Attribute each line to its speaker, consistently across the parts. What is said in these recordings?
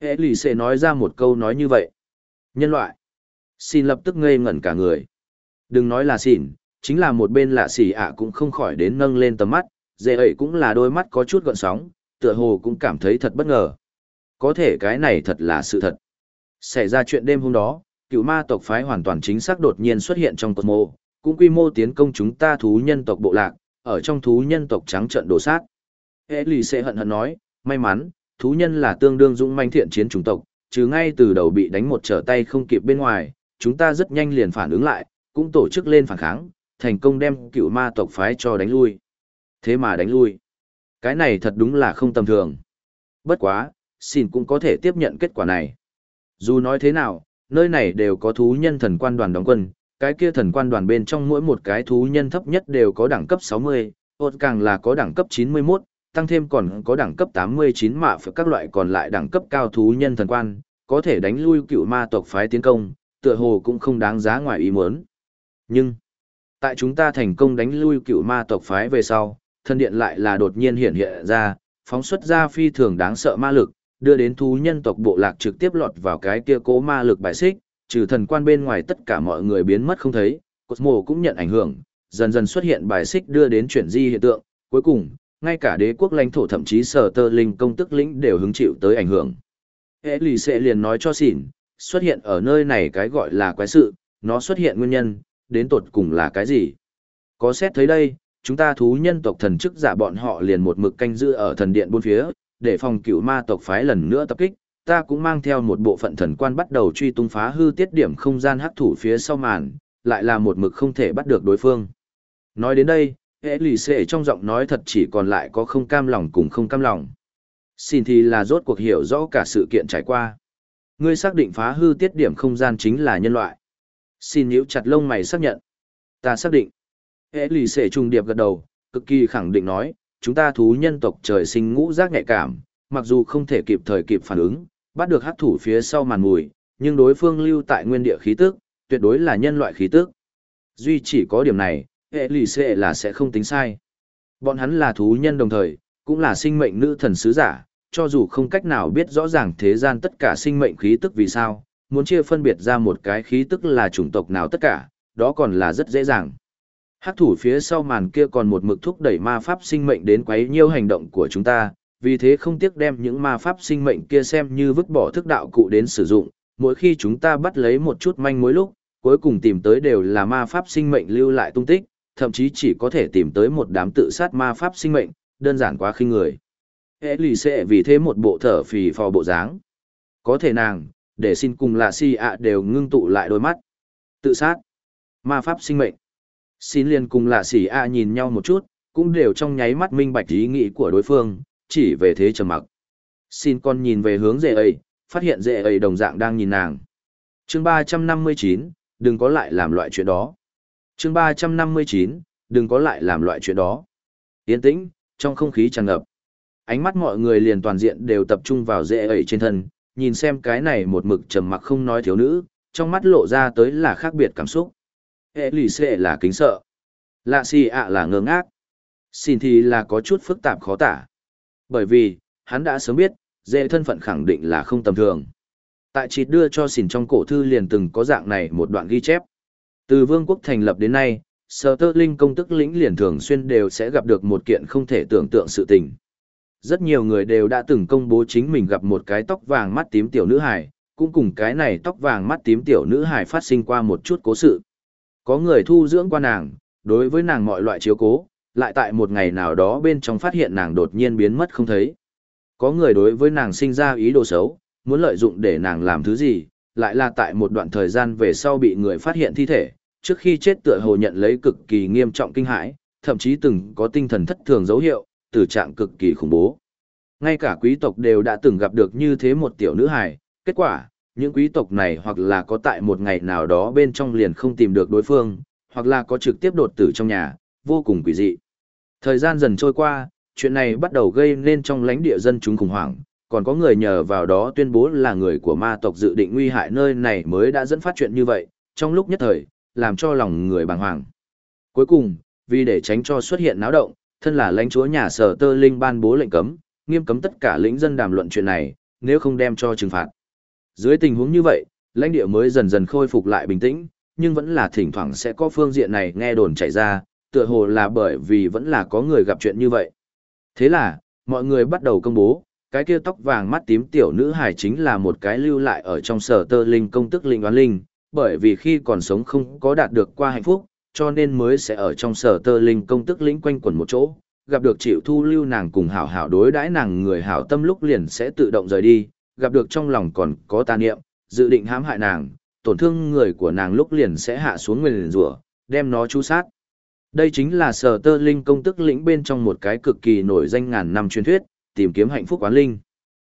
Speaker 1: Hệ lì sẽ nói ra một câu nói như vậy. Nhân loại. Xin lập tức ngây ngẩn cả người. Đừng nói là xỉn, chính là một bên lạ xỉ ạ cũng không khỏi đến nâng lên tầm mắt, dễ ấy cũng là đôi mắt có chút gợn sóng, tựa hồ cũng cảm thấy thật bất ngờ. Có thể cái này thật là sự thật. Xảy ra chuyện đêm hôm đó, cựu ma tộc phái hoàn toàn chính xác đột nhiên xuất hiện trong cột mộ, cũng quy mô tiến công chúng ta thú nhân tộc bộ lạc, ở trong thú nhân tộc trắng trận đổ sát. Hệ lì sẽ hận hận nói, may mắn, thú nhân là tương đương dũng manh thiện chiến chủng tộc, chứ ngay từ đầu bị đánh một trở tay không kịp bên ngoài, chúng ta rất nhanh liền phản ứng lại, cũng tổ chức lên phản kháng, thành công đem cựu ma tộc phái cho đánh lui. Thế mà đánh lui. Cái này thật đúng là không tầm thường. Bất quá, xin cũng có thể tiếp nhận kết quả này. Dù nói thế nào, nơi này đều có thú nhân thần quan đoàn đóng quân, cái kia thần quan đoàn bên trong mỗi một cái thú nhân thấp nhất đều có đẳng cấp 60, ột càng là có đẳng cấp 91, tăng thêm còn có đẳng cấp 89 mạ phải các loại còn lại đẳng cấp cao thú nhân thần quan, có thể đánh lui cựu ma tộc phái tiến công, tựa hồ cũng không đáng giá ngoài ý muốn. Nhưng, tại chúng ta thành công đánh lui cựu ma tộc phái về sau, thân điện lại là đột nhiên hiện hiện ra, phóng xuất ra phi thường đáng sợ ma lực, đưa đến thú nhân tộc bộ lạc trực tiếp lọt vào cái kia cố ma lực bài xích, trừ thần quan bên ngoài tất cả mọi người biến mất không thấy, Cosmo cũng nhận ảnh hưởng, dần dần xuất hiện bài xích đưa đến chuyển di hiện tượng, cuối cùng, ngay cả đế quốc lãnh thổ thậm chí sở tơ linh công tức lĩnh đều hứng chịu tới ảnh hưởng. Hệ lì sẽ liền nói cho xỉn, xuất hiện ở nơi này cái gọi là quái sự, nó xuất hiện nguyên nhân, đến tột cùng là cái gì? Có xét thấy đây, chúng ta thú nhân tộc thần chức giả bọn họ liền một mực canh giữ ở thần điện buôn phía, để phòng cựu ma tộc phái lần nữa tập kích, ta cũng mang theo một bộ phận thần quan bắt đầu truy tung phá hư tiết điểm không gian hắc thủ phía sau màn, lại là một mực không thể bắt được đối phương. Nói đến đây, hệ lì xệ trong giọng nói thật chỉ còn lại có không cam lòng cùng không cam lòng. Xin thì là rốt cuộc hiểu rõ cả sự kiện trải qua. Ngươi xác định phá hư tiết điểm không gian chính là nhân loại. Xin nhíu chặt lông mày xác nhận. Ta xác định. Hệ lì xệ trùng điệp gật đầu, cực kỳ khẳng định nói, chúng ta thú nhân tộc trời sinh ngũ giác nhạy cảm, mặc dù không thể kịp thời kịp phản ứng, bắt được hắc thủ phía sau màn mùi, nhưng đối phương lưu tại nguyên địa khí tức, tuyệt đối là nhân loại khí tức. Duy chỉ có điểm này, hệ lì xệ là sẽ không tính sai. Bọn hắn là thú nhân đồng thời, cũng là sinh mệnh nữ thần sứ giả, cho dù không cách nào biết rõ ràng thế gian tất cả sinh mệnh khí tức vì sao, muốn chia phân biệt ra một cái khí tức là chủng tộc nào tất cả, đó còn là rất dễ dàng. Hắc thủ phía sau màn kia còn một mực thúc đẩy ma pháp sinh mệnh đến quấy nhiêu hành động của chúng ta, vì thế không tiếc đem những ma pháp sinh mệnh kia xem như vứt bỏ thức đạo cụ đến sử dụng, mỗi khi chúng ta bắt lấy một chút manh mối lúc, cuối cùng tìm tới đều là ma pháp sinh mệnh lưu lại tung tích, thậm chí chỉ có thể tìm tới một đám tự sát ma pháp sinh mệnh, đơn giản quá khinh người. Hệ lì xệ vì thế một bộ thở phì phò bộ dáng. Có thể nàng, để xin cùng là si ạ đều ngưng tụ lại đôi mắt. Tự sát. Ma pháp sinh mệnh. Xin liền cùng là si ạ nhìn nhau một chút, cũng đều trong nháy mắt minh bạch ý nghĩ của đối phương, chỉ về thế trầm mặc. Xin con nhìn về hướng dễ ấy, phát hiện dễ ấy đồng dạng đang nhìn nàng. chương 359, đừng có lại làm loại chuyện đó chương 359, đừng có lại làm loại chuyện đó. Yên tĩnh, trong không khí tràn ngập. Ánh mắt mọi người liền toàn diện đều tập trung vào dễ ẩy trên thân, nhìn xem cái này một mực trầm mặc không nói thiếu nữ, trong mắt lộ ra tới là khác biệt cảm xúc. Hệ lì xệ là kính sợ. Lạ xì ạ là ngơ ngác. Xin thì là có chút phức tạp khó tả. Bởi vì, hắn đã sớm biết, dễ thân phận khẳng định là không tầm thường. Tại chỉ đưa cho xỉn trong cổ thư liền từng có dạng này một đoạn ghi chép. Từ vương quốc thành lập đến nay, sở tơ linh công tức lĩnh liền thường xuyên đều sẽ gặp được một kiện không thể tưởng tượng sự tình. Rất nhiều người đều đã từng công bố chính mình gặp một cái tóc vàng mắt tím tiểu nữ hài, cũng cùng cái này tóc vàng mắt tím tiểu nữ hài phát sinh qua một chút cố sự. Có người thu dưỡng qua nàng, đối với nàng mọi loại chiếu cố, lại tại một ngày nào đó bên trong phát hiện nàng đột nhiên biến mất không thấy. Có người đối với nàng sinh ra ý đồ xấu, muốn lợi dụng để nàng làm thứ gì, lại là tại một đoạn thời gian về sau bị người phát hiện thi thể, trước khi chết tựa hồ nhận lấy cực kỳ nghiêm trọng kinh hãi, thậm chí từng có tinh thần thất thường dấu hiệu, tử trạng cực kỳ khủng bố. Ngay cả quý tộc đều đã từng gặp được như thế một tiểu nữ hài, kết quả, những quý tộc này hoặc là có tại một ngày nào đó bên trong liền không tìm được đối phương, hoặc là có trực tiếp đột tử trong nhà, vô cùng quỷ dị. Thời gian dần trôi qua, chuyện này bắt đầu gây nên trong lãnh địa dân chúng khủng hoảng, còn có người nhờ vào đó tuyên bố là người của ma tộc dự định nguy hại nơi này mới đã dẫn phát chuyện như vậy, trong lúc nhất thời, làm cho lòng người bàng hoàng. Cuối cùng, vì để tránh cho xuất hiện náo động, thân là lãnh chúa nhà sở tơ linh ban bố lệnh cấm, nghiêm cấm tất cả lĩnh dân đàm luận chuyện này, nếu không đem cho trừng phạt. Dưới tình huống như vậy, lãnh địa mới dần dần khôi phục lại bình tĩnh, nhưng vẫn là thỉnh thoảng sẽ có phương diện này nghe đồn chạy ra, tựa hồ là bởi vì vẫn là có người gặp chuyện như vậy. Thế là, mọi người bắt đầu công bố, cái kia tóc vàng mắt tím tiểu nữ hài chính là một cái lưu lại ở trong sở tơ linh công tức linh oán linh, bởi vì khi còn sống không có đạt được qua hạnh phúc, cho nên mới sẽ ở trong sở tơ linh công tức lĩnh quanh quẩn một chỗ, gặp được chịu thu lưu nàng cùng hảo hảo đối đãi nàng người hảo tâm lúc liền sẽ tự động rời đi, gặp được trong lòng còn có tà niệm, dự định hãm hại nàng, tổn thương người của nàng lúc liền sẽ hạ xuống nguyền rủa, đem nó chú sát. Đây chính là sở tơ linh công tức lĩnh bên trong một cái cực kỳ nổi danh ngàn năm truyền thuyết, tìm kiếm hạnh phúc quán linh.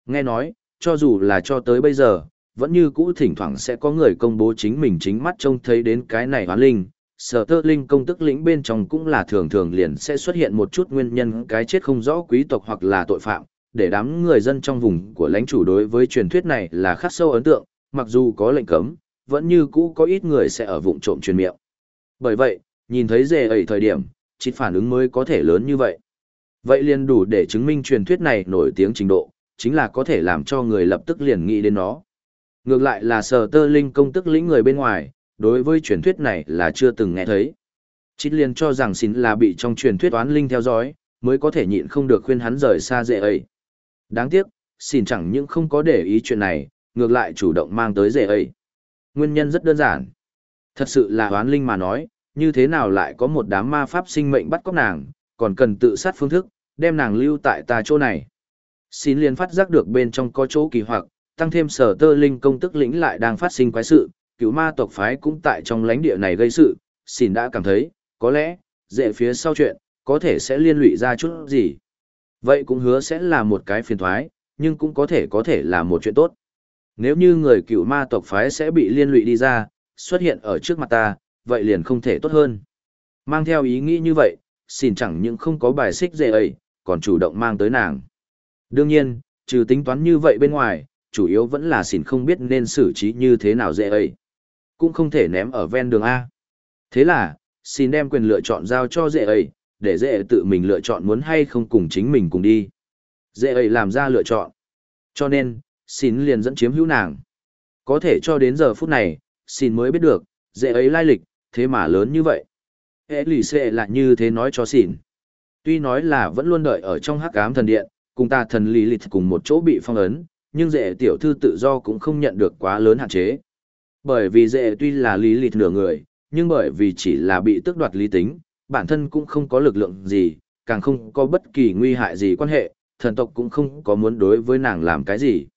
Speaker 1: Nghe nói, cho dù là cho tới bây giờ, vẫn như cũ thỉnh thoảng sẽ có người công bố chính mình chính mắt trông thấy đến cái này hoán linh. Sở tơ linh công tức lĩnh bên trong cũng là thường thường liền sẽ xuất hiện một chút nguyên nhân cái chết không rõ quý tộc hoặc là tội phạm, để đám người dân trong vùng của lãnh chủ đối với truyền thuyết này là khắc sâu ấn tượng, mặc dù có lệnh cấm, vẫn như cũ có ít người sẽ ở vụng trộm truyền miệng. Bởi vậy, nhìn thấy dề ấy thời điểm, chỉ phản ứng mới có thể lớn như vậy. Vậy liền đủ để chứng minh truyền thuyết này nổi tiếng trình độ, chính là có thể làm cho người lập tức liền nghĩ đến nó. Ngược lại là sở tơ linh công tức lĩnh người bên ngoài, đối với truyền thuyết này là chưa từng nghe thấy. Chít liền cho rằng xin là bị trong truyền thuyết toán linh theo dõi, mới có thể nhịn không được khuyên hắn rời xa dễ ấy. Đáng tiếc, xin chẳng những không có để ý chuyện này, ngược lại chủ động mang tới dễ ấy. Nguyên nhân rất đơn giản. Thật sự là toán linh mà nói, như thế nào lại có một đám ma pháp sinh mệnh bắt cóc nàng, còn cần tự sát phương thức, đem nàng lưu tại ta chỗ này. Xin liền phát giác được bên trong có chỗ kỳ hoặc, tăng thêm sở tơ linh công tức lĩnh lại đang phát sinh quái sự, cựu ma tộc phái cũng tại trong lãnh địa này gây sự, xỉn đã cảm thấy, có lẽ, dễ phía sau chuyện, có thể sẽ liên lụy ra chút gì. Vậy cũng hứa sẽ là một cái phiền thoái, nhưng cũng có thể có thể là một chuyện tốt. Nếu như người cựu ma tộc phái sẽ bị liên lụy đi ra, xuất hiện ở trước mặt ta, vậy liền không thể tốt hơn. Mang theo ý nghĩ như vậy, xin chẳng những không có bài xích dễ ấy, còn chủ động mang tới nàng. Đương nhiên, trừ tính toán như vậy bên ngoài, chủ yếu vẫn là xỉn không biết nên xử trí như thế nào dễ ấy. Cũng không thể ném ở ven đường A. Thế là, xin đem quyền lựa chọn giao cho dễ ấy, để dễ tự mình lựa chọn muốn hay không cùng chính mình cùng đi. Dễ ấy làm ra lựa chọn. Cho nên, xin liền dẫn chiếm hữu nàng. Có thể cho đến giờ phút này, xin mới biết được, dễ ấy lai lịch, thế mà lớn như vậy. Hệ lì xệ là như thế nói cho xin. Tuy nói là vẫn luôn đợi ở trong hắc ám thần điện, cùng ta thần lì lịch cùng một chỗ bị phong ấn, nhưng dễ tiểu thư tự do cũng không nhận được quá lớn hạn chế. Bởi vì dễ tuy là lý lịt nửa người, nhưng bởi vì chỉ là bị tước đoạt lý tính, bản thân cũng không có lực lượng gì, càng không có bất kỳ nguy hại gì quan hệ, thần tộc cũng không có muốn đối với nàng làm cái gì.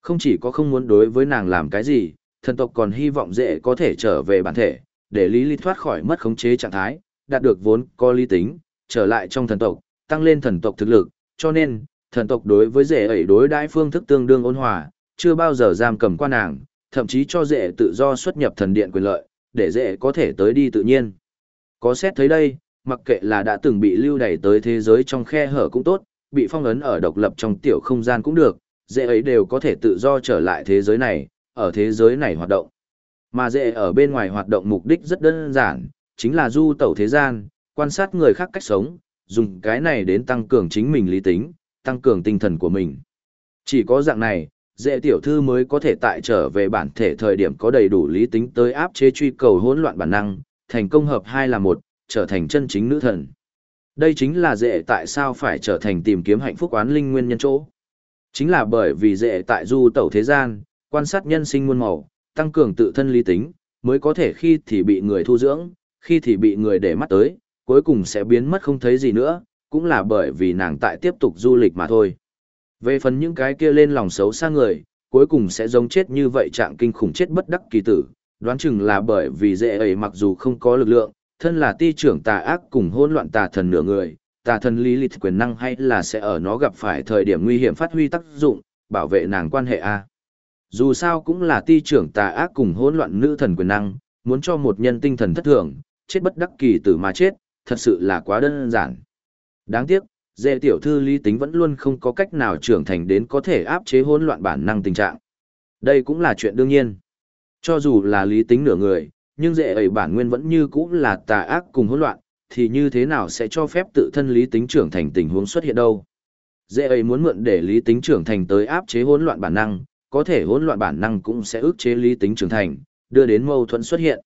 Speaker 1: Không chỉ có không muốn đối với nàng làm cái gì, thần tộc còn hy vọng dễ có thể trở về bản thể, để lý lịt thoát khỏi mất khống chế trạng thái, đạt được vốn có lý tính, trở lại trong thần tộc, tăng lên thần tộc thực lực, cho nên, thần tộc đối với rể ấy đối đãi phương thức tương đương ôn hòa, chưa bao giờ giam cầm qua nàng, thậm chí cho rể tự do xuất nhập thần điện quyền lợi, để rể có thể tới đi tự nhiên. Có xét thấy đây, mặc kệ là đã từng bị lưu đẩy tới thế giới trong khe hở cũng tốt, bị phong ấn ở độc lập trong tiểu không gian cũng được, dễ ấy đều có thể tự do trở lại thế giới này, ở thế giới này hoạt động. Mà dễ ở bên ngoài hoạt động mục đích rất đơn giản, chính là du tẩu thế gian, quan sát người khác cách sống, dùng cái này đến tăng cường chính mình lý tính, tăng cường tinh thần của mình. Chỉ có dạng này, dễ tiểu thư mới có thể tại trở về bản thể thời điểm có đầy đủ lý tính tới áp chế truy cầu hỗn loạn bản năng, thành công hợp hai là một, trở thành chân chính nữ thần. Đây chính là dễ tại sao phải trở thành tìm kiếm hạnh phúc oán linh nguyên nhân chỗ. Chính là bởi vì dễ tại du tẩu thế gian, quan sát nhân sinh muôn màu, tăng cường tự thân lý tính, mới có thể khi thì bị người thu dưỡng, khi thì bị người để mắt tới, cuối cùng sẽ biến mất không thấy gì nữa, cũng là bởi vì nàng tại tiếp tục du lịch mà thôi. Về phần những cái kia lên lòng xấu xa người, cuối cùng sẽ giống chết như vậy trạng kinh khủng chết bất đắc kỳ tử, đoán chừng là bởi vì dễ ấy mặc dù không có lực lượng, thân là ti trưởng tà ác cùng hỗn loạn tà thần nửa người, tà thần lý lịch quyền năng hay là sẽ ở nó gặp phải thời điểm nguy hiểm phát huy tác dụng, bảo vệ nàng quan hệ A. Dù sao cũng là ti trưởng tà ác cùng hỗn loạn nữ thần quyền năng, muốn cho một nhân tinh thần thất thường, chết bất đắc kỳ tử mà chết, thật sự là quá đơn giản. Đáng tiếc, dễ tiểu thư lý tính vẫn luôn không có cách nào trưởng thành đến có thể áp chế hỗn loạn bản năng tình trạng. Đây cũng là chuyện đương nhiên. Cho dù là lý tính nửa người, nhưng dễ ấy bản nguyên vẫn như cũ là tà ác cùng hỗn loạn, thì như thế nào sẽ cho phép tự thân lý tính trưởng thành tình huống xuất hiện đâu. Dễ ấy muốn mượn để lý tính trưởng thành tới áp chế hỗn loạn bản năng, có thể hỗn loạn bản năng cũng sẽ ức chế lý tính trưởng thành, đưa đến mâu thuẫn xuất hiện.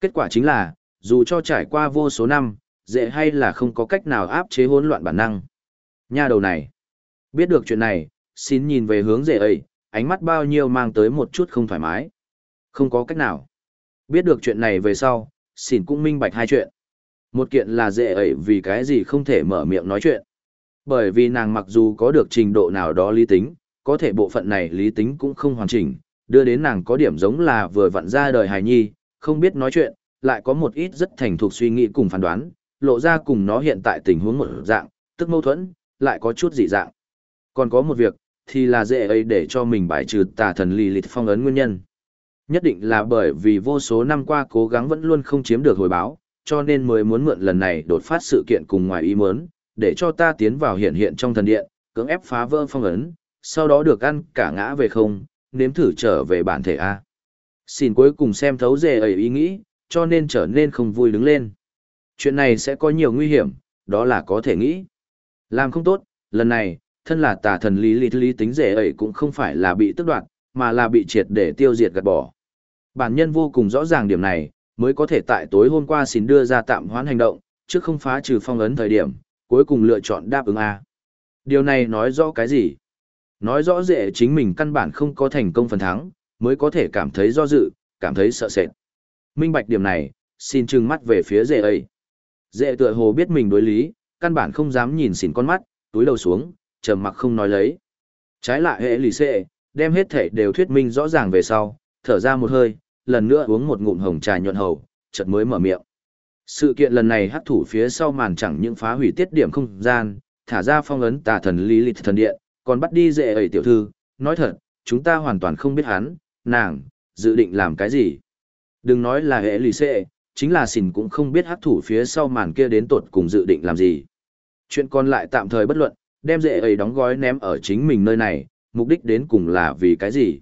Speaker 1: Kết quả chính là, dù cho trải qua vô số năm, dễ hay là không có cách nào áp chế hỗn loạn bản năng. Nha đầu này, biết được chuyện này, xin nhìn về hướng dễ ấy, ánh mắt bao nhiêu mang tới một chút không thoải mái. Không có cách nào. Biết được chuyện này về sau, xin cũng minh bạch hai chuyện. Một kiện là dễ ấy vì cái gì không thể mở miệng nói chuyện. Bởi vì nàng mặc dù có được trình độ nào đó lý tính, có thể bộ phận này lý tính cũng không hoàn chỉnh, đưa đến nàng có điểm giống là vừa vặn ra đời hài nhi, không biết nói chuyện, lại có một ít rất thành thục suy nghĩ cùng phán đoán, lộ ra cùng nó hiện tại tình huống một dạng, tức mâu thuẫn, lại có chút dị dạng. Còn có một việc, thì là dễ ấy để cho mình bài trừ tà thần lì lịt phong ấn nguyên nhân. Nhất định là bởi vì vô số năm qua cố gắng vẫn luôn không chiếm được hồi báo, cho nên mới muốn mượn lần này đột phát sự kiện cùng ngoài ý muốn, để cho ta tiến vào hiện hiện trong thần điện, cưỡng ép phá vỡ phong ấn, sau đó được ăn cả ngã về không, nếm thử trở về bản thể A. Xin cuối cùng xem thấu dề ấy ý nghĩ, cho nên trở nên không vui đứng lên. Chuyện này sẽ có nhiều nguy hiểm, đó là có thể nghĩ. Làm không tốt, lần này, thân là tà thần lý lý lý tính rể ấy cũng không phải là bị tức đoạt, mà là bị triệt để tiêu diệt gạt bỏ. Bản nhân vô cùng rõ ràng điểm này, mới có thể tại tối hôm qua xin đưa ra tạm hoãn hành động, trước không phá trừ phong ấn thời điểm, cuối cùng lựa chọn đáp ứng A. Điều này nói rõ cái gì? Nói rõ dễ chính mình căn bản không có thành công phần thắng, mới có thể cảm thấy do dự, cảm thấy sợ sệt. Minh bạch điểm này, xin trừng mắt về phía dễ ấy. Dễ tựa hồ biết mình đối lý, căn bản không dám nhìn xỉn con mắt, túi đầu xuống, trầm mặc không nói lấy. Trái lại hệ lì xệ, đem hết thể đều thuyết minh rõ ràng về sau, thở ra một hơi, lần nữa uống một ngụm hồng trà nhuận hầu, chợt mới mở miệng. Sự kiện lần này hắc thủ phía sau màn chẳng những phá hủy tiết điểm không gian, thả ra phong ấn tà thần lý lịch thần điện, còn bắt đi dễ ấy tiểu thư, nói thật, chúng ta hoàn toàn không biết hắn, nàng, dự định làm cái gì. Đừng nói là hệ lì xệ, chính là xỉn cũng không biết hắc thủ phía sau màn kia đến tột cùng dự định làm gì. Chuyện còn lại tạm thời bất luận, đem dễ ấy đóng gói ném ở chính mình nơi này, mục đích đến cùng là vì cái gì.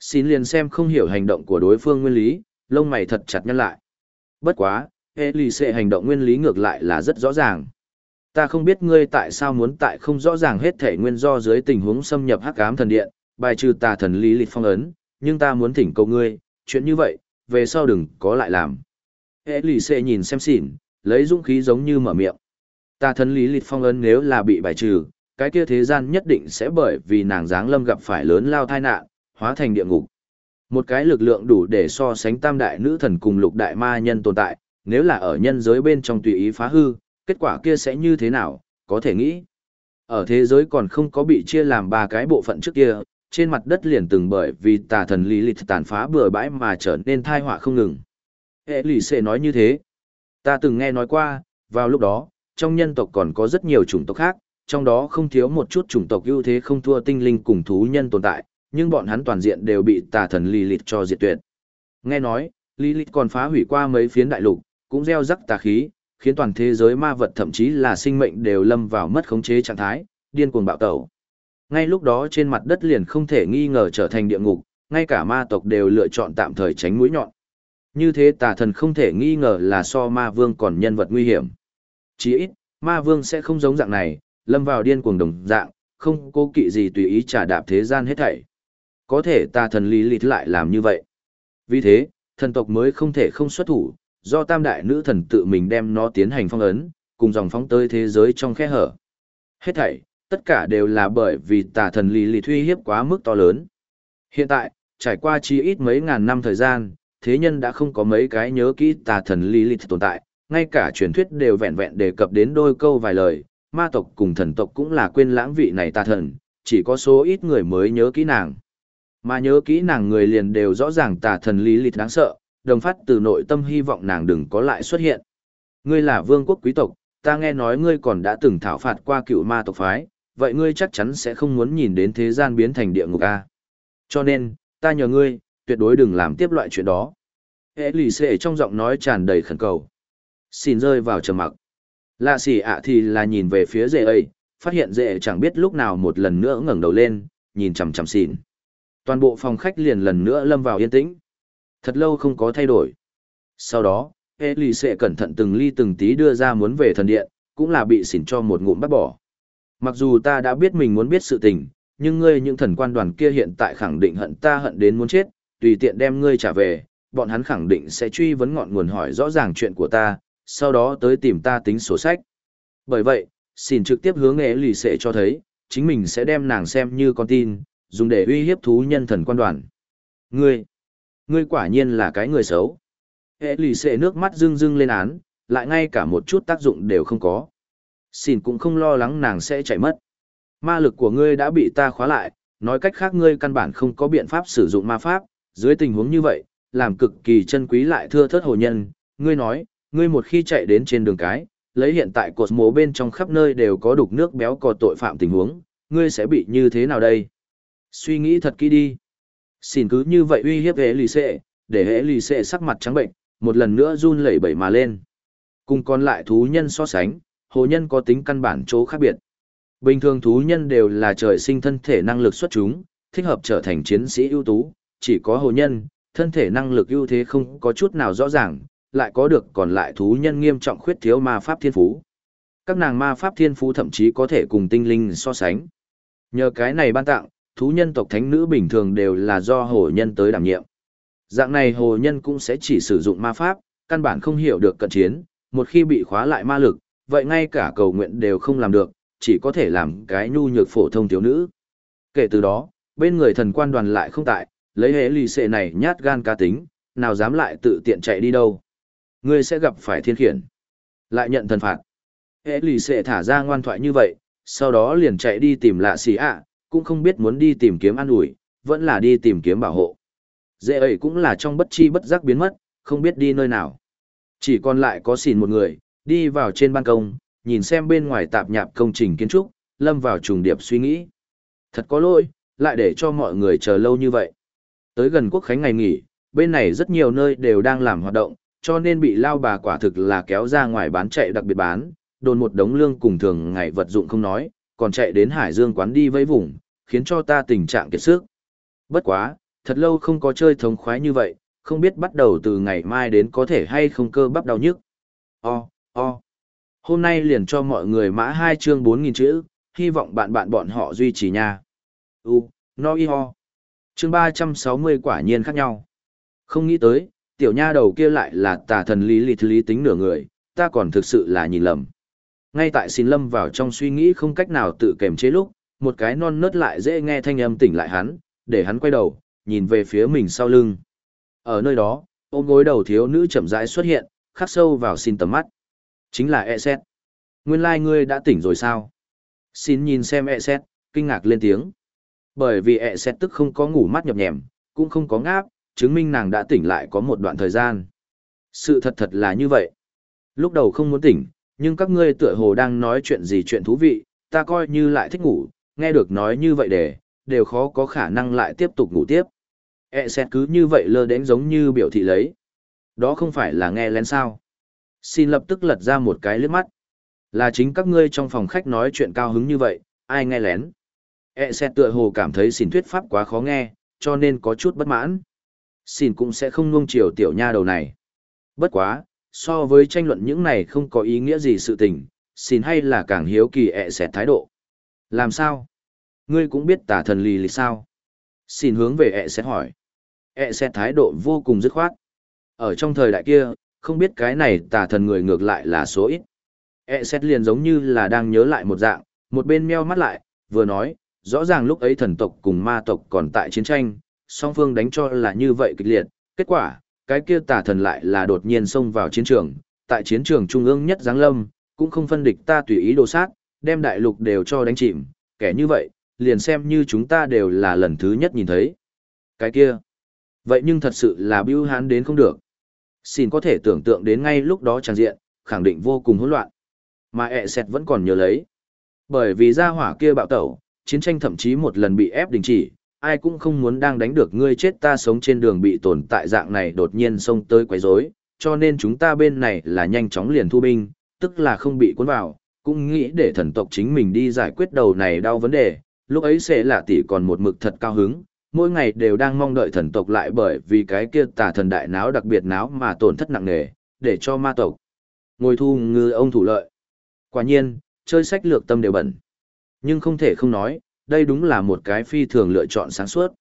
Speaker 1: Xin liền xem không hiểu hành động của đối phương nguyên lý, lông mày thật chặt nhăn lại. Bất quá, hệ lì xệ hành động nguyên lý ngược lại là rất rõ ràng. Ta không biết ngươi tại sao muốn tại không rõ ràng hết thể nguyên do dưới tình huống xâm nhập hắc ám thần điện, bài trừ tà thần lý lịch phong ấn, nhưng ta muốn thỉnh cầu ngươi, chuyện như vậy, về sau đừng có lại làm. Hệ lì xệ nhìn xem xỉn, lấy dũng khí giống như mở miệng. Ta thần lý lịch phong ấn nếu là bị bài trừ, cái kia thế gian nhất định sẽ bởi vì nàng dáng lâm gặp phải lớn lao tai nạn, hóa thành địa ngục. Một cái lực lượng đủ để so sánh tam đại nữ thần cùng lục đại ma nhân tồn tại, nếu là ở nhân giới bên trong tùy ý phá hư, kết quả kia sẽ như thế nào, có thể nghĩ. Ở thế giới còn không có bị chia làm ba cái bộ phận trước kia, trên mặt đất liền từng bởi vì tà thần lý lịch tàn phá bừa bãi mà trở nên thai họa không ngừng. Hệ lì xệ nói như thế. Ta từng nghe nói qua, vào lúc đó, trong nhân tộc còn có rất nhiều chủng tộc khác, trong đó không thiếu một chút chủng tộc ưu thế không thua tinh linh cùng thú nhân tồn tại, nhưng bọn hắn toàn diện đều bị tà thần Lilith cho diệt tuyệt. Nghe nói, Lilith còn phá hủy qua mấy phiến đại lục, cũng gieo rắc tà khí, khiến toàn thế giới ma vật thậm chí là sinh mệnh đều lâm vào mất khống chế trạng thái, điên cuồng bạo tẩu. Ngay lúc đó trên mặt đất liền không thể nghi ngờ trở thành địa ngục, ngay cả ma tộc đều lựa chọn tạm thời tránh mũi nhọn. Như thế tà thần không thể nghi ngờ là so ma vương còn nhân vật nguy hiểm. Chỉ ít, ma vương sẽ không giống dạng này, lâm vào điên cuồng đồng dạng, không cố kỵ gì tùy ý trả đạp thế gian hết thảy. Có thể tà thần lý lịt lại làm như vậy. Vì thế, thần tộc mới không thể không xuất thủ, do tam đại nữ thần tự mình đem nó tiến hành phong ấn, cùng dòng phóng tới thế giới trong khe hở. Hết thảy, tất cả đều là bởi vì tà thần lý lịt uy hiếp quá mức to lớn. Hiện tại, trải qua chi ít mấy ngàn năm thời gian, thế nhân đã không có mấy cái nhớ kỹ tà thần Lilith tồn tại, ngay cả truyền thuyết đều vẹn vẹn đề cập đến đôi câu vài lời, ma tộc cùng thần tộc cũng là quên lãng vị này tà thần, chỉ có số ít người mới nhớ kỹ nàng. Mà nhớ kỹ nàng người liền đều rõ ràng tà thần Lilith đáng sợ, đồng phát từ nội tâm hy vọng nàng đừng có lại xuất hiện. Ngươi là vương quốc quý tộc, ta nghe nói ngươi còn đã từng thảo phạt qua cựu ma tộc phái, vậy ngươi chắc chắn sẽ không muốn nhìn đến thế gian biến thành địa ngục A. Cho nên, ta nhờ ngươi, tuyệt đối đừng làm tiếp loại chuyện đó. Hệ lì xệ trong giọng nói tràn đầy khẩn cầu. Xin rơi vào trầm mặc. Lạ xỉ ạ thì là nhìn về phía dệ ấy, phát hiện dệ chẳng biết lúc nào một lần nữa ngẩng đầu lên, nhìn chằm chằm xỉn. Toàn bộ phòng khách liền lần nữa lâm vào yên tĩnh. Thật lâu không có thay đổi. Sau đó, hệ lì xệ cẩn thận từng ly từng tí đưa ra muốn về thần điện, cũng là bị xỉn cho một ngụm bắt bỏ. Mặc dù ta đã biết mình muốn biết sự tình, nhưng ngươi những thần quan đoàn kia hiện tại khẳng định hận ta hận đến muốn chết, tùy tiện đem ngươi trả về, bọn hắn khẳng định sẽ truy vấn ngọn nguồn hỏi rõ ràng chuyện của ta, sau đó tới tìm ta tính sổ sách. Bởi vậy, xin trực tiếp hướng nghệ lì xệ cho thấy, chính mình sẽ đem nàng xem như con tin, dùng để uy hiếp thú nhân thần quan đoàn. Ngươi, ngươi quả nhiên là cái người xấu. Hệ lì xệ nước mắt rưng rưng lên án, lại ngay cả một chút tác dụng đều không có. Xin cũng không lo lắng nàng sẽ chạy mất. Ma lực của ngươi đã bị ta khóa lại, nói cách khác ngươi căn bản không có biện pháp sử dụng ma pháp, dưới tình huống như vậy, làm cực kỳ chân quý lại thưa thớt hồ nhân, ngươi nói, ngươi một khi chạy đến trên đường cái, lấy hiện tại cột mố bên trong khắp nơi đều có đục nước béo cò tội phạm tình huống, ngươi sẽ bị như thế nào đây? Suy nghĩ thật kỹ đi. Xin cứ như vậy uy hiếp hệ lì xệ, để hệ lì xệ sắc mặt trắng bệnh, một lần nữa run lẩy bẩy mà lên. Cùng còn lại thú nhân so sánh, hồ nhân có tính căn bản chỗ khác biệt. Bình thường thú nhân đều là trời sinh thân thể năng lực xuất chúng, thích hợp trở thành chiến sĩ ưu tú, chỉ có hồ nhân, thân thể năng lực ưu thế không có chút nào rõ ràng, lại có được còn lại thú nhân nghiêm trọng khuyết thiếu ma pháp thiên phú. Các nàng ma pháp thiên phú thậm chí có thể cùng tinh linh so sánh. Nhờ cái này ban tặng, thú nhân tộc thánh nữ bình thường đều là do hồ nhân tới đảm nhiệm. Dạng này hồ nhân cũng sẽ chỉ sử dụng ma pháp, căn bản không hiểu được cận chiến, một khi bị khóa lại ma lực, vậy ngay cả cầu nguyện đều không làm được, chỉ có thể làm cái nhu nhược phổ thông thiếu nữ. Kể từ đó, bên người thần quan đoàn lại không tại, lấy hệ lì xệ này nhát gan cá tính, nào dám lại tự tiện chạy đi đâu. Ngươi sẽ gặp phải thiên khiển. Lại nhận thần phạt. Hệ lì xệ thả ra ngoan thoại như vậy, sau đó liền chạy đi tìm lạ xì ạ, cũng không biết muốn đi tìm kiếm an ủi, vẫn là đi tìm kiếm bảo hộ. Dễ ấy cũng là trong bất chi bất giác biến mất, không biết đi nơi nào. Chỉ còn lại có xỉn một người, đi vào trên ban công, nhìn xem bên ngoài tạp nhạp công trình kiến trúc, lâm vào trùng điệp suy nghĩ. Thật có lỗi, lại để cho mọi người chờ lâu như vậy. Tới gần quốc khánh ngày nghỉ, bên này rất nhiều nơi đều đang làm hoạt động, cho nên bị lao bà quả thực là kéo ra ngoài bán chạy đặc biệt bán, đồn một đống lương cùng thường ngày vật dụng không nói, còn chạy đến Hải Dương quán đi vẫy vùng, khiến cho ta tình trạng kiệt sức. Bất quá, thật lâu không có chơi thống khoái như vậy, không biết bắt đầu từ ngày mai đến có thể hay không cơ bắp đau nhức. O, o. Hôm nay liền cho mọi người mã hai chương 4.000 chữ, hy vọng bạn bạn bọn họ duy trì nha. U, no y ho. Chương 360 quả nhiên khác nhau. Không nghĩ tới, tiểu nha đầu kia lại là tà thần lý lý lý tính nửa người, ta còn thực sự là nhìn lầm. Ngay tại xin lâm vào trong suy nghĩ không cách nào tự kềm chế lúc, một cái non nớt lại dễ nghe thanh âm tỉnh lại hắn, để hắn quay đầu, nhìn về phía mình sau lưng. Ở nơi đó, ôm gối đầu thiếu nữ chậm rãi xuất hiện, khắc sâu vào xin tầm mắt. Chính là e xét. Nguyên lai like ngươi đã tỉnh rồi sao? Xin nhìn xem e xét, kinh ngạc lên tiếng. Bởi vì e xét tức không có ngủ mắt nhập nhèm, cũng không có ngáp, chứng minh nàng đã tỉnh lại có một đoạn thời gian. Sự thật thật là như vậy. Lúc đầu không muốn tỉnh, nhưng các ngươi tựa hồ đang nói chuyện gì chuyện thú vị, ta coi như lại thích ngủ, nghe được nói như vậy để, đều khó có khả năng lại tiếp tục ngủ tiếp. E xét cứ như vậy lơ đến giống như biểu thị lấy. Đó không phải là nghe lén sao. Xin lập tức lật ra một cái lướt mắt. Là chính các ngươi trong phòng khách nói chuyện cao hứng như vậy, ai nghe lén. E sẽ tựa hồ cảm thấy xin thuyết pháp quá khó nghe, cho nên có chút bất mãn. Xin cũng sẽ không nuông chiều tiểu nha đầu này. Bất quá, so với tranh luận những này không có ý nghĩa gì sự tình, xin hay là càng hiếu kỳ e ẹ sẽ thái độ. Làm sao? Ngươi cũng biết tà thần lì lì sao? Xin hướng về e ẹ sẽ hỏi. E ẹ sẽ thái độ vô cùng dứt khoát. Ở trong thời đại kia, không biết cái này tà thần người ngược lại là số ít. ẹ sẽ liền giống như là đang nhớ lại một dạng, một bên meo mắt lại, vừa nói, rõ ràng lúc ấy thần tộc cùng ma tộc còn tại chiến tranh, song phương đánh cho là như vậy kịch liệt, kết quả, cái kia tà thần lại là đột nhiên xông vào chiến trường, tại chiến trường trung ương nhất giáng lâm, cũng không phân địch ta tùy ý đồ sát, đem đại lục đều cho đánh chìm, kẻ như vậy, liền xem như chúng ta đều là lần thứ nhất nhìn thấy. Cái kia, vậy nhưng thật sự là bưu hán đến không được. Xin có thể tưởng tượng đến ngay lúc đó tràn diện, khẳng định vô cùng hỗn loạn. Mà ẹ sẹt vẫn còn nhớ lấy. Bởi vì gia hỏa kia bạo tẩu, chiến tranh thậm chí một lần bị ép đình chỉ, ai cũng không muốn đang đánh được ngươi chết ta sống trên đường bị tồn tại dạng này đột nhiên xông tới quấy rối, cho nên chúng ta bên này là nhanh chóng liền thu binh, tức là không bị cuốn vào, cũng nghĩ để thần tộc chính mình đi giải quyết đầu này đau vấn đề, lúc ấy sẽ là tỷ còn một mực thật cao hứng, mỗi ngày đều đang mong đợi thần tộc lại bởi vì cái kia tà thần đại náo đặc biệt náo mà tổn thất nặng nề, để cho ma tộc ngồi thu ngư ông thủ lợi. Quả nhiên, chơi sách lược tâm đều bẩn. Nhưng không thể không nói, đây đúng là một cái phi thường lựa chọn sáng suốt.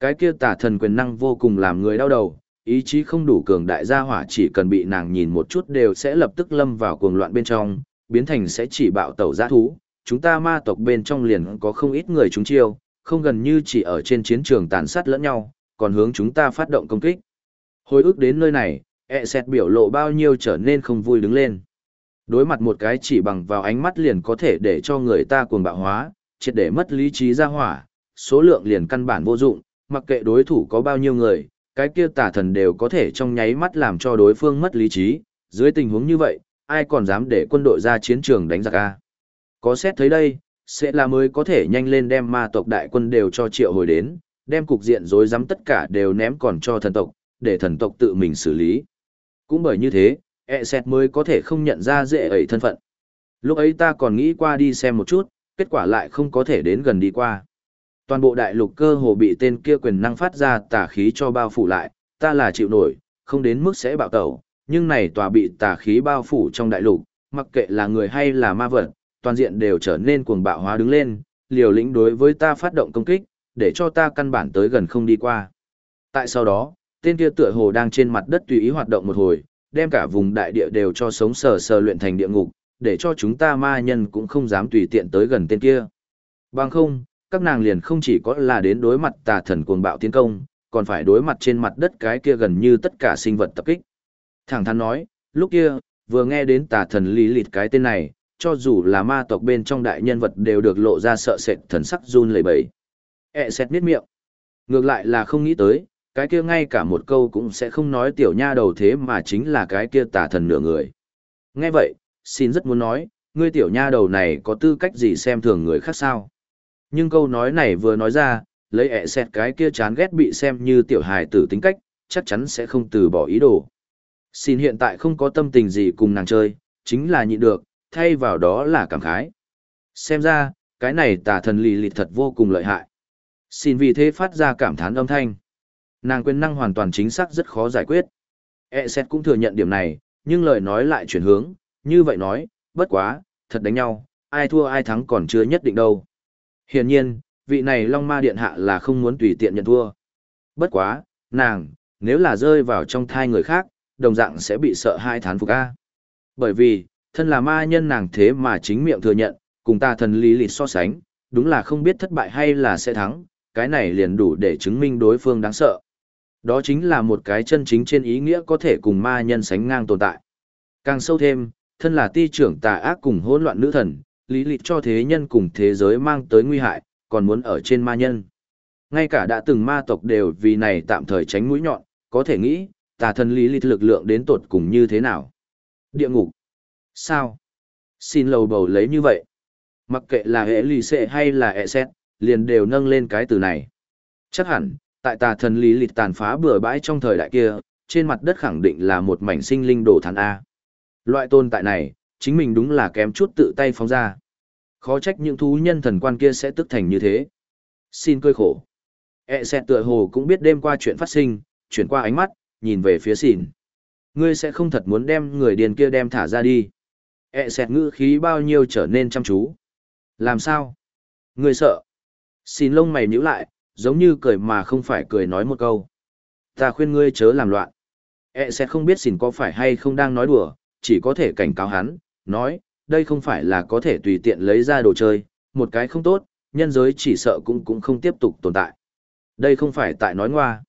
Speaker 1: Cái kia tả thần quyền năng vô cùng làm người đau đầu, ý chí không đủ cường đại gia hỏa chỉ cần bị nàng nhìn một chút đều sẽ lập tức lâm vào cuồng loạn bên trong, biến thành sẽ chỉ bạo tẩu giã thú. Chúng ta ma tộc bên trong liền có không ít người chúng chiêu, không gần như chỉ ở trên chiến trường tàn sát lẫn nhau, còn hướng chúng ta phát động công kích. Hồi ức đến nơi này, e xét biểu lộ bao nhiêu trở nên không vui đứng lên. Đối mặt một cái chỉ bằng vào ánh mắt liền có thể để cho người ta cuồng bạo hóa, triệt để mất lý trí ra hỏa, số lượng liền căn bản vô dụng, mặc kệ đối thủ có bao nhiêu người, cái kia tà thần đều có thể trong nháy mắt làm cho đối phương mất lý trí, dưới tình huống như vậy, ai còn dám để quân đội ra chiến trường đánh giặc a? Có xét thấy đây, sẽ là mới có thể nhanh lên đem ma tộc đại quân đều cho triệu hồi đến, đem cục diện rối rắm tất cả đều ném còn cho thần tộc, để thần tộc tự mình xử lý. Cũng bởi như thế, e xét mới có thể không nhận ra dễ ấy thân phận. Lúc ấy ta còn nghĩ qua đi xem một chút, kết quả lại không có thể đến gần đi qua. Toàn bộ đại lục cơ hồ bị tên kia quyền năng phát ra tà khí cho bao phủ lại, ta là chịu nổi, không đến mức sẽ bạo tẩu, nhưng này tòa bị tà khí bao phủ trong đại lục, mặc kệ là người hay là ma vật, toàn diện đều trở nên cuồng bạo hóa đứng lên, liều lĩnh đối với ta phát động công kích, để cho ta căn bản tới gần không đi qua. Tại sau đó, tên kia tựa hồ đang trên mặt đất tùy ý hoạt động một hồi, đem cả vùng đại địa đều cho sống sờ sờ luyện thành địa ngục, để cho chúng ta ma nhân cũng không dám tùy tiện tới gần tên kia. Bằng không, các nàng liền không chỉ có là đến đối mặt tà thần cuồng bạo tiến công, còn phải đối mặt trên mặt đất cái kia gần như tất cả sinh vật tập kích. Thẳng thắn nói, lúc kia, vừa nghe đến tà thần lý lịt cái tên này, cho dù là ma tộc bên trong đại nhân vật đều được lộ ra sợ sệt thần sắc run lẩy bẩy. E xét miết miệng. Ngược lại là không nghĩ tới, cái kia ngay cả một câu cũng sẽ không nói tiểu nha đầu thế mà chính là cái kia tà thần nửa người. Nghe vậy, xin rất muốn nói, ngươi tiểu nha đầu này có tư cách gì xem thường người khác sao. Nhưng câu nói này vừa nói ra, lấy ẹ xẹt cái kia chán ghét bị xem như tiểu hài tử tính cách, chắc chắn sẽ không từ bỏ ý đồ. Xin hiện tại không có tâm tình gì cùng nàng chơi, chính là nhịn được, thay vào đó là cảm khái. Xem ra, cái này tà thần lì lịt thật vô cùng lợi hại. Xin vì thế phát ra cảm thán âm thanh. Nàng quyền năng hoàn toàn chính xác rất khó giải quyết. E xét cũng thừa nhận điểm này, nhưng lời nói lại chuyển hướng, như vậy nói, bất quá, thật đánh nhau, ai thua ai thắng còn chưa nhất định đâu. Hiển nhiên, vị này Long Ma Điện Hạ là không muốn tùy tiện nhận thua. Bất quá, nàng, nếu là rơi vào trong thai người khác, đồng dạng sẽ bị sợ hai thán phục A. Bởi vì, thân là ma nhân nàng thế mà chính miệng thừa nhận, cùng ta thần lý lịch so sánh, đúng là không biết thất bại hay là sẽ thắng, cái này liền đủ để chứng minh đối phương đáng sợ. Đó chính là một cái chân chính trên ý nghĩa có thể cùng ma nhân sánh ngang tồn tại. Càng sâu thêm, thân là ti trưởng tà ác cùng hỗn loạn nữ thần, lý lịch cho thế nhân cùng thế giới mang tới nguy hại, còn muốn ở trên ma nhân. Ngay cả đã từng ma tộc đều vì này tạm thời tránh mũi nhọn, có thể nghĩ, tà thần lý lịch lực lượng đến tột cùng như thế nào. Địa ngục. Sao? Xin lầu bầu lấy như vậy. Mặc kệ là hệ lì xệ hay là hệ xét, liền đều nâng lên cái từ này. Chắc hẳn, tại tà thần lý lịch tàn phá bừa bãi trong thời đại kia, trên mặt đất khẳng định là một mảnh sinh linh đồ thán A. Loại tồn tại này, chính mình đúng là kém chút tự tay phóng ra. Khó trách những thú nhân thần quan kia sẽ tức thành như thế. Xin cơi khổ. E xét tựa hồ cũng biết đêm qua chuyện phát sinh, chuyển qua ánh mắt, nhìn về phía xìn. Ngươi sẽ không thật muốn đem người điền kia đem thả ra đi. E xét ngữ khí bao nhiêu trở nên chăm chú. Làm sao? Ngươi sợ. Xin lông mày nhíu lại, giống như cười mà không phải cười nói một câu. Ta khuyên ngươi chớ làm loạn. E sẽ không biết xỉn có phải hay không đang nói đùa, chỉ có thể cảnh cáo hắn, nói, đây không phải là có thể tùy tiện lấy ra đồ chơi, một cái không tốt, nhân giới chỉ sợ cũng cũng không tiếp tục tồn tại. Đây không phải tại nói ngoa.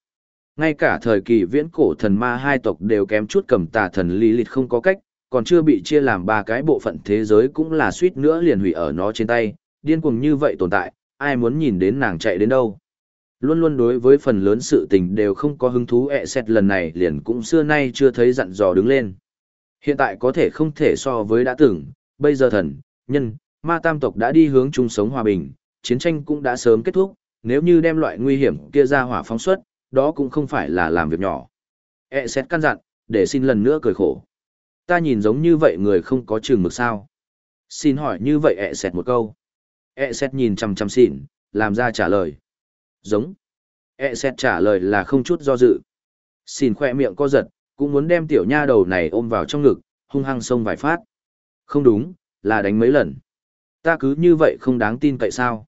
Speaker 1: Ngay cả thời kỳ viễn cổ thần ma hai tộc đều kém chút cầm tà thần lý lịch không có cách, còn chưa bị chia làm ba cái bộ phận thế giới cũng là suýt nữa liền hủy ở nó trên tay, điên cuồng như vậy tồn tại, ai muốn nhìn đến nàng chạy đến đâu. Luôn luôn đối với phần lớn sự tình đều không có hứng thú ẹ xét lần này liền cũng xưa nay chưa thấy dặn dò đứng lên. Hiện tại có thể không thể so với đã từng, bây giờ thần, nhân, ma tam tộc đã đi hướng chung sống hòa bình, chiến tranh cũng đã sớm kết thúc, nếu như đem loại nguy hiểm kia ra hỏa phóng xuất, đó cũng không phải là làm việc nhỏ. E xét căn dặn, để xin lần nữa cười khổ. Ta nhìn giống như vậy người không có trường mực sao. Xin hỏi như vậy E xét một câu. E xét nhìn chăm chăm xỉn, làm ra trả lời. Giống. E xét trả lời là không chút do dự. Xin khoe miệng co giật, cũng muốn đem tiểu nha đầu này ôm vào trong ngực, hung hăng xông vài phát. Không đúng, là đánh mấy lần. Ta cứ như vậy không đáng tin cậy sao?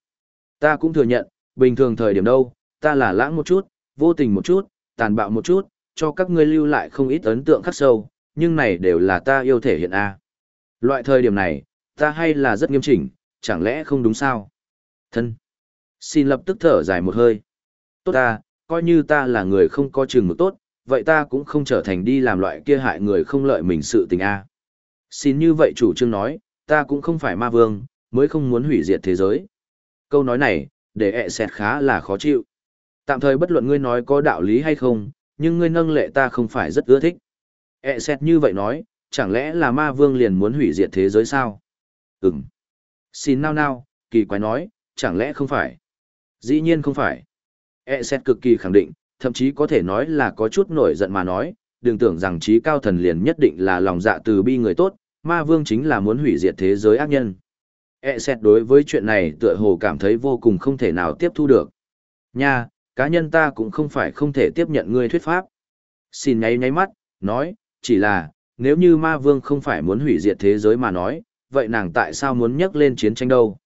Speaker 1: Ta cũng thừa nhận, bình thường thời điểm đâu, ta là lãng một chút, vô tình một chút, tàn bạo một chút, cho các ngươi lưu lại không ít ấn tượng khắc sâu, nhưng này đều là ta yêu thể hiện A. Loại thời điểm này, ta hay là rất nghiêm chỉnh, chẳng lẽ không đúng sao? Thân. Xin lập tức thở dài một hơi. Tốt ta, coi như ta là người không có chừng mực tốt, vậy ta cũng không trở thành đi làm loại kia hại người không lợi mình sự tình A. Xin như vậy chủ trương nói, ta cũng không phải ma vương, mới không muốn hủy diệt thế giới. Câu nói này, để ẹ xẹt khá là khó chịu. Tạm thời bất luận ngươi nói có đạo lý hay không, nhưng ngươi nâng lệ ta không phải rất ưa thích. ẹ xẹt như vậy nói, chẳng lẽ là ma vương liền muốn hủy diệt thế giới sao? Ừm. Xin nao nao, kỳ quái nói, chẳng lẽ không phải? Dĩ nhiên không phải. E xét cực kỳ khẳng định, thậm chí có thể nói là có chút nổi giận mà nói, đừng tưởng rằng trí cao thần liền nhất định là lòng dạ từ bi người tốt, ma vương chính là muốn hủy diệt thế giới ác nhân. E xét đối với chuyện này tựa hồ cảm thấy vô cùng không thể nào tiếp thu được. Nha, cá nhân ta cũng không phải không thể tiếp nhận ngươi thuyết pháp. Xin nháy nháy mắt, nói, chỉ là, nếu như ma vương không phải muốn hủy diệt thế giới mà nói, vậy nàng tại sao muốn nhắc lên chiến tranh đâu?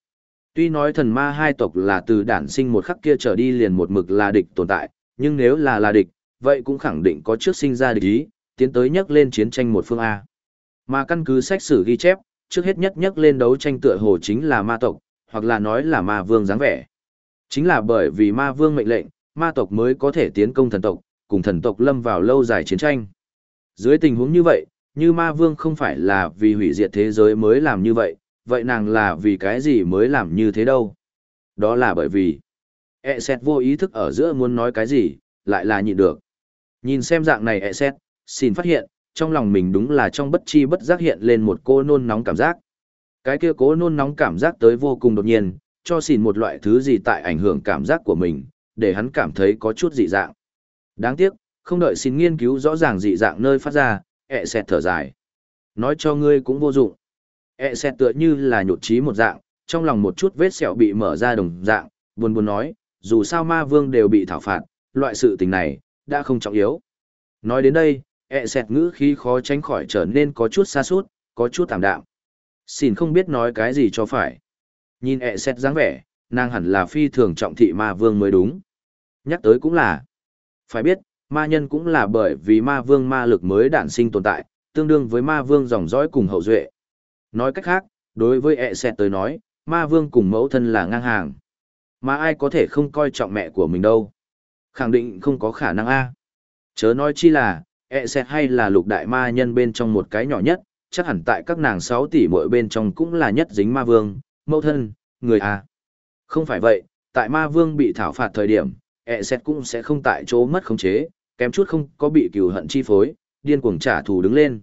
Speaker 1: Tuy nói thần ma hai tộc là từ đản sinh một khắc kia trở đi liền một mực là địch tồn tại, nhưng nếu là là địch, vậy cũng khẳng định có trước sinh ra địch ý, tiến tới nhắc lên chiến tranh một phương A. Mà căn cứ sách sử ghi chép, trước hết nhất nhắc lên đấu tranh tựa hồ chính là ma tộc, hoặc là nói là ma vương dáng vẻ. Chính là bởi vì ma vương mệnh lệnh, ma tộc mới có thể tiến công thần tộc, cùng thần tộc lâm vào lâu dài chiến tranh. Dưới tình huống như vậy, như ma vương không phải là vì hủy diệt thế giới mới làm như vậy, vậy nàng là vì cái gì mới làm như thế đâu? Đó là bởi vì, e xét vô ý thức ở giữa muốn nói cái gì, lại là nhịn được. Nhìn xem dạng này e xét, xin phát hiện, trong lòng mình đúng là trong bất chi bất giác hiện lên một cô nôn nóng cảm giác. Cái kia cố nôn nóng cảm giác tới vô cùng đột nhiên, cho xin một loại thứ gì tại ảnh hưởng cảm giác của mình, để hắn cảm thấy có chút dị dạng. Đáng tiếc, không đợi xin nghiên cứu rõ ràng dị dạng nơi phát ra, ẹ xẹt thở dài. Nói cho ngươi cũng vô dụng. E xẹt tựa như là nhột trí một dạng, trong lòng một chút vết sẹo bị mở ra đồng dạng, buồn buồn nói, dù sao ma vương đều bị thảo phạt, loại sự tình này, đã không trọng yếu. Nói đến đây, E xẹt ngữ khí khó tránh khỏi trở nên có chút xa suốt, có chút tạm đạm. Xin không biết nói cái gì cho phải. Nhìn E xẹt dáng vẻ, nàng hẳn là phi thường trọng thị ma vương mới đúng. Nhắc tới cũng là. Phải biết, ma nhân cũng là bởi vì ma vương ma lực mới đản sinh tồn tại, tương đương với ma vương dòng dõi cùng hậu duệ. Nói cách khác, đối với ẹ xẹt tới nói, ma vương cùng mẫu thân là ngang hàng. Mà ai có thể không coi trọng mẹ của mình đâu. Khẳng định không có khả năng A. Chớ nói chi là, ẹ xẹt hay là lục đại ma nhân bên trong một cái nhỏ nhất, chắc hẳn tại các nàng 6 tỷ mỗi bên trong cũng là nhất dính ma vương, mẫu thân, người à. Không phải vậy, tại ma vương bị thảo phạt thời điểm, ẹ xẹt cũng sẽ không tại chỗ mất khống chế, kém chút không có bị cừu hận chi phối, điên cuồng trả thù đứng lên.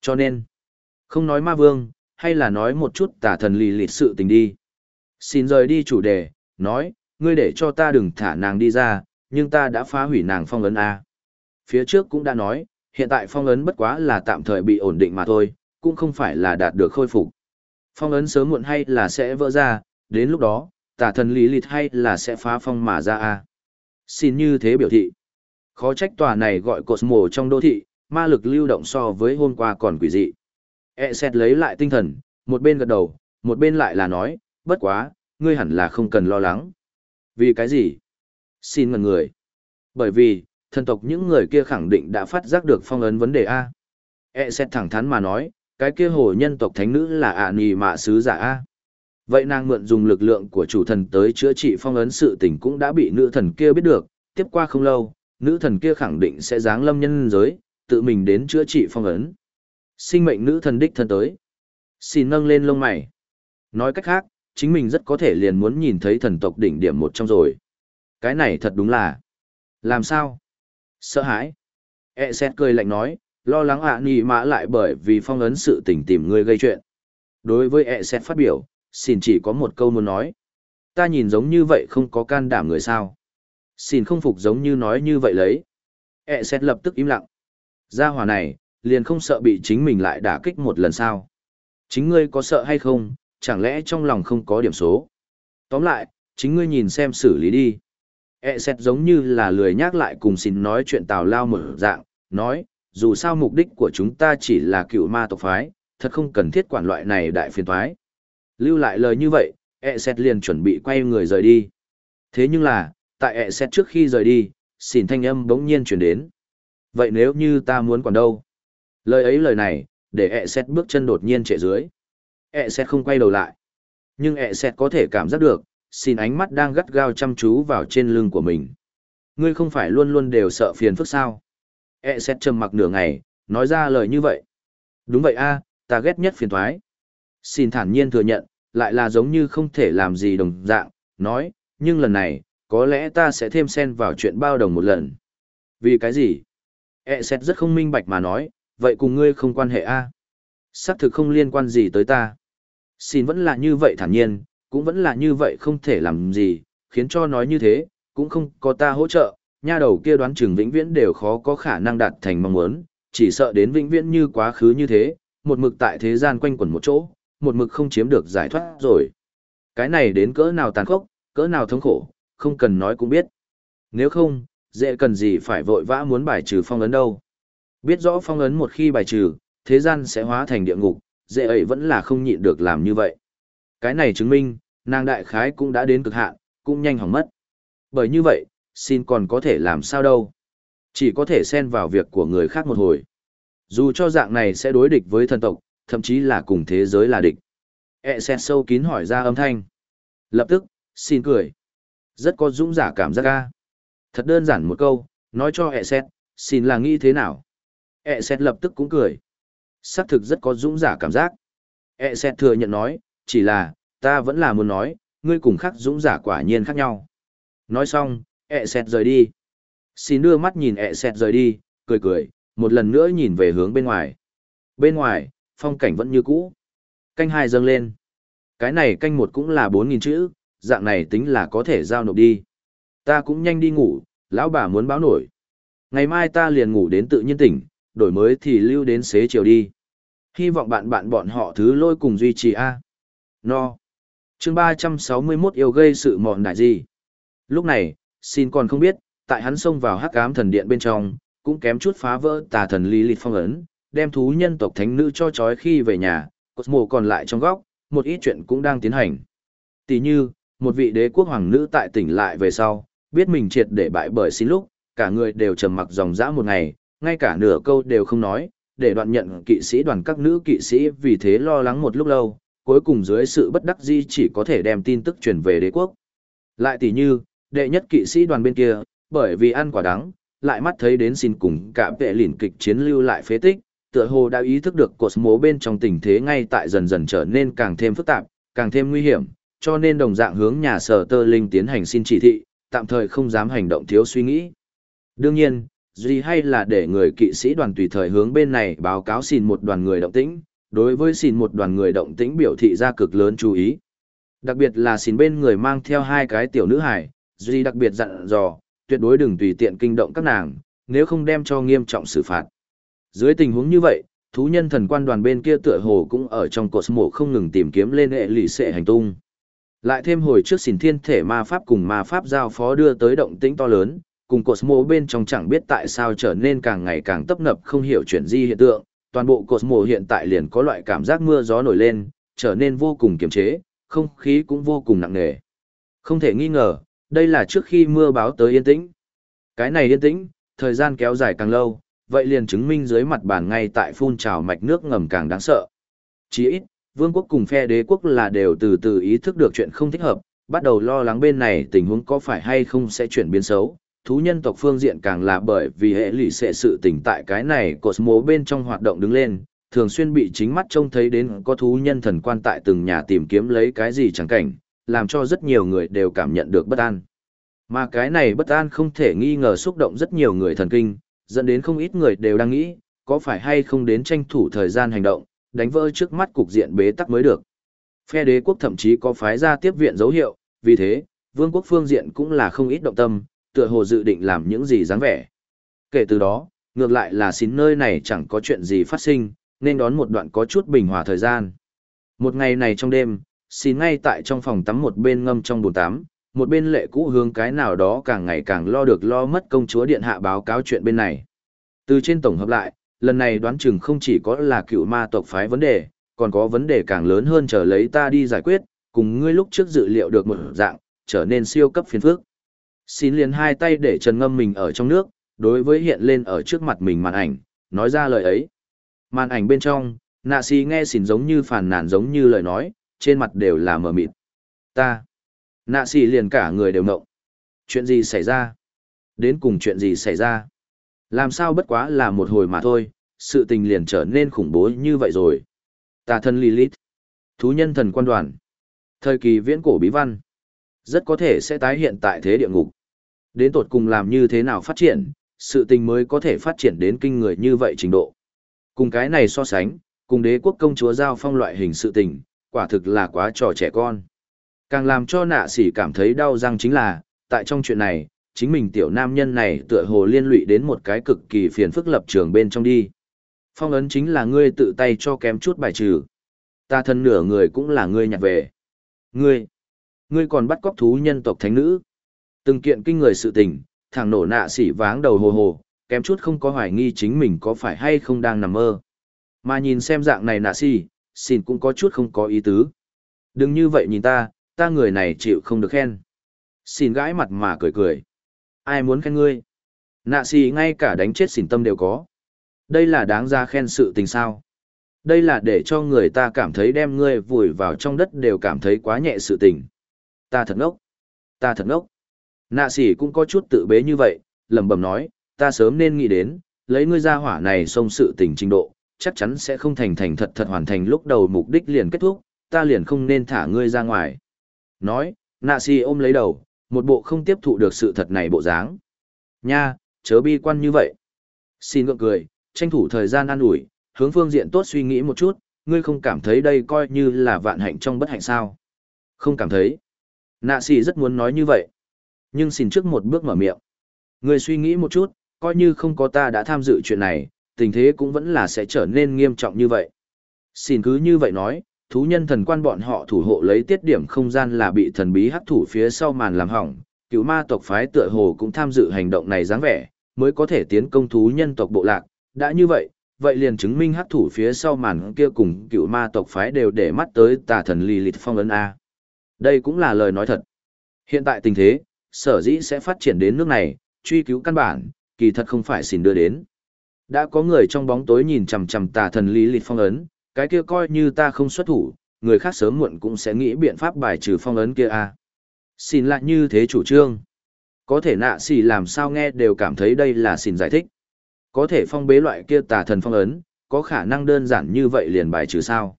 Speaker 1: Cho nên, không nói ma vương, hay là nói một chút tà thần lì lịt sự tình đi. Xin rời đi chủ đề, nói, ngươi để cho ta đừng thả nàng đi ra, nhưng ta đã phá hủy nàng phong ấn A. Phía trước cũng đã nói, hiện tại phong ấn bất quá là tạm thời bị ổn định mà thôi, cũng không phải là đạt được khôi phục. Phong ấn sớm muộn hay là sẽ vỡ ra, đến lúc đó, tà thần lý lịt hay là sẽ phá phong mà ra a. Xin như thế biểu thị. Khó trách tòa này gọi cột mổ trong đô thị, ma lực lưu động so với hôm qua còn quỷ dị. E xét lấy lại tinh thần, một bên gật đầu, một bên lại là nói, bất quá, ngươi hẳn là không cần lo lắng. Vì cái gì? Xin ngần người. Bởi vì, thần tộc những người kia khẳng định đã phát giác được phong ấn vấn đề A. E xét thẳng thắn mà nói, cái kia hồ nhân tộc thánh nữ là ạ à nì mạ sứ giả A. Vậy nàng mượn dùng lực lượng của chủ thần tới chữa trị phong ấn sự tình cũng đã bị nữ thần kia biết được, tiếp qua không lâu, nữ thần kia khẳng định sẽ giáng lâm nhân giới, tự mình đến chữa trị phong ấn. Sinh mệnh nữ thần đích thân tới. Xin nâng lên lông mày. Nói cách khác, chính mình rất có thể liền muốn nhìn thấy thần tộc đỉnh điểm một trong rồi. Cái này thật đúng là. Làm sao? Sợ hãi. E xét cười lạnh nói, lo lắng ạ à nì mã lại bởi vì phong ấn sự tình tìm người gây chuyện. Đối với E xét phát biểu, xin chỉ có một câu muốn nói. Ta nhìn giống như vậy không có can đảm người sao. Xin không phục giống như nói như vậy lấy. E xét lập tức im lặng. Gia hỏa này, liền không sợ bị chính mình lại đả kích một lần sao. Chính ngươi có sợ hay không, chẳng lẽ trong lòng không có điểm số. Tóm lại, chính ngươi nhìn xem xử lý đi. E xét giống như là lười nhắc lại cùng xin nói chuyện tào lao mở dạng, nói, dù sao mục đích của chúng ta chỉ là cựu ma tộc phái, thật không cần thiết quản loại này đại phiền thoái. Lưu lại lời như vậy, e xét liền chuẩn bị quay người rời đi. Thế nhưng là, tại e xét trước khi rời đi, xỉn thanh âm bỗng nhiên chuyển đến. Vậy nếu như ta muốn còn đâu? Lời ấy lời này, để e xét bước chân đột nhiên trệ dưới. E xét không quay đầu lại. Nhưng e xét có thể cảm giác được, xin ánh mắt đang gắt gao chăm chú vào trên lưng của mình. Ngươi không phải luôn luôn đều sợ phiền phức sao? E xét trầm mặc nửa ngày, nói ra lời như vậy. Đúng vậy a, ta ghét nhất phiền thoái. Xin thản nhiên thừa nhận, lại là giống như không thể làm gì đồng dạng, nói, nhưng lần này, có lẽ ta sẽ thêm xen vào chuyện bao đồng một lần. Vì cái gì? E xét rất không minh bạch mà nói, vậy cùng ngươi không quan hệ a Xác thực không liên quan gì tới ta. Xin vẫn là như vậy thản nhiên, cũng vẫn là như vậy không thể làm gì, khiến cho nói như thế, cũng không có ta hỗ trợ, nha đầu kia đoán chừng vĩnh viễn đều khó có khả năng đạt thành mong muốn, chỉ sợ đến vĩnh viễn như quá khứ như thế, một mực tại thế gian quanh quẩn một chỗ, một mực không chiếm được giải thoát rồi. Cái này đến cỡ nào tàn khốc, cỡ nào thống khổ, không cần nói cũng biết. Nếu không, dễ cần gì phải vội vã muốn bài trừ phong ấn đâu. Biết rõ phong ấn một khi bài trừ, thế gian sẽ hóa thành địa ngục, dễ ấy vẫn là không nhịn được làm như vậy. Cái này chứng minh, nàng đại khái cũng đã đến cực hạn, cũng nhanh hỏng mất. Bởi như vậy, xin còn có thể làm sao đâu. Chỉ có thể xen vào việc của người khác một hồi. Dù cho dạng này sẽ đối địch với thần tộc, thậm chí là cùng thế giới là địch. E xét sâu kín hỏi ra âm thanh. Lập tức, xin cười. Rất có dũng giả cảm giác ca. Thật đơn giản một câu, nói cho E xét, xin là nghĩ thế nào. E xét lập tức cũng cười. Xác thực rất có dũng giả cảm giác. E xét thừa nhận nói, chỉ là, ta vẫn là muốn nói, ngươi cùng khác dũng giả quả nhiên khác nhau. Nói xong, E xét rời đi. Xin đưa mắt nhìn E xét rời đi, cười cười, một lần nữa nhìn về hướng bên ngoài. Bên ngoài, phong cảnh vẫn như cũ. Canh hai dâng lên. Cái này canh một cũng là bốn nghìn chữ, dạng này tính là có thể giao nộp đi. Ta cũng nhanh đi ngủ, lão bà muốn báo nổi. Ngày mai ta liền ngủ đến tự nhiên tỉnh, đổi mới thì lưu đến xế chiều đi. Hy vọng bạn bạn bọn họ thứ lôi cùng duy trì A. No. chương ba trăm sáu mươi 361 yêu gây sự mọn đại gì. Lúc này, xin còn không biết, tại hắn xông vào hắc ám thần điện bên trong, cũng kém chút phá vỡ tà thần lý lịch phong ấn, đem thú nhân tộc thánh nữ cho chói khi về nhà, Cosmo còn lại trong góc, một ít chuyện cũng đang tiến hành. Tỷ như, một vị đế quốc hoàng nữ tại tỉnh lại về sau, biết mình triệt để bại bởi xin lúc, cả người đều trầm mặc dòng dã một ngày, ngay cả nửa câu đều không nói, để đoạn nhận kỵ sĩ đoàn các nữ kỵ sĩ vì thế lo lắng một lúc lâu, cuối cùng dưới sự bất đắc dĩ chỉ có thể đem tin tức truyền về đế quốc. Lại tỷ như, đệ nhất kỵ sĩ đoàn bên kia, bởi vì ăn quả đắng, lại mắt thấy đến xin cùng cả vệ lìn kịch chiến lưu lại phế tích, tựa hồ đã ý thức được Cosmo bên trong tình thế ngay tại dần dần trở nên càng thêm phức tạp, càng thêm nguy hiểm, cho nên đồng dạng hướng nhà sở tơ linh tiến hành xin chỉ thị, tạm thời không dám hành động thiếu suy nghĩ. Đương nhiên, gì hay là để người kỵ sĩ đoàn tùy thời hướng bên này báo cáo xin một đoàn người động tĩnh, đối với xin một đoàn người động tĩnh biểu thị ra cực lớn chú ý. Đặc biệt là xin bên người mang theo hai cái tiểu nữ hải, Duy đặc biệt dặn dò, tuyệt đối đừng tùy tiện kinh động các nàng, nếu không đem cho nghiêm trọng xử phạt. Dưới tình huống như vậy, thú nhân thần quan đoàn bên kia tựa hồ cũng ở trong cột mộ không ngừng tìm kiếm lên hệ lì xệ hành tung. Lại thêm hồi trước xin thiên thể ma pháp cùng ma pháp giao phó đưa tới động tĩnh to lớn, cùng Cosmo bên trong chẳng biết tại sao trở nên càng ngày càng tấp nập không hiểu chuyện gì hiện tượng, toàn bộ Cosmo hiện tại liền có loại cảm giác mưa gió nổi lên, trở nên vô cùng kiềm chế, không khí cũng vô cùng nặng nề. Không thể nghi ngờ, đây là trước khi mưa báo tới yên tĩnh. Cái này yên tĩnh, thời gian kéo dài càng lâu, vậy liền chứng minh dưới mặt bàn ngay tại phun trào mạch nước ngầm càng đáng sợ. Chỉ ít, vương quốc cùng phe đế quốc là đều từ từ ý thức được chuyện không thích hợp, bắt đầu lo lắng bên này tình huống có phải hay không sẽ chuyển biến xấu. Thú nhân tộc phương diện càng là bởi vì hệ lụy sẽ sự tỉnh tại cái này Cosmo bên trong hoạt động đứng lên, thường xuyên bị chính mắt trông thấy đến có thú nhân thần quan tại từng nhà tìm kiếm lấy cái gì chẳng cảnh, làm cho rất nhiều người đều cảm nhận được bất an. Mà cái này bất an không thể nghi ngờ xúc động rất nhiều người thần kinh, dẫn đến không ít người đều đang nghĩ, có phải hay không đến tranh thủ thời gian hành động, đánh vỡ trước mắt cục diện bế tắc mới được. Phe đế quốc thậm chí có phái ra tiếp viện dấu hiệu, vì thế, vương quốc phương diện cũng là không ít động tâm, tựa hồ dự định làm những gì dáng vẻ. Kể từ đó, ngược lại là xin nơi này chẳng có chuyện gì phát sinh, nên đón một đoạn có chút bình hòa thời gian. Một ngày này trong đêm, xin ngay tại trong phòng tắm một bên ngâm trong bồn tắm, một bên lệ cũ hướng cái nào đó càng ngày càng lo được lo mất công chúa điện hạ báo cáo chuyện bên này. Từ trên tổng hợp lại, lần này đoán chừng không chỉ có là cựu ma tộc phái vấn đề, còn có vấn đề càng lớn hơn chờ lấy ta đi giải quyết, cùng ngươi lúc trước dự liệu được một dạng, trở nên siêu cấp phiền phức. Xin liền hai tay để trần ngâm mình ở trong nước, đối với hiện lên ở trước mặt mình màn ảnh, nói ra lời ấy. Màn ảnh bên trong, nạ xì nghe xỉn giống như phàn nàn giống như lời nói, trên mặt đều là mờ mịt. Ta. Nạ xì liền cả người đều ngộng. Chuyện gì xảy ra? Đến cùng chuyện gì xảy ra? Làm sao bất quá là một hồi mà thôi, sự tình liền trở nên khủng bố như vậy rồi. Tà thân Lilith. Thú nhân thần quan đoàn. Thời kỳ viễn cổ bí văn. Rất có thể sẽ tái hiện tại thế địa ngục. Đến tột cùng làm như thế nào phát triển, sự tình mới có thể phát triển đến kinh người như vậy trình độ. Cùng cái này so sánh, cùng đế quốc công chúa giao phong loại hình sự tình, quả thực là quá trò trẻ con. Càng làm cho nạ sỉ cảm thấy đau răng chính là, tại trong chuyện này, chính mình tiểu nam nhân này tựa hồ liên lụy đến một cái cực kỳ phiền phức lập trường bên trong đi. Phong ấn chính là ngươi tự tay cho kém chút bài trừ. Ta thân nửa người cũng là ngươi nhặt về. Ngươi, ngươi còn bắt cóc thú nhân tộc thánh nữ. Từng kiện kinh người sự tình, thằng nổ nạ sỉ váng đầu hồ hồ, kém chút không có hoài nghi chính mình có phải hay không đang nằm mơ. Mà nhìn xem dạng này nạ sỉ, xin cũng có chút không có ý tứ. Đừng như vậy nhìn ta, ta người này chịu không được khen. Xin gãi mặt mà cười cười. Ai muốn khen ngươi? Nạ xì ngay cả đánh chết xỉn tâm đều có. Đây là đáng ra khen sự tình sao. Đây là để cho người ta cảm thấy đem ngươi vùi vào trong đất đều cảm thấy quá nhẹ sự tình. Ta thật ngốc. Ta thật ngốc. Nạ sỉ cũng có chút tự bế như vậy, lẩm bẩm nói, ta sớm nên nghĩ đến, lấy ngươi ra hỏa này xông sự tình trình độ, chắc chắn sẽ không thành thành thật thật hoàn thành lúc đầu mục đích liền kết thúc, ta liền không nên thả ngươi ra ngoài. Nói, nạ xỉ ôm lấy đầu, một bộ không tiếp thụ được sự thật này bộ dáng. Nha, chớ bi quan như vậy. Xin ngượng cười, tranh thủ thời gian an ủi, hướng phương diện tốt suy nghĩ một chút, ngươi không cảm thấy đây coi như là vạn hạnh trong bất hạnh sao. Không cảm thấy. Nạ xì rất muốn nói như vậy. Nhưng xin trước một bước mở miệng. Ngươi suy nghĩ một chút, coi như không có ta đã tham dự chuyện này, tình thế cũng vẫn là sẽ trở nên nghiêm trọng như vậy. Xin cứ như vậy nói, thú nhân thần quan bọn họ thủ hộ lấy tiết điểm không gian là bị thần bí hắc thủ phía sau màn làm hỏng, cựu ma tộc phái tựa hồ cũng tham dự hành động này dáng vẻ, mới có thể tiến công thú nhân tộc bộ lạc. Đã như vậy, vậy liền chứng minh hắc thủ phía sau màn kia cùng cựu ma tộc phái đều để mắt tới tà thần lì lịt phong ấn A. Đây cũng là lời nói thật. Hiện tại tình thế, sở dĩ sẽ phát triển đến nước này, truy cứu căn bản, kỳ thật không phải xin đưa đến. Đã có người trong bóng tối nhìn chằm chằm tà thần lý Lịch phong ấn, cái kia coi như ta không xuất thủ, người khác sớm muộn cũng sẽ nghĩ biện pháp bài trừ phong ấn kia a. À. Xin lại như thế chủ trương. Có thể nạ xì làm sao nghe đều cảm thấy đây là xin giải thích. Có thể phong bế loại kia tà thần phong ấn, có khả năng đơn giản như vậy liền bài trừ sao.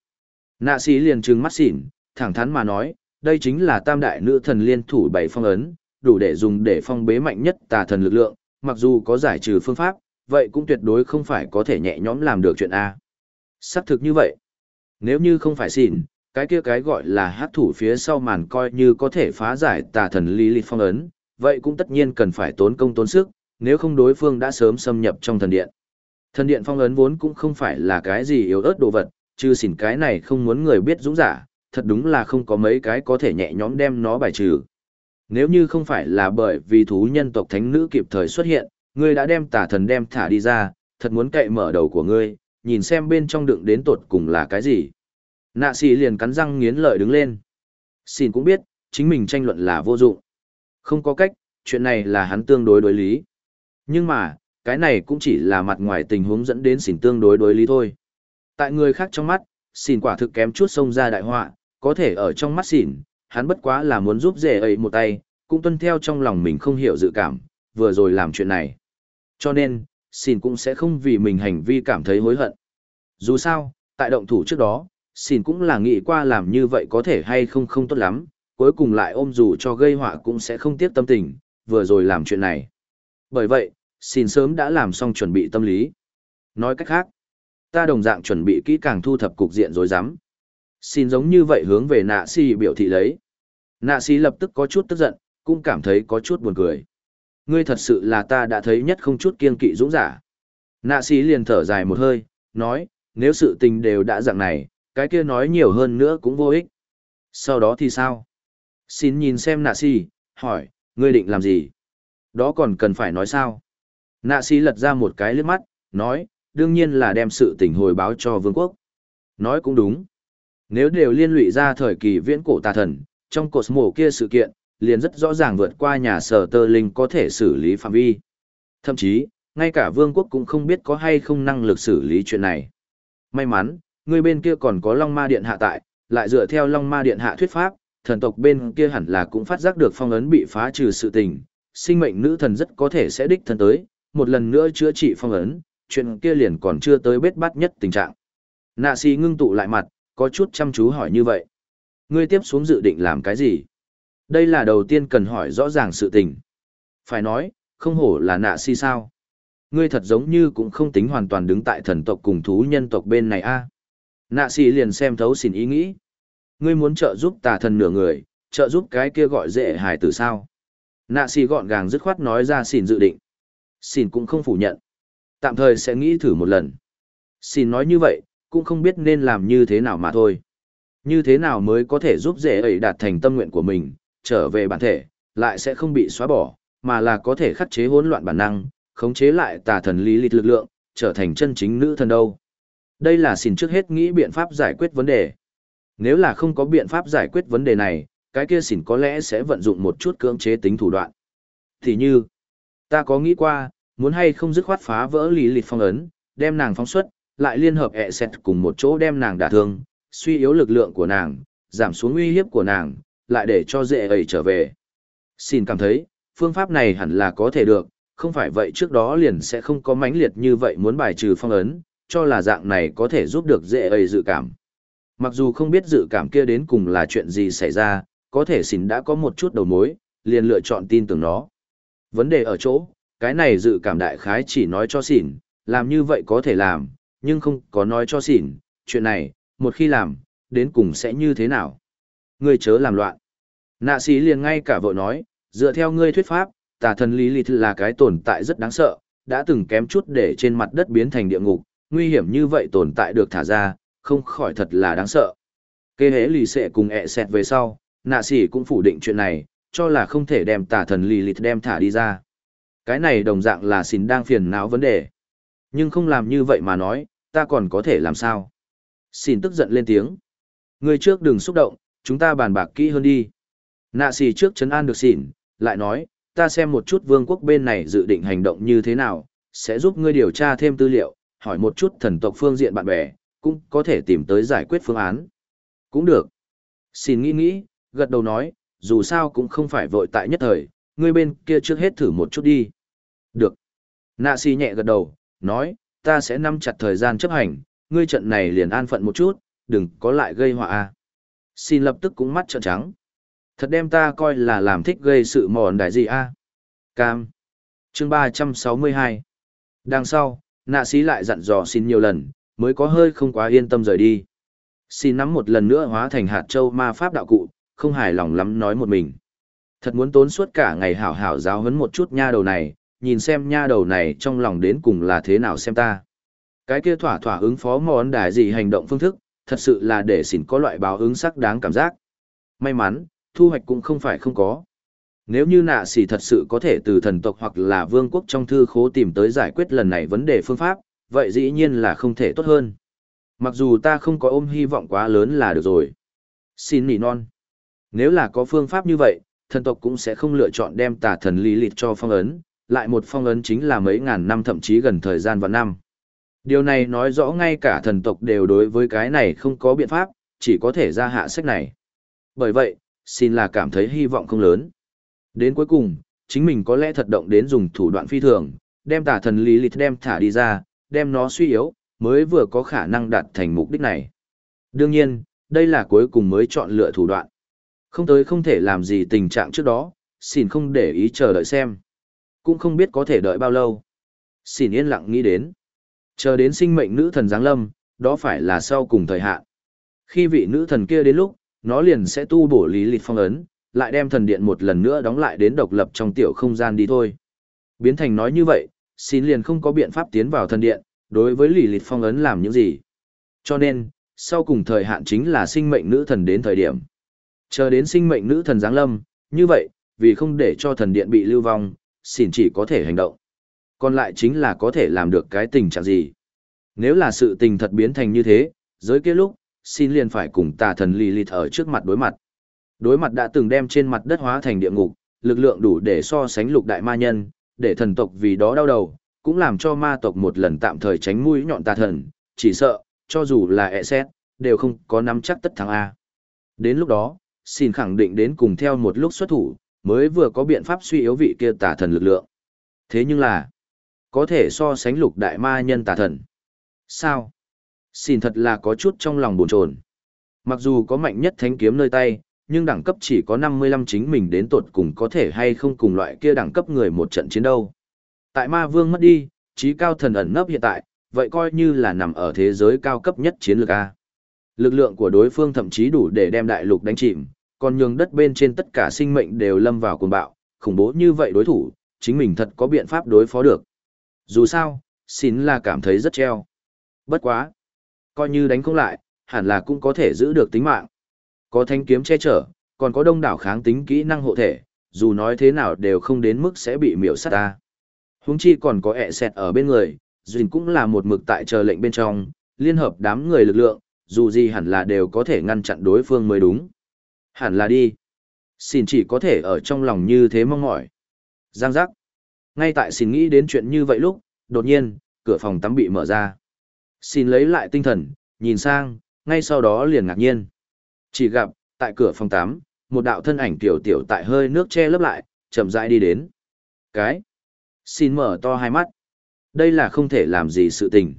Speaker 1: Nạ xì liền trừng mắt xỉn, thẳng thắn mà nói, đây chính là tam đại nữ thần liên thủ bảy phong ấn, đủ để dùng để phong bế mạnh nhất tà thần lực lượng, mặc dù có giải trừ phương pháp, vậy cũng tuyệt đối không phải có thể nhẹ nhõm làm được chuyện A. Xác thực như vậy. Nếu như không phải xỉn, cái kia cái gọi là hát thủ phía sau màn coi như có thể phá giải tà thần Lilith phong ấn, vậy cũng tất nhiên cần phải tốn công tốn sức, nếu không đối phương đã sớm xâm nhập trong thần điện. Thần điện phong ấn vốn cũng không phải là cái gì yếu ớt đồ vật, chứ xỉn cái này không muốn người biết dũng giả, thật đúng là không có mấy cái có thể nhẹ nhõm đem nó bài trừ. Nếu như không phải là bởi vì thú nhân tộc thánh nữ kịp thời xuất hiện, ngươi đã đem tà thần đem thả đi ra, thật muốn cậy mở đầu của ngươi, nhìn xem bên trong đựng đến tột cùng là cái gì. Nạ xì liền cắn răng nghiến lợi đứng lên. Xin cũng biết, chính mình tranh luận là vô dụng. Không có cách, chuyện này là hắn tương đối đối lý. Nhưng mà, cái này cũng chỉ là mặt ngoài tình huống dẫn đến xỉn tương đối đối lý thôi. Tại người khác trong mắt, xỉn quả thực kém chút xông ra đại họa, có thể ở trong mắt xỉn, hắn bất quá là muốn giúp rể ấy một tay, cũng tuân theo trong lòng mình không hiểu dự cảm, vừa rồi làm chuyện này. Cho nên, xỉn cũng sẽ không vì mình hành vi cảm thấy hối hận. Dù sao, tại động thủ trước đó, xỉn cũng là nghĩ qua làm như vậy có thể hay không không tốt lắm, cuối cùng lại ôm dù cho gây họa cũng sẽ không tiếc tâm tình, vừa rồi làm chuyện này. Bởi vậy, xỉn sớm đã làm xong chuẩn bị tâm lý. Nói cách khác, ta đồng dạng chuẩn bị kỹ càng thu thập cục diện rồi dám xin giống như vậy hướng về nạ si biểu thị lấy. Nạ si lập tức có chút tức giận, cũng cảm thấy có chút buồn cười. Ngươi thật sự là ta đã thấy nhất không chút kiên kỵ dũng giả. Nạ si liền thở dài một hơi, nói, nếu sự tình đều đã dạng này, cái kia nói nhiều hơn nữa cũng vô ích. Sau đó thì sao? Xin nhìn xem nạ si hỏi, ngươi định làm gì? Đó còn cần phải nói sao? Nạ si lật ra một cái lướt mắt, nói, đương nhiên là đem sự tình hồi báo cho vương quốc. Nói cũng đúng. Nếu đều liên lụy ra thời kỳ viễn cổ tà thần, trong cột mổ kia sự kiện, liền rất rõ ràng vượt qua nhà sở tơ linh có thể xử lý phạm vi. Thậm chí, ngay cả vương quốc cũng không biết có hay không năng lực xử lý chuyện này. May mắn, người bên kia còn có Long Ma Điện hạ tại, lại dựa theo Long Ma Điện hạ thuyết pháp, thần tộc bên kia hẳn là cũng phát giác được phong ấn bị phá trừ sự tình, sinh mệnh nữ thần rất có thể sẽ đích thân tới, một lần nữa chữa trị phong ấn, chuyện kia liền còn chưa tới bết bát nhất tình trạng. Nạ si ngưng tụ lại mặt, có chút chăm chú hỏi như vậy. Ngươi tiếp xuống dự định làm cái gì? Đây là đầu tiên cần hỏi rõ ràng sự tình. Phải nói, không hổ là nạ si sao. Ngươi thật giống như cũng không tính hoàn toàn đứng tại thần tộc cùng thú nhân tộc bên này a. Nạ si liền xem thấu xin ý nghĩ. Ngươi muốn trợ giúp tà thần nửa người, trợ giúp cái kia gọi dễ hài tử sao. Nạ si gọn gàng dứt khoát nói ra xin dự định. Xin cũng không phủ nhận. Tạm thời sẽ nghĩ thử một lần. Xin nói như vậy, cũng không biết nên làm như thế nào mà thôi. Như thế nào mới có thể giúp dễ ấy đạt thành tâm nguyện của mình, trở về bản thể, lại sẽ không bị xóa bỏ, mà là có thể khắc chế hỗn loạn bản năng, khống chế lại tà thần lý lịch lực lượng, trở thành chân chính nữ thần đâu. Đây là xin trước hết nghĩ biện pháp giải quyết vấn đề. Nếu là không có biện pháp giải quyết vấn đề này, cái kia xỉn có lẽ sẽ vận dụng một chút cưỡng chế tính thủ đoạn. Thì như, ta có nghĩ qua, muốn hay không dứt khoát phá vỡ lý lịch phong ấn, đem nàng phóng xuất, lại liên hợp ẹ xẹt cùng một chỗ đem nàng đả thương, suy yếu lực lượng của nàng, giảm xuống uy hiếp của nàng, lại để cho dễ ấy trở về. Xin cảm thấy, phương pháp này hẳn là có thể được, không phải vậy trước đó liền sẽ không có mãnh liệt như vậy muốn bài trừ phong ấn, cho là dạng này có thể giúp được dễ ấy dự cảm. Mặc dù không biết dự cảm kia đến cùng là chuyện gì xảy ra, có thể xin đã có một chút đầu mối, liền lựa chọn tin tưởng nó. Vấn đề ở chỗ, cái này dự cảm đại khái chỉ nói cho xỉn, làm như vậy có thể làm, nhưng không có nói cho xỉn, chuyện này, một khi làm, đến cùng sẽ như thế nào. Ngươi chớ làm loạn. Nạ sĩ liền ngay cả vội nói, dựa theo ngươi thuyết pháp, tà thần lý lịch là cái tồn tại rất đáng sợ, đã từng kém chút để trên mặt đất biến thành địa ngục, nguy hiểm như vậy tồn tại được thả ra, không khỏi thật là đáng sợ. Kê hế lì xệ cùng ẹ xẹt về sau, nạ sĩ cũng phủ định chuyện này, cho là không thể đem tà thần lý lịch đem thả đi ra. Cái này đồng dạng là xin đang phiền não vấn đề. Nhưng không làm như vậy mà nói, ta còn có thể làm sao? Xin tức giận lên tiếng. Người trước đừng xúc động, chúng ta bàn bạc kỹ hơn đi. Nạ xì trước chấn an được xỉn, lại nói, ta xem một chút vương quốc bên này dự định hành động như thế nào, sẽ giúp ngươi điều tra thêm tư liệu, hỏi một chút thần tộc phương diện bạn bè, cũng có thể tìm tới giải quyết phương án. Cũng được. Xin nghĩ nghĩ, gật đầu nói, dù sao cũng không phải vội tại nhất thời, ngươi bên kia trước hết thử một chút đi. Được. Nạ xì nhẹ gật đầu, nói, ta sẽ nắm chặt thời gian chấp hành, ngươi trận này liền an phận một chút, đừng có lại gây họa a. Xin lập tức cũng mắt trợn trắng. Thật đem ta coi là làm thích gây sự mòn đại gì a. Cam. Chương 362. Đằng sau, nạ sĩ lại dặn dò xin nhiều lần, mới có hơi không quá yên tâm rời đi. Xin nắm một lần nữa hóa thành hạt châu ma pháp đạo cụ, không hài lòng lắm nói một mình. Thật muốn tốn suốt cả ngày hảo hảo giáo huấn một chút nha đầu này, nhìn xem nha đầu này trong lòng đến cùng là thế nào xem ta. Cái kia thỏa thỏa ứng phó món đài gì hành động phương thức, thật sự là để xỉn có loại báo ứng sắc đáng cảm giác. May mắn, thu hoạch cũng không phải không có. Nếu như nạ xỉ thật sự có thể từ thần tộc hoặc là vương quốc trong thư khố tìm tới giải quyết lần này vấn đề phương pháp, vậy dĩ nhiên là không thể tốt hơn. Mặc dù ta không có ôm hy vọng quá lớn là được rồi. Xin nỉ non. Nếu là có phương pháp như vậy, thần tộc cũng sẽ không lựa chọn đem tà thần lý lịch cho phong ấn, lại một phong ấn chính là mấy ngàn năm thậm chí gần thời gian và năm. Điều này nói rõ ngay cả thần tộc đều đối với cái này không có biện pháp, chỉ có thể ra hạ sách này. Bởi vậy, xin là cảm thấy hy vọng không lớn. Đến cuối cùng, chính mình có lẽ thật động đến dùng thủ đoạn phi thường, đem tà thần lý lịch đem thả đi ra, đem nó suy yếu, mới vừa có khả năng đạt thành mục đích này. Đương nhiên, đây là cuối cùng mới chọn lựa thủ đoạn. Không tới không thể làm gì tình trạng trước đó, xin không để ý chờ đợi xem. Cũng không biết có thể đợi bao lâu. Xin yên lặng nghĩ đến. Chờ đến sinh mệnh nữ thần giáng lâm, đó phải là sau cùng thời hạn. Khi vị nữ thần kia đến lúc, nó liền sẽ tu bổ lý lịch phong ấn, lại đem thần điện một lần nữa đóng lại đến độc lập trong tiểu không gian đi thôi. Biến thành nói như vậy, xin liền không có biện pháp tiến vào thần điện, đối với lý lịch phong ấn làm những gì. Cho nên, sau cùng thời hạn chính là sinh mệnh nữ thần đến thời điểm. Chờ đến sinh mệnh nữ thần giáng lâm, như vậy, vì không để cho thần điện bị lưu vong, Xỉn chỉ có thể hành động. Còn lại chính là có thể làm được cái tình trạng gì. Nếu là sự tình thật biến thành như thế, giới kia lúc, xin liền phải cùng tà thần lì lịt ở trước mặt đối mặt. Đối mặt đã từng đem trên mặt đất hóa thành địa ngục, lực lượng đủ để so sánh lục đại ma nhân, để thần tộc vì đó đau đầu, cũng làm cho ma tộc một lần tạm thời tránh mũi nhọn tà thần, chỉ sợ, cho dù là ẹ xét, đều không có nắm chắc tất thắng A. Đến lúc đó, xin khẳng định đến cùng theo một lúc xuất thủ, mới vừa có biện pháp suy yếu vị kia tà thần lực lượng. Thế nhưng là, có thể so sánh lục đại ma nhân tà thần. Sao? Xin thật là có chút trong lòng buồn chồn. Mặc dù có mạnh nhất thánh kiếm nơi tay, nhưng đẳng cấp chỉ có 55 chính mình đến tột cùng có thể hay không cùng loại kia đẳng cấp người một trận chiến đâu. Tại ma vương mất đi, trí cao thần ẩn nấp hiện tại, vậy coi như là nằm ở thế giới cao cấp nhất chiến lược A. Lực lượng của đối phương thậm chí đủ để đem đại lục đánh chìm, còn nhường đất bên trên tất cả sinh mệnh đều lâm vào cuồng bạo, khủng bố như vậy đối thủ, chính mình thật có biện pháp đối phó được. Dù sao, xin là cảm thấy rất treo. Bất quá. Coi như đánh không lại, hẳn là cũng có thể giữ được tính mạng. Có thanh kiếm che chở, còn có đông đảo kháng tính kỹ năng hộ thể, dù nói thế nào đều không đến mức sẽ bị miểu sát ta. Húng chi còn có ẹ xẹt ở bên người, dùn cũng là một mực tại chờ lệnh bên trong, liên hợp đám người lực lượng, dù gì hẳn là đều có thể ngăn chặn đối phương mới đúng. Hẳn là đi. Xin chỉ có thể ở trong lòng như thế mong mỏi. Giang giác. Ngay tại xin nghĩ đến chuyện như vậy lúc, đột nhiên, cửa phòng tắm bị mở ra. Xin lấy lại tinh thần, nhìn sang, ngay sau đó liền ngạc nhiên. Chỉ gặp, tại cửa phòng tắm, một đạo thân ảnh tiểu tiểu tại hơi nước che lấp lại, chậm rãi đi đến. Cái. Xin mở to hai mắt. Đây là không thể làm gì sự tình.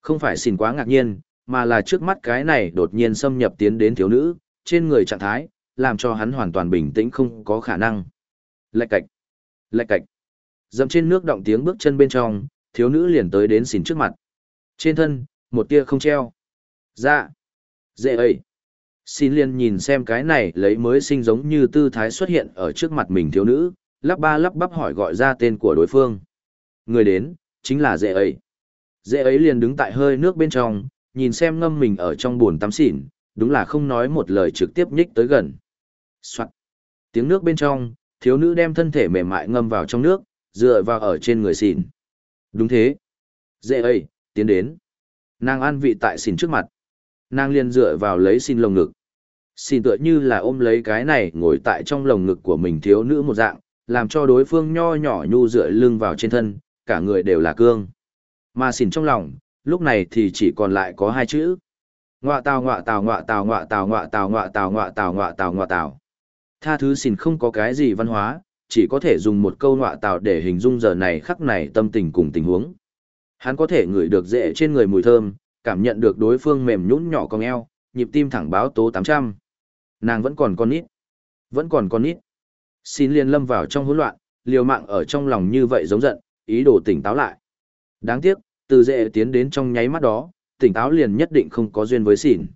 Speaker 1: Không phải xin quá ngạc nhiên, mà là trước mắt cái này đột nhiên xâm nhập tiến đến thiếu nữ, trên người trạng thái, làm cho hắn hoàn toàn bình tĩnh không có khả năng. Lạch cạch, lạch cạch. dầm trên nước động tiếng bước chân bên trong, thiếu nữ liền tới đến xỉn trước mặt. Trên thân, một tia không treo. Dạ. Dễ ấy. Xin liền nhìn xem cái này lấy mới sinh giống như tư thái xuất hiện ở trước mặt mình thiếu nữ, lắp ba lắp bắp hỏi gọi ra tên của đối phương. Người đến, chính là dễ ấy. Dễ ấy liền đứng tại hơi nước bên trong, nhìn xem ngâm mình ở trong bồn tắm xỉn, đúng là không nói một lời trực tiếp nhích tới gần. Soạn. Tiếng nước bên trong, thiếu nữ đem thân thể mềm mại ngâm vào trong nước, dựa vào ở trên người xỉn. Đúng thế. Dễ ơi, tiến đến. Nàng an vị tại xỉn trước mặt. Nàng liền dựa vào lấy xin lồng ngực. Xin tựa như là ôm lấy cái này ngồi tại trong lồng ngực của mình thiếu nữ một dạng, làm cho đối phương nho nhỏ nhu dựa lưng vào trên thân, cả người đều là cương. Mà xỉn trong lòng, lúc này thì chỉ còn lại có hai chữ. Ngọa tào ngọa tào ngọa tào ngọa tào ngọa tào ngọa tào ngọa tào ngọa tào ngọa tào. Tha thứ xin không có cái gì văn hóa, chỉ có thể dùng một câu ngọa tào để hình dung giờ này khắc này tâm tình cùng tình huống. Hắn có thể ngửi được dễ trên người mùi thơm, cảm nhận được đối phương mềm nhũn nhỏ cong eo, nhịp tim thẳng báo tố 800. Nàng vẫn còn con nít. Vẫn còn con nít. Xin liên lâm vào trong hỗn loạn, liều mạng ở trong lòng như vậy giống giận, ý đồ tỉnh táo lại. Đáng tiếc, từ dễ tiến đến trong nháy mắt đó, tỉnh táo liền nhất định không có duyên với xỉn.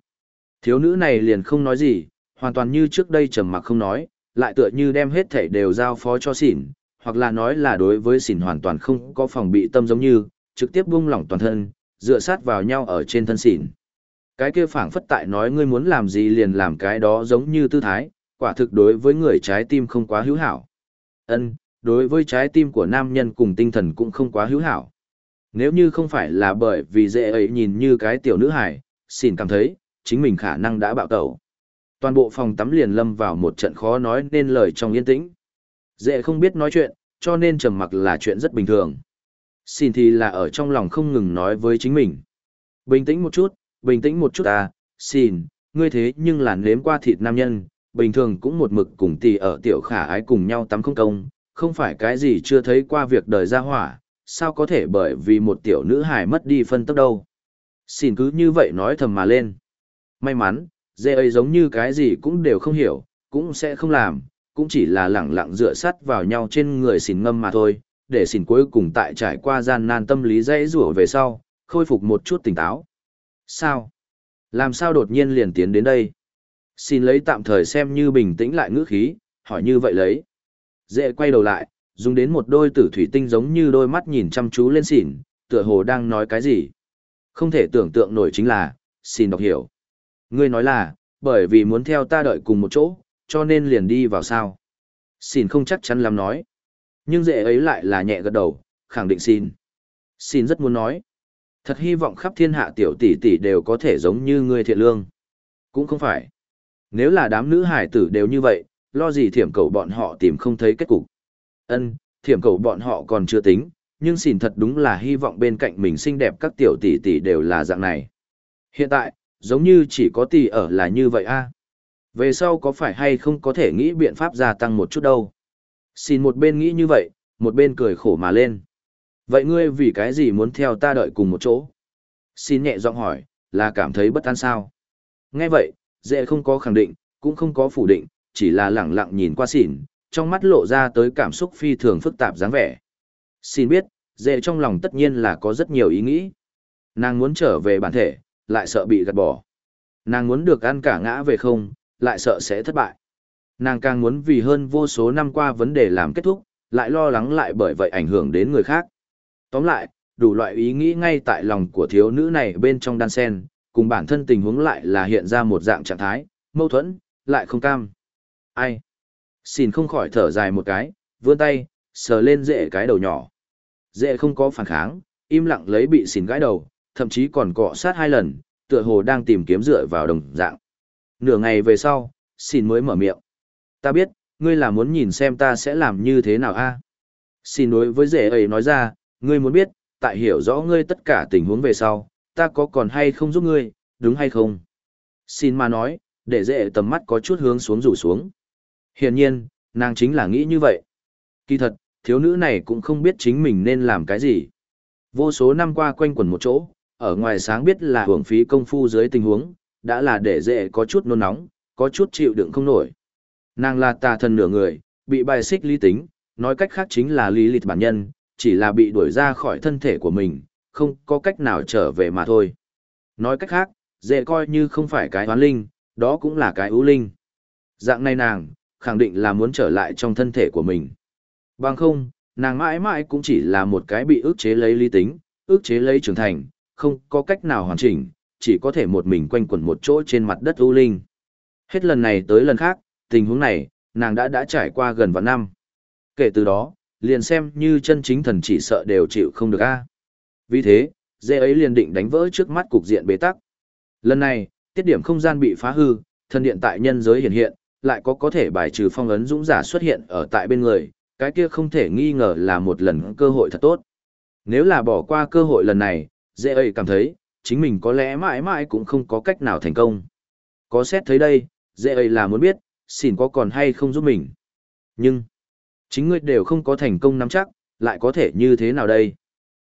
Speaker 1: Thiếu nữ này liền không nói gì, hoàn toàn như trước đây trầm mặc không nói, lại tựa như đem hết thảy đều giao phó cho xỉn, hoặc là nói là đối với xỉn hoàn toàn không có phòng bị tâm giống như, trực tiếp buông lỏng toàn thân, dựa sát vào nhau ở trên thân xỉn. Cái kia phảng phất tại nói ngươi muốn làm gì liền làm cái đó giống như tư thái, quả thực đối với người trái tim không quá hữu hảo. Ân, đối với trái tim của nam nhân cùng tinh thần cũng không quá hữu hảo. Nếu như không phải là bởi vì dễ ấy nhìn như cái tiểu nữ hải, xin cảm thấy, chính mình khả năng đã bạo tẩu. Toàn bộ phòng tắm liền lâm vào một trận khó nói nên lời trong yên tĩnh. Dễ không biết nói chuyện, cho nên trầm mặc là chuyện rất bình thường. Xin thì là ở trong lòng không ngừng nói với chính mình. Bình tĩnh một chút, bình tĩnh một chút à, xin, ngươi thế nhưng là nếm qua thịt nam nhân, bình thường cũng một mực cùng tỷ ở tiểu khả ái cùng nhau tắm không công, không phải cái gì chưa thấy qua việc đời ra hỏa, sao có thể bởi vì một tiểu nữ hài mất đi phân tốc đâu. Xin cứ như vậy nói thầm mà lên. May mắn, dê ấy giống như cái gì cũng đều không hiểu, cũng sẽ không làm, cũng chỉ là lẳng lặng dựa sắt vào nhau trên người xỉn ngâm mà thôi, để xỉn cuối cùng tại trải qua gian nan tâm lý dãy rủa về sau, khôi phục một chút tỉnh táo. Sao? Làm sao đột nhiên liền tiến đến đây? Xin lấy tạm thời xem như bình tĩnh lại ngữ khí, hỏi như vậy lấy. Dễ quay đầu lại, dùng đến một đôi tử thủy tinh giống như đôi mắt nhìn chăm chú lên xỉn, tựa hồ đang nói cái gì. Không thể tưởng tượng nổi chính là, xin đọc hiểu. Ngươi nói là, bởi vì muốn theo ta đợi cùng một chỗ, cho nên liền đi vào sao. Xin không chắc chắn lắm nói. Nhưng dễ ấy lại là nhẹ gật đầu, khẳng định xin. Xin rất muốn nói. Thật hy vọng khắp thiên hạ tiểu tỷ tỷ đều có thể giống như ngươi thiện lương. Cũng không phải. Nếu là đám nữ hải tử đều như vậy, lo gì thiểm cầu bọn họ tìm không thấy kết cục. Ân, thiểm cầu bọn họ còn chưa tính, nhưng xỉn thật đúng là hy vọng bên cạnh mình xinh đẹp các tiểu tỷ tỷ đều là dạng này. Hiện tại, giống như chỉ có tỷ ở là như vậy a. Về sau có phải hay không có thể nghĩ biện pháp gia tăng một chút đâu. Xin một bên nghĩ như vậy, một bên cười khổ mà lên. Vậy ngươi vì cái gì muốn theo ta đợi cùng một chỗ? Xin nhẹ giọng hỏi, là cảm thấy bất an sao? Nghe vậy, dễ không có khẳng định, cũng không có phủ định, chỉ là lẳng lặng nhìn qua xỉn, trong mắt lộ ra tới cảm xúc phi thường phức tạp dáng vẻ. Xin biết, dệ trong lòng tất nhiên là có rất nhiều ý nghĩ. Nàng muốn trở về bản thể, lại sợ bị gạt bỏ. Nàng muốn được ăn cả ngã về không, lại sợ sẽ thất bại. Nàng càng muốn vì hơn vô số năm qua vấn đề làm kết thúc, lại lo lắng lại bởi vậy ảnh hưởng đến người khác. Tóm lại, đủ loại ý nghĩ ngay tại lòng của thiếu nữ này bên trong đan sen, cùng bản thân tình huống lại là hiện ra một dạng trạng thái, mâu thuẫn, lại không cam. Ai? Xin không khỏi thở dài một cái, vươn tay, sờ lên dễ cái đầu nhỏ. Dễ không có phản kháng, im lặng lấy bị xỉn gãi đầu, thậm chí còn cọ sát hai lần, tựa hồ đang tìm kiếm dựa vào đồng dạng. Nửa ngày về sau, xin mới mở miệng. Ta biết, ngươi là muốn nhìn xem ta sẽ làm như thế nào a Xin đối với dễ ấy nói ra, ngươi muốn biết, tại hiểu rõ ngươi tất cả tình huống về sau, ta có còn hay không giúp ngươi, đúng hay không? Xin mà nói, để dễ tầm mắt có chút hướng xuống rủ xuống. Hiển nhiên, nàng chính là nghĩ như vậy. Kỳ thật, thiếu nữ này cũng không biết chính mình nên làm cái gì. Vô số năm qua quanh quẩn một chỗ, ở ngoài sáng biết là hưởng phí công phu dưới tình huống, đã là để dễ có chút nôn nóng, có chút chịu đựng không nổi. Nàng là tà thần nửa người, bị bài xích lý tính, nói cách khác chính là lý lịch bản nhân, chỉ là bị đuổi ra khỏi thân thể của mình, không có cách nào trở về mà thôi. Nói cách khác, dễ coi như không phải cái hoán linh, đó cũng là cái ưu linh. Dạng này nàng, khẳng định là muốn trở lại trong thân thể của mình. Bằng không, nàng mãi mãi cũng chỉ là một cái bị ức chế lấy lý tính, ức chế lấy trưởng thành, không có cách nào hoàn chỉnh, chỉ có thể một mình quanh quẩn một chỗ trên mặt đất ưu linh. Hết lần này tới lần khác, tình huống này, nàng đã đã trải qua gần vạn năm. Kể từ đó, liền xem như chân chính thần chỉ sợ đều chịu không được a. Vì thế, dê ấy liền định đánh vỡ trước mắt cục diện bế tắc. Lần này, tiết điểm không gian bị phá hư, thần điện tại nhân giới hiện hiện, lại có có thể bài trừ phong ấn dũng giả xuất hiện ở tại bên người, cái kia không thể nghi ngờ là một lần cơ hội thật tốt. Nếu là bỏ qua cơ hội lần này, dễ ấy cảm thấy, chính mình có lẽ mãi mãi cũng không có cách nào thành công. Có xét thấy đây, dễ ấy là muốn biết, xin có còn hay không giúp mình. Nhưng, chính ngươi đều không có thành công nắm chắc, lại có thể như thế nào đây?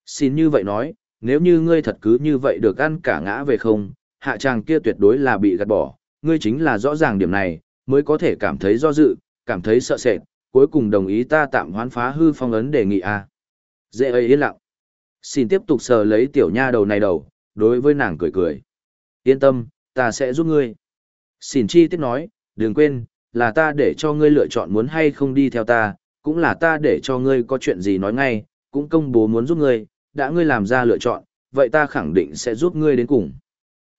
Speaker 1: Xin như vậy nói, nếu như ngươi thật cứ như vậy được ăn cả ngã về không, hạ tràng kia tuyệt đối là bị gạt bỏ, ngươi chính là rõ ràng điểm này, mới có thể cảm thấy do dự, cảm thấy sợ sệt, cuối cùng đồng ý ta tạm hoán phá hư phong ấn đề nghị a. Dễ ấy yên lặng. Xin tiếp tục sờ lấy tiểu nha đầu này đầu, đối với nàng cười cười. Yên tâm, ta sẽ giúp ngươi. Xin chi tiết nói, đừng quên, là ta để cho ngươi lựa chọn muốn hay không đi theo ta, cũng là ta để cho ngươi có chuyện gì nói ngay, cũng công bố muốn giúp ngươi, đã ngươi làm ra lựa chọn, vậy ta khẳng định sẽ giúp ngươi đến cùng.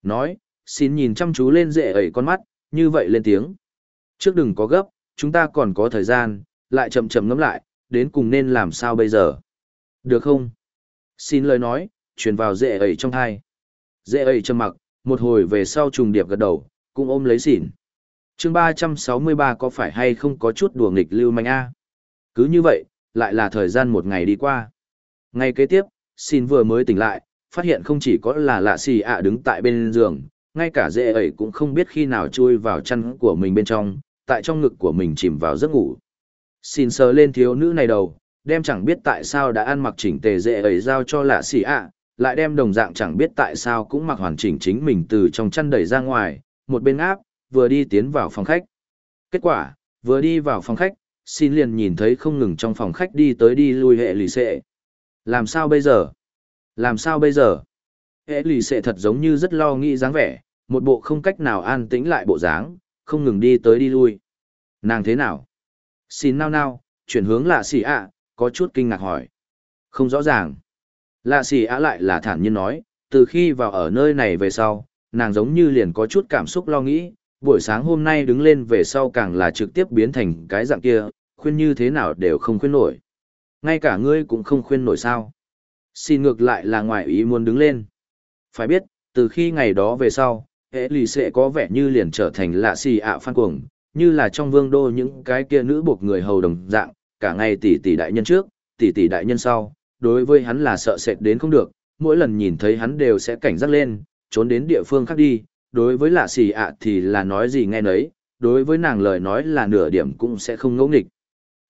Speaker 1: Nói, xin nhìn chăm chú lên dễ ấy con mắt, như vậy lên tiếng. Trước đừng có gấp, chúng ta còn có thời gian, lại chậm chậm ngẫm lại, đến cùng nên làm sao bây giờ. Được không? Xin lời nói, truyền vào dễ ẩy trong thai. Dễ ẩy trầm mặc, một hồi về sau trùng điệp gật đầu, cũng ôm lấy xỉn. chương ba trăm sáu mươi ba có phải hay không có chút đùa nghịch lưu manh a Cứ như vậy, lại là thời gian một ngày đi qua. Ngày kế tiếp, xin vừa mới tỉnh lại, phát hiện không chỉ có là lạ xì ạ đứng tại bên giường, ngay cả dễ ẩy cũng không biết khi nào chui vào chăn của mình bên trong, tại trong ngực của mình chìm vào giấc ngủ. Xin sờ lên thiếu nữ này đầu, đem chẳng biết tại sao đã ăn mặc chỉnh tề dễ ấy giao cho lạ xì ạ, lại đem đồng dạng chẳng biết tại sao cũng mặc hoàn chỉnh chính mình từ trong chăn đẩy ra ngoài, một bên áp, vừa đi tiến vào phòng khách. Kết quả, vừa đi vào phòng khách, xin liền nhìn thấy không ngừng trong phòng khách đi tới đi lui hệ lì xệ. Làm sao bây giờ? Làm sao bây giờ? Hệ lì xệ thật giống như rất lo nghĩ dáng vẻ, một bộ không cách nào an tĩnh lại bộ dáng, không ngừng đi tới đi lui. Nàng thế nào? Xin nao nao, chuyển hướng lạ xì ạ, có chút kinh ngạc hỏi. Không rõ ràng. Lạ xì ạ lại là thản nhiên nói, từ khi vào ở nơi này về sau, nàng giống như liền có chút cảm xúc lo nghĩ, buổi sáng hôm nay đứng lên về sau càng là trực tiếp biến thành cái dạng kia, khuyên như thế nào đều không khuyên nổi. Ngay cả ngươi cũng không khuyên nổi sao. Xin ngược lại là ngoại ý muốn đứng lên. Phải biết, từ khi ngày đó về sau, hệ lì sẽ có vẻ như liền trở thành lạ xì ạ phan cuồng, như là trong vương đô những cái kia nữ buộc người hầu đồng dạng, cả ngày tỷ tỷ đại nhân trước, tỷ tỷ đại nhân sau, đối với hắn là sợ sệt đến không được, mỗi lần nhìn thấy hắn đều sẽ cảnh giác lên, trốn đến địa phương khác đi, đối với lạ xì ạ thì là nói gì nghe nấy, đối với nàng lời nói là nửa điểm cũng sẽ không ngẫu nghịch.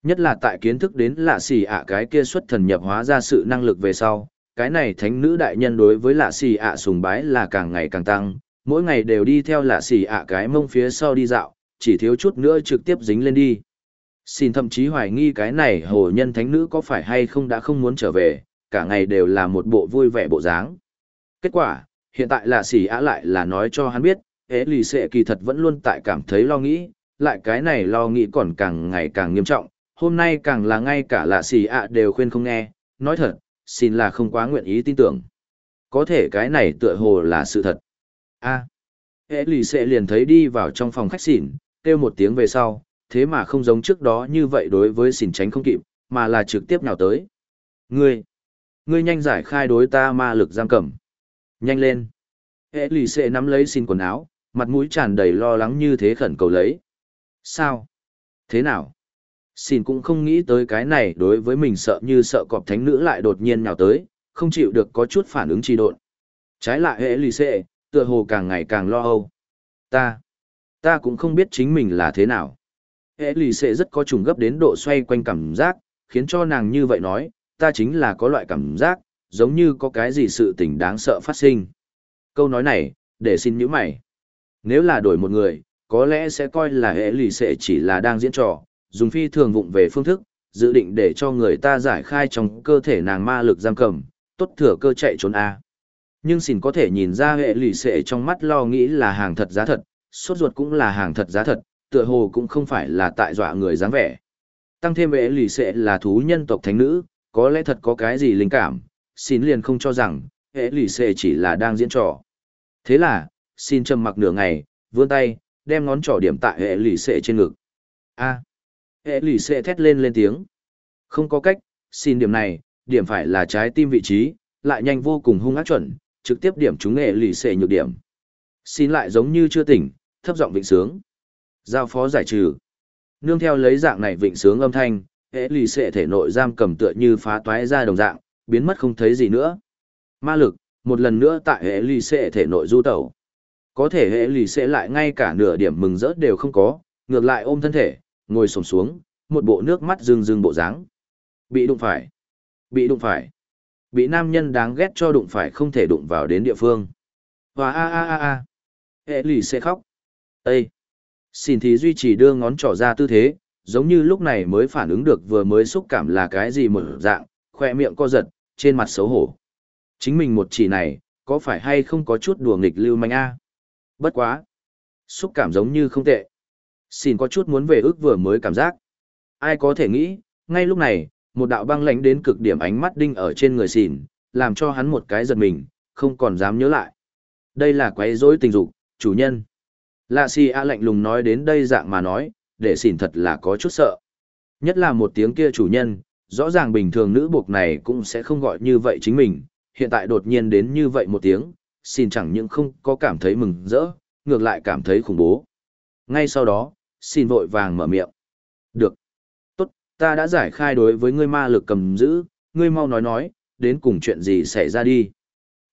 Speaker 1: Nhất là tại kiến thức đến lạ xì ạ cái kia xuất thần nhập hóa ra sự năng lực về sau, cái này thánh nữ đại nhân đối với lạ xì ạ sùng bái là càng ngày càng tăng, mỗi ngày đều đi theo lạ xì ạ cái mông phía sau đi dạo, chỉ thiếu chút nữa trực tiếp dính lên đi. Xin thậm chí hoài nghi cái này hồ nhân thánh nữ có phải hay không đã không muốn trở về, cả ngày đều là một bộ vui vẻ bộ dáng. Kết quả, hiện tại là xỉ ạ lại là nói cho hắn biết, ế lì xệ kỳ thật vẫn luôn tại cảm thấy lo nghĩ, lại cái này lo nghĩ còn càng ngày càng nghiêm trọng, hôm nay càng là ngay cả lạ xỉ ạ đều khuyên không nghe, nói thật, xin là không quá nguyện ý tin tưởng. Có thể cái này tựa hồ là sự thật a ế lì xệ liền thấy đi vào trong phòng khách xỉn, kêu một tiếng về sau, thế mà không giống trước đó như vậy đối với xỉn tránh không kịp, mà là trực tiếp nào tới. Ngươi, ngươi nhanh giải khai đối ta ma lực giam cầm. Nhanh lên. Hệ lì xệ nắm lấy xin quần áo, mặt mũi tràn đầy lo lắng như thế khẩn cầu lấy. Sao? Thế nào? Xin cũng không nghĩ tới cái này đối với mình sợ như sợ cọp thánh nữ lại đột nhiên nhào tới, không chịu được có chút phản ứng trì độn. Trái lại hệ lì xệ, tựa hồ càng ngày càng lo âu. Ta, ta cũng không biết chính mình là thế nào. Hệ lì xệ rất có trùng gấp đến độ xoay quanh cảm giác, khiến cho nàng như vậy nói, ta chính là có loại cảm giác, giống như có cái gì sự tình đáng sợ phát sinh. Câu nói này, để xin những mày. Nếu là đổi một người, có lẽ sẽ coi là hệ lì xệ chỉ là đang diễn trò, dùng phi thường vụng về phương thức, dự định để cho người ta giải khai trong cơ thể nàng ma lực giam cầm, tốt thừa cơ chạy trốn A. Nhưng xin có thể nhìn ra hệ lì xệ trong mắt lo nghĩ là hàng thật giá thật, sốt ruột cũng là hàng thật giá thật, tựa hồ cũng không phải là tại dọa người dáng vẻ. Tăng thêm hệ lì xệ là thú nhân tộc thánh nữ, có lẽ thật có cái gì linh cảm, xin liền không cho rằng, hệ lì xệ chỉ là đang diễn trò. Thế là, xin trầm mặc nửa ngày, vươn tay, đem ngón trỏ điểm tại hệ lì xệ trên ngực. A. hệ lì xệ thét lên lên tiếng. Không có cách, xin điểm này, điểm phải là trái tim vị trí, lại nhanh vô cùng hung ác chuẩn, trực tiếp điểm chúng nghệ lì xệ nhược điểm. Xin lại giống như chưa tỉnh, thấp giọng vịnh sướng. Giao phó giải trừ. Nương theo lấy dạng này vịnh sướng âm thanh, hệ lì xệ thể nội giam cầm tựa như phá toái ra đồng dạng, biến mất không thấy gì nữa. Ma lực, một lần nữa tại hệ lì xệ thể nội du tẩu. Có thể hệ lì xệ lại ngay cả nửa điểm mừng rỡ đều không có, ngược lại ôm thân thể, ngồi sổng xuống, một bộ nước mắt rưng rưng bộ dáng. Bị đụng phải. Bị đụng phải. Bị nam nhân đáng ghét cho đụng phải không thể đụng vào đến địa phương. Và a a a a. Hệ lì sẽ khóc. Ê! Xin thì duy trì đưa ngón trỏ ra tư thế, giống như lúc này mới phản ứng được vừa mới xúc cảm là cái gì một dạng, khoe miệng co giật, trên mặt xấu hổ. Chính mình một chỉ này, có phải hay không có chút đùa nghịch lưu manh a? Bất quá. Xúc cảm giống như không tệ. Xin có chút muốn về ước vừa mới cảm giác. Ai có thể nghĩ, ngay lúc này, một đạo băng lãnh đến cực điểm ánh mắt đinh ở trên người xỉn, làm cho hắn một cái giật mình, không còn dám nhớ lại. Đây là quấy rối tình dục, chủ nhân. Lạ si a lạnh lùng nói đến đây dạng mà nói, để xỉn thật là có chút sợ. Nhất là một tiếng kia chủ nhân, rõ ràng bình thường nữ buộc này cũng sẽ không gọi như vậy chính mình, hiện tại đột nhiên đến như vậy một tiếng, xin chẳng những không có cảm thấy mừng rỡ, ngược lại cảm thấy khủng bố. Ngay sau đó, xin vội vàng mở miệng. Được. Ta đã giải khai đối với ngươi ma lực cầm giữ, ngươi mau nói nói, đến cùng chuyện gì xảy ra đi.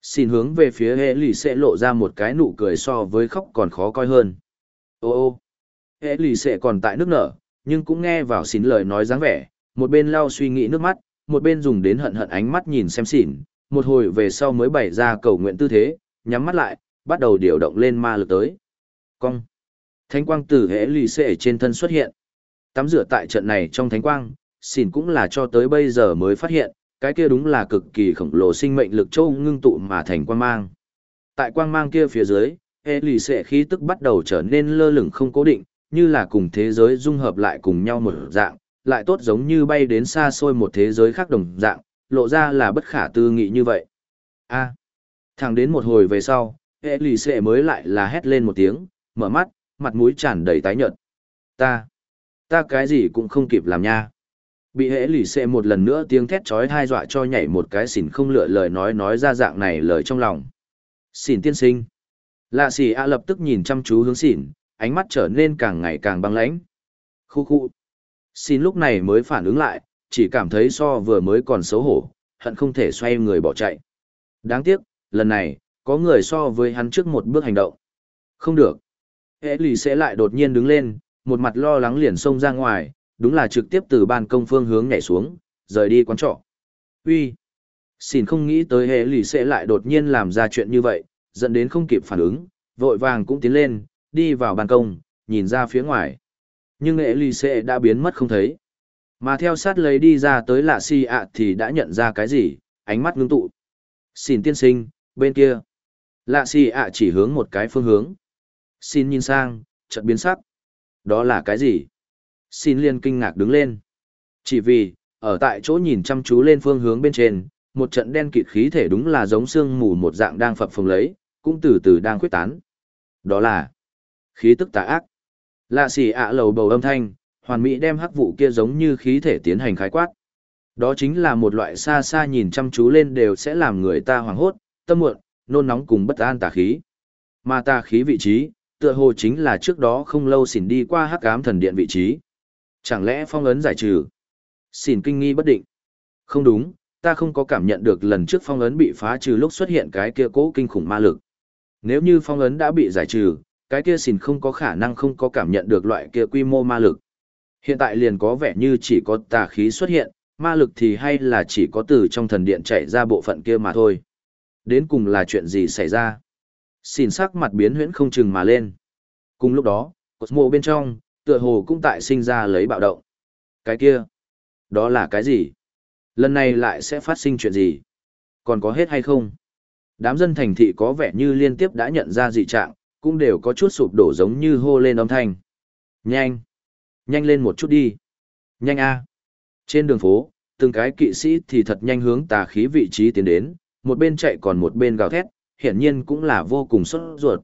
Speaker 1: Xin hướng về phía hệ lì sẽ lộ ra một cái nụ cười so với khóc còn khó coi hơn. Ô ô, hệ lì sẽ còn tại nước nở, nhưng cũng nghe vào xin lời nói dáng vẻ, một bên lau suy nghĩ nước mắt, một bên dùng đến hận hận ánh mắt nhìn xem xỉn, một hồi về sau mới bày ra cầu nguyện tư thế, nhắm mắt lại, bắt đầu điều động lên ma lực tới. Cong. Thánh quang Tử hệ lì xệ trên thân xuất hiện. Tắm rửa tại trận này trong thánh quang, xỉn cũng là cho tới bây giờ mới phát hiện, cái kia đúng là cực kỳ khổng lồ sinh mệnh lực châu ngưng tụ mà thành quang mang. Tại quang mang kia phía dưới, hệ lì xệ khí tức bắt đầu trở nên lơ lửng không cố định, như là cùng thế giới dung hợp lại cùng nhau một dạng, lại tốt giống như bay đến xa xôi một thế giới khác đồng dạng, lộ ra là bất khả tư nghị như vậy. A. Thẳng đến một hồi về sau, hệ lì xệ mới lại là hét lên một tiếng, mở mắt, mặt mũi tràn đầy tái nhợt. Ta. Ta cái gì cũng không kịp làm nha. Bị hễ lì xệ một lần nữa tiếng thét chói hai dọa cho nhảy một cái xỉn không lựa lời nói nói ra dạng này lời trong lòng. Xỉn tiên sinh. Lạ xỉ a lập tức nhìn chăm chú hướng xỉn, ánh mắt trở nên càng ngày càng băng lãnh. Khu khu. xỉn lúc này mới phản ứng lại, chỉ cảm thấy so vừa mới còn xấu hổ, hận không thể xoay người bỏ chạy. Đáng tiếc, lần này, có người so với hắn trước một bước hành động. Không được. Hệ lì sẽ lại đột nhiên đứng lên, một mặt lo lắng liền xông ra ngoài, đúng là trực tiếp từ ban công phương hướng nhảy xuống, rời đi quán trọ. Uy, Xin không nghĩ tới hệ lì sẽ lại đột nhiên làm ra chuyện như vậy, dẫn đến không kịp phản ứng, vội vàng cũng tiến lên, đi vào ban công, nhìn ra phía ngoài. Nhưng hệ lì sẽ đã biến mất không thấy. Mà theo sát lấy đi ra tới lạ si ạ thì đã nhận ra cái gì, ánh mắt ngưng tụ. Xin tiên sinh, bên kia. Lạ si ạ chỉ hướng một cái phương hướng. Xin nhìn sang, chợt biến sắc. Đó là cái gì? Xin liên kinh ngạc đứng lên. Chỉ vì, ở tại chỗ nhìn chăm chú lên phương hướng bên trên, một trận đen kịt khí thể đúng là giống sương mù một dạng đang phập phồng lấy, cũng từ từ đang khuyết tán. Đó là khí tức tà ác. Lạ xì ạ lầu bầu âm thanh, hoàn mỹ đem hắc vụ kia giống như khí thể tiến hành khái quát. Đó chính là một loại xa xa nhìn chăm chú lên đều sẽ làm người ta hoảng hốt, tâm muộn, nôn nóng cùng bất an tà khí. Mà tà khí vị trí, tựa hồ chính là trước đó không lâu xỉn đi qua hắc ám thần điện vị trí. Chẳng lẽ phong ấn giải trừ? Xỉn kinh nghi bất định. Không đúng, ta không có cảm nhận được lần trước phong ấn bị phá trừ lúc xuất hiện cái kia cố kinh khủng ma lực. Nếu như phong ấn đã bị giải trừ, cái kia xỉn không có khả năng không có cảm nhận được loại kia quy mô ma lực. Hiện tại liền có vẻ như chỉ có tà khí xuất hiện, ma lực thì hay là chỉ có từ trong thần điện chạy ra bộ phận kia mà thôi. Đến cùng là chuyện gì xảy ra? Xin sắc mặt biến huyễn không chừng mà lên. Cùng lúc đó, Cosmo bên trong, tựa hồ cũng tại sinh ra lấy bạo động. Cái kia, đó là cái gì? Lần này lại sẽ phát sinh chuyện gì? Còn có hết hay không? Đám dân thành thị có vẻ như liên tiếp đã nhận ra dị trạng, cũng đều có chút sụp đổ giống như hô lên âm thanh. Nhanh! Nhanh lên một chút đi! Nhanh a! Trên đường phố, từng cái kỵ sĩ thì thật nhanh hướng tà khí vị trí tiến đến, một bên chạy còn một bên gào thét, hiển nhiên cũng là vô cùng sốt ruột.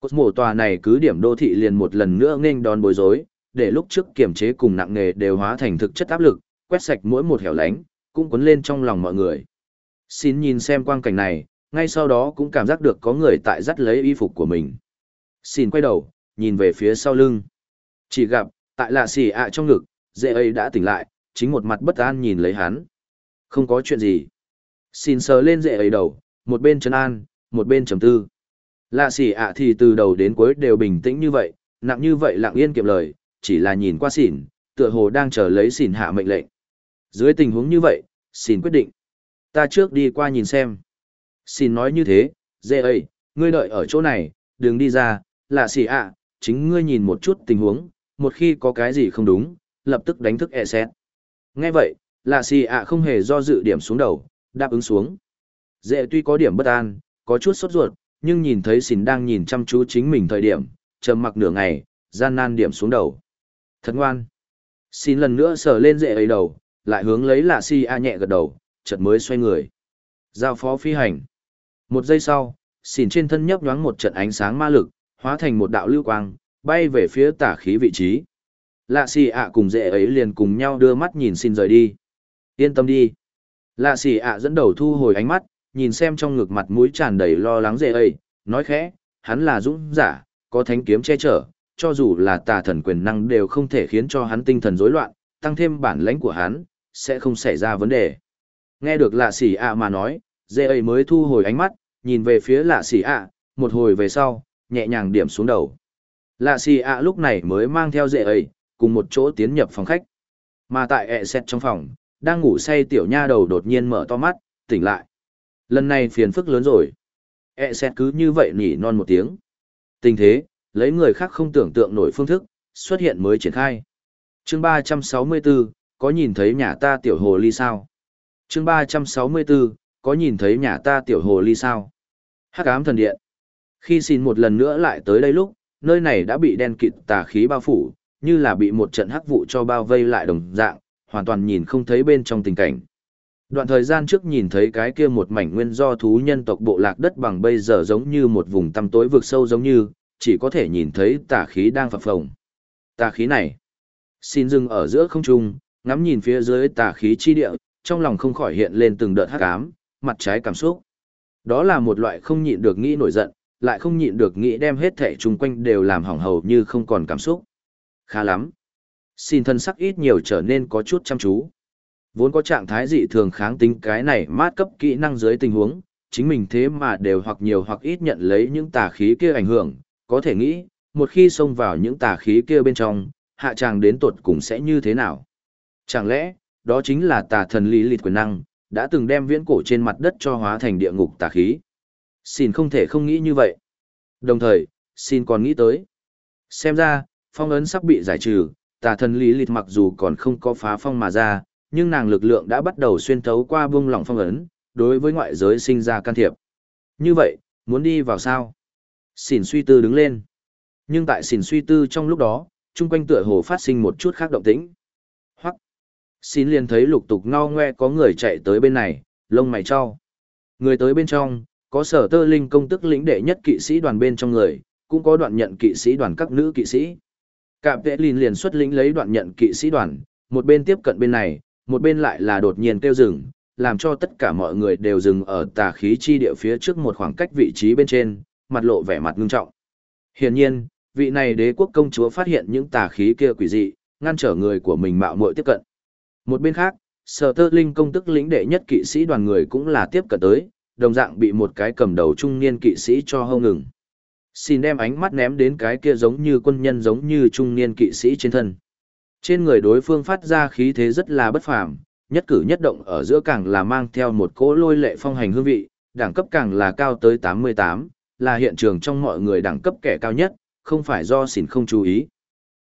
Speaker 1: Cột mổ tòa này cứ điểm đô thị liền một lần nữa nghênh đón bối rối, để lúc trước kiểm chế cùng nặng nghề đều hóa thành thực chất áp lực, quét sạch mỗi một hẻo lánh, cũng cuốn lên trong lòng mọi người. Xin nhìn xem quang cảnh này, ngay sau đó cũng cảm giác được có người tại dắt lấy y phục của mình. Xin quay đầu, nhìn về phía sau lưng. Chỉ gặp, tại lạ xì ạ trong ngực, dễ ấy đã tỉnh lại, chính một mặt bất an nhìn lấy hắn. Không có chuyện gì. Xin sờ lên dễ ấy đầu, một bên chân an, một bên trầm tư. Lạ xỉ ạ thì từ đầu đến cuối đều bình tĩnh như vậy, nặng như vậy lặng yên kiệm lời, chỉ là nhìn qua xỉn, tựa hồ đang chờ lấy xỉn hạ mệnh lệnh. Dưới tình huống như vậy, xỉn quyết định. Ta trước đi qua nhìn xem. Xỉn nói như thế, dê ơi, ngươi đợi ở chỗ này, đừng đi ra, lạ xỉ ạ, chính ngươi nhìn một chút tình huống, một khi có cái gì không đúng, lập tức đánh thức e xét. Nghe vậy, lạ xỉ ạ không hề do dự điểm xuống đầu, đáp ứng xuống. Dễ tuy có điểm bất an, có chút sốt ruột, nhưng nhìn thấy xỉn đang nhìn chăm chú chính mình thời điểm, trầm mặc nửa ngày, gian nan điểm xuống đầu. Thật ngoan. Xin lần nữa sờ lên dệ ấy đầu, lại hướng lấy lạ si a nhẹ gật đầu, chợt mới xoay người. Giao phó phi hành. Một giây sau, xỉn trên thân nhấp nhoáng một trận ánh sáng ma lực, hóa thành một đạo lưu quang, bay về phía tả khí vị trí. Lạ xì ạ cùng dễ ấy liền cùng nhau đưa mắt nhìn xin rời đi. Yên tâm đi. Lạ xì ạ dẫn đầu thu hồi ánh mắt, nhìn xem trong ngực mặt mũi tràn đầy lo lắng dễ ấy, nói khẽ, hắn là dũng giả, có thánh kiếm che chở, cho dù là tà thần quyền năng đều không thể khiến cho hắn tinh thần rối loạn, tăng thêm bản lãnh của hắn, sẽ không xảy ra vấn đề. Nghe được lạ xỉ ạ mà nói, dễ ấy mới thu hồi ánh mắt, nhìn về phía lạ xỉ ạ, một hồi về sau, nhẹ nhàng điểm xuống đầu. Lạ xỉ ạ lúc này mới mang theo dễ ấy, cùng một chỗ tiến nhập phòng khách. Mà tại ẹ xét trong phòng, đang ngủ say tiểu nha đầu đột nhiên mở to mắt, tỉnh lại. Lần này phiền phức lớn rồi. E xét cứ như vậy nhỉ non một tiếng. Tình thế, lấy người khác không tưởng tượng nổi phương thức, xuất hiện mới triển khai. chương 364, có nhìn thấy nhà ta tiểu hồ ly sao? chương 364, có nhìn thấy nhà ta tiểu hồ ly sao? Hắc ám thần điện. Khi xin một lần nữa lại tới đây lúc, nơi này đã bị đen kịt tà khí bao phủ, như là bị một trận hắc vụ cho bao vây lại đồng dạng, hoàn toàn nhìn không thấy bên trong tình cảnh. Đoạn thời gian trước nhìn thấy cái kia một mảnh nguyên do thú nhân tộc bộ lạc đất bằng bây giờ giống như một vùng tăm tối vực sâu giống như, chỉ có thể nhìn thấy tà khí đang phập phồng. Tà khí này, xin dừng ở giữa không trung, ngắm nhìn phía dưới tà khí chi địa, trong lòng không khỏi hiện lên từng đợt hắc ám, mặt trái cảm xúc. Đó là một loại không nhịn được nghĩ nổi giận, lại không nhịn được nghĩ đem hết thảy chung quanh đều làm hỏng hầu như không còn cảm xúc. Khá lắm. Xin thân sắc ít nhiều trở nên có chút chăm chú. Vốn có trạng thái dị thường kháng tính cái này mát cấp kỹ năng dưới tình huống, chính mình thế mà đều hoặc nhiều hoặc ít nhận lấy những tà khí kia ảnh hưởng, có thể nghĩ, một khi xông vào những tà khí kia bên trong, hạ tràng đến tột cùng sẽ như thế nào? Chẳng lẽ, đó chính là tà thần lý lịt quyền năng, đã từng đem viễn cổ trên mặt đất cho hóa thành địa ngục tà khí. Xin không thể không nghĩ như vậy. Đồng thời, xin còn nghĩ tới. Xem ra, phong ấn sắp bị giải trừ, tà thần lý lịt mặc dù còn không có phá phong mà ra, nhưng nàng lực lượng đã bắt đầu xuyên thấu qua buông lỏng phong ấn, đối với ngoại giới sinh ra can thiệp. Như vậy, muốn đi vào sao? Xỉn suy tư đứng lên. Nhưng tại xỉn suy tư trong lúc đó, chung quanh tựa hồ phát sinh một chút khác động tĩnh. Hoặc, xỉn liền thấy lục tục ngao ngoe có người chạy tới bên này, lông mày cho. Người tới bên trong, có sở tơ linh công tức lĩnh đệ nhất kỵ sĩ đoàn bên trong người, cũng có đoạn nhận kỵ sĩ đoàn các nữ kỵ sĩ. Cạm vệ lìn liền xuất lĩnh lấy đoạn nhận kỵ sĩ đoàn, một bên tiếp cận bên này, một bên lại là đột nhiên kêu rừng, làm cho tất cả mọi người đều dừng ở tà khí chi địa phía trước một khoảng cách vị trí bên trên, mặt lộ vẻ mặt ngưng trọng. Hiển nhiên, vị này đế quốc công chúa phát hiện những tà khí kia quỷ dị, ngăn trở người của mình mạo muội tiếp cận. Một bên khác, Sở Tơ Linh công tức lĩnh đệ nhất kỵ sĩ đoàn người cũng là tiếp cận tới, đồng dạng bị một cái cầm đầu trung niên kỵ sĩ cho hâu ngừng. Xin đem ánh mắt ném đến cái kia giống như quân nhân giống như trung niên kỵ sĩ trên thân. Trên người đối phương phát ra khí thế rất là bất phàm, nhất cử nhất động ở giữa càng là mang theo một cỗ lôi lệ phong hành hương vị, đẳng cấp càng là cao tới 88, là hiện trường trong mọi người đẳng cấp kẻ cao nhất, không phải do xỉn không chú ý.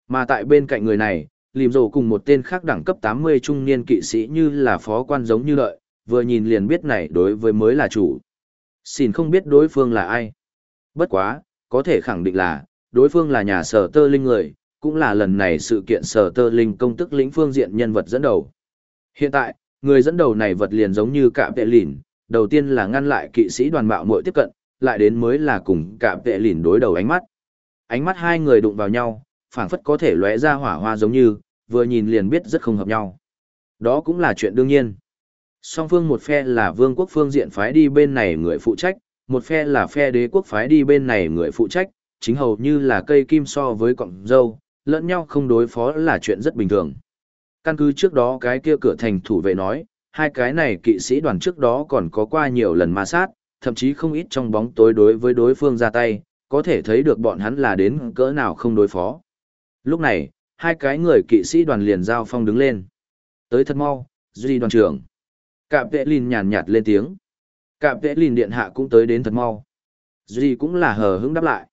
Speaker 1: Mà tại bên cạnh người này, lìm rồ cùng một tên khác đẳng cấp 80 trung niên kỵ sĩ như là phó quan giống như lợi, vừa nhìn liền biết này đối với mới là chủ. Xỉn không biết đối phương là ai. Bất quá, có thể khẳng định là, đối phương là nhà sở tơ linh người, cũng là lần này sự kiện sở tơ linh công tức lĩnh phương diện nhân vật dẫn đầu. Hiện tại, người dẫn đầu này vật liền giống như cạm vệ lìn, đầu tiên là ngăn lại kỵ sĩ đoàn mạo muội tiếp cận, lại đến mới là cùng cạm vệ lìn đối đầu ánh mắt. Ánh mắt hai người đụng vào nhau, phảng phất có thể lóe ra hỏa hoa giống như, vừa nhìn liền biết rất không hợp nhau. Đó cũng là chuyện đương nhiên. Song phương một phe là vương quốc phương diện phái đi bên này người phụ trách, một phe là phe đế quốc phái đi bên này người phụ trách, chính hầu như là cây kim so với cọng dâu, lẫn nhau không đối phó là chuyện rất bình thường. Căn cứ trước đó cái kia cửa thành thủ vệ nói, hai cái này kỵ sĩ đoàn trước đó còn có qua nhiều lần ma sát, thậm chí không ít trong bóng tối đối với đối phương ra tay, có thể thấy được bọn hắn là đến cỡ nào không đối phó. Lúc này, hai cái người kỵ sĩ đoàn liền giao phong đứng lên. Tới thật mau, Duy đoàn trưởng. Cạm vệ lìn nhàn nhạt lên tiếng. Cạm vệ lìn điện hạ cũng tới đến thật mau. Duy cũng là hờ hững đáp lại.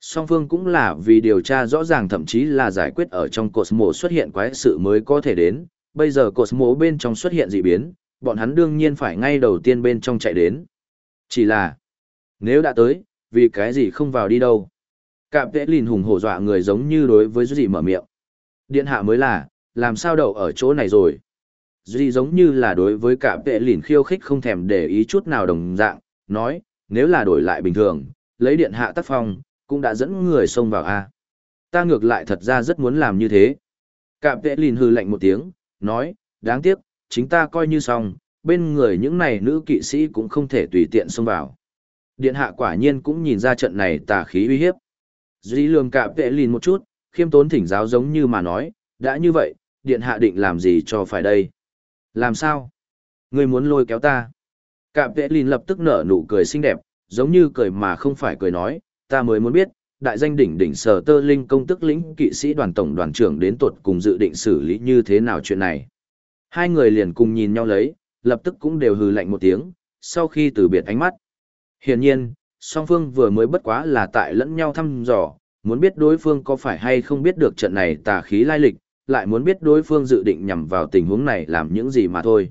Speaker 1: Song phương cũng là vì điều tra rõ ràng thậm chí là giải quyết ở trong Cosmo xuất hiện quái sự mới có thể đến, bây giờ Cosmo bên trong xuất hiện dị biến, bọn hắn đương nhiên phải ngay đầu tiên bên trong chạy đến. Chỉ là, nếu đã tới, vì cái gì không vào đi đâu. Cạm tệ lìn hùng hổ dọa người giống như đối với Duy mở miệng. Điện hạ mới là, làm sao đậu ở chỗ này rồi. Duy giống như là đối với cạm tệ lìn khiêu khích không thèm để ý chút nào đồng dạng, nói, nếu là đổi lại bình thường, lấy điện hạ tác phong, cũng đã dẫn người xông vào a. Ta ngược lại thật ra rất muốn làm như thế. Cạm vệ lìn hư lạnh một tiếng, nói, đáng tiếc, chính ta coi như xong, bên người những này nữ kỵ sĩ cũng không thể tùy tiện xông vào. Điện hạ quả nhiên cũng nhìn ra trận này tà khí uy hiếp. Duy lường cạm vệ lìn một chút, khiêm tốn thỉnh giáo giống như mà nói, đã như vậy, điện hạ định làm gì cho phải đây? Làm sao? Ngươi muốn lôi kéo ta. Cạm vệ lìn lập tức nở nụ cười xinh đẹp, giống như cười mà không phải cười nói ta mới muốn biết, đại danh đỉnh đỉnh sở tơ linh công tức lĩnh kỵ sĩ đoàn tổng đoàn trưởng đến tuột cùng dự định xử lý như thế nào chuyện này. Hai người liền cùng nhìn nhau lấy, lập tức cũng đều hừ lạnh một tiếng, sau khi từ biệt ánh mắt. Hiển nhiên, song phương vừa mới bất quá là tại lẫn nhau thăm dò, muốn biết đối phương có phải hay không biết được trận này tà khí lai lịch, lại muốn biết đối phương dự định nhằm vào tình huống này làm những gì mà thôi.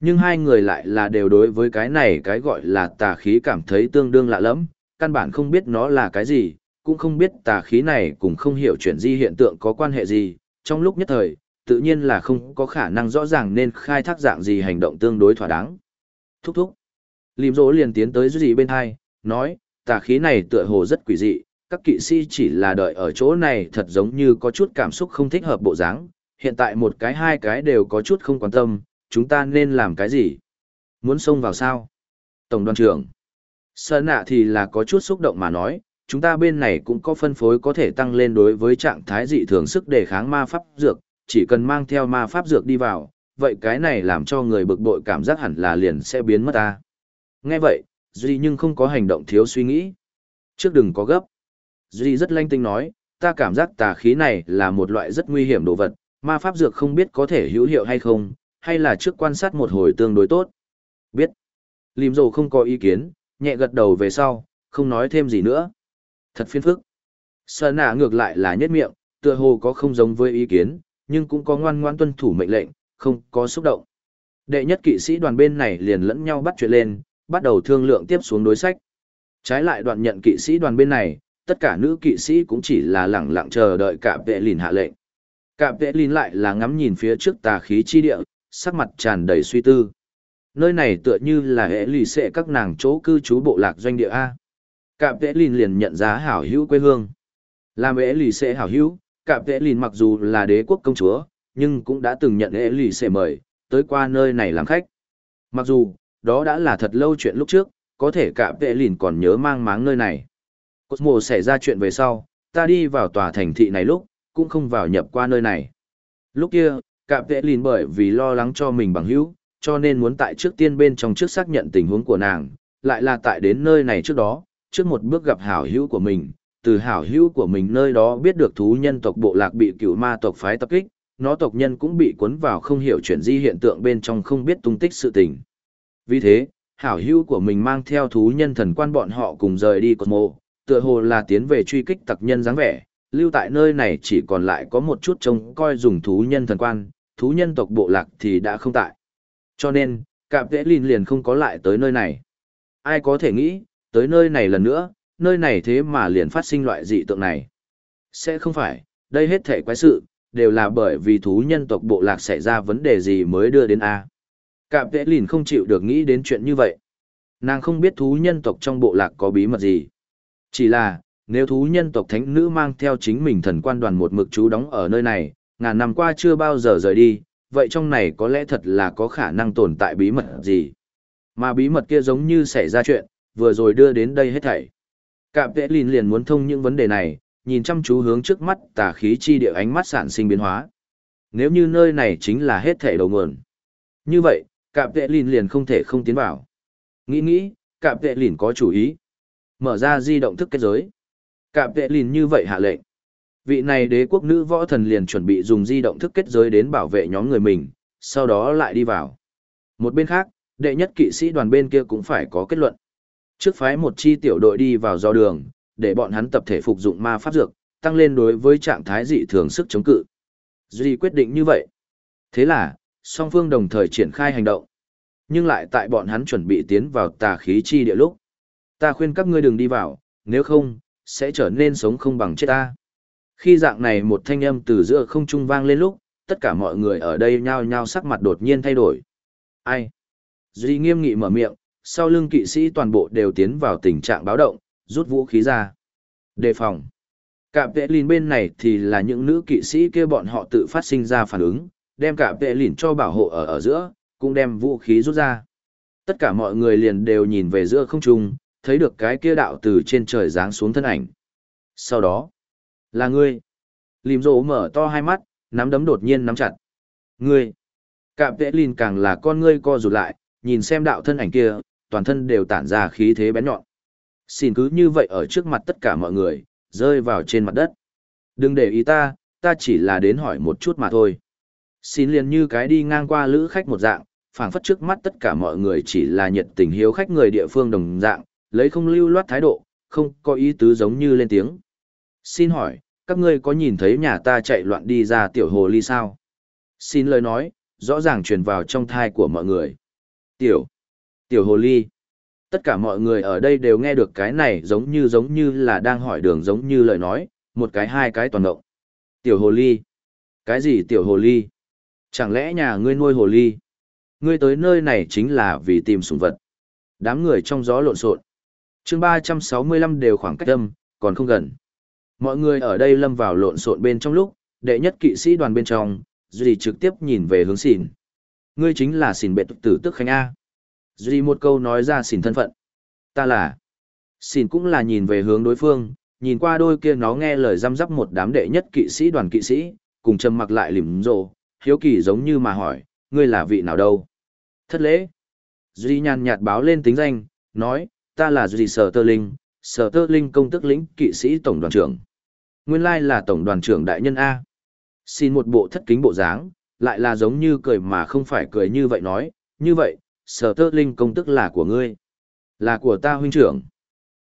Speaker 1: Nhưng hai người lại là đều đối với cái này cái gọi là tà khí cảm thấy tương đương lạ lẫm, căn bản không biết nó là cái gì, cũng không biết tà khí này cũng không hiểu chuyện di hiện tượng có quan hệ gì, trong lúc nhất thời, tự nhiên là không có khả năng rõ ràng nên khai thác dạng gì hành động tương đối thỏa đáng. Thúc thúc. Lìm rỗ liền tiến tới gì bên hai, nói, tà khí này tựa hồ rất quỷ dị, các kỵ sĩ chỉ là đợi ở chỗ này thật giống như có chút cảm xúc không thích hợp bộ dáng, hiện tại một cái hai cái đều có chút không quan tâm, chúng ta nên làm cái gì? Muốn xông vào sao? Tổng đoàn trưởng. Sở nạ thì là có chút xúc động mà nói, chúng ta bên này cũng có phân phối có thể tăng lên đối với trạng thái dị thường sức đề kháng ma pháp dược, chỉ cần mang theo ma pháp dược đi vào, vậy cái này làm cho người bực bội cảm giác hẳn là liền sẽ biến mất ta. Nghe vậy, Duy nhưng không có hành động thiếu suy nghĩ. Trước đừng có gấp. Duy rất lanh tinh nói, ta cảm giác tà khí này là một loại rất nguy hiểm đồ vật, ma pháp dược không biết có thể hữu hiệu hay không, hay là trước quan sát một hồi tương đối tốt. Biết. Lìm dồ không có ý kiến, nhẹ gật đầu về sau, không nói thêm gì nữa. Thật phiền phức. Sơn nạ ngược lại là nhất miệng, tựa hồ có không giống với ý kiến, nhưng cũng có ngoan ngoan tuân thủ mệnh lệnh, không có xúc động. Đệ nhất kỵ sĩ đoàn bên này liền lẫn nhau bắt chuyện lên, bắt đầu thương lượng tiếp xuống đối sách. Trái lại đoạn nhận kỵ sĩ đoàn bên này, tất cả nữ kỵ sĩ cũng chỉ là lẳng lặng chờ đợi cả vệ lìn hạ lệnh. Cả vệ lìn lại là ngắm nhìn phía trước tà khí chi địa, sắc mặt tràn đầy suy tư. Nơi này tựa như là hệ lì xệ các nàng chỗ cư trú bộ lạc doanh địa A. cạm vệ lìn liền nhận giá hảo hữu quê hương. Làm hệ lì xệ hảo hữu, cạm vệ lìn mặc dù là đế quốc công chúa, nhưng cũng đã từng nhận hệ lì xệ mời, tới qua nơi này làm khách. Mặc dù, đó đã là thật lâu chuyện lúc trước, có thể cạm vệ lìn còn nhớ mang máng nơi này. Cosmo xảy ra chuyện về sau, ta đi vào tòa thành thị này lúc, cũng không vào nhập qua nơi này. Lúc kia, cạm vệ lìn bởi vì lo lắng cho mình bằng hữu, cho nên muốn tại trước tiên bên trong trước xác nhận tình huống của nàng, lại là tại đến nơi này trước đó, trước một bước gặp hảo hữu của mình, từ hảo hữu của mình nơi đó biết được thú nhân tộc bộ lạc bị cựu ma tộc phái tập kích, nó tộc nhân cũng bị cuốn vào không hiểu chuyện di hiện tượng bên trong không biết tung tích sự tình. Vì thế, hảo hữu của mình mang theo thú nhân thần quan bọn họ cùng rời đi cột mộ, tựa hồ là tiến về truy kích tặc nhân dáng vẻ, lưu tại nơi này chỉ còn lại có một chút trông coi dùng thú nhân thần quan, thú nhân tộc bộ lạc thì đã không tại. Cho nên, cạm vẽ lìn liền không có lại tới nơi này. Ai có thể nghĩ, tới nơi này lần nữa, nơi này thế mà liền phát sinh loại dị tượng này. Sẽ không phải, đây hết thể quái sự, đều là bởi vì thú nhân tộc bộ lạc xảy ra vấn đề gì mới đưa đến A. Cạm vẽ lìn không chịu được nghĩ đến chuyện như vậy. Nàng không biết thú nhân tộc trong bộ lạc có bí mật gì. Chỉ là, nếu thú nhân tộc thánh nữ mang theo chính mình thần quan đoàn một mực chú đóng ở nơi này, ngàn năm qua chưa bao giờ rời đi, vậy trong này có lẽ thật là có khả năng tồn tại bí mật gì. Mà bí mật kia giống như xảy ra chuyện, vừa rồi đưa đến đây hết thảy. Cạm vệ lìn liền muốn thông những vấn đề này, nhìn chăm chú hướng trước mắt tà khí chi địa ánh mắt sản sinh biến hóa. Nếu như nơi này chính là hết thảy đầu nguồn. Như vậy, cạm vệ lìn liền không thể không tiến vào. Nghĩ nghĩ, cạm vệ lìn có chủ ý. Mở ra di động thức kết giới. Cạm vệ lìn như vậy hạ lệnh. Vị này đế quốc nữ võ thần liền chuẩn bị dùng di động thức kết giới đến bảo vệ nhóm người mình, sau đó lại đi vào. Một bên khác, đệ nhất kỵ sĩ đoàn bên kia cũng phải có kết luận. Trước phái một chi tiểu đội đi vào do đường, để bọn hắn tập thể phục dụng ma pháp dược, tăng lên đối với trạng thái dị thường sức chống cự. Duy quyết định như vậy. Thế là, song phương đồng thời triển khai hành động. Nhưng lại tại bọn hắn chuẩn bị tiến vào tà khí chi địa lúc. Ta khuyên các ngươi đừng đi vào, nếu không, sẽ trở nên sống không bằng chết ta. Khi dạng này một thanh âm từ giữa không trung vang lên lúc, tất cả mọi người ở đây nhao nhao sắc mặt đột nhiên thay đổi. Ai? Duy nghiêm nghị mở miệng, sau lưng kỵ sĩ toàn bộ đều tiến vào tình trạng báo động, rút vũ khí ra. Đề phòng. Cả vệ lìn bên này thì là những nữ kỵ sĩ kia bọn họ tự phát sinh ra phản ứng, đem cả vệ lìn cho bảo hộ ở ở giữa, cũng đem vũ khí rút ra. Tất cả mọi người liền đều nhìn về giữa không trung, thấy được cái kia đạo từ trên trời giáng xuống thân ảnh. Sau đó, là ngươi. Lìm rộ mở to hai mắt, nắm đấm đột nhiên nắm chặt. Ngươi. Cạm vệ lìn càng là con ngươi co rụt lại, nhìn xem đạo thân ảnh kia, toàn thân đều tản ra khí thế bén nhọn. Xin cứ như vậy ở trước mặt tất cả mọi người, rơi vào trên mặt đất. Đừng để ý ta, ta chỉ là đến hỏi một chút mà thôi. Xin liền như cái đi ngang qua lữ khách một dạng, phảng phất trước mắt tất cả mọi người chỉ là nhiệt tình hiếu khách người địa phương đồng dạng, lấy không lưu loát thái độ, không có ý tứ giống như lên tiếng. Xin hỏi, các ngươi có nhìn thấy nhà ta chạy loạn đi ra tiểu hồ ly sao? Xin lời nói, rõ ràng truyền vào trong thai của mọi người. Tiểu, tiểu hồ ly. Tất cả mọi người ở đây đều nghe được cái này giống như giống như là đang hỏi đường giống như lời nói, một cái hai cái toàn động. Tiểu hồ ly. Cái gì tiểu hồ ly? Chẳng lẽ nhà ngươi nuôi hồ ly? Ngươi tới nơi này chính là vì tìm sủng vật. Đám người trong gió lộn xộn. chương ba trăm sáu mươi lăm đều khoảng cách âm, còn không gần. Mọi người ở đây lâm vào lộn xộn bên trong lúc, đệ nhất kỵ sĩ đoàn bên trong, Duy trực tiếp nhìn về hướng xỉn. Ngươi chính là xỉn bệ tử tức khánh A. Duy một câu nói ra xỉn thân phận. Ta là. Xỉn cũng là nhìn về hướng đối phương, nhìn qua đôi kia nó nghe lời răm rắp một đám đệ nhất kỵ sĩ đoàn kỵ sĩ, cùng trầm mặc lại lìm rồ, hiếu kỳ giống như mà hỏi, ngươi là vị nào đâu? Thất lễ. Duy nhàn nhạt báo lên tính danh, nói, ta là Duy Sở Tơ Linh, Sở Tơ Linh công tức lĩnh kỵ sĩ tổng đoàn trưởng. Nguyên lai là tổng đoàn trưởng đại nhân A. Xin một bộ thất kính bộ dáng, lại là giống như cười mà không phải cười như vậy nói, như vậy, Sở Tơ Linh công tức là của ngươi. Là của ta huynh trưởng.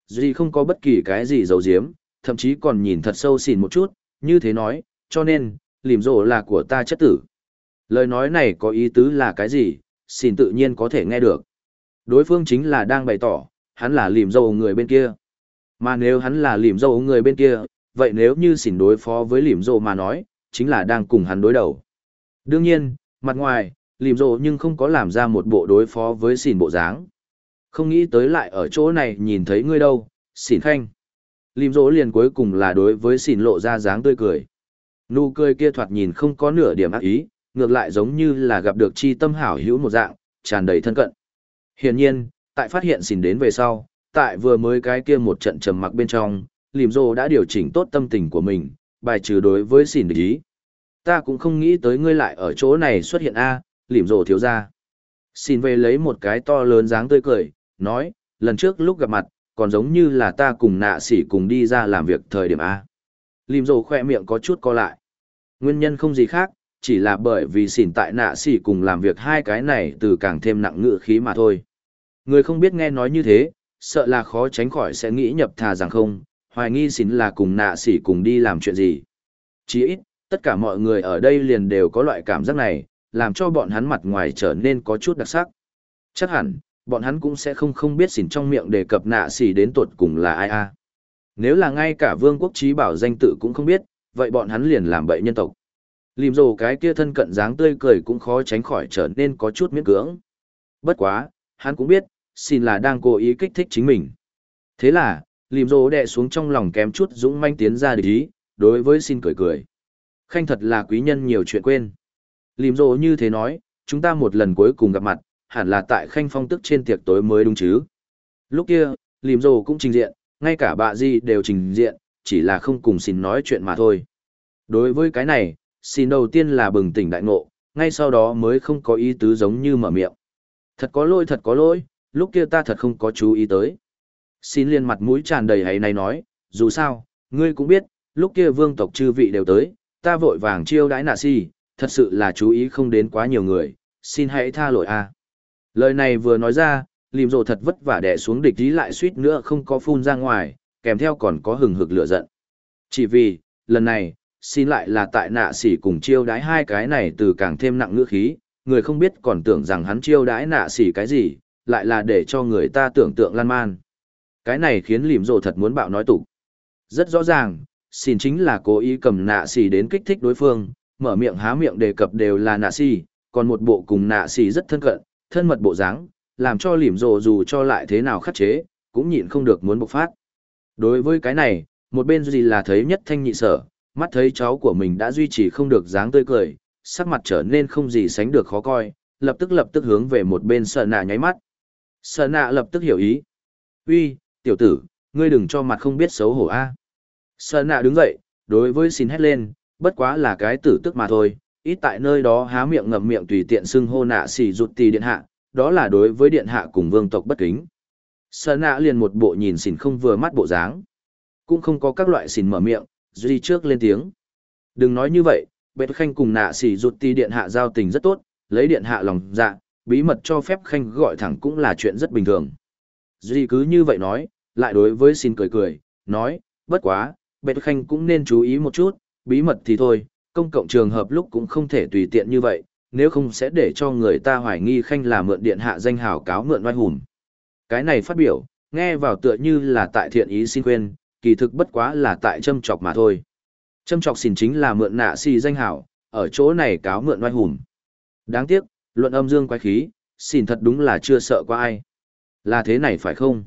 Speaker 1: Duy không có bất kỳ cái gì giấu giếm, thậm chí còn nhìn thật sâu xỉn một chút, như thế nói, cho nên, lìm rộ là của ta chất tử. Lời nói này có ý tứ là cái gì, xỉn tự nhiên có thể nghe được. Đối phương chính là đang bày tỏ, hắn là lìm dâu người bên kia. Mà nếu hắn là lìm dâu người bên kia, vậy nếu như xỉn đối phó với lìm rộ mà nói, chính là đang cùng hắn đối đầu. Đương nhiên, mặt ngoài, lìm rộ nhưng không có làm ra một bộ đối phó với xỉn bộ dáng. Không nghĩ tới lại ở chỗ này nhìn thấy ngươi đâu, xỉn khanh. Lìm dỗ liền cuối cùng là đối với xỉn lộ ra dáng tươi cười. Nụ cười kia thoạt nhìn không có nửa điểm ác ý, ngược lại giống như là gặp được chi tâm hảo hữu một dạng, tràn đầy thân cận. Hiển nhiên, tại phát hiện xỉn đến về sau, tại vừa mới cái kia một trận trầm mặc bên trong, lìm rồ đã điều chỉnh tốt tâm tình của mình, bài trừ đối với xỉn địch ý. Ta cũng không nghĩ tới ngươi lại ở chỗ này xuất hiện a, à, lìm rồ thiếu ra. Xin về lấy một cái to lớn dáng tươi cười, nói, lần trước lúc gặp mặt, còn giống như là ta cùng nạ sỉ cùng đi ra làm việc thời điểm A. Lìm rồ khoe miệng có chút co lại. Nguyên nhân không gì khác, chỉ là bởi vì xỉn tại nạ sỉ cùng làm việc hai cái này từ càng thêm nặng ngự khí mà thôi. Người không biết nghe nói như thế, sợ là khó tránh khỏi sẽ nghĩ nhập thà rằng không, hoài nghi xin là cùng nạ sỉ cùng đi làm chuyện gì. Chỉ ít, tất cả mọi người ở đây liền đều có loại cảm giác này, làm cho bọn hắn mặt ngoài trở nên có chút đặc sắc. Chắc hẳn, bọn hắn cũng sẽ không không biết xỉn trong miệng đề cập nạ xỉ đến tột cùng là ai a. Nếu là ngay cả vương quốc trí bảo danh tự cũng không biết, vậy bọn hắn liền làm bậy nhân tộc. Lìm rồ cái kia thân cận dáng tươi cười cũng khó tránh khỏi trở nên có chút miễn cưỡng. Bất quá, hắn cũng biết, xin là đang cố ý kích thích chính mình. Thế là, lìm rồ đè xuống trong lòng kém chút dũng manh tiến ra để ý, đối với xin cười cười. Khanh thật là quý nhân nhiều chuyện quên. Lìm rồ như thế nói, chúng ta một lần cuối cùng gặp mặt, hẳn là tại khanh phong tức trên tiệc tối mới đúng chứ. Lúc kia, lìm rồ cũng trình diện, ngay cả bà Di đều trình diện, chỉ là không cùng xin nói chuyện mà thôi. Đối với cái này, xin đầu tiên là bừng tỉnh đại ngộ, ngay sau đó mới không có ý tứ giống như mở miệng. Thật có lỗi thật có lỗi, lúc kia ta thật không có chú ý tới. Xin liên mặt mũi tràn đầy hãy này nói, dù sao, ngươi cũng biết, lúc kia vương tộc chư vị đều tới, ta vội vàng chiêu đãi nạ si, thật sự là chú ý không đến quá nhiều người, xin hãy tha lỗi a. À. Lời này vừa nói ra, lìm rồ thật vất vả đè xuống địch ý lại suýt nữa không có phun ra ngoài, kèm theo còn có hừng hực lửa giận. Chỉ vì, lần này, xin lại là tại nạ sỉ cùng chiêu đái hai cái này từ càng thêm nặng ngữ khí, người không biết còn tưởng rằng hắn chiêu đái nạ sỉ cái gì, lại là để cho người ta tưởng tượng lan man. Cái này khiến lìm rồ thật muốn bạo nói tục. Rất rõ ràng, xin chính là cố ý cầm nạ xì đến kích thích đối phương, mở miệng há miệng đề cập đều là nạ xì còn một bộ cùng nạ xì rất thân cận, thân mật bộ dáng, làm cho lìm rồ dù cho lại thế nào khắc chế, cũng nhịn không được muốn bộc phát. Đối với cái này, một bên gì là thấy nhất thanh nhị sở, mắt thấy cháu của mình đã duy trì không được dáng tươi cười, sắc mặt trở nên không gì sánh được khó coi, lập tức lập tức hướng về một bên sợ nạ nháy mắt. Sợ nạ lập tức hiểu ý. uy tiểu tử, ngươi đừng cho mặt không biết xấu hổ a. Sợ nạ đứng dậy, đối với xin hét lên, bất quá là cái tử tức mà thôi, ít tại nơi đó há miệng ngậm miệng tùy tiện xưng hô nạ xỉ rụt tì điện hạ, đó là đối với điện hạ cùng vương tộc bất kính. Sơn nạ liền một bộ nhìn xỉn không vừa mắt bộ dáng. Cũng không có các loại xỉn mở miệng, duy trước lên tiếng. Đừng nói như vậy, bệ khanh cùng nạ xỉ rụt tì điện hạ giao tình rất tốt, lấy điện hạ lòng dạ, bí mật cho phép khanh gọi thẳng cũng là chuyện rất bình thường. Duy cứ như vậy nói, lại đối với xin cười cười, nói, bất quá, bệ khanh cũng nên chú ý một chút, bí mật thì thôi, công cộng trường hợp lúc cũng không thể tùy tiện như vậy, nếu không sẽ để cho người ta hoài nghi khanh là mượn điện hạ danh hào cáo mượn oai hùng. Cái này phát biểu, nghe vào tựa như là tại thiện ý xin quên, kỳ thực bất quá là tại châm chọc mà thôi. Châm chọc xin chính là mượn nạ si danh hào, ở chỗ này cáo mượn oai hùng. Đáng tiếc, luận âm dương quái khí, xin thật đúng là chưa sợ qua ai. Là thế này phải không?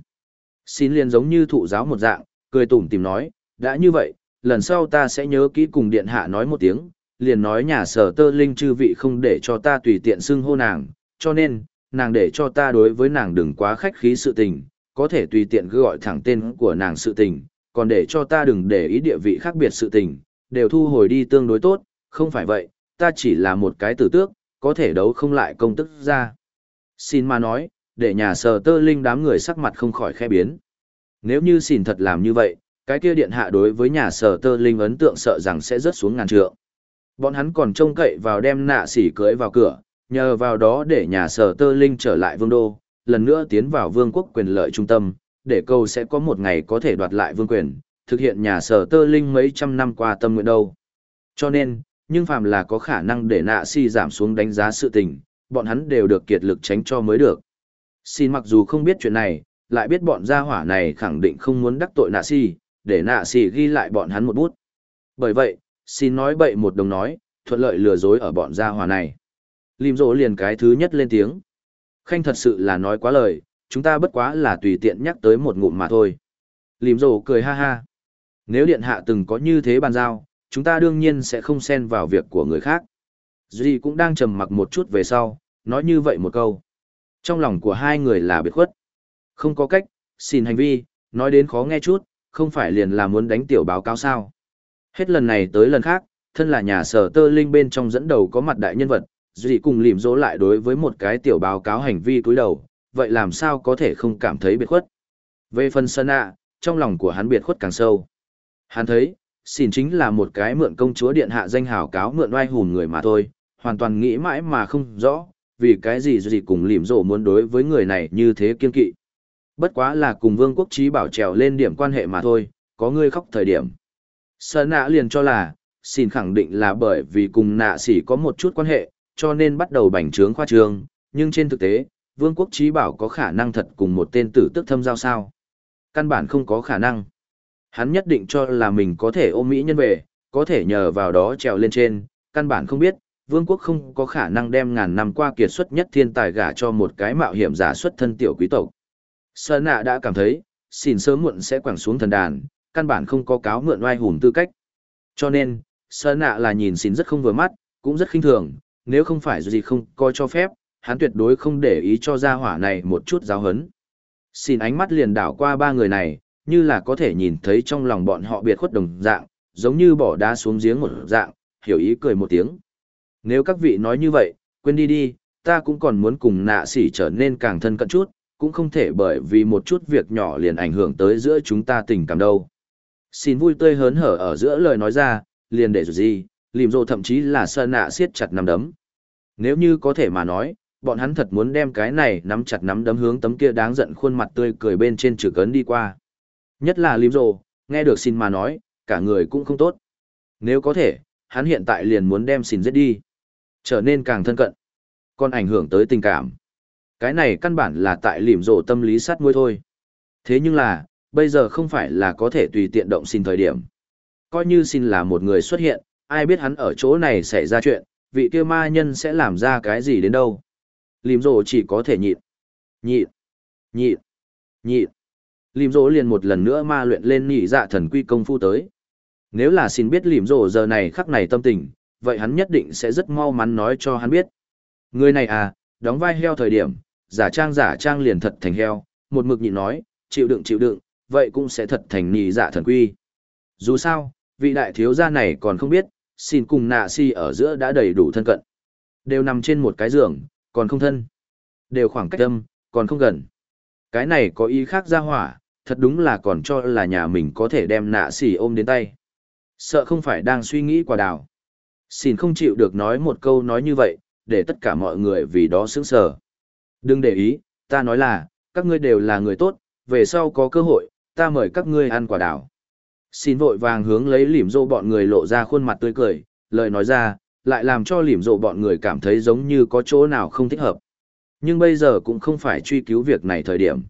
Speaker 1: Xin liền giống như thụ giáo một dạng, cười tủm tìm nói, đã như vậy, lần sau ta sẽ nhớ kỹ cùng điện hạ nói một tiếng, liền nói nhà sở tơ linh chư vị không để cho ta tùy tiện xưng hô nàng, cho nên, nàng để cho ta đối với nàng đừng quá khách khí sự tình, có thể tùy tiện cứ gọi thẳng tên của nàng sự tình, còn để cho ta đừng để ý địa vị khác biệt sự tình, đều thu hồi đi tương đối tốt, không phải vậy, ta chỉ là một cái tử tước, có thể đấu không lại công tức ra. Xin mà nói, để nhà sở tơ linh đám người sắc mặt không khỏi khe biến. Nếu như xỉn thật làm như vậy, cái kia điện hạ đối với nhà sở tơ linh ấn tượng sợ rằng sẽ rớt xuống ngàn trượng. Bọn hắn còn trông cậy vào đem nạ sỉ cưới vào cửa, nhờ vào đó để nhà sở tơ linh trở lại vương đô, lần nữa tiến vào vương quốc quyền lợi trung tâm, để cầu sẽ có một ngày có thể đoạt lại vương quyền, thực hiện nhà sở tơ linh mấy trăm năm qua tâm nguyện đâu. Cho nên, nhưng phàm là có khả năng để nạ si giảm xuống đánh giá sự tình, bọn hắn đều được kiệt lực tránh cho mới được. Xin mặc dù không biết chuyện này, lại biết bọn gia hỏa này khẳng định không muốn đắc tội nạ si, để nạ si ghi lại bọn hắn một bút. Bởi vậy, xin nói bậy một đồng nói, thuận lợi lừa dối ở bọn gia hỏa này. Lim rỗ liền cái thứ nhất lên tiếng. Khanh thật sự là nói quá lời, chúng ta bất quá là tùy tiện nhắc tới một ngụm mà thôi. Lim rỗ cười ha ha. Nếu điện hạ từng có như thế bàn giao, chúng ta đương nhiên sẽ không xen vào việc của người khác. Duy cũng đang trầm mặc một chút về sau, nói như vậy một câu. Trong lòng của hai người là biệt khuất. Không có cách, xin hành vi, nói đến khó nghe chút, không phải liền là muốn đánh tiểu báo cáo sao. Hết lần này tới lần khác, thân là nhà sở tơ linh bên trong dẫn đầu có mặt đại nhân vật, dì cùng lìm dỗ lại đối với một cái tiểu báo cáo hành vi cúi đầu, vậy làm sao có thể không cảm thấy biệt khuất. Về phần sân ạ, trong lòng của hắn biệt khuất càng sâu. Hắn thấy, xin chính là một cái mượn công chúa điện hạ danh hào cáo mượn oai hùn người mà thôi, hoàn toàn nghĩ mãi mà không rõ, vì cái gì gì cùng lìm rộ muốn đối với người này như thế kiên kỵ. Bất quá là cùng vương quốc trí bảo trèo lên điểm quan hệ mà thôi, có người khóc thời điểm. Sở nạ liền cho là, xin khẳng định là bởi vì cùng nạ sỉ có một chút quan hệ, cho nên bắt đầu bành trướng khoa trương, nhưng trên thực tế, vương quốc trí bảo có khả năng thật cùng một tên tử tức thâm giao sao. Căn bản không có khả năng. Hắn nhất định cho là mình có thể ôm Mỹ nhân về, có thể nhờ vào đó trèo lên trên, căn bản không biết, vương quốc không có khả năng đem ngàn năm qua kiệt xuất nhất thiên tài gả cho một cái mạo hiểm giả xuất thân tiểu quý tộc. Sơn nạ đã cảm thấy, xin sớm muộn sẽ quẳng xuống thần đàn, căn bản không có cáo mượn oai hùng tư cách. Cho nên, Sơn nạ là nhìn xin rất không vừa mắt, cũng rất khinh thường, nếu không phải gì không coi cho phép, hắn tuyệt đối không để ý cho gia hỏa này một chút giáo hấn. Xin ánh mắt liền đảo qua ba người này, như là có thể nhìn thấy trong lòng bọn họ biệt khuất đồng dạng, giống như bỏ đá xuống giếng một dạng, hiểu ý cười một tiếng. Nếu các vị nói như vậy, quên đi đi, ta cũng còn muốn cùng nạ sỉ trở nên càng thân cận chút, cũng không thể bởi vì một chút việc nhỏ liền ảnh hưởng tới giữa chúng ta tình cảm đâu. Xin vui tươi hớn hở ở giữa lời nói ra, liền để dù gì, lìm rồ thậm chí là sơn nạ siết chặt nắm đấm. Nếu như có thể mà nói, bọn hắn thật muốn đem cái này nắm chặt nắm đấm hướng tấm kia đáng giận khuôn mặt tươi cười bên trên trực ấn đi qua. Nhất là lìm Rồ, nghe được xin mà nói, cả người cũng không tốt. Nếu có thể, hắn hiện tại liền muốn đem xin giết đi. Trở nên càng thân cận. Còn ảnh hưởng tới tình cảm. Cái này căn bản là tại lìm Rồ tâm lý sát môi thôi. Thế nhưng là, bây giờ không phải là có thể tùy tiện động xin thời điểm. Coi như xin là một người xuất hiện, ai biết hắn ở chỗ này xảy ra chuyện, vị kia ma nhân sẽ làm ra cái gì đến đâu. lìm Rồ chỉ có thể nhịn. Nhịn. Nhịn. Nhịn. Lìm rỗ liền một lần nữa ma luyện lên nhị dạ thần quy công phu tới. Nếu là xin biết lìm rỗ giờ này khắc này tâm tình, vậy hắn nhất định sẽ rất mau mắn nói cho hắn biết. Người này à, đóng vai heo thời điểm, giả trang giả trang liền thật thành heo, một mực nhịn nói, chịu đựng chịu đựng, vậy cũng sẽ thật thành nì giả dạ thần quy. Dù sao, vị đại thiếu gia này còn không biết, xin cùng nạ si ở giữa đã đầy đủ thân cận. Đều nằm trên một cái giường, còn không thân. Đều khoảng cách âm, còn không gần. Cái này có ý khác ra hỏa, thật đúng là còn cho là nhà mình có thể đem nạ xỉ ôm đến tay. Sợ không phải đang suy nghĩ quả đào. Xin không chịu được nói một câu nói như vậy, để tất cả mọi người vì đó sững sờ. Đừng để ý, ta nói là, các ngươi đều là người tốt, về sau có cơ hội, ta mời các ngươi ăn quả đào. Xin vội vàng hướng lấy lỉm rộ bọn người lộ ra khuôn mặt tươi cười, lời nói ra, lại làm cho lỉm rộ bọn người cảm thấy giống như có chỗ nào không thích hợp. Nhưng bây giờ cũng không phải truy cứu việc này thời điểm.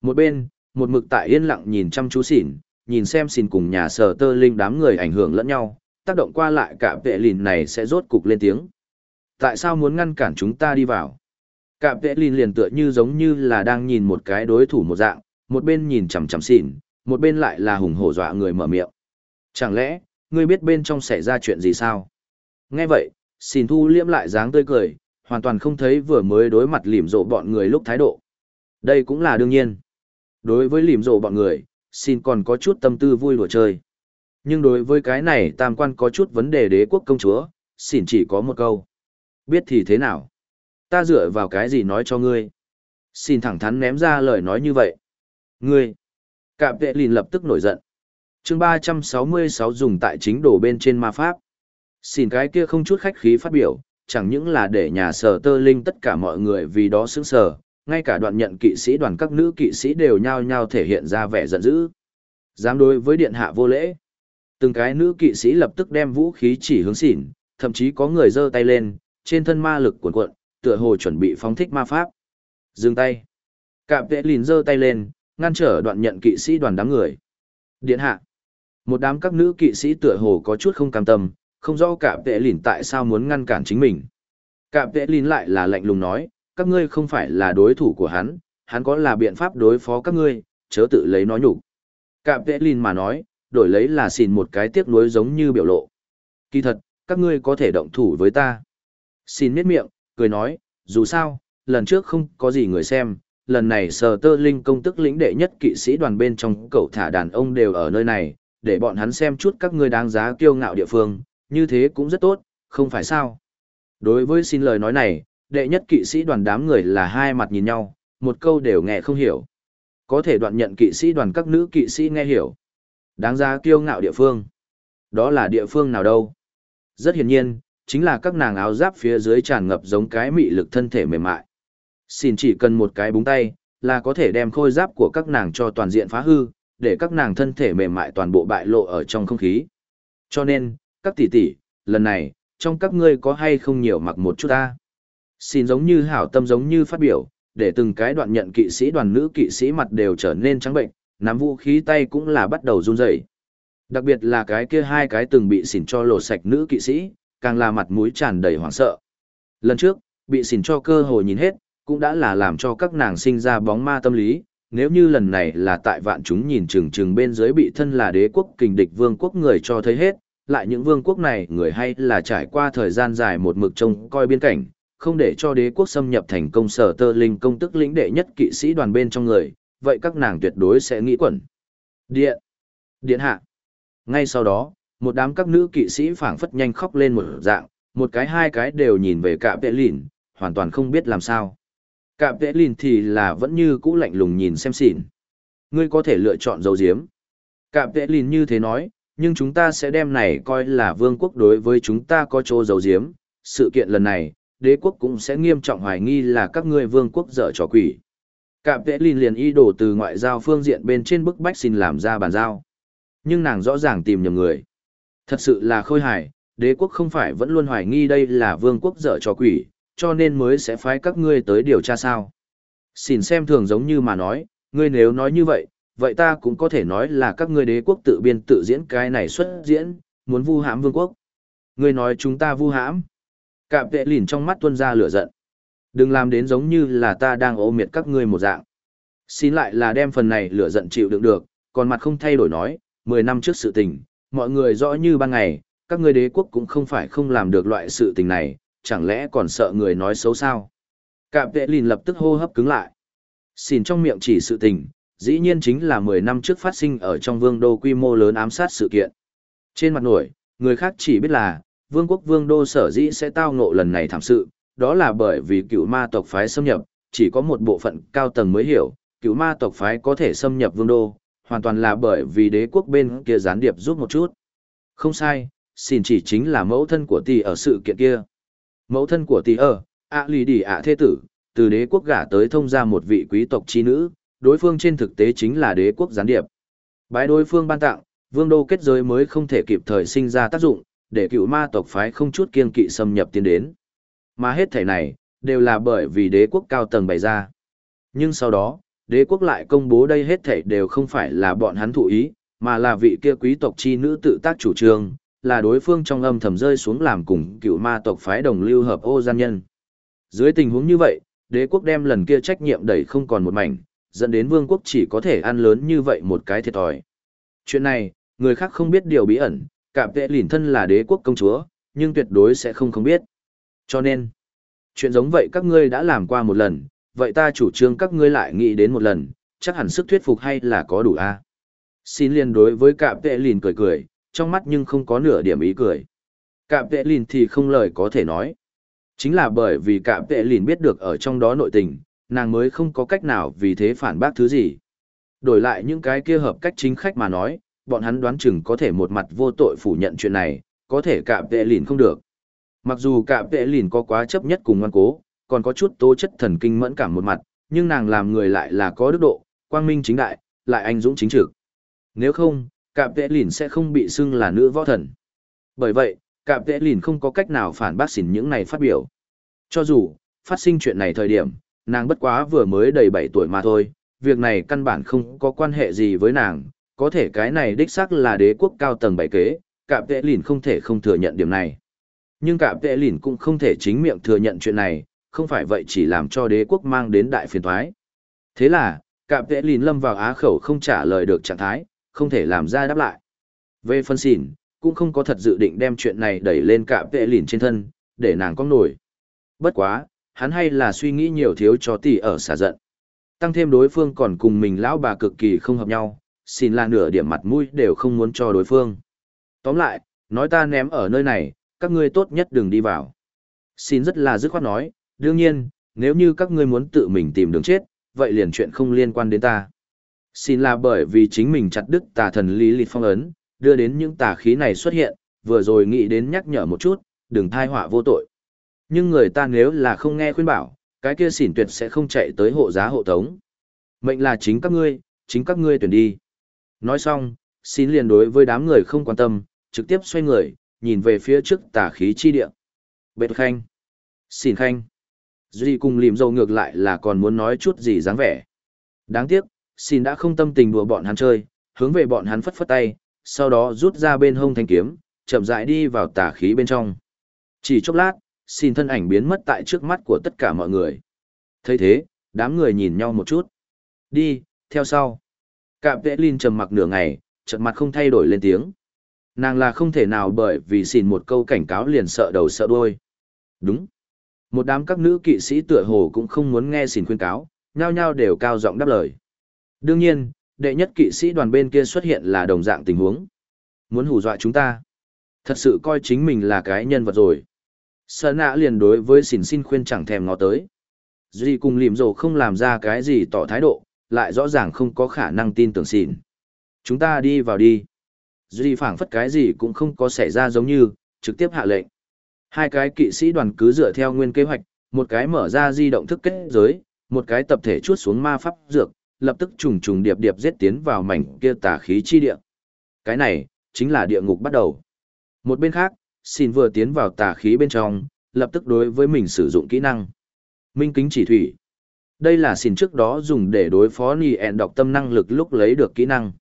Speaker 1: Một bên, một mực tại yên lặng nhìn chăm chú xỉn, nhìn xem xỉn cùng nhà sở tơ linh đám người ảnh hưởng lẫn nhau, tác động qua lại cả vệ lìn này sẽ rốt cục lên tiếng. Tại sao muốn ngăn cản chúng ta đi vào? Cả vệ lìn liền tựa như giống như là đang nhìn một cái đối thủ một dạng, một bên nhìn chằm chằm xỉn, một bên lại là hùng hổ dọa người mở miệng. Chẳng lẽ, ngươi biết bên trong xảy ra chuyện gì sao? Nghe vậy, xỉn thu liễm lại dáng tươi cười, hoàn toàn không thấy vừa mới đối mặt lìm rộ bọn người lúc thái độ. Đây cũng là đương nhiên. Đối với lìm rộ bọn người, xin còn có chút tâm tư vui đùa chơi. Nhưng đối với cái này tam quan có chút vấn đề đế quốc công chúa, xỉn chỉ có một câu. Biết thì thế nào? Ta dựa vào cái gì nói cho ngươi? Xin thẳng thắn ném ra lời nói như vậy. Ngươi! Cạm vệ lìn lập tức nổi giận. chương ba trăm sáu mươi sáu dùng tại chính đồ bên trên ma pháp. Xin cái kia không chút khách khí phát biểu, chẳng những là để nhà sở tơ linh tất cả mọi người vì đó sững sờ, ngay cả đoạn nhận kỵ sĩ đoàn các nữ kỵ sĩ đều nhao nhao thể hiện ra vẻ giận dữ. Dám đối với điện hạ vô lễ. Từng cái nữ kỵ sĩ lập tức đem vũ khí chỉ hướng xỉn, thậm chí có người giơ tay lên, trên thân ma lực cuộn cuộn, tựa hồ chuẩn bị phóng thích ma pháp. Dừng tay. Cạm vệ lìn giơ tay lên, ngăn trở đoạn nhận kỵ sĩ đoàn đám người. Điện hạ. Một đám các nữ kỵ sĩ tựa hồ có chút không cam tâm, không rõ cạm vệ lìn tại sao muốn ngăn cản chính mình. Cạm vệ lìn lại là lạnh lùng nói, các ngươi không phải là đối thủ của hắn, hắn có là biện pháp đối phó các ngươi, chớ tự lấy nói nhục. Cạm vệ lìn mà nói, đổi lấy là xin một cái tiếc nuối giống như biểu lộ. Kỳ thật, các ngươi có thể động thủ với ta. Xin miết miệng, cười nói, dù sao, lần trước không có gì người xem, lần này sờ tơ linh công tức lĩnh đệ nhất kỵ sĩ đoàn bên trong cậu thả đàn ông đều ở nơi này, để bọn hắn xem chút các ngươi đáng giá kiêu ngạo địa phương, như thế cũng rất tốt, không phải sao. Đối với xin lời nói này, đệ nhất kỵ sĩ đoàn đám người là hai mặt nhìn nhau, một câu đều nghe không hiểu. Có thể đoạn nhận kỵ sĩ đoàn các nữ kỵ sĩ nghe hiểu. Đáng giá kiêu ngạo địa phương. Đó là địa phương nào đâu? Rất hiển nhiên, chính là các nàng áo giáp phía dưới tràn ngập giống cái mị lực thân thể mềm mại. Xin chỉ cần một cái búng tay, là có thể đem khôi giáp của các nàng cho toàn diện phá hư, để các nàng thân thể mềm mại toàn bộ bại lộ ở trong không khí. Cho nên, các tỷ tỷ, lần này, trong các ngươi có hay không nhiều mặc một chút ta? Xin giống như hảo tâm giống như phát biểu, để từng cái đoạn nhận kỵ sĩ đoàn nữ kỵ sĩ mặt đều trở nên trắng bệnh, nắm vũ khí tay cũng là bắt đầu run rẩy. Đặc biệt là cái kia hai cái từng bị xỉn cho lột sạch nữ kỵ sĩ, càng là mặt mũi tràn đầy hoảng sợ. Lần trước, bị xỉn cho cơ hội nhìn hết, cũng đã là làm cho các nàng sinh ra bóng ma tâm lý. Nếu như lần này là tại vạn chúng nhìn chừng chừng bên dưới bị thân là đế quốc kình địch vương quốc người cho thấy hết, lại những vương quốc này người hay là trải qua thời gian dài một mực trông coi biên cảnh, không để cho đế quốc xâm nhập thành công sở tơ linh công tức lĩnh đệ nhất kỵ sĩ đoàn bên trong người, vậy các nàng tuyệt đối sẽ nghĩ quẩn. Điện! Điện hạ! Ngay sau đó, một đám các nữ kỵ sĩ phảng phất nhanh khóc lên một dạng, một cái hai cái đều nhìn về cạm vệ lìn, hoàn toàn không biết làm sao. Cạm vệ lìn thì là vẫn như cũ lạnh lùng nhìn xem xỉn. Ngươi có thể lựa chọn dấu diếm. Cạm vệ lìn như thế nói, nhưng chúng ta sẽ đem này coi là vương quốc đối với chúng ta có chỗ dấu diếm. Sự kiện lần này, đế quốc cũng sẽ nghiêm trọng hoài nghi là các ngươi vương quốc dở trò quỷ. Cạm vệ lìn liền y đổ từ ngoại giao phương diện bên trên bức bách xin làm ra bàn giao. Nhưng nàng rõ ràng tìm nhầm người. Thật sự là khôi hài, đế quốc không phải vẫn luôn hoài nghi đây là vương quốc dở trò quỷ, cho nên mới sẽ phái các ngươi tới điều tra sao. Xin xem thường giống như mà nói, ngươi nếu nói như vậy, vậy ta cũng có thể nói là các ngươi đế quốc tự biên tự diễn cái này xuất diễn, muốn vu hãm vương quốc. Ngươi nói chúng ta vu hãm. Cạm vệ lìn trong mắt tuân ra lửa giận. Đừng làm đến giống như là ta đang ô miệt các ngươi một dạng. Xin lại là đem phần này lửa giận chịu đựng được, còn mặt không thay đổi nói, 10 năm trước sự tình, mọi người rõ như ban ngày, các ngươi đế quốc cũng không phải không làm được loại sự tình này, chẳng lẽ còn sợ người nói xấu sao? Cạm vệ lìn lập tức hô hấp cứng lại. Xin trong miệng chỉ sự tình, dĩ nhiên chính là 10 năm trước phát sinh ở trong vương đô quy mô lớn ám sát sự kiện. Trên mặt nổi, người khác chỉ biết là, vương quốc vương đô sở dĩ sẽ tao ngộ lần này thảm sự, đó là bởi vì cựu ma tộc phái xâm nhập, chỉ có một bộ phận cao tầng mới hiểu, cựu ma tộc phái có thể xâm nhập vương đô, hoàn toàn là bởi vì đế quốc bên kia gián điệp giúp một chút. Không sai, xin chỉ chính là mẫu thân của tỷ ở sự kiện kia. Mẫu thân của tỷ ở, ạ lì đỉ ạ thế tử, từ đế quốc gả tới thông ra một vị quý tộc chi nữ, đối phương trên thực tế chính là đế quốc gián điệp. Bái đối phương ban tặng, vương đô kết giới mới không thể kịp thời sinh ra tác dụng, để cựu ma tộc phái không chút kiên kỵ xâm nhập tiến đến. Mà hết thể này, đều là bởi vì đế quốc cao tầng bày ra. Nhưng sau đó, đế quốc lại công bố đây hết thể đều không phải là bọn hắn thụ ý, mà là vị kia quý tộc chi nữ tự tác chủ trương, là đối phương trong âm thầm rơi xuống làm cùng cựu ma tộc phái đồng lưu hợp ô gian nhân. Dưới tình huống như vậy, đế quốc đem lần kia trách nhiệm đẩy không còn một mảnh, dẫn đến vương quốc chỉ có thể ăn lớn như vậy một cái thiệt thòi. Chuyện này, người khác không biết điều bí ẩn, cảm vệ lìn thân là đế quốc công chúa, nhưng tuyệt đối sẽ không không biết. Cho nên, chuyện giống vậy các ngươi đã làm qua một lần, vậy ta chủ trương các ngươi lại nghĩ đến một lần, chắc hẳn sức thuyết phục hay là có đủ a. Xin liên đối với cạm vệ lìn cười cười, trong mắt nhưng không có nửa điểm ý cười. Cạm vệ lìn thì không lời có thể nói. Chính là bởi vì cạm vệ lìn biết được ở trong đó nội tình, nàng mới không có cách nào vì thế phản bác thứ gì. Đổi lại những cái kia hợp cách chính khách mà nói, bọn hắn đoán chừng có thể một mặt vô tội phủ nhận chuyện này, có thể cạm vệ lìn không được. Mặc dù Cả vệ lìn có quá chấp nhất cùng ngoan cố, còn có chút tố chất thần kinh mẫn cảm một mặt, nhưng nàng làm người lại là có đức độ, quang minh chính đại, lại anh dũng chính trực. Nếu không, Cả vệ lìn sẽ không bị xưng là nữ võ thần. Bởi vậy, Cả vệ lìn không có cách nào phản bác xỉn những này phát biểu. Cho dù, phát sinh chuyện này thời điểm, nàng bất quá vừa mới đầy 7 tuổi mà thôi, việc này căn bản không có quan hệ gì với nàng, có thể cái này đích xác là đế quốc cao tầng bảy kế, cạm vệ lìn không thể không thừa nhận điểm này. Nhưng Cả vệ lìn cũng không thể chính miệng thừa nhận chuyện này, không phải vậy chỉ làm cho đế quốc mang đến đại phiền thoái. Thế là, Cả vệ lìn lâm vào á khẩu không trả lời được trạng thái, không thể làm ra đáp lại. Về phân xỉn, cũng không có thật dự định đem chuyện này đẩy lên Cả vệ lìn trên thân, để nàng có nổi. Bất quá, hắn hay là suy nghĩ nhiều thiếu cho tỷ ở xả giận. Tăng thêm đối phương còn cùng mình lão bà cực kỳ không hợp nhau, xin là nửa điểm mặt mũi đều không muốn cho đối phương. Tóm lại, nói ta ném ở nơi này, các ngươi tốt nhất đừng đi vào. Xin rất là dứt khoát nói, đương nhiên, nếu như các ngươi muốn tự mình tìm đường chết, vậy liền chuyện không liên quan đến ta. Xin là bởi vì chính mình chặt đứt tà thần lý lịch phong ấn, đưa đến những tà khí này xuất hiện, vừa rồi nghĩ đến nhắc nhở một chút, đừng thai họa vô tội. Nhưng người ta nếu là không nghe khuyên bảo, cái kia xỉn tuyệt sẽ không chạy tới hộ giá hộ tống. Mệnh là chính các ngươi, chính các ngươi tuyển đi. Nói xong, xin liền đối với đám người không quan tâm, trực tiếp xoay người, nhìn về phía trước tà khí chi địa. Bệt khanh. Xin khanh. Duy cùng lìm dầu ngược lại là còn muốn nói chút gì dáng vẻ. Đáng tiếc, xin đã không tâm tình đùa bọn hắn chơi, hướng về bọn hắn phất phất tay, sau đó rút ra bên hông thanh kiếm, chậm rãi đi vào tà khí bên trong. Chỉ chốc lát, xin thân ảnh biến mất tại trước mắt của tất cả mọi người. thấy thế, đám người nhìn nhau một chút. Đi, theo sau. Cạm vệ Linh trầm mặc nửa ngày, chợt mặt không thay đổi lên tiếng. Nàng là không thể nào bởi vì xin một câu cảnh cáo liền sợ đầu sợ đuôi. Đúng. Một đám các nữ kỵ sĩ tựa hồ cũng không muốn nghe xin khuyên cáo, nhao nhao đều cao giọng đáp lời. Đương nhiên, đệ nhất kỵ sĩ đoàn bên kia xuất hiện là đồng dạng tình huống. Muốn hù dọa chúng ta. Thật sự coi chính mình là cái nhân vật rồi. Sở nạ liền đối với xỉn xin khuyên chẳng thèm ngó tới. Duy cùng lìm rồ không làm ra cái gì tỏ thái độ, lại rõ ràng không có khả năng tin tưởng xỉn. Chúng ta đi vào đi. Duy phảng phất cái gì cũng không có xảy ra giống như, trực tiếp hạ lệnh. Hai cái kỵ sĩ đoàn cứ dựa theo nguyên kế hoạch, một cái mở ra di động thức kết giới, một cái tập thể chuốt xuống ma pháp dược, lập tức trùng trùng điệp điệp giết tiến vào mảnh kia tà khí chi địa. Cái này, chính là địa ngục bắt đầu. Một bên khác, xin vừa tiến vào tà khí bên trong, lập tức đối với mình sử dụng kỹ năng. Minh kính chỉ thủy. Đây là xin trước đó dùng để đối phó nì ẹn đọc tâm năng lực lúc lấy được kỹ năng.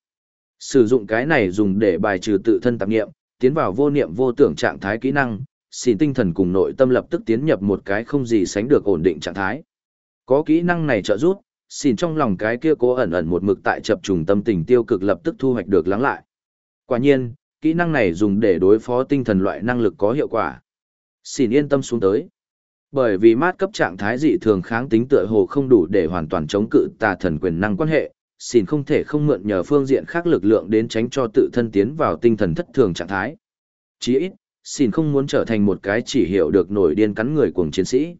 Speaker 1: Sử dụng cái này dùng để bài trừ tự thân tạp nghiệm, tiến vào vô niệm vô tưởng trạng thái kỹ năng, xin tinh thần cùng nội tâm lập tức tiến nhập một cái không gì sánh được ổn định trạng thái. Có kỹ năng này trợ giúp, xin trong lòng cái kia cố ẩn ẩn một mực tại chập trùng tâm tình tiêu cực lập tức thu hoạch được lắng lại. Quả nhiên, kỹ năng này dùng để đối phó tinh thần loại năng lực có hiệu quả. Xin yên tâm xuống tới. Bởi vì mát cấp trạng thái dị thường kháng tính tựa hồ không đủ để hoàn toàn chống cự tà thần quyền năng quan hệ, xin không thể không mượn nhờ phương diện khác lực lượng đến tránh cho tự thân tiến vào tinh thần thất thường trạng thái. Chỉ ít, xin không muốn trở thành một cái chỉ hiểu được nổi điên cắn người cuồng chiến sĩ.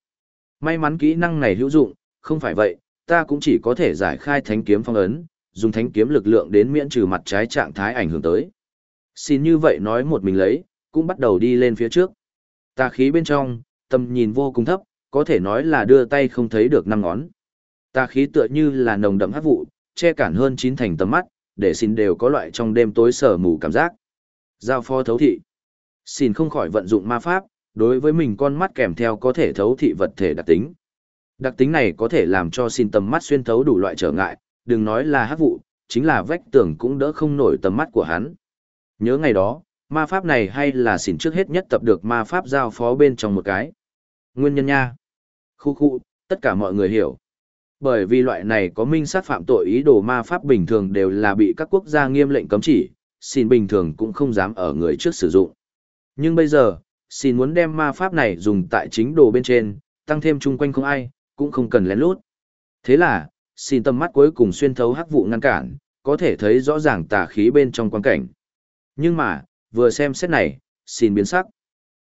Speaker 1: May mắn kỹ năng này hữu dụng, không phải vậy, ta cũng chỉ có thể giải khai thánh kiếm phong ấn, dùng thánh kiếm lực lượng đến miễn trừ mặt trái trạng thái ảnh hưởng tới. Xin như vậy nói một mình lấy, cũng bắt đầu đi lên phía trước. Tà khí bên trong, tầm nhìn vô cùng thấp, có thể nói là đưa tay không thấy được năm ngón. Tà khí tựa như là nồng đậm hắc vụ, che cản hơn chín thành tầm mắt, để xin đều có loại trong đêm tối sở mù cảm giác. Giao phó thấu thị. Xin không khỏi vận dụng ma pháp, đối với mình con mắt kèm theo có thể thấu thị vật thể đặc tính. Đặc tính này có thể làm cho xin tầm mắt xuyên thấu đủ loại trở ngại, đừng nói là hát vụ, chính là vách tường cũng đỡ không nổi tầm mắt của hắn. Nhớ ngày đó, ma pháp này hay là xin trước hết nhất tập được ma pháp giao phó bên trong một cái. Nguyên nhân nha. Khu khu, tất cả mọi người hiểu. Bởi vì loại này có minh sát phạm tội ý đồ ma pháp bình thường đều là bị các quốc gia nghiêm lệnh cấm chỉ, xin bình thường cũng không dám ở người trước sử dụng. Nhưng bây giờ, xin muốn đem ma pháp này dùng tại chính đồ bên trên, tăng thêm chung quanh không ai, cũng không cần lén lút. Thế là, xin tầm mắt cuối cùng xuyên thấu hắc vụ ngăn cản, có thể thấy rõ ràng tà khí bên trong quan cảnh. Nhưng mà, vừa xem xét này, xin biến sắc.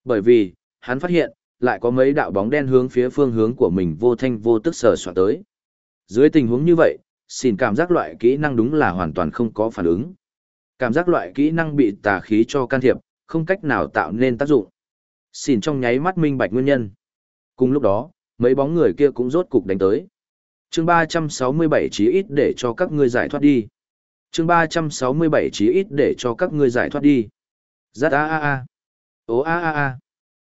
Speaker 1: Bởi vì, hắn phát hiện, lại có mấy đạo bóng đen hướng phía phương hướng của mình vô thanh vô tức sờ soạn tới. Dưới tình huống như vậy, xin cảm giác loại kỹ năng đúng là hoàn toàn không có phản ứng. Cảm giác loại kỹ năng bị tà khí cho can thiệp, không cách nào tạo nên tác dụng. Xin trong nháy mắt minh bạch nguyên nhân. Cùng lúc đó, mấy bóng người kia cũng rốt cục đánh tới. chương 367 chí ít để cho các ngươi giải thoát đi. chương 367 chí ít để cho các ngươi giải thoát đi. Giát a a a. ố a a a.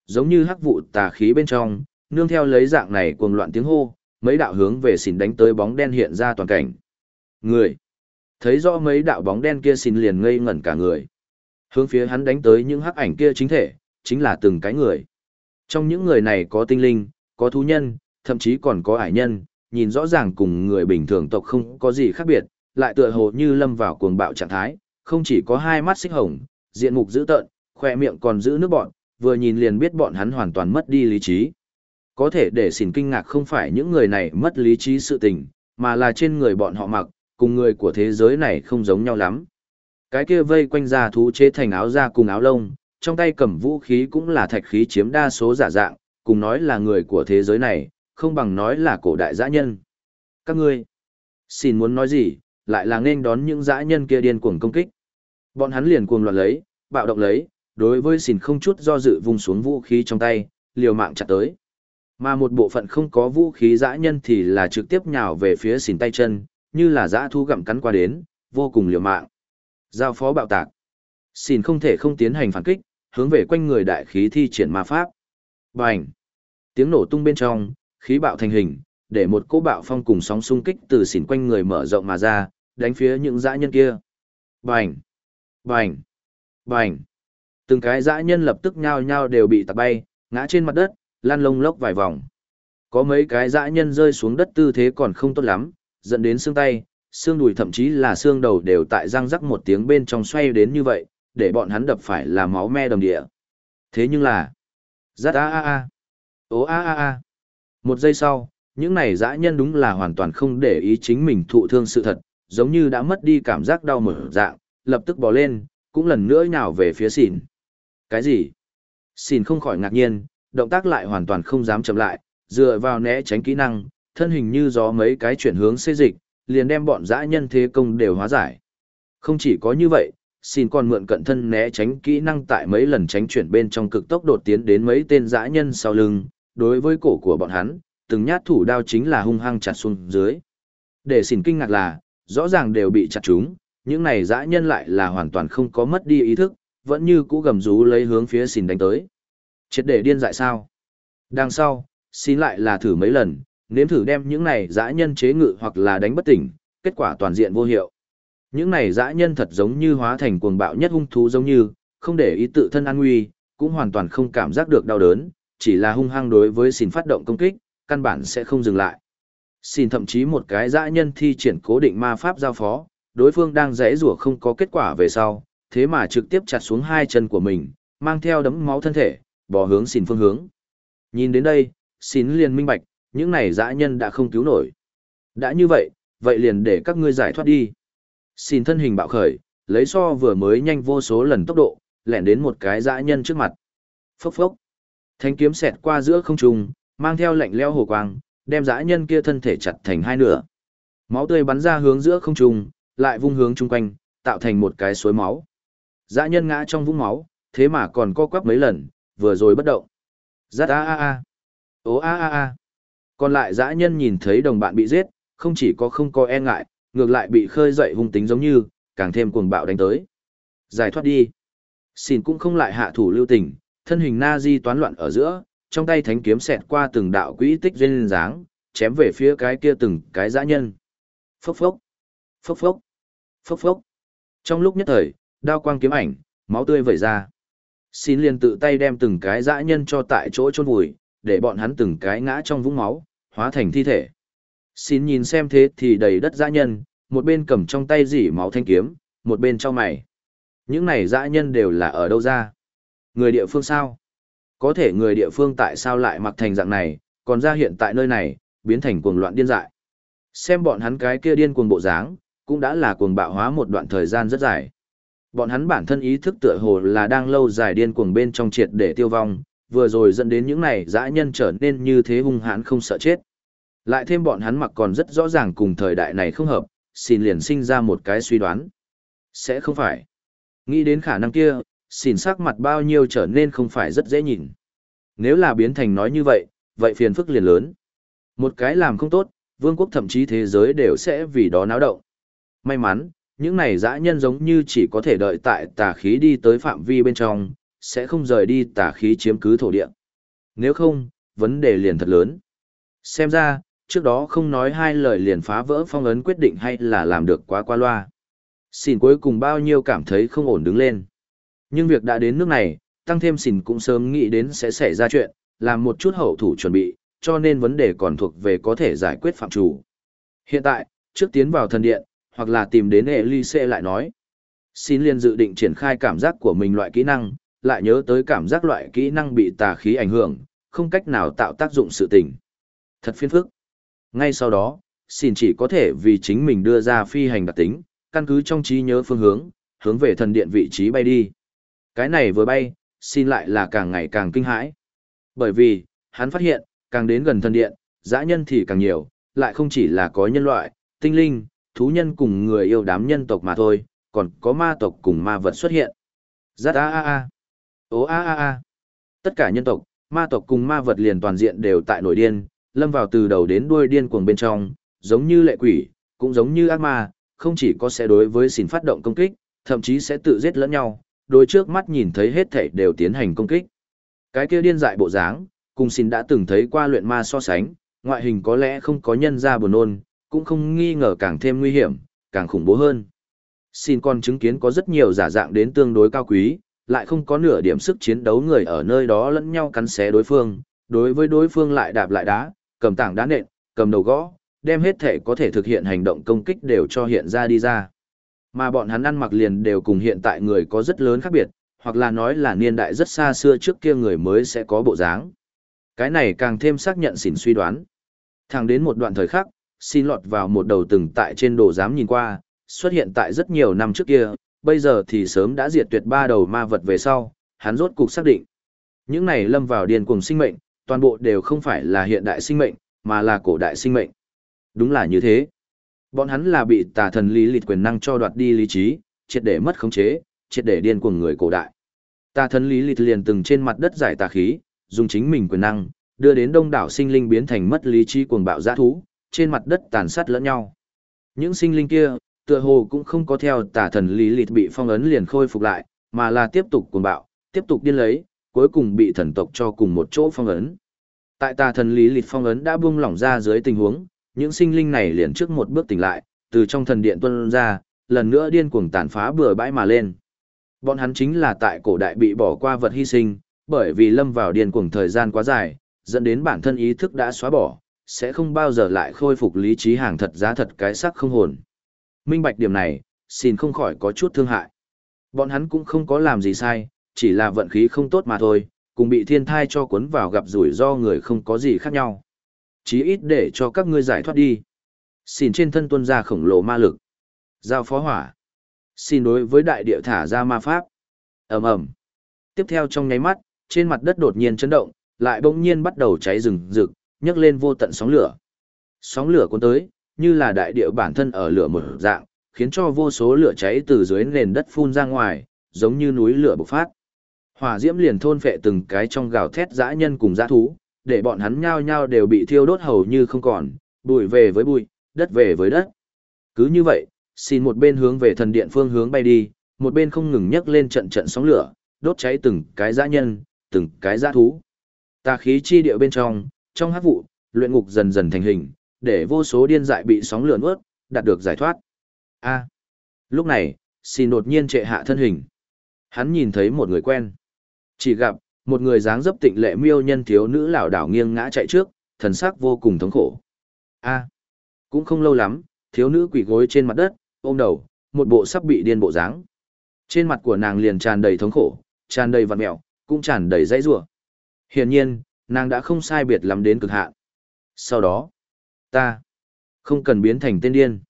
Speaker 1: Giống như hắc vụ tà khí bên trong, nương theo lấy dạng này cuồng loạn tiếng hô, mấy đạo hướng về xỉn đánh tới bóng đen hiện ra toàn cảnh. Người. Thấy rõ mấy đạo bóng đen kia xỉn liền ngây ngẩn cả người. Hướng phía hắn đánh tới những hắc ảnh kia chính thể, chính là từng cái người. Trong những người này có tinh linh, có thú nhân, thậm chí còn có ải nhân, nhìn rõ ràng cùng người bình thường tộc không có gì khác biệt, lại tựa hồ như lâm vào cuồng bạo trạng thái, không chỉ có hai mắt xích hồng, diện mục dữ tợn, khoe miệng còn giữ nước bọn, vừa nhìn liền biết bọn hắn hoàn toàn mất đi lý trí. Có thể để xỉn kinh ngạc không phải những người này mất lý trí sự tình, mà là trên người bọn họ mặc, cùng người của thế giới này không giống nhau lắm. Cái kia vây quanh ra thú chế thành áo da cùng áo lông, trong tay cầm vũ khí cũng là thạch khí chiếm đa số giả dạng, cùng nói là người của thế giới này, không bằng nói là cổ đại dã nhân. Các ngươi, xin muốn nói gì, lại là nên đón những dã nhân kia điên cuồng công kích. Bọn hắn liền cuồng loạn lấy, bạo động lấy, đối với xin không chút do dự vung xuống vũ khí trong tay, liều mạng chặt tới. Mà một bộ phận không có vũ khí dã nhân thì là trực tiếp nhào về phía xỉn tay chân, như là dã thu gặm cắn qua đến, vô cùng liều mạng. Giao phó bạo tạc. Xỉn không thể không tiến hành phản kích, hướng về quanh người đại khí thi triển ma pháp. Bành! Tiếng nổ tung bên trong, khí bạo thành hình, để một cỗ bạo phong cùng sóng xung kích từ xỉn quanh người mở rộng mà ra, đánh phía những dã nhân kia. Bành! Bành! Bành! Từng cái dã nhân lập tức nhao nhao đều bị tạt bay, ngã trên mặt đất, lan lông lốc vài vòng. Có mấy cái dã nhân rơi xuống đất tư thế còn không tốt lắm, dẫn đến xương tay, xương đùi thậm chí là xương đầu đều tại răng rắc một tiếng bên trong xoay đến như vậy, để bọn hắn đập phải là máu me đầm địa. Thế nhưng là, rát a a a, ố a a a. Một giây sau, những này dã nhân đúng là hoàn toàn không để ý chính mình thụ thương sự thật, giống như đã mất đi cảm giác đau mở dạng, lập tức bò lên, cũng lần nữa nhào về phía xỉn. Cái gì? Xỉn không khỏi ngạc nhiên, động tác lại hoàn toàn không dám chậm lại, dựa vào né tránh kỹ năng, thân hình như gió mấy cái chuyển hướng xê dịch, liền đem bọn dã nhân thế công đều hóa giải. Không chỉ có như vậy, xin còn mượn cận thân né tránh kỹ năng tại mấy lần tránh chuyển bên trong cực tốc đột tiến đến mấy tên dã nhân sau lưng, đối với cổ của bọn hắn, từng nhát thủ đao chính là hung hăng chặt xuống dưới. Để xin kinh ngạc là, rõ ràng đều bị chặt trúng, những này dã nhân lại là hoàn toàn không có mất đi ý thức, vẫn như cũ gầm rú lấy hướng phía xin đánh tới. Triệt để điên dại sao? Đằng sau, xin lại là thử mấy lần, nếm thử đem những này dã nhân chế ngự hoặc là đánh bất tỉnh, kết quả toàn diện vô hiệu. Những này dã nhân thật giống như hóa thành cuồng bạo nhất hung thú giống như, không để ý tự thân an nguy, cũng hoàn toàn không cảm giác được đau đớn, chỉ là hung hăng đối với xin phát động công kích, căn bản sẽ không dừng lại. Xin thậm chí một cái dã nhân thi triển cố định ma pháp giao phó, đối phương đang rẽ rủa không có kết quả về sau, thế mà trực tiếp chặt xuống hai chân của mình, mang theo đấm máu thân thể, bò hướng xin phương hướng. Nhìn đến đây, xin liền minh bạch, những này dã nhân đã không cứu nổi. Đã như vậy, vậy liền để các ngươi giải thoát đi. Xin thân hình bạo khởi, lấy so vừa mới nhanh vô số lần tốc độ, lẻn đến một cái dã nhân trước mặt. Phốc phốc. Thanh kiếm xẹt qua giữa không trung, mang theo lạnh leo hồ quang, đem dã nhân kia thân thể chặt thành hai nửa. Máu tươi bắn ra hướng giữa không trung, lại vung hướng chung quanh, tạo thành một cái suối máu. Dã nhân ngã trong vũng máu, thế mà còn co quắp mấy lần, vừa rồi bất động. Rát a a a. Ố a a a. Còn lại dã nhân nhìn thấy đồng bạn bị giết, không chỉ có không có e ngại, ngược lại bị khơi dậy hung tính giống như, càng thêm cuồng bạo đánh tới. Giải thoát đi. Xin cũng không lại hạ thủ lưu tình, thân hình na di toán loạn ở giữa, trong tay thánh kiếm xẹt qua từng đạo quỹ tích duyên dáng, chém về phía cái kia từng cái dã nhân. Phốc phốc, phốc phốc, phốc phốc. Trong lúc nhất thời, đao quang kiếm ảnh, máu tươi vẩy ra. Xin liền tự tay đem từng cái dã nhân cho tại chỗ chôn vùi, để bọn hắn từng cái ngã trong vũng máu, hóa thành thi thể. Xin nhìn xem thế thì đầy đất dã nhân, một bên cầm trong tay dỉ máu thanh kiếm, một bên trong mày. Những này dã nhân đều là ở đâu ra? Người địa phương sao? Có thể người địa phương tại sao lại mặc thành dạng này, còn ra hiện tại nơi này, biến thành cuồng loạn điên dại. Xem bọn hắn cái kia điên cuồng bộ dáng, cũng đã là cuồng bạo hóa một đoạn thời gian rất dài. Bọn hắn bản thân ý thức tựa hồ là đang lâu dài điên cuồng bên trong triệt để tiêu vong, vừa rồi dẫn đến những này dã nhân trở nên như thế hung hãn không sợ chết. Lại thêm bọn hắn mặc còn rất rõ ràng cùng thời đại này không hợp, xin liền sinh ra một cái suy đoán. Sẽ không phải. Nghĩ đến khả năng kia, xin sắc mặt bao nhiêu trở nên không phải rất dễ nhìn. Nếu là biến thành nói như vậy, vậy phiền phức liền lớn. Một cái làm không tốt, vương quốc thậm chí thế giới đều sẽ vì đó náo động. May mắn, những này dã nhân giống như chỉ có thể đợi tại tà khí đi tới phạm vi bên trong, sẽ không rời đi tà khí chiếm cứ thổ địa. Nếu không, vấn đề liền thật lớn. Xem ra, trước đó không nói hai lời liền phá vỡ phong ấn quyết định hay là làm được quá qua loa. Xin cuối cùng bao nhiêu cảm thấy không ổn đứng lên. Nhưng việc đã đến nước này, tăng thêm xin cũng sớm nghĩ đến sẽ xảy ra chuyện, làm một chút hậu thủ chuẩn bị, cho nên vấn đề còn thuộc về có thể giải quyết phạm chủ. Hiện tại, trước tiến vào thần điện, hoặc là tìm đến Elise lại nói. Xin liên dự định triển khai cảm giác của mình loại kỹ năng, lại nhớ tới cảm giác loại kỹ năng bị tà khí ảnh hưởng, không cách nào tạo tác dụng sự tình. Thật phiền phức. Ngay sau đó, xin chỉ có thể vì chính mình đưa ra phi hành đặc tính, căn cứ trong trí nhớ phương hướng, hướng về thần điện vị trí bay đi. Cái này vừa bay, xin lại là càng ngày càng kinh hãi. Bởi vì, hắn phát hiện, càng đến gần thần điện, dã nhân thì càng nhiều, lại không chỉ là có nhân loại, tinh linh, thú nhân cùng người yêu đám nhân tộc mà thôi, còn có ma tộc cùng ma vật xuất hiện. Giác a a a. Ô a a a. Tất cả nhân tộc, ma tộc cùng ma vật liền toàn diện đều tại nổi điên, lâm vào từ đầu đến đuôi điên cuồng bên trong, giống như lệ quỷ, cũng giống như ác ma, không chỉ có sẽ đối với xỉn phát động công kích, thậm chí sẽ tự giết lẫn nhau, đôi trước mắt nhìn thấy hết thảy đều tiến hành công kích. Cái kia điên dại bộ dáng, cùng xỉn đã từng thấy qua luyện ma so sánh, ngoại hình có lẽ không có nhân ra buồn nôn, cũng không nghi ngờ càng thêm nguy hiểm, càng khủng bố hơn. Xin con chứng kiến có rất nhiều giả dạng đến tương đối cao quý, lại không có nửa điểm sức chiến đấu người ở nơi đó lẫn nhau cắn xé đối phương, đối với đối phương lại đạp lại đá, cầm tảng đá nện, cầm đầu gõ, đem hết thể có thể thực hiện hành động công kích đều cho hiện ra đi ra. Mà bọn hắn ăn mặc liền đều cùng hiện tại người có rất lớn khác biệt, hoặc là nói là niên đại rất xa xưa trước kia người mới sẽ có bộ dáng. Cái này càng thêm xác nhận xỉn suy đoán. Thẳng đến một đoạn thời khắc, xin lọt vào một đầu từng tại trên đồ giám nhìn qua, xuất hiện tại rất nhiều năm trước kia, bây giờ thì sớm đã diệt tuyệt ba đầu ma vật về sau, hắn rốt cục xác định. Những này lâm vào điên cuồng sinh mệnh, toàn bộ đều không phải là hiện đại sinh mệnh, mà là cổ đại sinh mệnh. Đúng là như thế. Bọn hắn là bị tà thần lý lịch quyền năng cho đoạt đi lý trí, triệt để mất khống chế, triệt để điên cuồng người cổ đại. Tà thần lý lịch liền từng trên mặt đất giải tà khí, dùng chính mình quyền năng, đưa đến đông đảo sinh linh biến thành mất lý trí cuồng bạo giã thú, trên mặt đất tàn sát lẫn nhau. Những sinh linh kia, tựa hồ cũng không có theo tà thần lý lịt bị phong ấn liền khôi phục lại, mà là tiếp tục cuồng bạo, tiếp tục điên lấy, cuối cùng bị thần tộc cho cùng một chỗ phong ấn. Tại tà thần lý lịt phong ấn đã buông lỏng ra dưới tình huống, những sinh linh này liền trước một bước tỉnh lại, từ trong thần điện tuân ra, lần nữa điên cuồng tàn phá bừa bãi mà lên. Bọn hắn chính là tại cổ đại bị bỏ qua vật hy sinh, bởi vì lâm vào điên cuồng thời gian quá dài, dẫn đến bản thân ý thức đã xóa bỏ, sẽ không bao giờ lại khôi phục lý trí hàng thật giá thật cái sắc không hồn. Minh bạch điểm này, xin không khỏi có chút thương hại. Bọn hắn cũng không có làm gì sai, chỉ là vận khí không tốt mà thôi, cùng bị thiên thai cho cuốn vào gặp rủi ro người không có gì khác nhau. Chí ít để cho các ngươi giải thoát đi. Xin trên thân tuân ra khổng lồ ma lực. Giao phó hỏa. Xin đối với đại địa thả ra ma pháp. ầm ầm. Tiếp theo trong nháy mắt, trên mặt đất đột nhiên chấn động, lại bỗng nhiên bắt đầu cháy rừng rực, nhấc lên vô tận sóng lửa. Sóng lửa cuốn tới, như là đại địa bản thân ở lửa một dạng, khiến cho vô số lửa cháy từ dưới nền đất phun ra ngoài, giống như núi lửa bộc phát. Hỏa diễm liền thôn phệ từng cái trong gào thét dã nhân cùng dã thú, để bọn hắn nhao nhao đều bị thiêu đốt hầu như không còn, bụi về với bụi, đất về với đất. Cứ như vậy, xin một bên hướng về thần điện phương hướng bay đi, một bên không ngừng nhấc lên trận trận sóng lửa, đốt cháy từng cái dã nhân, từng cái dã thú. Tà khí chi địa bên trong, trong hát vụ, luyện ngục dần dần thành hình, để vô số điên dại bị sóng lửa nuốt, đạt được giải thoát. A. lúc này, xin đột nhiên trệ hạ thân hình. Hắn nhìn thấy một người quen. Chỉ gặp, một người dáng dấp tịnh lệ miêu nhân thiếu nữ lảo đảo nghiêng ngã chạy trước, thần sắc vô cùng thống khổ. A. cũng không lâu lắm, thiếu nữ quỳ gối trên mặt đất, ôm đầu, một bộ sắp bị điên bộ dáng. Trên mặt của nàng liền tràn đầy thống khổ, tràn đầy vặn mẹo, cũng tràn đầy dãy rủa. Hiển nhiên, nàng đã không sai biệt lắm đến cực hạn. Sau đó, ta không cần biến thành tên điên.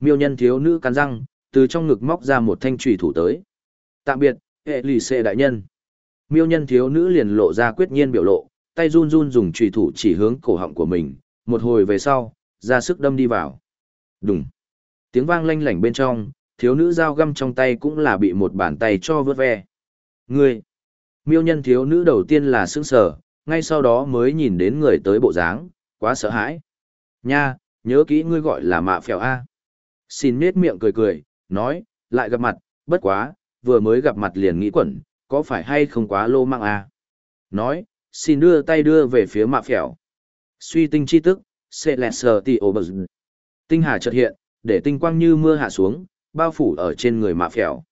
Speaker 1: Miêu nhân thiếu nữ cắn răng, từ trong ngực móc ra một thanh trùy thủ tới. Tạm biệt, hệ lì xệ đại nhân. Miêu nhân thiếu nữ liền lộ ra quyết nhiên biểu lộ, tay run run dùng trùy thủ chỉ hướng cổ họng của mình, một hồi về sau, ra sức đâm đi vào. Đùng. Tiếng vang lanh lảnh bên trong, thiếu nữ dao găm trong tay cũng là bị một bàn tay cho vớt ve. Ngươi! Miêu nhân thiếu nữ đầu tiên là sững sờ, ngay sau đó mới nhìn đến người tới bộ dáng, quá sợ hãi. Nha, nhớ kỹ ngươi gọi là mạ phèo A. Xin nết miệng cười cười, nói, lại gặp mặt, bất quá, vừa mới gặp mặt liền nghĩ quẩn, có phải hay không quá lô mạng A. Nói, xin đưa tay đưa về phía mạ phèo. Suy tinh chi tức, sẽ lẹt sờ tì ổ bờ Tinh hà chợt hiện, để tinh quang như mưa hạ xuống, bao phủ ở trên người mạ phèo.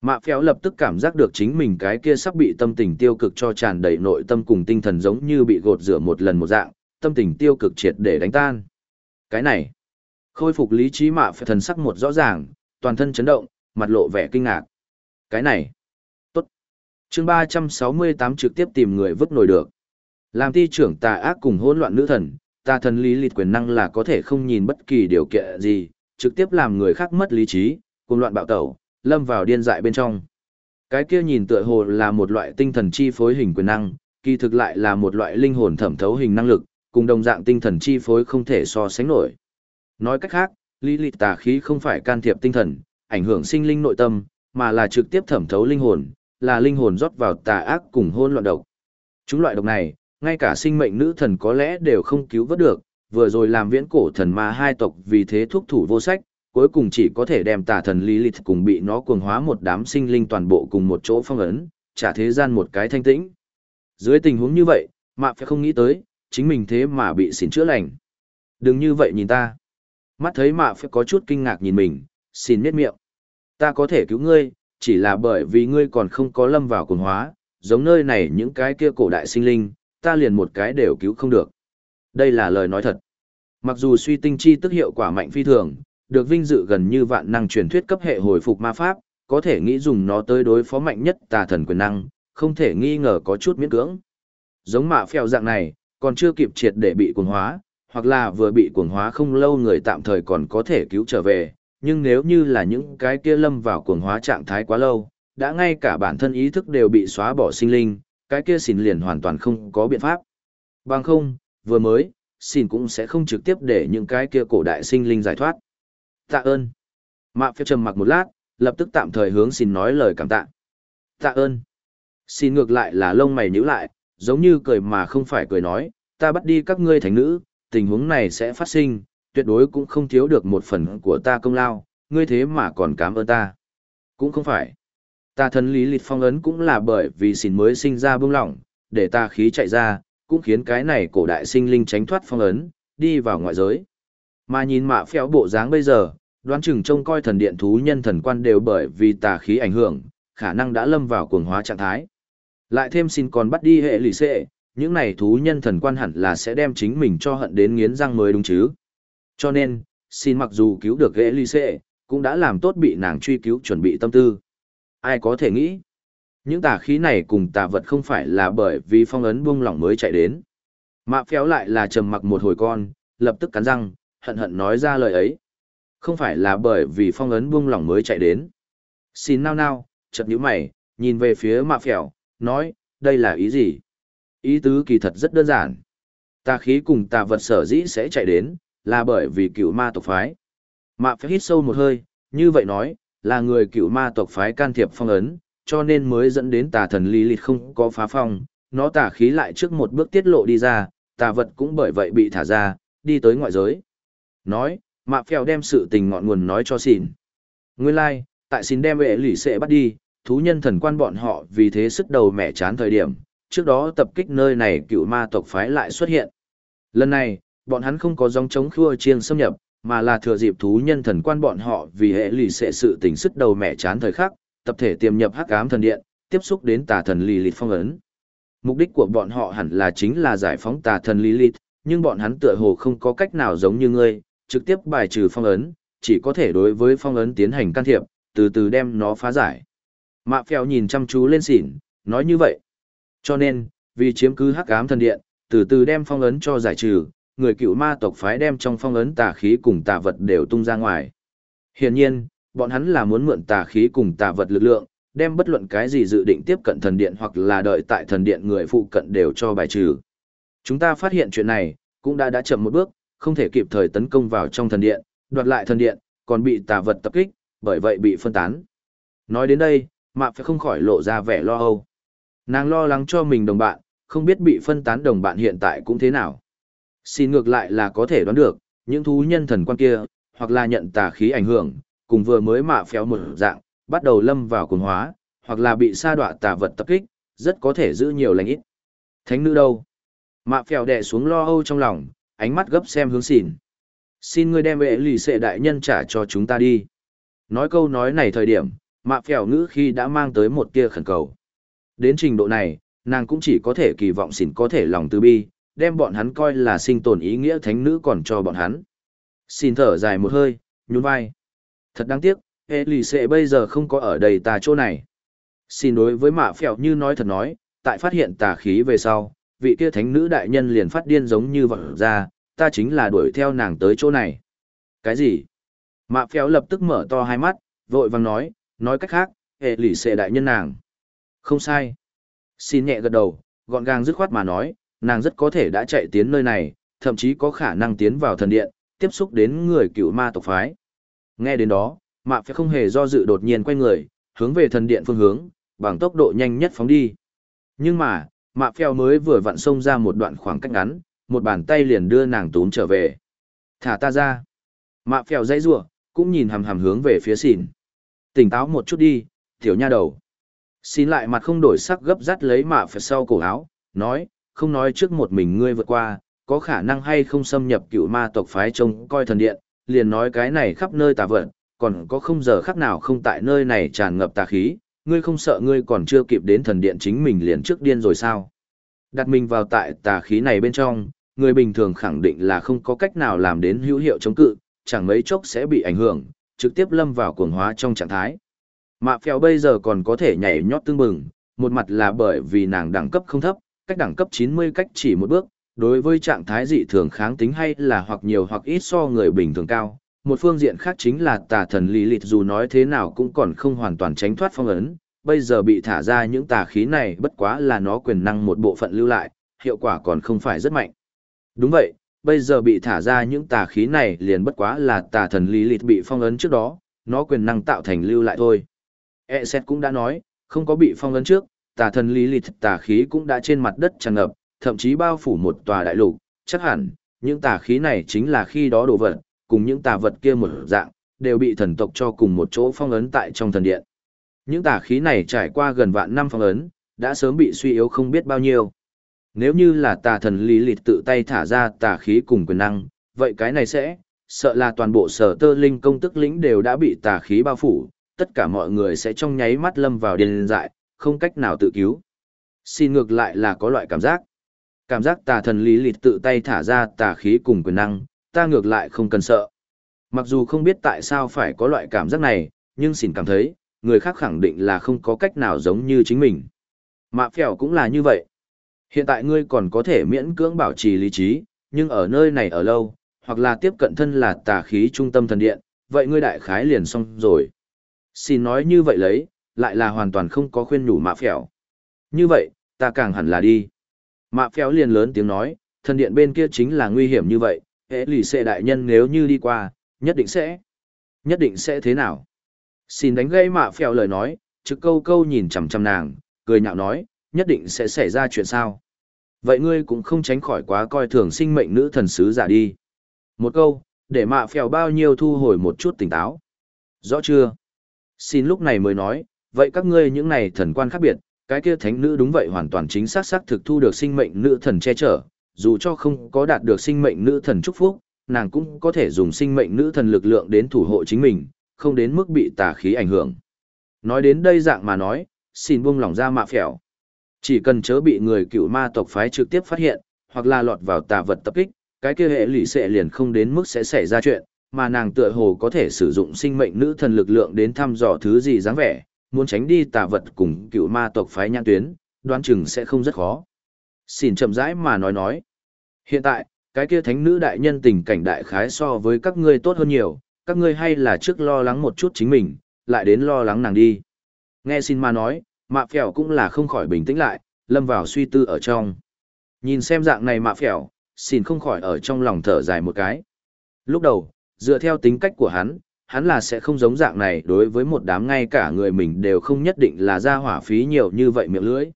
Speaker 1: Mạ phéo lập tức cảm giác được chính mình cái kia sắp bị tâm tình tiêu cực cho tràn đầy nội tâm cùng tinh thần giống như bị gột rửa một lần một dạng, tâm tình tiêu cực triệt để đánh tan. Cái này, khôi phục lý trí mạ phèo thần sắc một rõ ràng, toàn thân chấn động, mặt lộ vẻ kinh ngạc. Cái này, tốt. chương 368 trực tiếp tìm người vứt nổi được. Làm ti trưởng tà ác cùng hỗn loạn nữ thần, tà thần lý lịch quyền năng là có thể không nhìn bất kỳ điều kiện gì, trực tiếp làm người khác mất lý trí, cùng loạn bạo tẩu, lâm vào điên dại bên trong. Cái kia nhìn tựa hồ là một loại tinh thần chi phối hình quyền năng, kỳ thực lại là một loại linh hồn thẩm thấu hình năng lực, cùng đồng dạng tinh thần chi phối không thể so sánh nổi. Nói cách khác, lý lịch tà khí không phải can thiệp tinh thần, ảnh hưởng sinh linh nội tâm, mà là trực tiếp thẩm thấu linh hồn, là linh hồn rót vào tà ác cùng hôn loạn độc. Chúng loại độc này, ngay cả sinh mệnh nữ thần có lẽ đều không cứu vớt được, vừa rồi làm viễn cổ thần ma hai tộc vì thế thúc thủ vô sách, cuối cùng chỉ có thể đem tà thần Lilith cùng bị nó cuồng hóa một đám sinh linh toàn bộ cùng một chỗ phong ấn, trả thế gian một cái thanh tĩnh. Dưới tình huống như vậy, mạ phải không nghĩ tới, chính mình thế mà bị xỉn chữa lành. Đừng như vậy nhìn ta. Mắt thấy mạ phải có chút kinh ngạc nhìn mình, xin nét miệng. Ta có thể cứu ngươi, chỉ là bởi vì ngươi còn không có lâm vào cuồng hóa, giống nơi này những cái kia cổ đại sinh linh, ta liền một cái đều cứu không được. Đây là lời nói thật. Mặc dù suy tinh chi tức hiệu quả mạnh phi thường, được vinh dự gần như vạn năng truyền thuyết cấp hệ hồi phục ma pháp, có thể nghĩ dùng nó tới đối phó mạnh nhất tà thần quyền năng, không thể nghi ngờ có chút miễn cưỡng. Giống mạ phèo dạng này, còn chưa kịp triệt để bị cuồng hóa, hoặc là vừa bị cuồng hóa không lâu người tạm thời còn có thể cứu trở về, nhưng nếu như là những cái kia lâm vào cuồng hóa trạng thái quá lâu, đã ngay cả bản thân ý thức đều bị xóa bỏ sinh linh, cái kia xỉn liền hoàn toàn không có biện pháp. Bằng không, vừa mới, xỉn cũng sẽ không trực tiếp để những cái kia cổ đại sinh linh giải thoát. Tạ ơn. Mạ phiêu trầm mặc một lát, lập tức tạm thời hướng xin nói lời cảm tạ. Tạ ơn. Xin ngược lại là lông mày nhíu lại, giống như cười mà không phải cười nói, ta bắt đi các ngươi thành nữ, tình huống này sẽ phát sinh, tuyệt đối cũng không thiếu được một phần của ta công lao, ngươi thế mà còn cảm ơn ta. Cũng không phải. Ta thần lý lịch phong ấn cũng là bởi vì xin mới sinh ra bông lỏng, để ta khí chạy ra, cũng khiến cái này cổ đại sinh linh tránh thoát phong ấn, đi vào ngoại giới. Mà nhìn mạ phèo bộ dáng bây giờ, đoán chừng trông coi thần điện thú nhân thần quan đều bởi vì tà khí ảnh hưởng, khả năng đã lâm vào cuồng hóa trạng thái. Lại thêm xin còn bắt đi hệ lì xệ, những này thú nhân thần quan hẳn là sẽ đem chính mình cho hận đến nghiến răng mới đúng chứ. Cho nên, xin mặc dù cứu được hệ lì xệ, cũng đã làm tốt bị nàng truy cứu chuẩn bị tâm tư. Ai có thể nghĩ, những tà khí này cùng tà vật không phải là bởi vì phong ấn buông lỏng mới chạy đến. Mạ phéo lại là trầm mặc một hồi con, lập tức cắn răng, hận hận nói ra lời ấy. Không phải là bởi vì phong ấn buông lỏng mới chạy đến. Xin nao nao, chật nhíu mày, nhìn về phía mạ phèo, nói, đây là ý gì? Ý tứ kỳ thật rất đơn giản. Tà khí cùng tà vật sở dĩ sẽ chạy đến, là bởi vì cựu ma tộc phái. Mạ phèo hít sâu một hơi, như vậy nói, là người cựu ma tộc phái can thiệp phong ấn, cho nên mới dẫn đến tà thần lý lịch không có phá phong, nó tà khí lại trước một bước tiết lộ đi ra, tà vật cũng bởi vậy bị thả ra, đi tới ngoại giới. Nói, mạ phèo đem sự tình ngọn nguồn nói cho xỉn. Nguyên lai, like, tại xỉn đem vệ lỷ sẽ bắt đi, thú nhân thần quan bọn họ vì thế sức đầu mẹ chán thời điểm, trước đó tập kích nơi này cựu ma tộc phái lại xuất hiện. Lần này, bọn hắn không có dòng chống khua chiêng xâm nhập, mà là thừa dịp thú nhân thần quan bọn họ vì hệ lì sẽ sự tình sức đầu mẹ chán thời khắc, tập thể tiềm nhập hắc ám thần điện, tiếp xúc đến tà thần lì lịt phong ấn. Mục đích của bọn họ hẳn là chính là giải phóng tà thần lì lịt, nhưng bọn hắn tựa hồ không có cách nào giống như ngươi, trực tiếp bài trừ phong ấn, chỉ có thể đối với phong ấn tiến hành can thiệp, từ từ đem nó phá giải. Mạ phèo nhìn chăm chú lên xỉn, nói như vậy. Cho nên, Vì chiếm cứ hắc ám thần điện, từ từ đem phong ấn cho giải trừ, người cựu ma tộc phái đem trong phong ấn tà khí cùng tà vật đều tung ra ngoài. Hiển nhiên, bọn hắn là muốn mượn tà khí cùng tà vật lực lượng, đem bất luận cái gì dự định tiếp cận thần điện hoặc là đợi tại thần điện người phụ cận đều cho bài trừ. Chúng ta phát hiện chuyện này, cũng đã đã chậm một bước, không thể kịp thời tấn công vào trong thần điện, đoạt lại thần điện, còn bị tà vật tập kích, bởi vậy bị phân tán. Nói đến đây, Mạ phải không khỏi lộ ra vẻ lo âu. Nàng lo lắng cho mình đồng bạn, không biết bị phân tán đồng bạn hiện tại cũng thế nào. Xin ngược lại là có thể đoán được, những thú nhân thần quan kia, hoặc là nhận tà khí ảnh hưởng, cùng vừa mới mạ phéo một dạng, bắt đầu lâm vào cuồng hóa, hoặc là bị sa đọa tà vật tập kích, rất có thể giữ nhiều lành ít. Thánh nữ đâu? Mạ phèo đè xuống lo âu trong lòng, ánh mắt gấp xem hướng xỉn. Xin ngươi đem vệ lì xệ đại nhân trả cho chúng ta đi. Nói câu nói này thời điểm, mạ phèo ngữ khi đã mang tới một tia khẩn cầu. Đến trình độ này, nàng cũng chỉ có thể kỳ vọng xỉn có thể lòng từ bi, đem bọn hắn coi là sinh tồn ý nghĩa thánh nữ còn cho bọn hắn. Xin thở dài một hơi, nhún vai. Thật đáng tiếc, hệ lì xệ bây giờ không có ở đây ta chỗ này. Xin đối với mạ phèo như nói thật nói, tại phát hiện tà khí về sau, vị kia thánh nữ đại nhân liền phát điên giống như vật ra, ta chính là đuổi theo nàng tới chỗ này. Cái gì? Mạ phèo lập tức mở to hai mắt, vội vàng nói, nói cách khác, hệ lỷ xệ đại nhân nàng. Không sai. Xin nhẹ gật đầu, gọn gàng dứt khoát mà nói, nàng rất có thể đã chạy tiến nơi này, thậm chí có khả năng tiến vào thần điện, tiếp xúc đến người cựu ma tộc phái. Nghe đến đó, mạ phéo không hề do dự đột nhiên quay người, hướng về thần điện phương hướng, bằng tốc độ nhanh nhất phóng đi. Nhưng mà, mạ phèo mới vừa vặn xông ra một đoạn khoảng cách ngắn, một bàn tay liền đưa nàng túm trở về. Thả ta ra. Mạ phèo dãy rủa cũng nhìn hầm hầm hướng về phía xỉn. Tỉnh táo một chút đi, tiểu nha đầu. Xin lại mặt không đổi sắc gấp rắt lấy mạ phèo sau cổ áo, nói, không nói trước một mình ngươi vượt qua, có khả năng hay không xâm nhập cựu ma tộc phái trông coi thần điện, liền nói cái này khắp nơi tà vận, còn có không giờ khắc nào không tại nơi này tràn ngập tà khí, ngươi không sợ ngươi còn chưa kịp đến thần điện chính mình liền trước điên rồi sao? Đặt mình vào tại tà khí này bên trong, người bình thường khẳng định là không có cách nào làm đến hữu hiệu chống cự, chẳng mấy chốc sẽ bị ảnh hưởng, trực tiếp lâm vào cuồng hóa trong trạng thái. Mạ phèo bây giờ còn có thể nhảy nhót tương bừng, một mặt là bởi vì nàng đẳng cấp không thấp, cách đẳng cấp 90 cách chỉ một bước, đối với trạng thái dị thường kháng tính hay là hoặc nhiều hoặc ít so người bình thường cao. Một phương diện khác chính là tà thần lý lịt dù nói thế nào cũng còn không hoàn toàn tránh thoát phong ấn, bây giờ bị thả ra những tà khí này bất quá là nó quyền năng một bộ phận lưu lại, hiệu quả còn không phải rất mạnh. Đúng vậy, bây giờ bị thả ra những tà khí này liền bất quá là tà thần lý lịt bị phong ấn trước đó, nó quyền năng tạo thành lưu lại thôi. E xét cũng đã nói, không có bị phong ấn trước, tà thần lý lịt tà khí cũng đã trên mặt đất tràn ngập, thậm chí bao phủ một tòa đại lục, chắc hẳn, những tà khí này chính là khi đó đồ vật, cùng những tà vật kia một dạng, đều bị thần tộc cho cùng một chỗ phong ấn tại trong thần điện. Những tà khí này trải qua gần vạn năm phong ấn, đã sớm bị suy yếu không biết bao nhiêu. Nếu như là tà thần lý lịch tự tay thả ra tà khí cùng quyền năng, vậy cái này sẽ, sợ là toàn bộ sở tơ linh công tức lĩnh đều đã bị tà khí bao phủ, tất cả mọi người sẽ trong nháy mắt lâm vào điên dại, không cách nào tự cứu. Xin ngược lại là có loại cảm giác. Cảm giác tà thần lý lịch tự tay thả ra tà khí cùng quyền năng, ta ngược lại không cần sợ. Mặc dù không biết tại sao phải có loại cảm giác này, nhưng xỉn cảm thấy, người khác khẳng định là không có cách nào giống như chính mình. Mạ phèo cũng là như vậy. Hiện tại ngươi còn có thể miễn cưỡng bảo trì lý trí, nhưng ở nơi này ở lâu, hoặc là tiếp cận thân là tà khí trung tâm thần điện, vậy ngươi đại khái liền xong rồi. Xin nói như vậy lấy, lại là hoàn toàn không có khuyên nhủ mạ phèo. Như vậy, ta càng hẳn là đi. Mạ phèo liền lớn tiếng nói, thần điện bên kia chính là nguy hiểm như vậy, hệ lì xệ đại nhân nếu như đi qua, nhất định sẽ. Nhất định sẽ thế nào? Xin đánh gây mạ phèo lời nói, trực câu câu nhìn chằm chằm nàng, cười nhạo nói, nhất định sẽ xảy ra chuyện sao. Vậy ngươi cũng không tránh khỏi quá coi thường sinh mệnh nữ thần sứ giả đi. Một câu, để mạ phèo bao nhiêu thu hồi một chút tỉnh táo. Rõ chưa? Xin lúc này mới nói, vậy các ngươi những này thần quan khác biệt, cái kia thánh nữ đúng vậy hoàn toàn chính xác xác thực thu được sinh mệnh nữ thần che chở, dù cho không có đạt được sinh mệnh nữ thần chúc phúc, nàng cũng có thể dùng sinh mệnh nữ thần lực lượng đến thủ hộ chính mình, không đến mức bị tà khí ảnh hưởng. Nói đến đây dạng mà nói, xin buông lỏng ra mạ phèo. Chỉ cần chớ bị người cựu ma tộc phái trực tiếp phát hiện, hoặc là lọt vào tà vật tập kích, cái kia hệ lụy sẽ liền không đến mức sẽ xảy ra chuyện, mà nàng tựa hồ có thể sử dụng sinh mệnh nữ thần lực lượng đến thăm dò thứ gì dáng vẻ, muốn tránh đi tà vật cùng cựu ma tộc phái nhãn tuyến, đoán chừng sẽ không rất khó. Xin chậm rãi mà nói nói. Hiện tại, cái kia thánh nữ đại nhân tình cảnh đại khái so với các ngươi tốt hơn nhiều, các ngươi hay là trước lo lắng một chút chính mình, lại đến lo lắng nàng đi. Nghe xin mà nói, mạ phèo cũng là không khỏi bình tĩnh lại, lâm vào suy tư ở trong. Nhìn xem dạng này mạ phèo, xin không khỏi ở trong lòng thở dài một cái. Lúc đầu, dựa theo tính cách của hắn, hắn là sẽ không giống dạng này đối với một đám ngay cả người mình đều không nhất định là ra hỏa phí nhiều như vậy miệng lưỡi.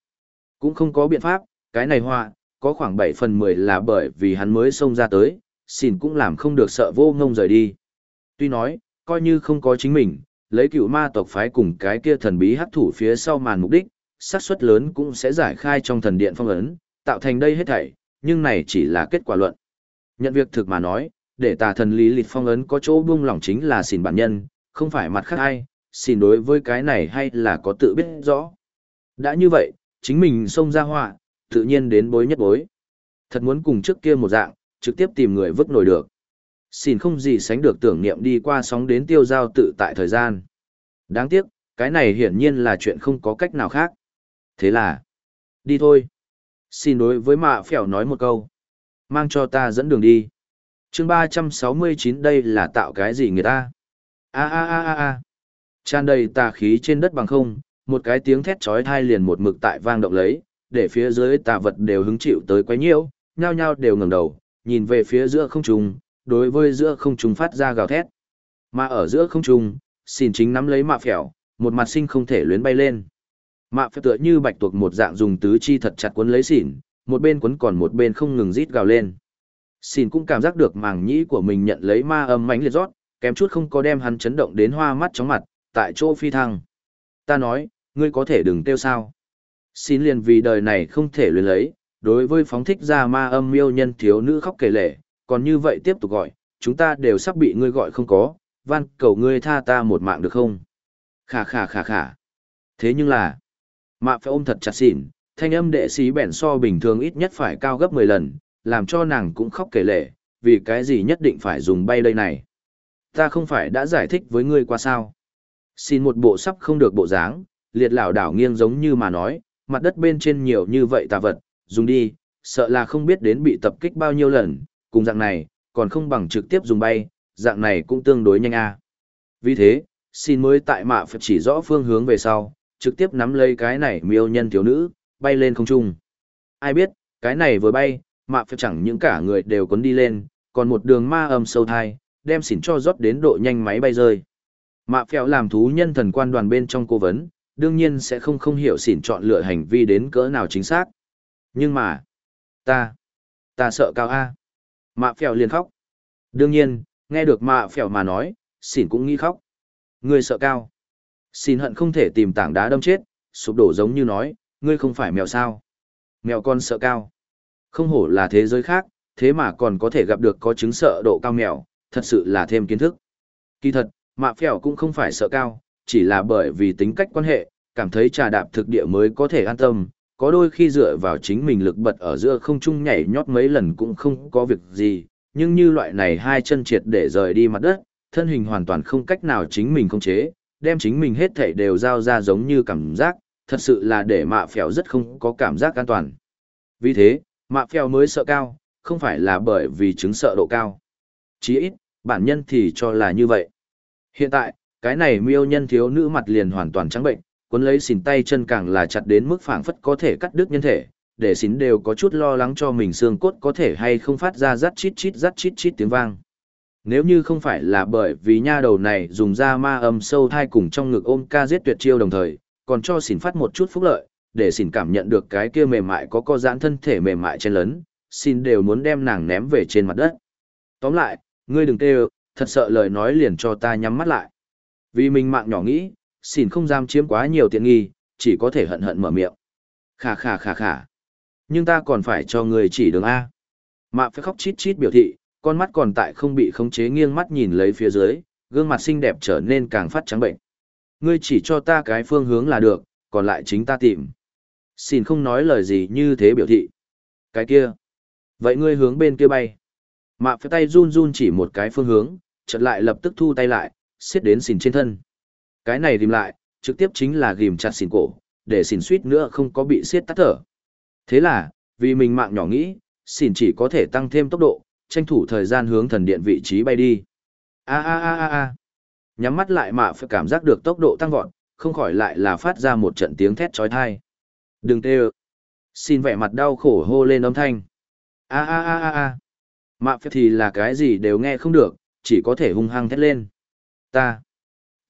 Speaker 1: Cũng không có biện pháp, cái này họa, có khoảng 7 phần 10 là bởi vì hắn mới xông ra tới, xin cũng làm không được sợ vô ngông rời đi. Tuy nói, coi như không có chính mình, lấy cựu ma tộc phái cùng cái kia thần bí hắc thủ phía sau màn mục đích, xác suất lớn cũng sẽ giải khai trong thần điện phong ấn, tạo thành đây hết thảy, nhưng này chỉ là kết quả luận. Nhận việc thực mà nói, để tà thần lý lịch phong ấn có chỗ buông lỏng chính là xỉn bản nhân, không phải mặt khác ai, xỉn đối với cái này hay là có tự biết rõ. Đã như vậy, chính mình xông ra họa, tự nhiên đến bối nhất bối. Thật muốn cùng trước kia một dạng, trực tiếp tìm người vứt nổi được. Xin không gì sánh được tưởng niệm đi qua sóng đến tiêu giao tự tại thời gian. Đáng tiếc, cái này hiển nhiên là chuyện không có cách nào khác. Thế là, đi thôi. Xin đối với mạ phèo nói một câu. Mang cho ta dẫn đường đi. chương ba trăm sáu mươi chín đây là tạo cái gì người ta? a a a a a Tràn đầy tà khí trên đất bằng không, một cái tiếng thét chói thai liền một mực tại vang động lấy, để phía dưới tà vật đều hứng chịu tới quấy nhiễu, nhao nhao đều ngẩng đầu, nhìn về phía giữa không trung, đối với giữa không trung phát ra gào thét. Mà ở giữa không trung, xin chính nắm lấy mạ phèo, một mặt sinh không thể luyến bay lên. Mạ phèo tựa như bạch tuộc một dạng dùng tứ chi thật chặt cuốn lấy xỉn, một bên cuốn còn một bên không ngừng rít gào lên. Xin cũng cảm giác được màng nhĩ của mình nhận lấy ma âm mãnh liệt rót, kém chút không có đem hắn chấn động đến hoa mắt chóng mặt, tại chỗ phi thăng. Ta nói, ngươi có thể đừng tiêu sao. Xin liền vì đời này không thể luyến lấy, đối với phóng thích ra ma âm miêu nhân thiếu nữ khóc kể lể còn như vậy tiếp tục gọi, chúng ta đều sắp bị ngươi gọi không có, van cầu ngươi tha ta một mạng được không? Khà khà khà khà. Thế nhưng là, mạ phải ôm thật chặt xỉn, thanh âm đệ sĩ bẻn so bình thường ít nhất phải cao gấp 10 lần, làm cho nàng cũng khóc kể lể vì cái gì nhất định phải dùng bay đây này. Ta không phải đã giải thích với ngươi qua sao. Xin một bộ sắp không được bộ dáng, liệt lão đảo nghiêng giống như mà nói, mặt đất bên trên nhiều như vậy tà vật, dùng đi, sợ là không biết đến bị tập kích bao nhiêu lần, cùng dạng này, còn không bằng trực tiếp dùng bay, dạng này cũng tương đối nhanh a. Vì thế, xin mới tại mạ phật chỉ rõ phương hướng về sau, trực tiếp nắm lấy cái này miêu nhân thiếu nữ, bay lên không trung. Ai biết, cái này vừa bay, mạ phật chẳng những cả người đều cuốn đi lên, còn một đường ma âm sâu thai, đem xỉn cho rót đến độ nhanh máy bay rơi. Mạ phèo làm thú nhân thần quan đoàn bên trong cố vấn, đương nhiên sẽ không không hiểu xỉn chọn lựa hành vi đến cỡ nào chính xác. Nhưng mà, ta, ta sợ cao A. Mạ phèo liền khóc. Đương nhiên, nghe được mạ phèo mà nói, xỉn cũng nghĩ khóc. Ngươi sợ cao. xỉn hận không thể tìm tảng đá đâm chết, sụp đổ giống như nói, ngươi không phải mèo sao. Mèo con sợ cao. Không hổ là thế giới khác, thế mà còn có thể gặp được có chứng sợ độ cao mèo, thật sự là thêm kiến thức. Kỳ thật, mạ phèo cũng không phải sợ cao, chỉ là bởi vì tính cách quan hệ, cảm thấy trà đạp thực địa mới có thể an tâm, có đôi khi dựa vào chính mình lực bật ở giữa không trung nhảy nhót mấy lần cũng không có việc gì, nhưng như loại này hai chân triệt để rời đi mặt đất, thân hình hoàn toàn không cách nào chính mình khống chế, đem chính mình hết thảy đều giao ra giống như cảm giác, thật sự là để mạ phèo rất không có cảm giác an toàn. Vì thế, mạ phèo mới sợ cao, không phải là bởi vì chứng sợ độ cao. Chí ít, bản nhân thì cho là như vậy. Hiện tại, cái này miêu nhân thiếu nữ mặt liền hoàn toàn trắng bệnh, cuốn lấy xỉn tay chân càng là chặt đến mức phảng phất có thể cắt đứt nhân thể, để xỉn đều có chút lo lắng cho mình xương cốt có thể hay không phát ra rắt chít chít rắt chít chít tiếng vang. Nếu như không phải là bởi vì nha đầu này dùng ra ma âm sâu thai cùng trong ngực ôm ca giết tuyệt chiêu đồng thời, còn cho xỉn phát một chút phúc lợi, để xỉn cảm nhận được cái kia mềm mại có co giãn thân thể mềm mại trên lớn, xin đều muốn đem nàng ném về trên mặt đất. Tóm lại, ngươi đừng tê thật sợ lời nói liền cho ta nhắm mắt lại. Vì mình mạng nhỏ nghĩ, xỉn không dám chiếm quá nhiều tiện nghi, chỉ có thể hận hận mở miệng. Khà khà khà khà. Nhưng ta còn phải cho người chỉ đường A. Mạ phải khóc chít chít biểu thị, con mắt còn tại không bị khống chế nghiêng mắt nhìn lấy phía dưới, gương mặt xinh đẹp trở nên càng phát trắng bệnh. Ngươi chỉ cho ta cái phương hướng là được, còn lại chính ta tìm. Xin không nói lời gì như thế biểu thị. Cái kia. Vậy ngươi hướng bên kia bay. Mạ phải tay run run chỉ một cái phương hướng, chợt lại lập tức thu tay lại, xiết đến xìn trên thân. Cái này rìm lại, trực tiếp chính là ghim chặt xìn cổ, để xìn suýt nữa không có bị xiết tắt thở. Thế là, Vì mình mạng nhỏ nghĩ, xìn chỉ có thể tăng thêm tốc độ, tranh thủ thời gian hướng thần điện vị trí bay đi. A a a a a. Nhắm mắt lại mà phải cảm giác được tốc độ tăng vọt, không khỏi lại là phát ra một trận tiếng thét chói tai. Đừng tê Xin vẻ mặt đau khổ hô lên âm thanh. A a a a a. Mạ phép thì là cái gì đều nghe không được, chỉ có thể hung hăng thét lên. Ta.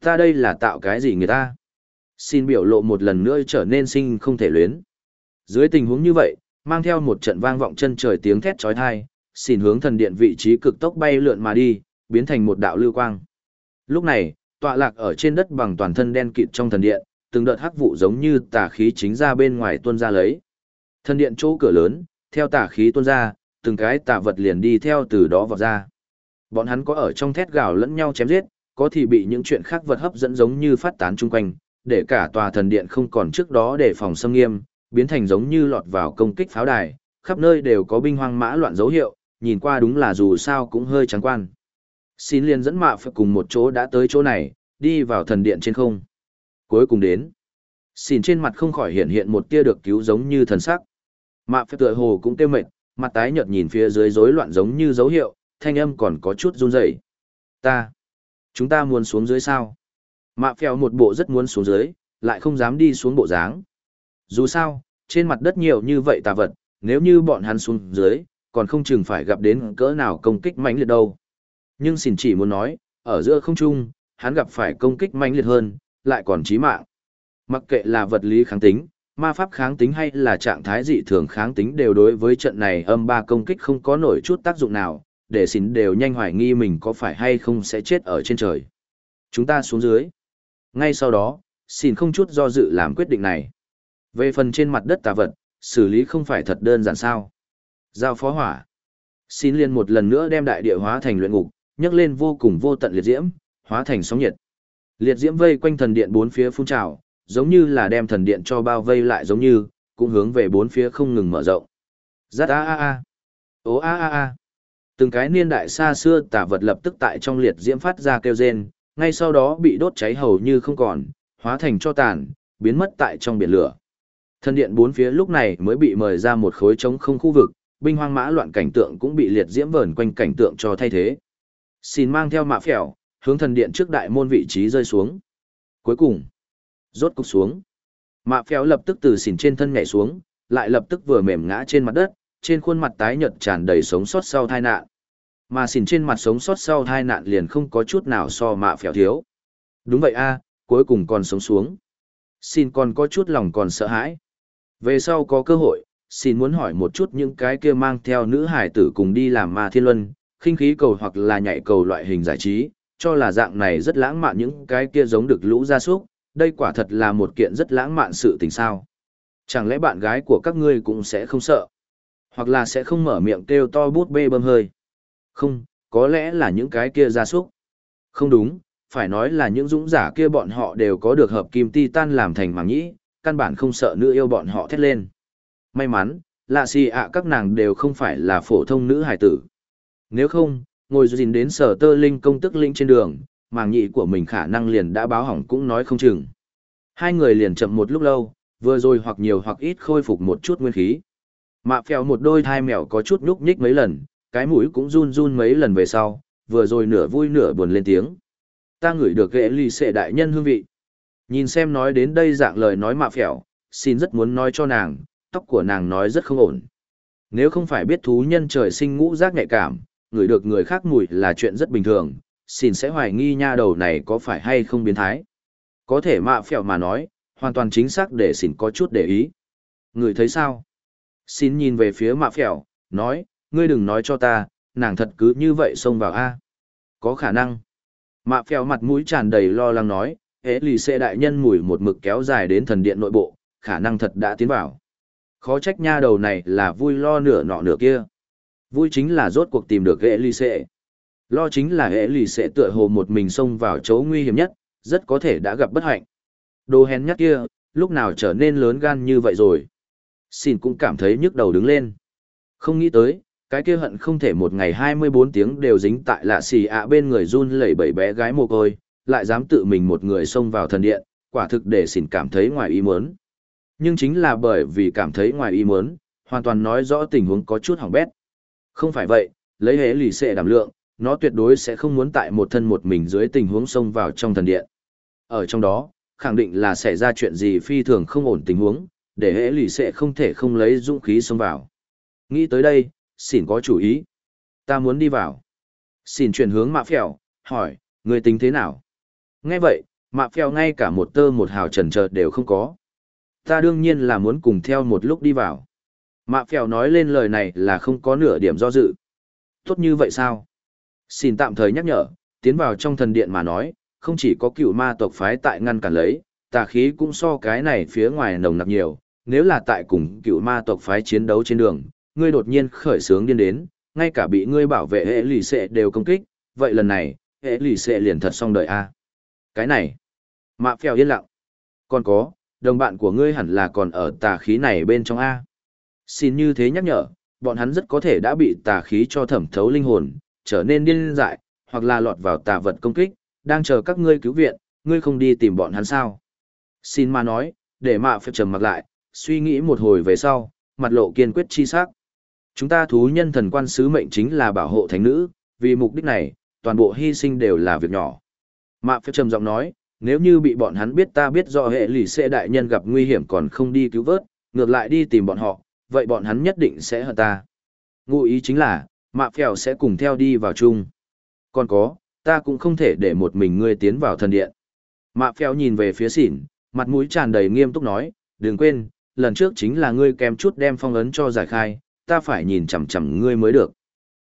Speaker 1: Ta đây là tạo cái gì người ta? Xin biểu lộ một lần nữa trở nên sinh không thể luyến. Dưới tình huống như vậy, mang theo một trận vang vọng chân trời tiếng thét chói tai, xin hướng thần điện vị trí cực tốc bay lượn mà đi, biến thành một đạo lưu quang. Lúc này, tọa lạc ở trên đất bằng toàn thân đen kịt trong thần điện, từng đợt hắc vụ giống như tà khí chính ra bên ngoài tuôn ra lấy. Thần điện chỗ cửa lớn, theo tà khí tuôn ra, từng cái tà vật liền đi theo từ đó vào ra. Bọn hắn có ở trong thét gào lẫn nhau chém giết, có thì bị những chuyện khác vật hấp dẫn giống như phát tán chung quanh, để cả tòa thần điện không còn trước đó để phòng xâm nghiêm, biến thành giống như lọt vào công kích pháo đài, khắp nơi đều có binh hoang mã loạn dấu hiệu, nhìn qua đúng là dù sao cũng hơi trắng quan. Xin liền dẫn mạ phải cùng một chỗ đã tới chỗ này, đi vào thần điện trên không. Cuối cùng đến, xin trên mặt không khỏi hiện hiện một tia được cứu giống như thần sắc. Mạ phải tựa hồ cũng tiêu mệt, mặt tái nhợt nhìn phía dưới rối loạn giống như dấu hiệu, thanh âm còn có chút run rẩy. Ta, chúng ta muốn xuống dưới sao? Mạ phèo một bộ rất muốn xuống dưới, lại không dám đi xuống bộ dáng. Dù sao, trên mặt đất nhiều như vậy tà vật, nếu như bọn hắn xuống dưới, còn không chừng phải gặp đến cỡ nào công kích mãnh liệt đâu. Nhưng xin chỉ muốn nói, ở giữa không trung, hắn gặp phải công kích mãnh liệt hơn, lại còn chí mạng. Mặc kệ là vật lý kháng tính, ma pháp kháng tính hay là trạng thái dị thường kháng tính đều đối với trận này âm ba công kích không có nổi chút tác dụng nào, để xin đều nhanh hoài nghi mình có phải hay không sẽ chết ở trên trời. Chúng ta xuống dưới. Ngay sau đó, xin không chút do dự làm quyết định này. Về phần trên mặt đất tà vật, xử lý không phải thật đơn giản sao. Giao phó hỏa. Xin liền một lần nữa đem đại địa hóa thành luyện ngục, nhấc lên vô cùng vô tận liệt diễm, hóa thành sóng nhiệt. Liệt diễm vây quanh thần điện bốn phía phun trào, giống như là đem thần điện cho bao vây lại giống như, cũng hướng về bốn phía không ngừng mở rộng. Rát a a a. Ố a a a. Từng cái niên đại xa xưa tà vật lập tức tại trong liệt diễm phát ra kêu rên, ngay sau đó bị đốt cháy hầu như không còn, hóa thành cho tàn, biến mất tại trong biển lửa. Thần điện bốn phía lúc này mới bị mời ra một khối trống không khu vực, binh hoang mã loạn cảnh tượng cũng bị liệt diễm vờn quanh cảnh tượng cho thay thế. Xin mang theo mạ phèo, hướng thần điện trước đại môn vị trí rơi xuống. Cuối cùng, rốt cục xuống. Mạ phèo lập tức từ xỉn trên thân nhảy xuống, lại lập tức vừa mềm ngã trên mặt đất, trên khuôn mặt tái nhợt tràn đầy sống sót sau tai nạn. Mà xỉn trên mặt sống sót sau tai nạn liền không có chút nào so mạ phèo thiếu. Đúng vậy a, cuối cùng còn sống xuống. Xin còn có chút lòng còn sợ hãi. Về sau có cơ hội, xin muốn hỏi một chút những cái kia mang theo nữ hải tử cùng đi làm ma thiên luân, khinh khí cầu hoặc là nhảy cầu loại hình giải trí, cho là dạng này rất lãng mạn những cái kia giống được lũ gia súc, đây quả thật là một kiện rất lãng mạn sự tình sao. Chẳng lẽ bạn gái của các ngươi cũng sẽ không sợ? Hoặc là sẽ không mở miệng kêu to bút bê bơm hơi? Không, có lẽ là những cái kia gia súc. Không đúng, phải nói là những dũng giả kia bọn họ đều có được hợp kim titan làm thành màng nhĩ, căn bản không sợ nữ yêu bọn họ thét lên. May mắn, lạ xì ạ các nàng đều không phải là phổ thông nữ hải tử. Nếu không, ngồi dình đến sở tơ linh công tức linh trên đường, màng nhĩ của mình khả năng liền đã báo hỏng cũng nói không chừng. Hai người liền chậm một lúc lâu, vừa rồi hoặc nhiều hoặc ít khôi phục một chút nguyên khí. Mạ phèo một đôi thai mèo có chút nhúc nhích mấy lần, cái mũi cũng run run mấy lần về sau, vừa rồi nửa vui nửa buồn lên tiếng. Ta ngửi được ghệ ly xệ đại nhân hương vị. Nhìn xem nói đến đây dạng lời nói mạ phèo, xin rất muốn nói cho nàng, tóc của nàng nói rất không ổn. Nếu không phải biết thú nhân trời sinh ngũ giác nhạy cảm, ngửi được người khác mùi là chuyện rất bình thường, xin sẽ hoài nghi nha đầu này có phải hay không biến thái. Có thể mạ phèo mà nói, hoàn toàn chính xác để xin có chút để ý. Người thấy sao? Xin nhìn về phía mạ phèo, nói, ngươi đừng nói cho ta, nàng thật cứ như vậy xông vào A. Có khả năng. Mạ phèo mặt mũi tràn đầy lo lắng nói, ế lì xệ đại nhân mùi một mực kéo dài đến thần điện nội bộ, khả năng thật đã tiến vào. Khó trách nha đầu này là vui lo nửa nọ nửa kia. Vui chính là rốt cuộc tìm được ghệ Lì xệ. Lo chính là ghệ Lì xệ tựa hồ một mình xông vào chỗ nguy hiểm nhất, rất có thể đã gặp bất hạnh. Đồ hèn nhát kia, lúc nào trở nên lớn gan như vậy rồi. Xin cũng cảm thấy nhức đầu đứng lên. Không nghĩ tới, cái kia hận không thể một ngày 24 tiếng đều dính tại lạ xì ạ bên người run lẩy bẩy bé gái mồ côi, lại dám tự mình một người xông vào thần điện, quả thực để xỉn cảm thấy ngoài ý muốn. Nhưng chính là bởi vì cảm thấy ngoài ý muốn, Hoàn toàn nói rõ tình huống có chút hỏng bét. Không phải vậy, lấy hế lì xệ đảm lượng, nó tuyệt đối sẽ không muốn tại một thân một mình dưới tình huống xông vào trong thần điện. Ở trong đó, khẳng định là xảy ra chuyện gì phi thường không ổn tình huống, để hễ lì sẽ không thể không lấy dũng khí xông vào. Nghĩ tới đây, xỉn có chủ ý. Ta muốn đi vào. Xỉn chuyển hướng mạ phèo, hỏi, người tính thế nào? Nghe vậy, mạ phèo ngay cả một tơ một hào trần trợt đều không có. Ta đương nhiên là muốn cùng theo một lúc đi vào. Mạ phèo nói lên lời này là không có nửa điểm do dự. Tốt như vậy sao? Xin tạm thời nhắc nhở, tiến vào trong thần điện mà nói, không chỉ có cựu ma tộc phái tại ngăn cản lấy, tà khí cũng so cái này phía ngoài nồng nặc nhiều, nếu là tại cùng cựu ma tộc phái chiến đấu trên đường, ngươi đột nhiên khởi sướng điên đến, ngay cả bị ngươi bảo vệ hệ lì xệ đều công kích, vậy lần này, hệ lì xệ liền thật xong đời a. Cái này, mạ phèo yên lặng. Còn có, đồng bạn của ngươi hẳn là còn ở tà khí này bên trong a. Xin như thế nhắc nhở, bọn hắn rất có thể đã bị tà khí cho thẩm thấu linh hồn, trở nên điên dại, hoặc là lọt vào tà vật công kích, đang chờ các ngươi cứu viện, ngươi không đi tìm bọn hắn sao. Xin mà nói, để mạ phép trầm mặt lại, suy nghĩ một hồi về sau, mặt lộ kiên quyết chi sắc. Chúng ta thú nhân thần quan sứ mệnh chính là bảo hộ thánh nữ, vì mục đích này, toàn bộ hy sinh đều là việc nhỏ. Mạ phép trầm giọng nói, nếu như bị bọn hắn biết ta biết do hệ lì xệ đại nhân gặp nguy hiểm còn không đi cứu vớt, ngược lại đi tìm bọn họ, vậy bọn hắn nhất định sẽ hận ta. Ngụ ý chính là, mạ phèo sẽ cùng theo đi vào chung. Còn có, ta cũng không thể để một mình ngươi tiến vào thần điện. Mạ phèo nhìn về phía xỉn, mặt mũi tràn đầy nghiêm túc nói, đừng quên, lần trước chính là ngươi kèm chút đem phong ấn cho giải khai, ta phải nhìn chằm chằm ngươi mới được.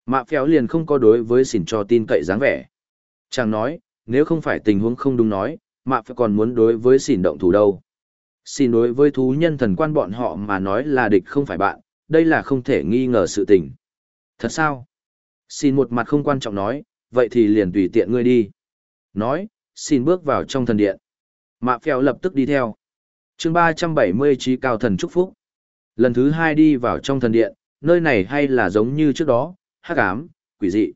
Speaker 1: Mạ phéo liền không có đối với xỉn cho tin cậy dáng vẻ. Chàng nói, nếu không phải tình huống không đúng nói, mạ phèo còn muốn đối với xỉn động thủ đâu. Xin đối với thú nhân thần quan bọn họ mà nói là địch không phải bạn, đây là không thể nghi ngờ sự tình. Thật sao? Xin một mặt không quan trọng nói, vậy thì liền tùy tiện ngươi đi. Nói, xin bước vào trong thần điện. Mạ phèo lập tức đi theo. chương ba trăm bảy mươi trí cao thần chúc phúc. Lần thứ hai đi vào trong thần điện, nơi này hay là giống như trước đó, hắc ám, quỷ dị.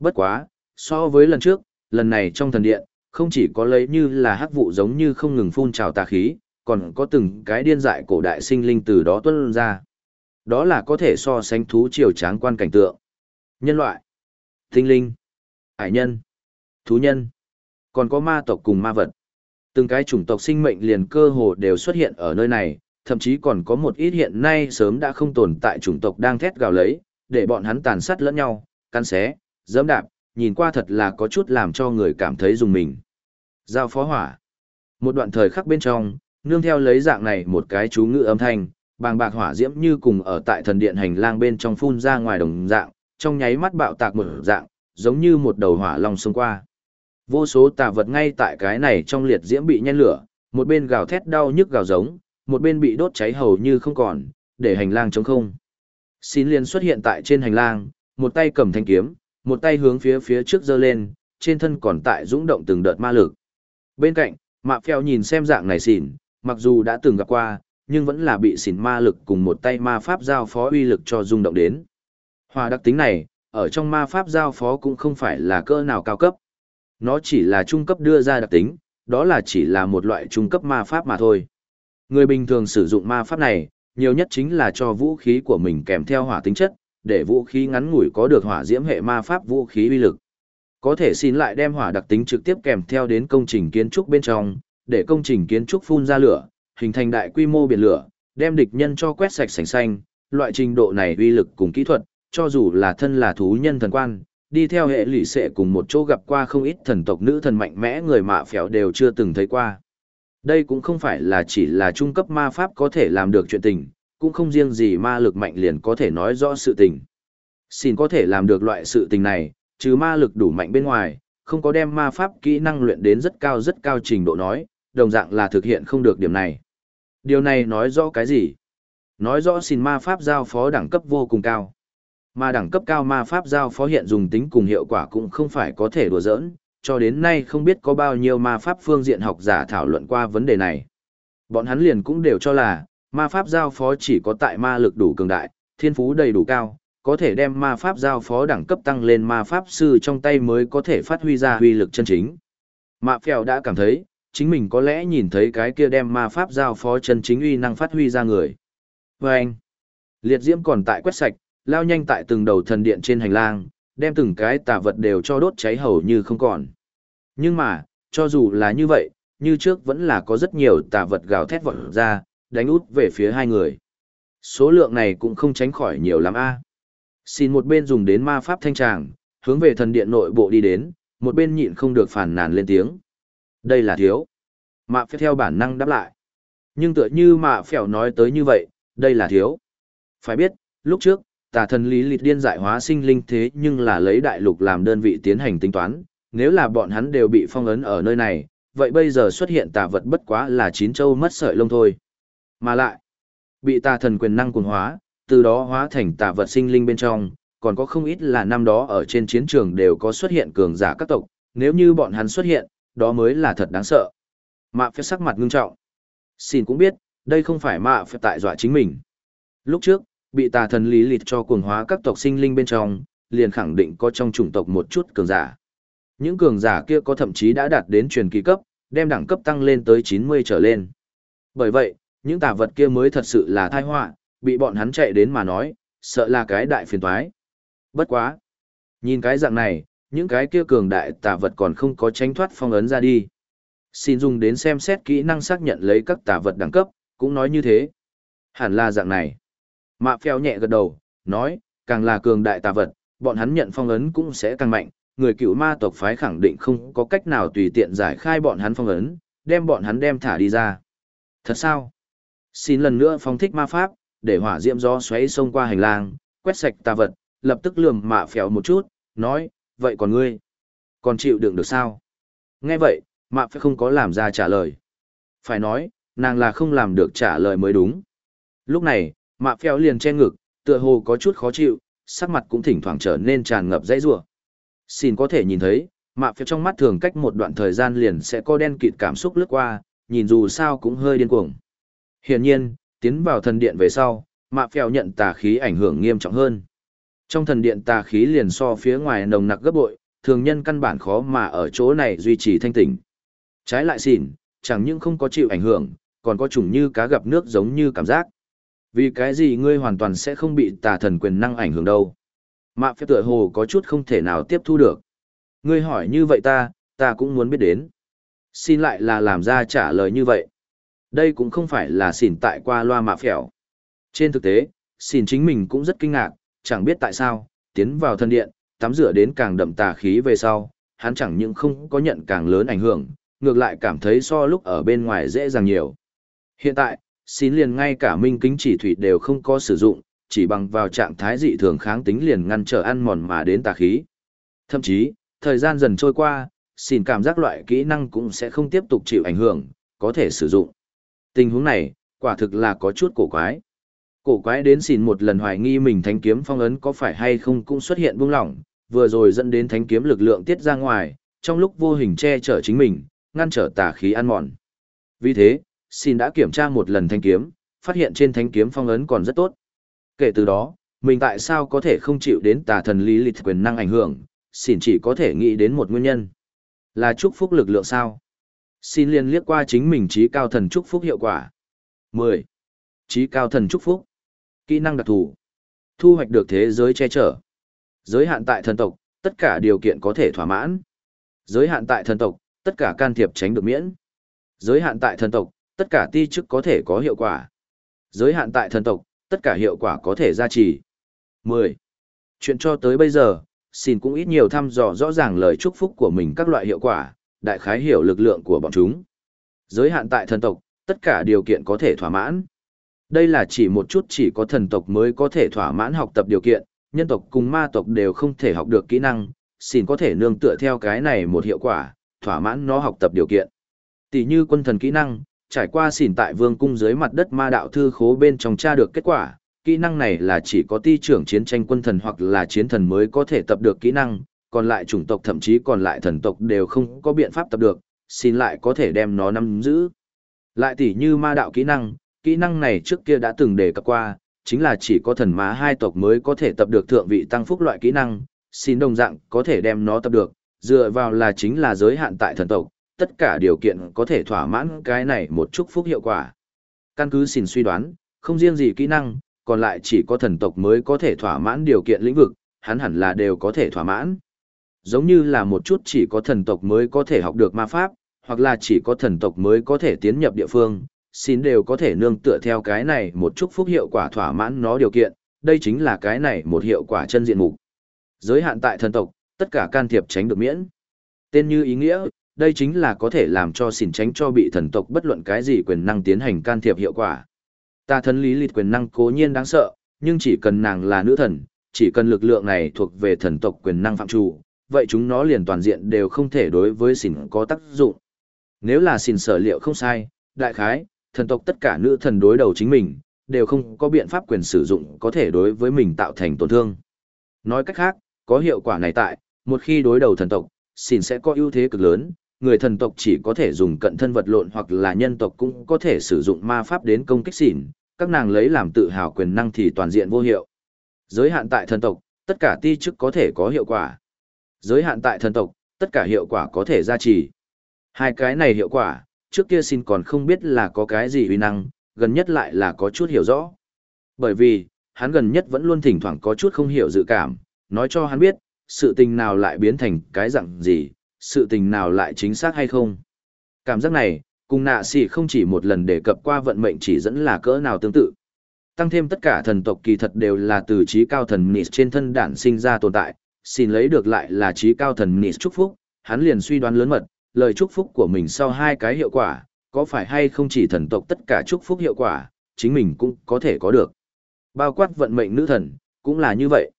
Speaker 1: Bất quá, so với lần trước, lần này trong thần điện, không chỉ có lấy như là hắc vụ giống như không ngừng phun trào tà khí, còn có từng cái điên dại cổ đại sinh linh từ đó tuân ra. Đó là có thể so sánh thú triều tráng quan cảnh tượng. Nhân loại, tinh linh, hải nhân, thú nhân, còn có ma tộc cùng ma vật. Từng cái chủng tộc sinh mệnh liền cơ hồ đều xuất hiện ở nơi này, thậm chí còn có một ít hiện nay sớm đã không tồn tại chủng tộc đang thét gào lấy, để bọn hắn tàn sát lẫn nhau, cắn xé, dẫm đạp, nhìn qua thật là có chút làm cho người cảm thấy dùng mình. Giao phó hỏa. Một đoạn thời khắc bên trong, nương theo lấy dạng này một cái chú ngữ âm thanh, bàng bạc hỏa diễm như cùng ở tại thần điện hành lang bên trong phun ra ngoài đồng dạng, trong nháy mắt bạo tạc một dạng, giống như một đầu hỏa long xông qua. Vô số tà vật ngay tại cái này trong liệt diễm bị nhen lửa, một bên gào thét đau nhức gào giống, một bên bị đốt cháy hầu như không còn, để hành lang trống không. Xin liền xuất hiện tại trên hành lang, một tay cầm thanh kiếm, một tay hướng phía phía trước giơ lên, trên thân còn tại dũng động từng đợt ma lực. Bên cạnh, Mạ Phèo nhìn xem dạng này xỉn, mặc dù đã từng gặp qua, nhưng vẫn là bị xỉn ma lực cùng một tay ma pháp giao phó uy lực cho rung động đến. Hòa đặc tính này, ở trong ma pháp giao phó cũng không phải là cơ nào cao cấp. Nó chỉ là trung cấp đưa ra đặc tính, đó là chỉ là một loại trung cấp ma pháp mà thôi. Người bình thường sử dụng ma pháp này, nhiều nhất chính là cho vũ khí của mình kèm theo hỏa tính chất, để vũ khí ngắn ngủi có được hỏa diễm hệ ma pháp vũ khí uy lực. Có thể xin lại đem hỏa đặc tính trực tiếp kèm theo đến công trình kiến trúc bên trong, để công trình kiến trúc phun ra lửa, hình thành đại quy mô biển lửa, đem địch nhân cho quét sạch sành xanh, loại trình độ này uy lực cùng kỹ thuật, cho dù là thân là thú nhân thần quan, đi theo hệ lụy sẽ cùng một chỗ gặp qua không ít thần tộc nữ thần mạnh mẽ người mạ phèo đều chưa từng thấy qua. Đây cũng không phải là chỉ là trung cấp ma pháp có thể làm được chuyện tình, cũng không riêng gì ma lực mạnh liền có thể nói rõ sự tình. Xin có thể làm được loại sự tình này, trừ ma lực đủ mạnh bên ngoài, không có đem ma pháp kỹ năng luyện đến rất cao rất cao trình độ nói, đồng dạng là thực hiện không được điểm này. Điều này nói rõ cái gì? Nói rõ xin ma pháp giao phó đẳng cấp vô cùng cao. Mà đẳng cấp cao ma pháp giao phó hiện dùng tính cùng hiệu quả cũng không phải có thể đùa giỡn, cho đến nay không biết có bao nhiêu ma pháp phương diện học giả thảo luận qua vấn đề này. Bọn hắn liền cũng đều cho là, ma pháp giao phó chỉ có tại ma lực đủ cường đại, thiên phú đầy đủ cao, có thể đem ma pháp giao phó đẳng cấp tăng lên ma pháp sư trong tay mới có thể phát huy ra huy lực chân chính. Mạ phèo đã cảm thấy, chính mình có lẽ nhìn thấy cái kia đem ma pháp giao phó chân chính uy năng phát huy ra người. Và anh, Liệt diễm còn tại quét sạch, lao nhanh tại từng đầu thần điện trên hành lang, đem từng cái tà vật đều cho đốt cháy hầu như không còn. Nhưng mà, cho dù là như vậy, như trước vẫn là có rất nhiều tà vật gào thét vọt ra, đánh út về phía hai người. Số lượng này cũng không tránh khỏi nhiều lắm a. Xin một bên dùng đến ma pháp thanh tràng, hướng về thần điện nội bộ đi đến, một bên nhịn không được phản nàn lên tiếng. Đây là thiếu. Mạ phèo theo bản năng đáp lại. Nhưng tựa như mạ phèo nói tới như vậy, đây là thiếu. Phải biết, lúc trước, tà thần lý lịch điên dại hóa sinh linh thế nhưng là lấy đại lục làm đơn vị tiến hành tính toán, nếu là bọn hắn đều bị phong ấn ở nơi này, vậy bây giờ xuất hiện tà vật bất quá là chín châu mất sợi lông thôi. Mà lại, bị tà thần quyền năng cuồng hóa, từ đó hóa thành tà vật sinh linh bên trong, còn có không ít là năm đó ở trên chiến trường đều có xuất hiện cường giả các tộc, nếu như bọn hắn xuất hiện, đó mới là thật đáng sợ. Mạ phép sắc mặt ngưng trọng. Xin cũng biết, đây không phải mạ phép tại dọa chính mình. Lúc trước, bị tà thần lý lịt cho cuồng hóa các tộc sinh linh bên trong, liền khẳng định có trong chủng tộc một chút cường giả. Những cường giả kia có thậm chí đã đạt đến truyền kỳ cấp, đem đẳng cấp tăng lên tới 90 trở lên. Bởi vậy, những tà vật kia mới thật sự là tai họa, bị bọn hắn chạy đến mà nói, sợ là cái đại phiền toái. Bất quá. Nhìn cái dạng này, những cái kia cường đại tà vật còn không có tránh thoát phong ấn ra đi. Xin dùng đến xem xét kỹ năng xác nhận lấy các tà vật đẳng cấp, cũng nói như thế. Hẳn là dạng này. Mạ phèo nhẹ gật đầu, nói, càng là cường đại tà vật, bọn hắn nhận phong ấn cũng sẽ càng mạnh, người cựu ma tộc phái khẳng định không có cách nào tùy tiện giải khai bọn hắn phong ấn, đem bọn hắn đem thả đi ra. Thật sao? Xin lần nữa phong thích ma pháp, để hỏa diễm gió xoáy xông qua hành lang, quét sạch tà vật, lập tức lườm mạ phèo một chút, nói, vậy còn ngươi? Còn chịu đựng được sao? Nghe vậy, mạ phèo không có làm ra trả lời. Phải nói, nàng là không làm được trả lời mới đúng. Lúc này, mạ phèo liền che ngực, tựa hồ có chút khó chịu, sắc mặt cũng thỉnh thoảng trở nên tràn ngập dãy rủa. Xin có thể nhìn thấy, mạ phèo trong mắt thường cách một đoạn thời gian liền sẽ có đen kịt cảm xúc lướt qua, nhìn dù sao cũng hơi điên cuồng. Hiển nhiên, tiến vào thần điện về sau, mạ phèo nhận tà khí ảnh hưởng nghiêm trọng hơn. Trong thần điện tà khí liền so phía ngoài nồng nặc gấp bội, thường nhân căn bản khó mà ở chỗ này duy trì thanh tỉnh. Trái lại xỉn, chẳng những không có chịu ảnh hưởng, còn có chủng như cá gặp nước giống như cảm giác. Vì cái gì ngươi hoàn toàn sẽ không bị tà thần quyền năng ảnh hưởng đâu. Mạ phép tựa hồ có chút không thể nào tiếp thu được. Ngươi hỏi như vậy ta, ta cũng muốn biết đến. Xin lại là làm ra trả lời như vậy. Đây cũng không phải là xỉn tại qua loa mạ phèo. Trên thực tế, xỉn chính mình cũng rất kinh ngạc, chẳng biết tại sao, tiến vào thân điện, tắm rửa đến càng đậm tà khí về sau, hắn chẳng những không có nhận càng lớn ảnh hưởng, ngược lại cảm thấy so lúc ở bên ngoài dễ dàng nhiều. Hiện tại, xin liền ngay cả minh kính chỉ thủy đều không có sử dụng, chỉ bằng vào trạng thái dị thường kháng tính liền ngăn trở ăn mòn mà đến tà khí. Thậm chí, thời gian dần trôi qua, xin cảm giác loại kỹ năng cũng sẽ không tiếp tục chịu ảnh hưởng, có thể sử dụng. Tình huống này, quả thực là có chút cổ quái. Cổ quái đến xỉn một lần hoài nghi mình thánh kiếm phong ấn có phải hay không cũng xuất hiện buông lỏng, vừa rồi dẫn đến thánh kiếm lực lượng tiết ra ngoài, trong lúc vô hình che chở chính mình, ngăn trở tà khí ăn mòn. Vì thế, xin đã kiểm tra một lần thanh kiếm, phát hiện trên thanh kiếm phong ấn còn rất tốt. Kể từ đó, mình tại sao có thể không chịu đến tà thần lý lịch quyền năng ảnh hưởng, xin chỉ có thể nghĩ đến một nguyên nhân. Là chúc phúc lực lượng sao? Xin liên liếc qua chính mình trí cao thần chúc phúc hiệu quả. 10. Trí cao thần chúc phúc. Kỹ năng đặc thù. Thu hoạch được thế giới che chở. Giới hạn tại thần tộc, tất cả điều kiện có thể thỏa mãn. Giới hạn tại thần tộc, tất cả can thiệp tránh được miễn. Giới hạn tại thần tộc, tất cả ti chức có thể có hiệu quả. Giới hạn tại thần tộc, tất cả hiệu quả có thể gia trì. 10. Chuyện cho tới bây giờ, xin cũng ít nhiều thăm dò rõ ràng lời chúc phúc của mình các loại hiệu quả, đại khái hiểu lực lượng của bọn chúng. Giới hạn tại thần tộc, tất cả điều kiện có thể thỏa mãn. Đây là chỉ một chút chỉ có thần tộc mới có thể thỏa mãn học tập điều kiện, nhân tộc cùng ma tộc đều không thể học được kỹ năng, xin có thể nương tựa theo cái này một hiệu quả, thỏa mãn nó học tập điều kiện. Tỷ như quân thần kỹ năng, trải qua xỉn tại vương cung dưới mặt đất ma đạo thư khố bên trong tra được kết quả, kỹ năng này là chỉ có ti trưởng chiến tranh quân thần hoặc là chiến thần mới có thể tập được kỹ năng, còn lại chủng tộc thậm chí còn lại thần tộc đều không có biện pháp tập được, xin lại có thể đem nó nắm giữ. Lại tỷ như ma đạo kỹ năng, kỹ năng này trước kia đã từng đề cập qua, chính là chỉ có thần má hai tộc mới có thể tập được thượng vị tăng phúc loại kỹ năng, xin đồng dạng có thể đem nó tập được, dựa vào là chính là giới hạn tại thần tộc, tất cả điều kiện có thể thỏa mãn cái này một chút phúc hiệu quả. Căn cứ xin suy đoán, không riêng gì kỹ năng, còn lại chỉ có thần tộc mới có thể thỏa mãn điều kiện lĩnh vực, hắn hẳn là đều có thể thỏa mãn. Giống như là một chút chỉ có thần tộc mới có thể học được ma pháp, hoặc là chỉ có thần tộc mới có thể tiến nhập địa phương, xin đều có thể nương tựa theo cái này một chút phúc hiệu quả thỏa mãn nó điều kiện, đây chính là cái này một hiệu quả chân diện mục. Giới hạn tại thần tộc, tất cả can thiệp tránh được miễn. Tên như ý nghĩa, đây chính là có thể làm cho xỉn tránh cho bị thần tộc bất luận cái gì quyền năng tiến hành can thiệp hiệu quả. Ta thần lý lịch quyền năng cố nhiên đáng sợ, nhưng chỉ cần nàng là nữ thần, chỉ cần lực lượng này thuộc về thần tộc quyền năng phạm chủ, vậy chúng nó liền toàn diện đều không thể đối với xỉn có tác dụng. Nếu là xỉn sở liệu không sai, đại khái, thần tộc tất cả nữ thần đối đầu chính mình, đều không có biện pháp quyền sử dụng có thể đối với mình tạo thành tổn thương. Nói cách khác, có hiệu quả này tại, một khi đối đầu thần tộc, xỉn sẽ có ưu thế cực lớn, người thần tộc chỉ có thể dùng cận thân vật lộn hoặc là nhân tộc cũng có thể sử dụng ma pháp đến công kích xỉn, các nàng lấy làm tự hào quyền năng thì toàn diện vô hiệu. Giới hạn tại thần tộc, tất cả ti chức có thể có hiệu quả. Giới hạn tại thần tộc, tất cả hiệu quả có thể gia trì. Hai cái này hiệu quả, trước kia xin còn không biết là có cái gì uy năng, gần nhất lại là có chút hiểu rõ. Bởi vì, hắn gần nhất vẫn luôn thỉnh thoảng có chút không hiểu dự cảm, nói cho hắn biết, sự tình nào lại biến thành cái dạng gì, sự tình nào lại chính xác hay không. Cảm giác này, cùng nạ xỉ không chỉ một lần đề cập qua vận mệnh chỉ dẫn là cỡ nào tương tự. Tăng thêm tất cả thần tộc kỳ thật đều là từ trí cao thần Nis trên thân đản sinh ra tồn tại, xin lấy được lại là trí cao thần Nis chúc phúc, hắn liền suy đoán lớn mật, lời chúc phúc của mình sau hai cái hiệu quả, có phải hay không chỉ thần tộc tất cả chúc phúc hiệu quả, chính mình cũng có thể có được. Bao quát vận mệnh nữ thần, cũng là như vậy.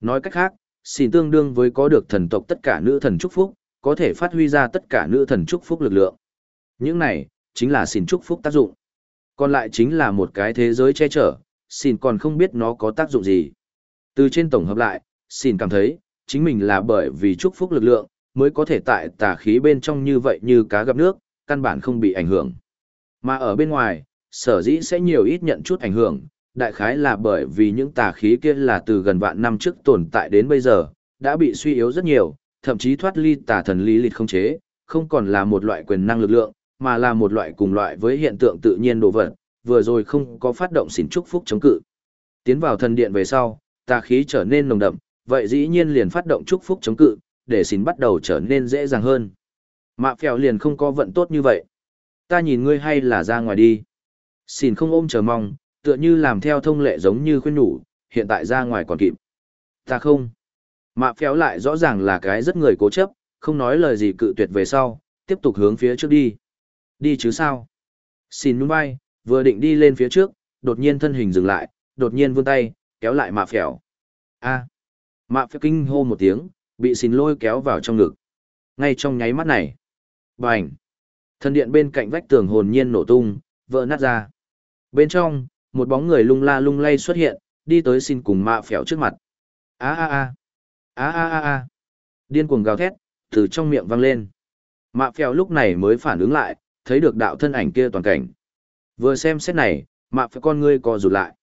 Speaker 1: Nói cách khác, xin tương đương với có được thần tộc tất cả nữ thần chúc phúc, có thể phát huy ra tất cả nữ thần chúc phúc lực lượng. Những này, chính là xin chúc phúc tác dụng. Còn lại chính là một cái thế giới che chở, xin còn không biết nó có tác dụng gì. Từ trên tổng hợp lại, xin cảm thấy, chính mình là bởi vì chúc phúc lực lượng, mới có thể tại tà khí bên trong như vậy như cá gặp nước, căn bản không bị ảnh hưởng. Mà ở bên ngoài, sở dĩ sẽ nhiều ít nhận chút ảnh hưởng, đại khái là bởi vì những tà khí kia là từ gần vạn năm trước tồn tại đến bây giờ, đã bị suy yếu rất nhiều, thậm chí thoát ly tà thần lý lịch không chế, không còn là một loại quyền năng lực lượng, mà là một loại cùng loại với hiện tượng tự nhiên đồ vật, vừa rồi không có phát động xỉn chúc phúc chống cự. Tiến vào thần điện về sau, tà khí trở nên nồng đậm, vậy dĩ nhiên liền phát động chúc phúc chống cự, để xỉn bắt đầu trở nên dễ dàng hơn. Mạ phèo liền không có vận tốt như vậy. Ta nhìn ngươi hay là ra ngoài đi. Xỉn không ôm chờ mong, tựa như làm theo thông lệ giống như khuyên nhủ, hiện tại ra ngoài còn kịp. Ta không. Mạ phèo lại rõ ràng là cái rất người cố chấp, không nói lời gì cự tuyệt về sau, tiếp tục hướng phía trước đi. Đi chứ sao? Xin nhún vai, vừa định đi lên phía trước, đột nhiên thân hình dừng lại, đột nhiên vươn tay, kéo lại mạ phèo. A. Mạ phèo kinh hô một tiếng, bị xin lôi kéo vào trong ngực. Ngay trong nháy mắt này. Bành. Thân điện bên cạnh vách tường hồn nhiên nổ tung, vỡ nát ra. Bên trong, một bóng người lung la lung lay xuất hiện, đi tới xin cùng mạ phèo trước mặt. A a a. A a a a. Điên cuồng gào thét, từ trong miệng vang lên. Mạ phèo lúc này mới phản ứng lại, thấy được đạo thân ảnh kia toàn cảnh. Vừa xem xét này, mạ phèo con ngươi co rụt lại.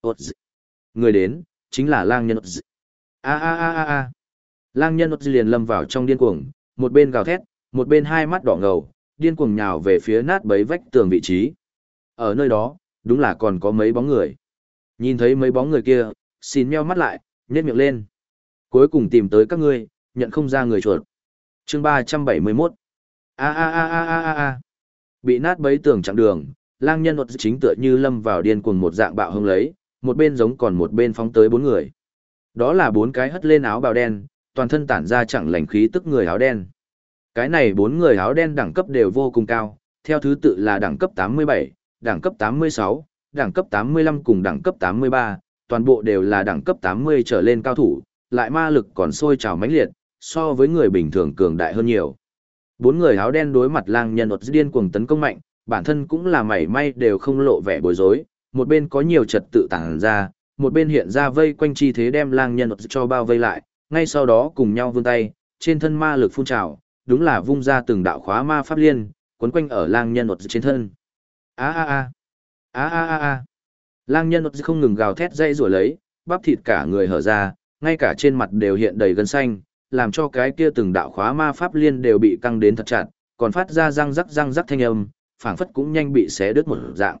Speaker 1: ột dị. Người đến, chính là lang nhân ột dị. A a a a a. Lang nhân ột dị liền lâm vào trong điên cuồng, một bên gào thét, một bên hai mắt đỏ ngầu, điên cuồng nhào về phía nát bấy vách tường vị trí. Ở nơi đó, đúng là còn có mấy bóng người. Nhìn thấy mấy bóng người kia, xin meo mắt lại, nhét miệng lên. Cuối cùng tìm tới các ngươi, nhận không ra người chuột. chương ba trăm bảy mươi 371. A a a a a a a. Bị nát bấy tường chặng đường, lang nhân luật chính tựa như lâm vào điên cuồng một dạng bạo hung lấy, một bên giống còn một bên phóng tới bốn người. Đó là bốn cái hất lên áo bào đen, toàn thân tản ra chẳng lành khí tức người áo đen. Cái này bốn người áo đen đẳng cấp đều vô cùng cao, theo thứ tự là đẳng cấp 87, đẳng cấp 86, đẳng cấp 85 cùng đẳng cấp 83, toàn bộ đều là đẳng cấp 80 trở lên cao thủ, lại ma lực còn sôi trào mãnh liệt, so với người bình thường cường đại hơn nhiều. Bốn người áo đen đối mặt lang nhân đột điên cuồng tấn công mạnh, bản thân cũng là mảy may đều không lộ vẻ bối rối, một bên có nhiều trật tự tàng ra, một bên hiện ra vây quanh chi thế đem lang nhân đột cho bao vây lại, ngay sau đó cùng nhau vươn tay, trên thân ma lực phun trào, đúng là vung ra từng đạo khóa ma pháp liên, quấn quanh ở lang nhân đột trên thân. A a a. A a a a. Lang nhân đột không ngừng gào thét dây rủa lấy, bắp thịt cả người hở ra, ngay cả trên mặt đều hiện đầy gân xanh, làm cho cái kia từng đạo khóa ma pháp liên đều bị căng đến thật chặt, còn phát ra răng rắc răng rắc thanh âm, phảng phất cũng nhanh bị xé đứt một dạng.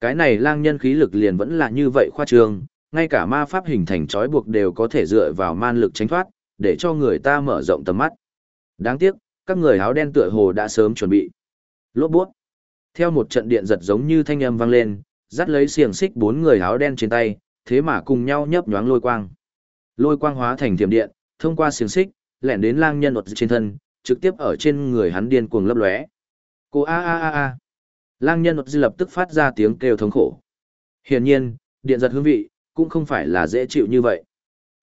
Speaker 1: Cái này lang nhân khí lực liền vẫn là như vậy khoa trương, ngay cả ma pháp hình thành trói buộc đều có thể dựa vào man lực tránh thoát, để cho người ta mở rộng tầm mắt. Đáng tiếc, các người áo đen tựa hồ đã sớm chuẩn bị. Lốt buốt. Theo một trận điện giật giống như thanh âm vang lên, dắt lấy xiềng xích bốn người áo đen trên tay, thế mà cùng nhau nhấp nhoáng lôi quang. Lôi quang hóa thành thiểm điện, thông qua xiềng xích, lẻn đến lang nhân ột trên thân, trực tiếp ở trên người hắn điên cuồng lấp lóe. Cô a a a a. Lang nhân ột lập tức phát ra tiếng kêu thống khổ. Hiển nhiên, điện giật hương vị, cũng không phải là dễ chịu như vậy.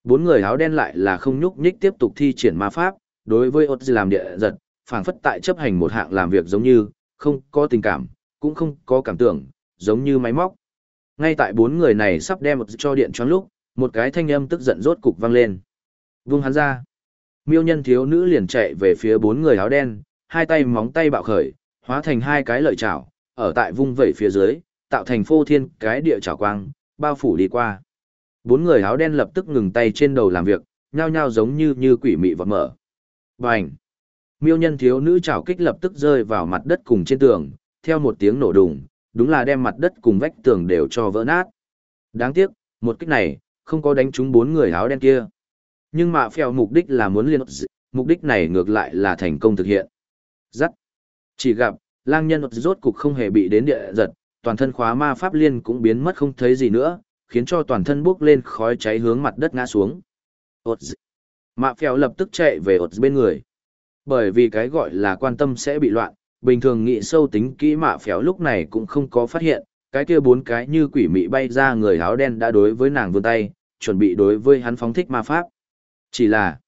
Speaker 1: Bốn người áo đen lại là không nhúc nhích tiếp tục thi triển ma pháp, đối với ột làm địa giật, phảng phất tại chấp hành một hạng làm việc giống như, không có tình cảm, cũng không có cảm tưởng, giống như máy móc. Ngay tại bốn người này sắp đem một cho điện choáng lúc, một cái thanh âm tức giận rốt cục vang lên. Vung hắn ra. Miêu nhân thiếu nữ liền chạy về phía bốn người áo đen, hai tay móng tay bạo khởi, hóa thành hai cái lợi chảo, ở tại vung vẩy phía dưới, tạo thành phô thiên cái địa chảo quang, bao phủ đi qua. Bốn người áo đen lập tức ngừng tay trên đầu làm việc, nhao nhao giống như như quỷ mị vọt mở. Bành! Miêu nhân thiếu nữ chảo kích lập tức rơi vào mặt đất cùng trên tường, theo một tiếng nổ đùng, đúng là đem mặt đất cùng vách tường đều cho vỡ nát. Đáng tiếc, một kích này, không có đánh trúng bốn người áo đen kia. Nhưng mạ phèo mục đích là muốn liên mục đích này ngược lại là thành công thực hiện. Giắt. Chỉ gặp, lang nhân rốt cục không hề bị đến địa giật, toàn thân khóa ma pháp liên cũng biến mất không thấy gì nữa, khiến cho toàn thân bốc lên khói cháy hướng mặt đất ngã xuống. Ốt Mạ phèo lập tức chạy về ột bên người. Bởi vì cái gọi là quan tâm sẽ bị loạn, bình thường nghị sâu tính kỹ mạ phèo lúc này cũng không có phát hiện, cái kia bốn cái như quỷ mị bay ra người áo đen đã đối với nàng vươn tay, chuẩn bị đối với hắn phóng thích ma pháp. Chỉ là,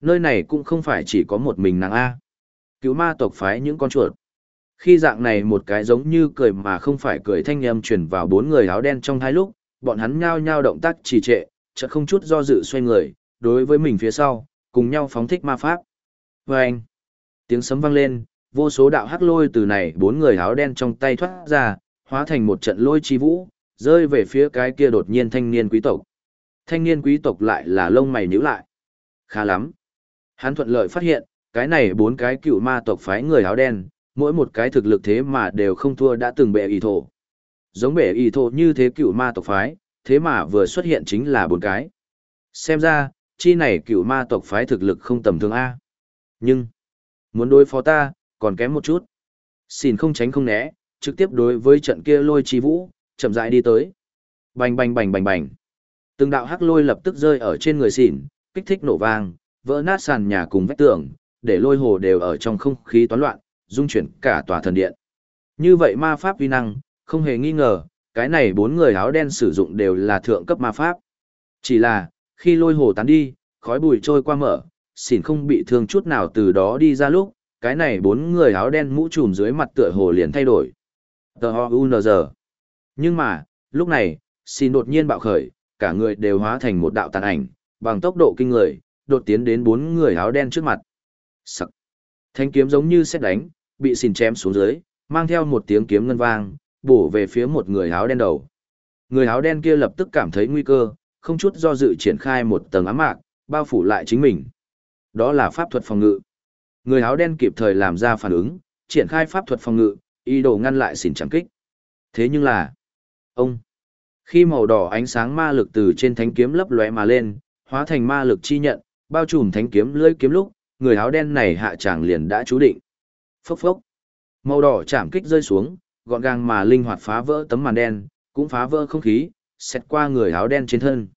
Speaker 1: nơi này cũng không phải chỉ có một mình nàng A. Cứu ma tộc phái những con chuột. Khi dạng này một cái giống như cười mà không phải cười thanh âm truyền vào bốn người áo đen trong hai lúc, bọn hắn nhao nhao động tác trì trệ, chợt không chút do dự xoay người, đối với mình phía sau, cùng nhau phóng thích ma pháp. Và anh, tiếng sấm vang lên, vô số đạo hắc lôi từ này bốn người áo đen trong tay thoát ra, hóa thành một trận lôi chi vũ, rơi về phía cái kia đột nhiên thanh niên quý tộc. Thanh niên quý tộc lại là lông mày nhíu lại. Khá lắm. Hắn thuận lợi phát hiện, cái này bốn cái cựu ma tộc phái người áo đen, mỗi một cái thực lực thế mà đều không thua đã từng bệ y thổ. Giống bệ y thổ như thế cựu ma tộc phái, thế mà vừa xuất hiện chính là bốn cái. Xem ra, chi này cựu ma tộc phái thực lực không tầm thường A. Nhưng, muốn đối phó ta, còn kém một chút. Xin không tránh không né, trực tiếp đối với trận kia lôi chi vũ, chậm rãi đi tới. Bành bành bành bành bành. Từng đạo hắc lôi lập tức rơi ở trên người xỉn, kích thích nổ vang, vỡ nát sàn nhà cùng vách tường, để lôi hồ đều ở trong không khí toán loạn, dung chuyển cả tòa thần điện. Như vậy ma pháp uy năng, không hề nghi ngờ, cái này bốn người áo đen sử dụng đều là thượng cấp ma pháp. Chỉ là, khi lôi hồ tán đi, khói bụi trôi qua mở, xỉn không bị thương chút nào từ đó đi ra lúc, cái này bốn người áo đen mũ trùm dưới mặt tựa hồ liền thay đổi. Tờ ho UNZ. Nhưng mà, lúc này, xin đột nhiên bạo khởi, cả người đều hóa thành một đạo tàn ảnh, bằng tốc độ kinh người, đột tiến đến bốn người áo đen trước mặt. Sắc. Thanh kiếm giống như xét đánh, bị xin chém xuống dưới, mang theo một tiếng kiếm ngân vang, bổ về phía một người áo đen đầu. Người áo đen kia lập tức cảm thấy nguy cơ, không chút do dự triển khai một tầng ám mạc, bao phủ lại chính mình. Đó là pháp thuật phòng ngự. Người áo đen kịp thời làm ra phản ứng, triển khai pháp thuật phòng ngự, ý đồ ngăn lại xỉn chẳng kích. Thế nhưng là, ông, khi màu đỏ ánh sáng ma lực từ trên thánh kiếm lấp lóe mà lên, hóa thành ma lực chi nhận, bao trùm thánh kiếm lưỡi kiếm lúc, người áo đen này hạ tràng liền đã chú định. Phốc phốc. Màu đỏ chạm kích rơi xuống, gọn gàng mà linh hoạt phá vỡ tấm màn đen, cũng phá vỡ không khí, xẹt qua người áo đen trên thân.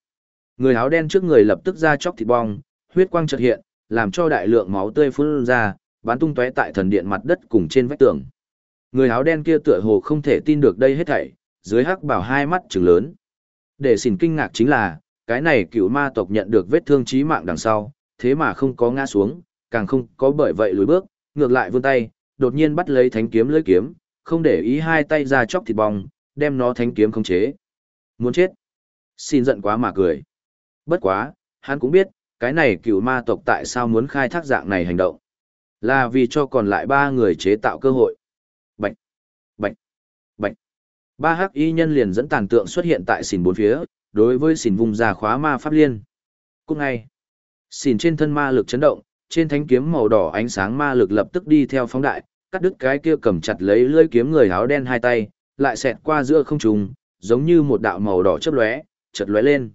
Speaker 1: Người áo đen trước người lập tức ra chóc thịt bong, huyết quang chợt hiện, làm cho đại lượng máu tươi phun ra, bắn tung tóe tại thần điện mặt đất cùng trên vách tường. Người áo đen kia tựa hồ không thể tin được đây hết thảy, dưới hắc bảo hai mắt trừng lớn. Để xỉn kinh ngạc chính là, cái này cựu ma tộc nhận được vết thương chí mạng đằng sau, thế mà không có ngã xuống, càng không có bởi vậy lùi bước, ngược lại vươn tay, đột nhiên bắt lấy thánh kiếm lưỡi kiếm, không để ý hai tay ra chóc thịt bong, đem nó thánh kiếm khống chế. Muốn chết. Xin giận quá mà cười. Bất quá, hắn cũng biết, cái này cựu ma tộc tại sao muốn khai thác dạng này hành động. Là vì cho còn lại ba người chế tạo cơ hội. Ba hắc y nhân liền dẫn tàn tượng xuất hiện tại xìn bốn phía, đối với xìn vùng ra khóa ma pháp liên. Cũng ngay, xìn trên thân ma lực chấn động, trên thánh kiếm màu đỏ ánh sáng ma lực lập tức đi theo phóng đại, cắt đứt cái kia cầm chặt lấy lưỡi kiếm người áo đen hai tay, lại xẹt qua giữa không trung, giống như một đạo màu đỏ chớp lóe, chợt lóe lên.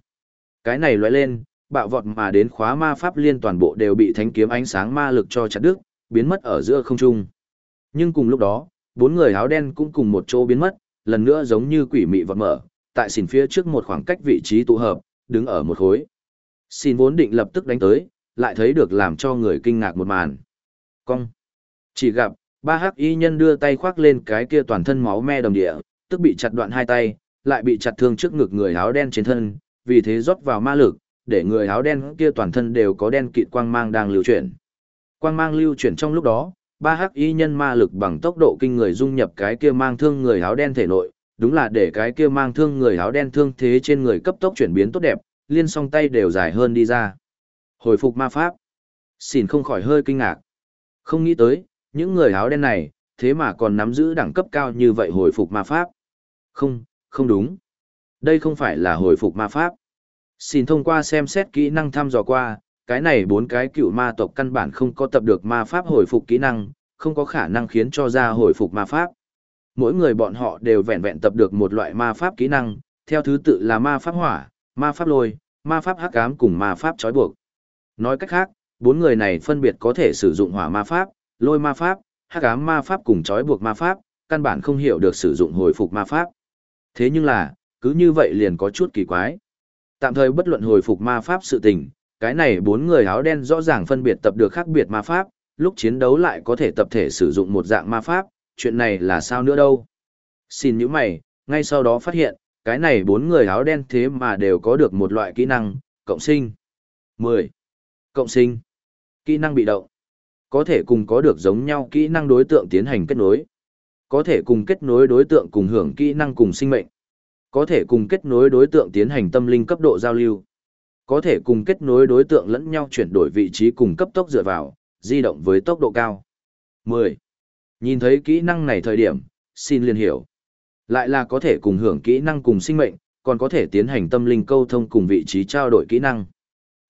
Speaker 1: Cái này lóe lên, bạo vọt mà đến khóa ma pháp liên toàn bộ đều bị thánh kiếm ánh sáng ma lực cho chặt đứt, biến mất ở giữa không trung. Nhưng cùng lúc đó, bốn người áo đen cũng cùng một chỗ biến mất, lần nữa giống như quỷ mị vọt mở, tại xỉn phía trước một khoảng cách vị trí tụ hợp, đứng ở một khối. Xin vốn định lập tức đánh tới, lại thấy được làm cho người kinh ngạc một màn. Cong. Chỉ gặp, ba hắc y nhân đưa tay khoác lên cái kia toàn thân máu me đồng địa, tức bị chặt đoạn hai tay, lại bị chặt thương trước ngực người áo đen trên thân, vì thế rót vào ma lực, để người áo đen kia toàn thân đều có đen kịt quang mang đang lưu chuyển. Quang mang lưu chuyển trong lúc đó, ba hắc y nhân ma lực bằng tốc độ kinh người dung nhập cái kia mang thương người áo đen thể nội, đúng là để cái kia mang thương người áo đen thương thế trên người cấp tốc chuyển biến tốt đẹp, liên song tay đều dài hơn đi ra. Hồi phục ma pháp. Xin không khỏi hơi kinh ngạc. Không nghĩ tới, những người áo đen này, thế mà còn nắm giữ đẳng cấp cao như vậy hồi phục ma pháp. Không, không đúng. Đây không phải là hồi phục ma pháp. Xin thông qua xem xét kỹ năng thăm dò qua, cái này bốn cái cựu ma tộc căn bản không có tập được ma pháp hồi phục kỹ năng, không có khả năng khiến cho ra hồi phục ma pháp. Mỗi người bọn họ đều vẹn vẹn tập được một loại ma pháp kỹ năng, theo thứ tự là ma pháp hỏa, ma pháp lôi, ma pháp hắc ám cùng ma pháp trói buộc. Nói cách khác, bốn người này phân biệt có thể sử dụng hỏa ma pháp, lôi ma pháp, hắc ám ma pháp cùng trói buộc ma pháp, căn bản không hiểu được sử dụng hồi phục ma pháp. Thế nhưng là, cứ như vậy liền có chút kỳ quái. Tạm thời bất luận hồi phục ma pháp sự tình, cái này bốn người áo đen rõ ràng phân biệt tập được khác biệt ma pháp, lúc chiến đấu lại có thể tập thể sử dụng một dạng ma pháp, chuyện này là sao nữa đâu. Xin những mày, ngay sau đó phát hiện, cái này bốn người áo đen thế mà đều có được một loại kỹ năng, cộng sinh. 10. Cộng sinh. Kỹ năng bị động. Có thể cùng có được giống nhau kỹ năng đối tượng tiến hành kết nối. Có thể cùng kết nối đối tượng cùng hưởng kỹ năng cùng sinh mệnh. Có thể cùng kết nối đối tượng tiến hành tâm linh cấp độ giao lưu. Có thể cùng kết nối đối tượng lẫn nhau chuyển đổi vị trí cùng cấp tốc dựa vào, di động với tốc độ cao. 10. Nhìn thấy kỹ năng này thời điểm, xin liền hiểu. Lại là có thể cùng hưởng kỹ năng cùng sinh mệnh, còn có thể tiến hành tâm linh câu thông cùng vị trí trao đổi kỹ năng.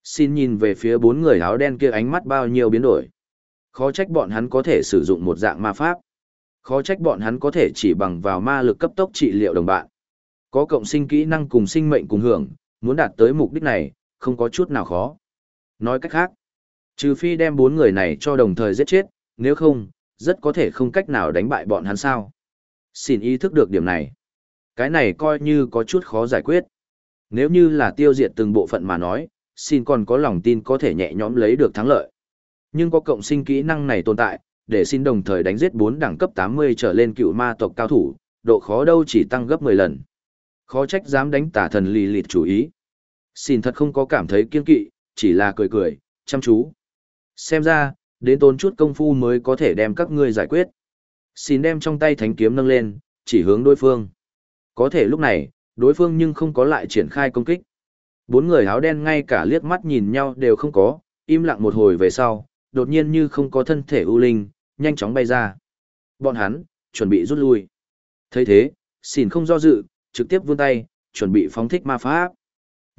Speaker 1: Xin nhìn về phía bốn người áo đen kia ánh mắt bao nhiêu biến đổi. Khó trách bọn hắn có thể sử dụng một dạng ma pháp. Khó trách bọn hắn có thể chỉ bằng vào ma lực cấp tốc trị liệu đồng bạn. Có cộng sinh kỹ năng cùng sinh mệnh cùng hưởng, muốn đạt tới mục đích này, không có chút nào khó. Nói cách khác, trừ phi đem bốn người này cho đồng thời giết chết, nếu không, rất có thể không cách nào đánh bại bọn hắn sao. Xin ý thức được điểm này. Cái này coi như có chút khó giải quyết. Nếu như là tiêu diệt từng bộ phận mà nói, xin còn có lòng tin có thể nhẹ nhõm lấy được thắng lợi. Nhưng có cộng sinh kỹ năng này tồn tại, để xin đồng thời đánh giết 4 đẳng cấp 80 trở lên cựu ma tộc cao thủ, độ khó đâu chỉ tăng gấp 10 lần. Khó trách dám đánh tả thần lì lịt chủ ý. Xin thật không có cảm thấy kiên kỵ, chỉ là cười cười, chăm chú. Xem ra, đến tốn chút công phu mới có thể đem các ngươi giải quyết. Xin đem trong tay thánh kiếm nâng lên, chỉ hướng đối phương. Có thể lúc này, đối phương nhưng không có lại triển khai công kích. Bốn người áo đen ngay cả liếc mắt nhìn nhau đều không có, im lặng một hồi về sau, đột nhiên như không có thân thể ưu linh, nhanh chóng bay ra. Bọn hắn, chuẩn bị rút lui. thấy thế, xỉn không do dự, trực tiếp vươn tay, chuẩn bị phóng thích ma pháp.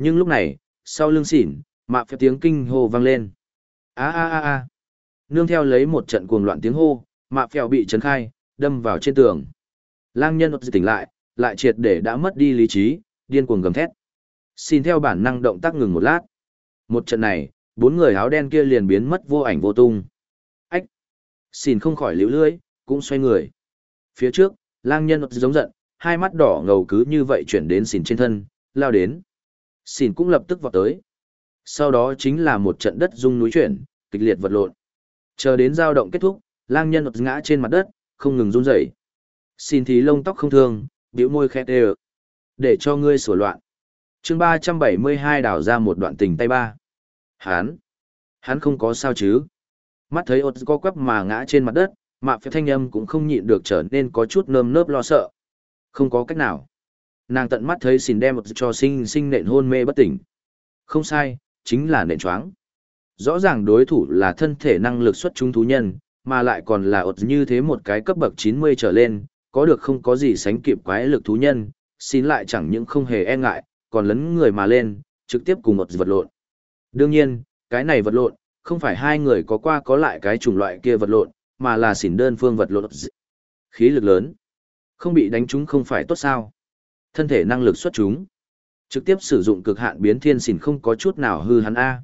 Speaker 1: Nhưng lúc này, sau lưng xỉn, mạ phép tiếng kinh hô vang lên. a a a a Nương theo lấy một trận cuồng loạn tiếng hô, mạ phèo bị chấn khai, đâm vào trên tường. Lang nhân tỉnh lại, lại triệt để đã mất đi lý trí, điên cuồng gầm thét. Xin theo bản năng động tác ngừng một lát. Một trận này, bốn người áo đen kia liền biến mất vô ảnh vô tung. Ách! Xin không khỏi liễu lưỡi, cũng xoay người. Phía trước, lang nhân giống giận, hai mắt đỏ ngầu cứ như vậy chuyển đến xỉn trên thân, lao đến. Xỉn cũng lập tức vào tới. Sau đó chính là một trận đất rung núi chuyển, kịch liệt vật lộn. Chờ đến giao động kết thúc, lang nhân ngã trên mặt đất, không ngừng run rẩy. Xin thì lông tóc không thương, biểu môi khẽ đều. Để cho ngươi sửa loạn. chương ba trăm bảy mươi hai đảo ra một đoạn tình tay ba. Hán! hán không có sao chứ. Mắt thấy ột co quắp mà ngã trên mặt đất, mạ phép thanh âm cũng không nhịn được trở nên có chút nơm nớp lo sợ. Không có cách nào. Nàng tận mắt thấy xin đem một cho sinh sinh nện hôn mê bất tỉnh. Không sai, chính là nện choáng. Rõ ràng đối thủ là thân thể năng lực xuất chúng thú nhân, mà lại còn là ột như thế một cái cấp bậc 90 trở lên, có được không có gì sánh kịp quái lực thú nhân, xin lại chẳng những không hề e ngại, còn lấn người mà lên, trực tiếp cùng một vật lộn. Đương nhiên, cái này vật lộn, không phải hai người có qua có lại cái chủng loại kia vật lộn, mà là xỉn đơn phương vật lộn. Khí lực lớn. Không bị đánh trúng không phải tốt sao. Thân thể năng lực xuất chúng. Trực tiếp sử dụng cực hạn biến thiên xỉn không có chút nào hư hắn A.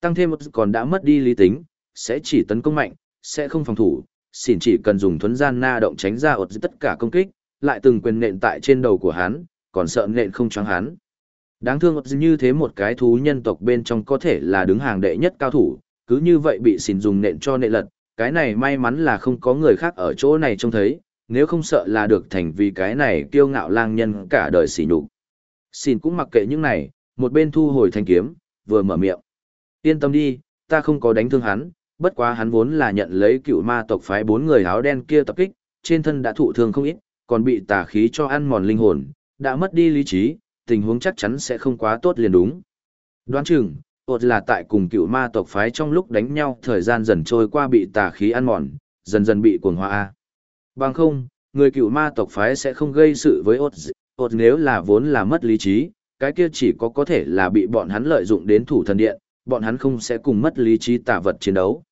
Speaker 1: Tăng thêm một còn đã mất đi lý tính, sẽ chỉ tấn công mạnh, sẽ không phòng thủ, xỉn chỉ cần dùng thuấn gian na động tránh ra ột tất cả công kích, lại từng quyền nện tại trên đầu của hắn, còn sợ nện không choáng hắn. Đáng thương như thế một cái thú nhân tộc bên trong có thể là đứng hàng đệ nhất cao thủ, cứ như vậy bị xỉn dùng nện cho nện lật, cái này may mắn là không có người khác ở chỗ này trông thấy, nếu không sợ là được thành vì cái này kiêu ngạo lang nhân cả đời xỉ nhục. Xin cũng mặc kệ những này, một bên thu hồi thanh kiếm, vừa mở miệng. Yên tâm đi, ta không có đánh thương hắn, bất quá hắn vốn là nhận lấy cựu ma tộc phái bốn người áo đen kia tập kích, trên thân đã thụ thương không ít, còn bị tà khí cho ăn mòn linh hồn, đã mất đi lý trí, tình huống chắc chắn sẽ không quá tốt liền đúng. Đoán chừng, ột là tại cùng cựu ma tộc phái trong lúc đánh nhau thời gian dần trôi qua bị tà khí ăn mòn, dần dần bị cuồng hoa A. Bằng không, người cựu ma tộc phái sẽ không gây sự với ột, ột nếu là vốn là mất lý trí, cái kia chỉ có có thể là bị bọn hắn lợi dụng đến thủ thần điện, bọn hắn không sẽ cùng mất lý trí tả vật chiến đấu.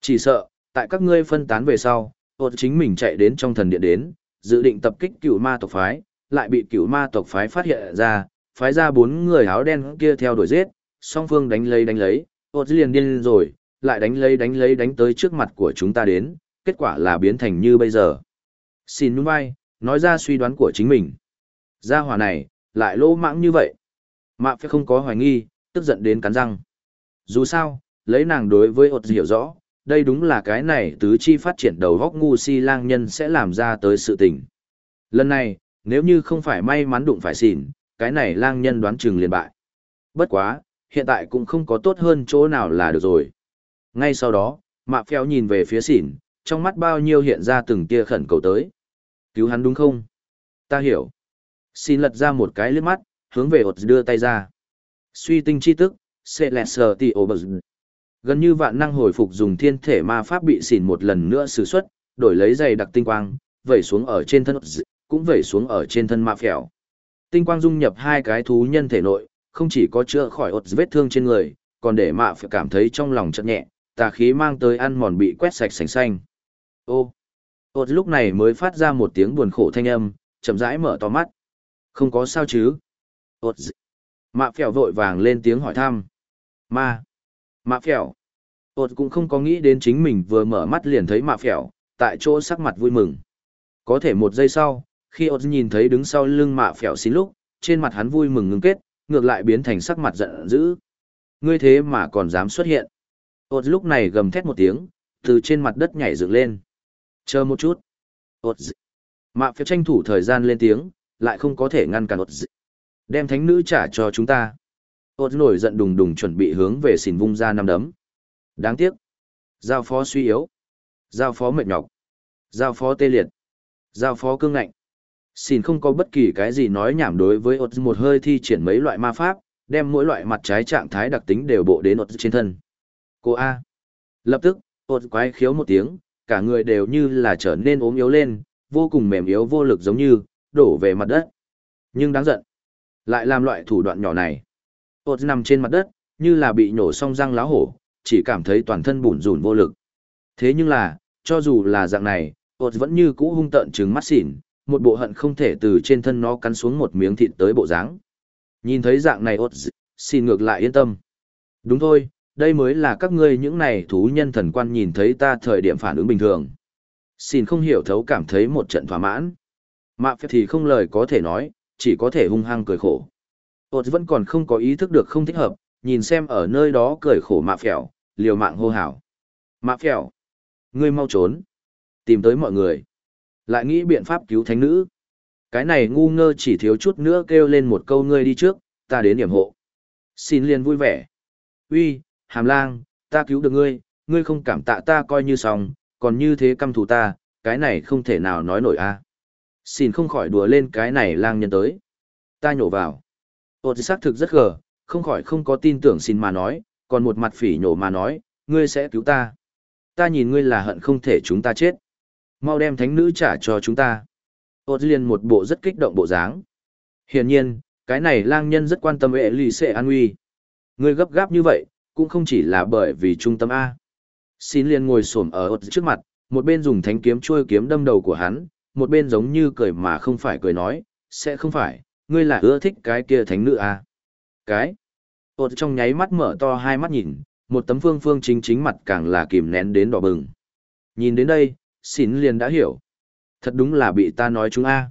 Speaker 1: Chỉ sợ, tại các ngươi phân tán về sau, ột chính mình chạy đến trong thần điện đến, dự định tập kích cựu ma tộc phái, lại bị cựu ma tộc phái phát hiện ra, phái ra bốn người áo đen kia theo đuổi giết, song phương đánh lấy đánh lấy, ột liền điên rồi, lại đánh lấy đánh lấy đánh tới trước mặt của chúng ta đến, kết quả là biến thành như bây giờ. Xin nhún vai, nói ra suy đoán của chính mình. Gia hỏa này, lại lỗ mãng như vậy. Mạ phải không có hoài nghi, tức giận đến cắn răng. Dù sao, lấy nàng đối với ột hiểu rõ, đây đúng là cái này tứ chi phát triển đầu góc ngu si lang nhân sẽ làm ra tới sự tình. Lần này, nếu như không phải may mắn đụng phải xỉn, cái này lang nhân đoán chừng liền bại. Bất quá, hiện tại cũng không có tốt hơn chỗ nào là được rồi. Ngay sau đó, mạ phèo nhìn về phía xỉn, trong mắt bao nhiêu hiện ra từng tia khẩn cầu tới. Cứu hắn đúng không? Ta hiểu. Xin lật ra một cái liếc mắt, hướng về ột đưa tay ra. Suy tinh chi tức, sẽ lẹt sờ Celestial Obers. Gần như vạn năng hồi phục dùng thiên thể ma pháp bị xỉn một lần nữa sử xuất, đổi lấy giày đặc tinh quang, vẩy xuống ở trên thân cũng vẩy xuống ở trên thân ma phèo. Tinh quang dung nhập hai cái thú nhân thể nội, không chỉ có chữa khỏi ột vết thương trên người, còn để mạ phải cảm thấy trong lòng chật nhẹ, tà khí mang tới ăn mòn bị quét sạch sành xanh. Ô! Ột lúc này mới phát ra một tiếng buồn khổ thanh âm, chậm rãi mở to mắt. Không có sao chứ? Ột Mạ phèo vội vàng lên tiếng hỏi thăm. Ma! Mạ phèo! Ột cũng không có nghĩ đến chính mình vừa mở mắt liền thấy mạ phèo, tại chỗ sắc mặt vui mừng. Có thể một giây sau, khi Ột nhìn thấy đứng sau lưng mạ phèo xin lúc, trên mặt hắn vui mừng ngưng kết, ngược lại biến thành sắc mặt giận dữ. Ngươi thế mà còn dám xuất hiện. Ột lúc này gầm thét một tiếng, từ trên mặt đất nhảy dựng lên. Chờ một chút. Ột dị. Mạ phép tranh thủ thời gian lên tiếng, lại không có thể ngăn cản ột dị. Đem thánh nữ trả cho chúng ta. Ột nổi giận đùng đùng chuẩn bị hướng về xỉn vung ra năm đấm. Đáng tiếc. Giao phó suy yếu. Giao phó mệt nhọc. Giao phó tê liệt. Giao phó cương ngạnh. Xin không có bất kỳ cái gì nói nhảm đối với ột một hơi thi triển mấy loại ma pháp, đem mỗi loại mặt trái trạng thái đặc tính đều bộ đến ột trên thân. Cô A. Lập tức, ột quái khiếu một tiếng, cả người đều như là trở nên ốm yếu lên, vô cùng mềm yếu vô lực giống như, đổ về mặt đất. Nhưng đáng giận. Lại làm loại thủ đoạn nhỏ này. Ột nằm trên mặt đất, như là bị nhổ xong răng lá hổ, chỉ cảm thấy toàn thân bủn rủn vô lực. Thế nhưng là, cho dù là dạng này, ột vẫn như cũ hung tợn trừng mắt xỉn, một bộ hận không thể từ trên thân nó cắn xuống một miếng thịt tới bộ dáng. Nhìn thấy dạng này ột xin ngược lại yên tâm. Đúng thôi, đây mới là các ngươi những này thú nhân thần quan nhìn thấy ta thời điểm phản ứng bình thường. Xin không hiểu thấu cảm thấy một trận thỏa mãn. Mạ phép thì không lời có thể nói, chỉ có thể hung hăng cười khổ. Ôt vẫn còn không có ý thức được không thích hợp, nhìn xem ở nơi đó cười khổ mạ phèo, liều mạng hô hào. Mạ phèo, ngươi mau trốn. Tìm tới mọi người. Lại nghĩ biện pháp cứu thánh nữ. Cái này ngu ngơ chỉ thiếu chút nữa kêu lên một câu ngươi đi trước, ta đến điểm hộ. Xin liền vui vẻ. Uy, hàm lang, ta cứu được ngươi, ngươi không cảm tạ ta coi như xong, còn như thế căm thù ta, cái này không thể nào nói nổi a. Xin không khỏi đùa lên cái này lang nhân tới. Ta nhổ vào. Ôt xác thực rất gờ, không khỏi không có tin tưởng xin mà nói, còn một mặt phỉ nhổ mà nói, ngươi sẽ cứu ta. Ta nhìn ngươi là hận không thể chúng ta chết. Mau đem thánh nữ trả cho chúng ta. Ôt liền một bộ rất kích động bộ dáng. Hiển nhiên, cái này lang nhân rất quan tâm ệ lì xệ an nguy. Ngươi gấp gáp như vậy, cũng không chỉ là bởi vì trung tâm A. Xin liền ngồi xổm ở ột trước mặt, một bên dùng thánh kiếm chui kiếm đâm đầu của hắn, một bên giống như cười mà không phải cười nói, sẽ không phải, ngươi là ưa thích cái kia thánh nữ a Cái? Ôt trong nháy mắt mở to hai mắt nhìn, một tấm phương phương chính chính mặt càng là kìm nén đến đỏ bừng. Nhìn đến đây, xín liền đã hiểu. Thật đúng là bị ta nói chúng a.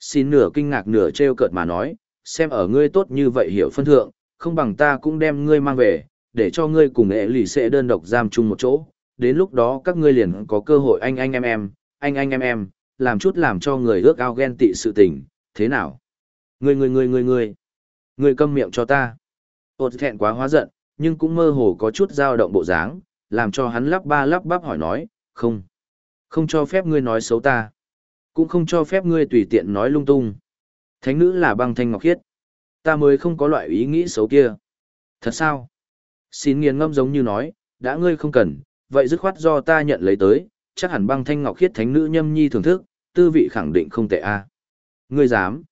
Speaker 1: Xin nửa kinh ngạc nửa trêu cợt mà nói, xem ở ngươi tốt như vậy hiểu phân thượng, không bằng ta cũng đem ngươi mang về, để cho ngươi cùng ệ lì sẽ đơn độc giam chung một chỗ. Đến lúc đó các ngươi liền có cơ hội anh anh em em, anh anh em em, làm chút làm cho người ước ao ghen tị sự tình, thế nào? Ngươi ngươi ngươi ngươi ngươi, ngươi câm miệng cho ta. Ôt thẹn quá hóa giận, nhưng cũng mơ hồ có chút dao động bộ dáng, làm cho hắn lắp ba lắp bắp hỏi nói, không, không cho phép ngươi nói xấu ta, cũng không cho phép ngươi tùy tiện nói lung tung. Thánh nữ là băng thanh ngọc khiết, ta mới không có loại ý nghĩ xấu kia. Thật sao? Xin nghiền ngâm giống như nói, đã ngươi không cần, vậy dứt khoát do ta nhận lấy tới, chắc hẳn băng thanh ngọc khiết thánh nữ nhâm nhi thưởng thức, tư vị khẳng định không tệ a. Ngươi dám?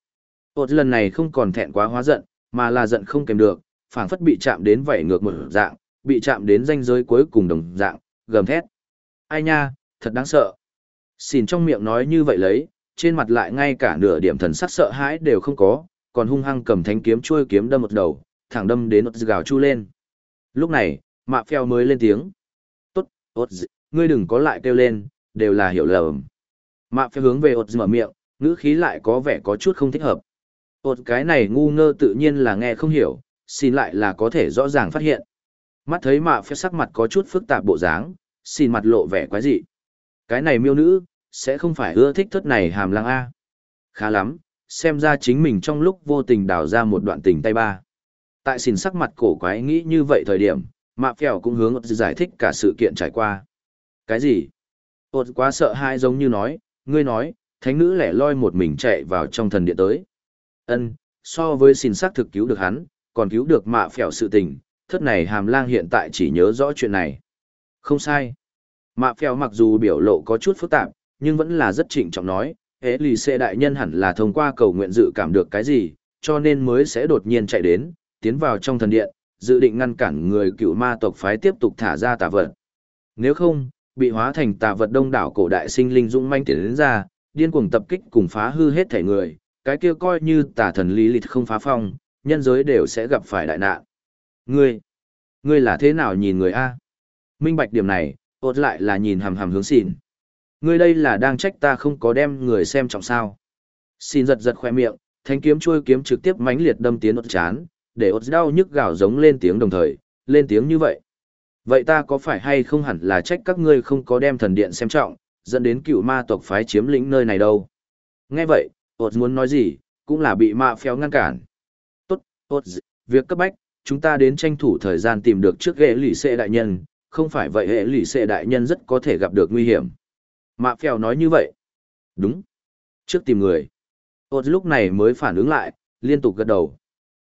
Speaker 1: Ột lần này không còn thẹn quá hóa giận, mà là giận không kèm được, phảng phất bị chạm đến vảy ngược một dạng, bị chạm đến ranh giới cuối cùng đồng dạng, gầm thét. Ai nha, thật đáng sợ. Xin trong miệng nói như vậy lấy, trên mặt lại ngay cả nửa điểm thần sắc sợ hãi đều không có, còn hung hăng cầm thanh kiếm chui kiếm đâm một đầu, thẳng đâm đến ột gào chu lên. Lúc này, mạ phèo mới lên tiếng. Tốt, ột ngươi đừng có lại kêu lên, đều là hiểu lầm. Mạ phèo hướng về ột mở miệng, ngữ khí lại có vẻ có chút không thích hợp. Ột cái này ngu ngơ tự nhiên là nghe không hiểu, xin lại là có thể rõ ràng phát hiện. Mắt thấy mạ phèo sắc mặt có chút phức tạp bộ dáng, xin mặt lộ vẻ quái dị. Cái này miêu nữ, sẽ không phải ưa thích thất này hàm lang A. Khá lắm, xem ra chính mình trong lúc vô tình đào ra một đoạn tình tay ba. Tại xin sắc mặt cổ quái nghĩ như vậy thời điểm, mạ phèo cũng hướng giải thích cả sự kiện trải qua. Cái gì? Ôt quá sợ hai giống như nói, ngươi nói, thánh nữ lẻ loi một mình chạy vào trong thần điện tới. Ân, so với xin sắc thực cứu được hắn, còn cứu được mạ phèo sự tình, thất này hàm lang hiện tại chỉ nhớ rõ chuyện này. Không sai. Mạ phèo mặc dù biểu lộ có chút phức tạp, nhưng vẫn là rất trịnh trọng nói, hễ lì xê đại nhân hẳn là thông qua cầu nguyện dự cảm được cái gì, cho nên mới sẽ đột nhiên chạy đến, tiến vào trong thần điện, dự định ngăn cản người cựu ma tộc phái tiếp tục thả ra tà vật. Nếu không, bị hóa thành tà vật đông đảo cổ đại sinh linh dũng manh tiến đến ra, điên cuồng tập kích cùng phá hư hết thể người, cái kia coi như tà thần lý lịch không phá phong, nhân giới đều sẽ gặp phải đại nạn. Ngươi, ngươi là thế nào nhìn người A? Minh bạch điểm này, ốt lại là nhìn hầm hầm hướng xỉn. Ngươi đây là đang trách ta không có đem người xem trọng sao. Xin giật giật khoe miệng, thanh kiếm chui kiếm trực tiếp mãnh liệt đâm tiến ốt chán, để ốt đau nhức gào giống lên tiếng đồng thời, lên tiếng như vậy. Vậy ta có phải hay không hẳn là trách các ngươi không có đem thần điện xem trọng, dẫn đến cựu ma tộc phái chiếm lĩnh nơi này đâu. Nghe vậy, ốt muốn nói gì, cũng là bị ma phéo ngăn cản. Tốt, tốt, việc cấp bách, chúng ta đến tranh thủ thời gian tìm được trước ghế lỷ xệ đại nhân, không phải vậy hệ lỷ xệ đại nhân rất có thể gặp được nguy hiểm. Mạ phèo nói như vậy. Đúng. Trước tìm người. Ôt lúc này mới phản ứng lại, liên tục gật đầu.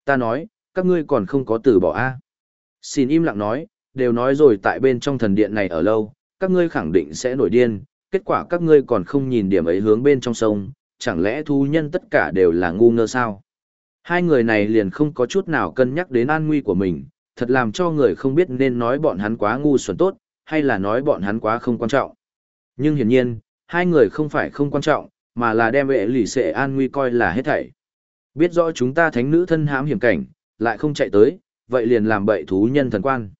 Speaker 1: Ta nói, các ngươi còn không có từ bỏ a Xin im lặng nói, đều nói rồi tại bên trong thần điện này ở lâu, các ngươi khẳng định sẽ nổi điên, kết quả các ngươi còn không nhìn điểm ấy hướng bên trong sông, chẳng lẽ thu nhân tất cả đều là ngu ngơ sao? Hai người này liền không có chút nào cân nhắc đến an nguy của mình, thật làm cho người không biết nên nói bọn hắn quá ngu xuẩn tốt, hay là nói bọn hắn quá không quan trọng. Nhưng hiển nhiên, hai người không phải không quan trọng, mà là đem vệ lì xệ an nguy coi là hết thảy. Biết rõ chúng ta thánh nữ thân hãm hiểm cảnh, lại không chạy tới, vậy liền làm bậy thú nhân thần quan.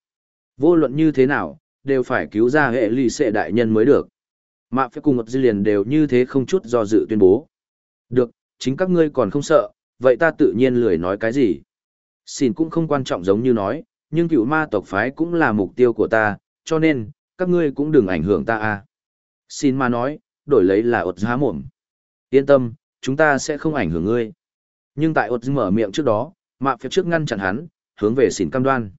Speaker 1: Vô luận như thế nào, đều phải cứu ra hệ lì xệ đại nhân mới được. Mạ phép cùng ngập dư liền đều như thế không chút do dự tuyên bố. Được, chính các ngươi còn không sợ, vậy ta tự nhiên lười nói cái gì. Xin cũng không quan trọng giống như nói, nhưng cựu ma tộc phái cũng là mục tiêu của ta, cho nên, các ngươi cũng đừng ảnh hưởng ta a Xin ma nói, đổi lấy là ột há mồm. Yên tâm, chúng ta sẽ không ảnh hưởng ngươi. Nhưng tại ột mở miệng trước đó, mạ phép trước ngăn chặn hắn, hướng về xỉn cam đoan.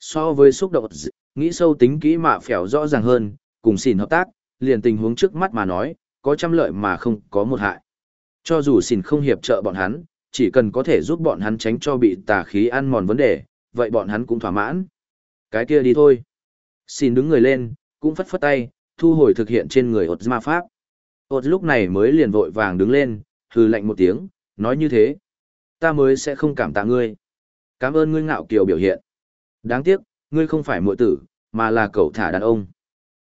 Speaker 1: So với xúc động nghĩ sâu tính kỹ mạ phèo rõ ràng hơn, cùng xỉn hợp tác, liền tình huống trước mắt mà nói, có trăm lợi mà không có một hại. Cho dù xỉn không hiệp trợ bọn hắn, chỉ cần có thể giúp bọn hắn tránh cho bị tà khí ăn mòn vấn đề, vậy bọn hắn cũng thỏa mãn. Cái kia đi thôi. Xin đứng người lên, cũng phất phất tay, thu hồi thực hiện trên người ột ma pháp. Ột lúc này mới liền vội vàng đứng lên, hừ lạnh một tiếng, nói như thế. Ta mới sẽ không cảm tạ ngươi. Cảm ơn ngươi ngạo kiều biểu hiện. Đáng tiếc, ngươi không phải muội tử, mà là cậu thả đàn ông.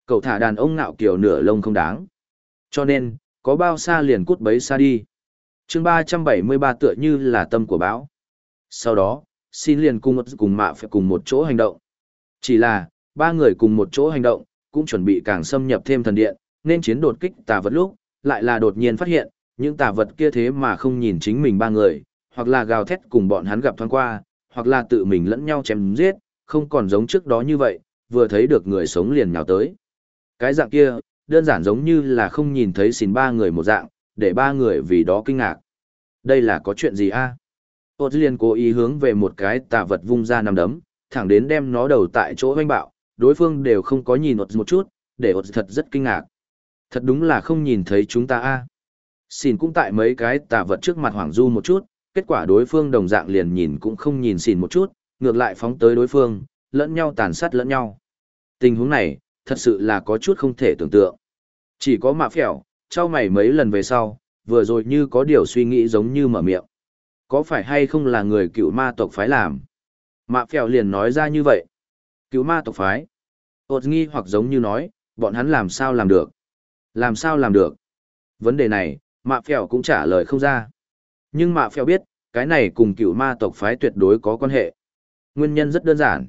Speaker 1: Cậu thả đàn ông ngạo kiều nửa lông không đáng. Cho nên, có bao xa liền cút bấy xa đi. chương 373 tựa như là tâm của bão. Sau đó, xin liền cùng cùng mạ phải cùng một chỗ hành động. Chỉ là, ba người cùng một chỗ hành động, cũng chuẩn bị càng xâm nhập thêm thần điện, nên chiến đột kích tà vật lúc, lại là đột nhiên phát hiện, những tà vật kia thế mà không nhìn chính mình ba người, hoặc là gào thét cùng bọn hắn gặp thoáng qua, hoặc là tự mình lẫn nhau chém giết, không còn giống trước đó như vậy, vừa thấy được người sống liền nhào tới. Cái dạng kia, đơn giản giống như là không nhìn thấy xin ba người một dạng, để ba người vì đó kinh ngạc. Đây là có chuyện gì a? Ôt liền cố ý hướng về một cái tà vật vung ra nằm đấm, thẳng đến đem nó đầu tại chỗ hoanh bạo, đối phương đều không có nhìn ột một chút, để ột thật rất kinh ngạc. Thật đúng là không nhìn thấy chúng ta a. Xin cũng tại mấy cái tà vật trước mặt Hoàng Du một chút, kết quả đối phương đồng dạng liền nhìn cũng không nhìn xỉn một chút, ngược lại phóng tới đối phương, lẫn nhau tàn sát lẫn nhau. Tình huống này, thật sự là có chút không thể tưởng tượng. Chỉ có mạ phèo, trao mày mấy lần về sau, vừa rồi như có điều suy nghĩ giống như mở miệng. Có phải hay không là người cựu ma tộc phái làm? Mạ phèo liền nói ra như vậy. Cựu ma tộc phái. Ôt nghi hoặc giống như nói, bọn hắn làm sao làm được? Làm sao làm được? Vấn đề này, mạ phèo cũng trả lời không ra. Nhưng mạ phèo biết, cái này cùng cựu ma tộc phái tuyệt đối có quan hệ. Nguyên nhân rất đơn giản.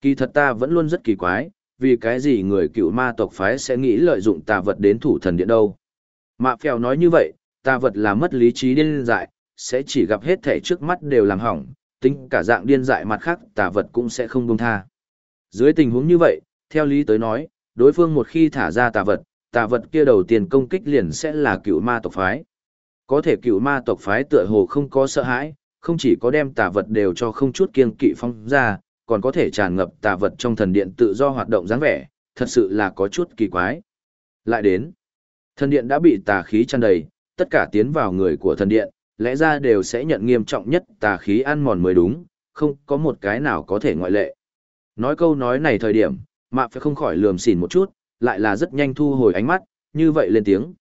Speaker 1: Kỳ thật ta vẫn luôn rất kỳ quái, vì cái gì người cựu ma tộc phái sẽ nghĩ lợi dụng tà vật đến thủ thần điện đâu. Mạ phèo nói như vậy, tà vật là mất lý trí điên dại, sẽ chỉ gặp hết thể trước mắt đều làm hỏng, tính cả dạng điên dại mặt khác tà vật cũng sẽ không buông tha. Dưới tình huống như vậy, theo lý tới nói, đối phương một khi thả ra tà vật, tà vật kia đầu tiên công kích liền sẽ là cựu ma tộc phái. Có thể cựu ma tộc phái tựa hồ không có sợ hãi, không chỉ có đem tà vật đều cho không chút kiên kỵ phong ra, còn có thể tràn ngập tà vật trong thần điện tự do hoạt động dáng vẻ, thật sự là có chút kỳ quái. Lại đến, thần điện đã bị tà khí tràn đầy, tất cả tiến vào người của thần điện, lẽ ra đều sẽ nhận nghiêm trọng nhất tà khí ăn mòn mới đúng, không có một cái nào có thể ngoại lệ. Nói câu nói này thời điểm, mạ phải không khỏi lườm xỉn một chút, lại là rất nhanh thu hồi ánh mắt, như vậy lên tiếng.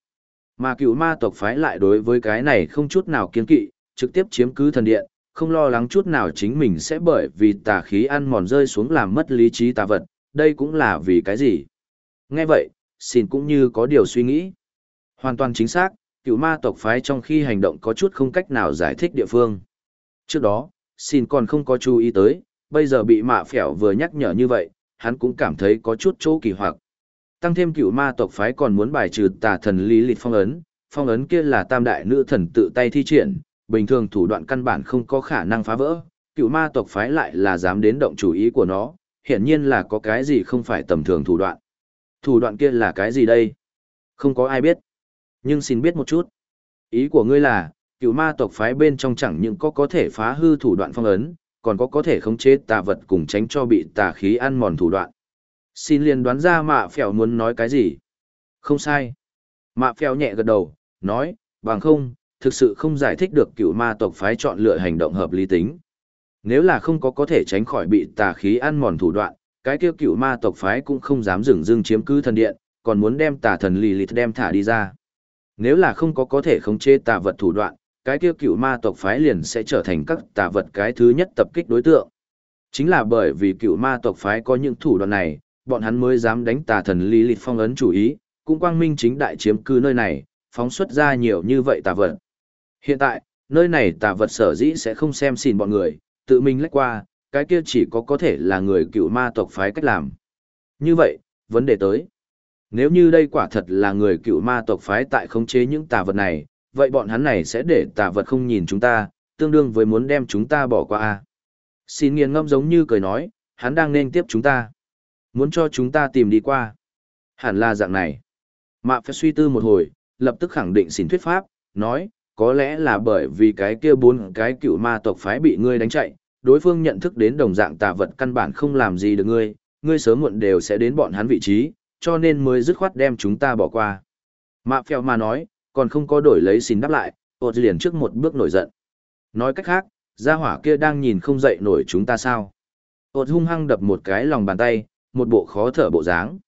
Speaker 1: Mà cựu ma tộc phái lại đối với cái này không chút nào kiên kỵ, trực tiếp chiếm cứ thần điện, không lo lắng chút nào chính mình sẽ bởi vì tà khí ăn mòn rơi xuống làm mất lý trí tà vật, đây cũng là vì cái gì. Nghe vậy, xin cũng như có điều suy nghĩ. Hoàn toàn chính xác, cựu ma tộc phái trong khi hành động có chút không cách nào giải thích địa phương. Trước đó, xin còn không có chú ý tới, bây giờ bị mạ phẻo vừa nhắc nhở như vậy, hắn cũng cảm thấy có chút chỗ kỳ hoặc. Tăng thêm cựu ma tộc phái còn muốn bài trừ tà thần lý lịch phong ấn, phong ấn kia là tam đại nữ thần tự tay thi triển, bình thường thủ đoạn căn bản không có khả năng phá vỡ, cựu ma tộc phái lại là dám đến động chủ ý của nó, hiển nhiên là có cái gì không phải tầm thường thủ đoạn. Thủ đoạn kia là cái gì đây? Không có ai biết. Nhưng xin biết một chút. Ý của ngươi là, cựu ma tộc phái bên trong chẳng những có có thể phá hư thủ đoạn phong ấn, còn có có thể khống chế tà vật cùng tránh cho bị tà khí ăn mòn thủ đoạn. Xin liền đoán ra mạ phèo muốn nói cái gì. Không sai. Mạ phèo nhẹ gật đầu, nói, bằng không, thực sự không giải thích được cựu ma tộc phái chọn lựa hành động hợp lý tính. Nếu là không có có thể tránh khỏi bị tà khí ăn mòn thủ đoạn, cái kia cựu ma tộc phái cũng không dám dừng dưng chiếm cứ thần điện, còn muốn đem tà thần lì lịt đem thả đi ra. Nếu là không có có thể khống chế tà vật thủ đoạn, cái kia cựu ma tộc phái liền sẽ trở thành các tà vật cái thứ nhất tập kích đối tượng. Chính là bởi vì cựu ma tộc phái có những thủ đoạn này, bọn hắn mới dám đánh tà thần lý lịch phong ấn chủ ý, cũng quang minh chính đại chiếm cư nơi này, phóng xuất ra nhiều như vậy tà vật. Hiện tại, nơi này tà vật sở dĩ sẽ không xem xỉn bọn người, tự mình lách qua, cái kia chỉ có có thể là người cựu ma tộc phái cách làm. Như vậy, vấn đề tới. Nếu như đây quả thật là người cựu ma tộc phái tại khống chế những tà vật này, vậy bọn hắn này sẽ để tà vật không nhìn chúng ta, tương đương với muốn đem chúng ta bỏ qua. Xin nghiền ngâm giống như cười nói, hắn đang nên tiếp chúng ta. Muốn cho chúng ta tìm đi qua. Hẳn là dạng này. Mạ phải suy tư một hồi, lập tức khẳng định xin thuyết pháp, nói, có lẽ là bởi vì cái kia bốn cái cựu ma tộc phái bị ngươi đánh chạy, đối phương nhận thức đến đồng dạng tà vật căn bản không làm gì được ngươi, ngươi sớm muộn đều sẽ đến bọn hắn vị trí, cho nên mới dứt khoát đem chúng ta bỏ qua. Mạ phèo mà nói, còn không có đổi lấy xin đáp lại, ột liền trước một bước nổi giận. Nói cách khác, gia hỏa kia đang nhìn không dậy nổi chúng ta sao. ột hung hăng đập một cái lòng bàn tay, một bộ khó thở bộ dáng.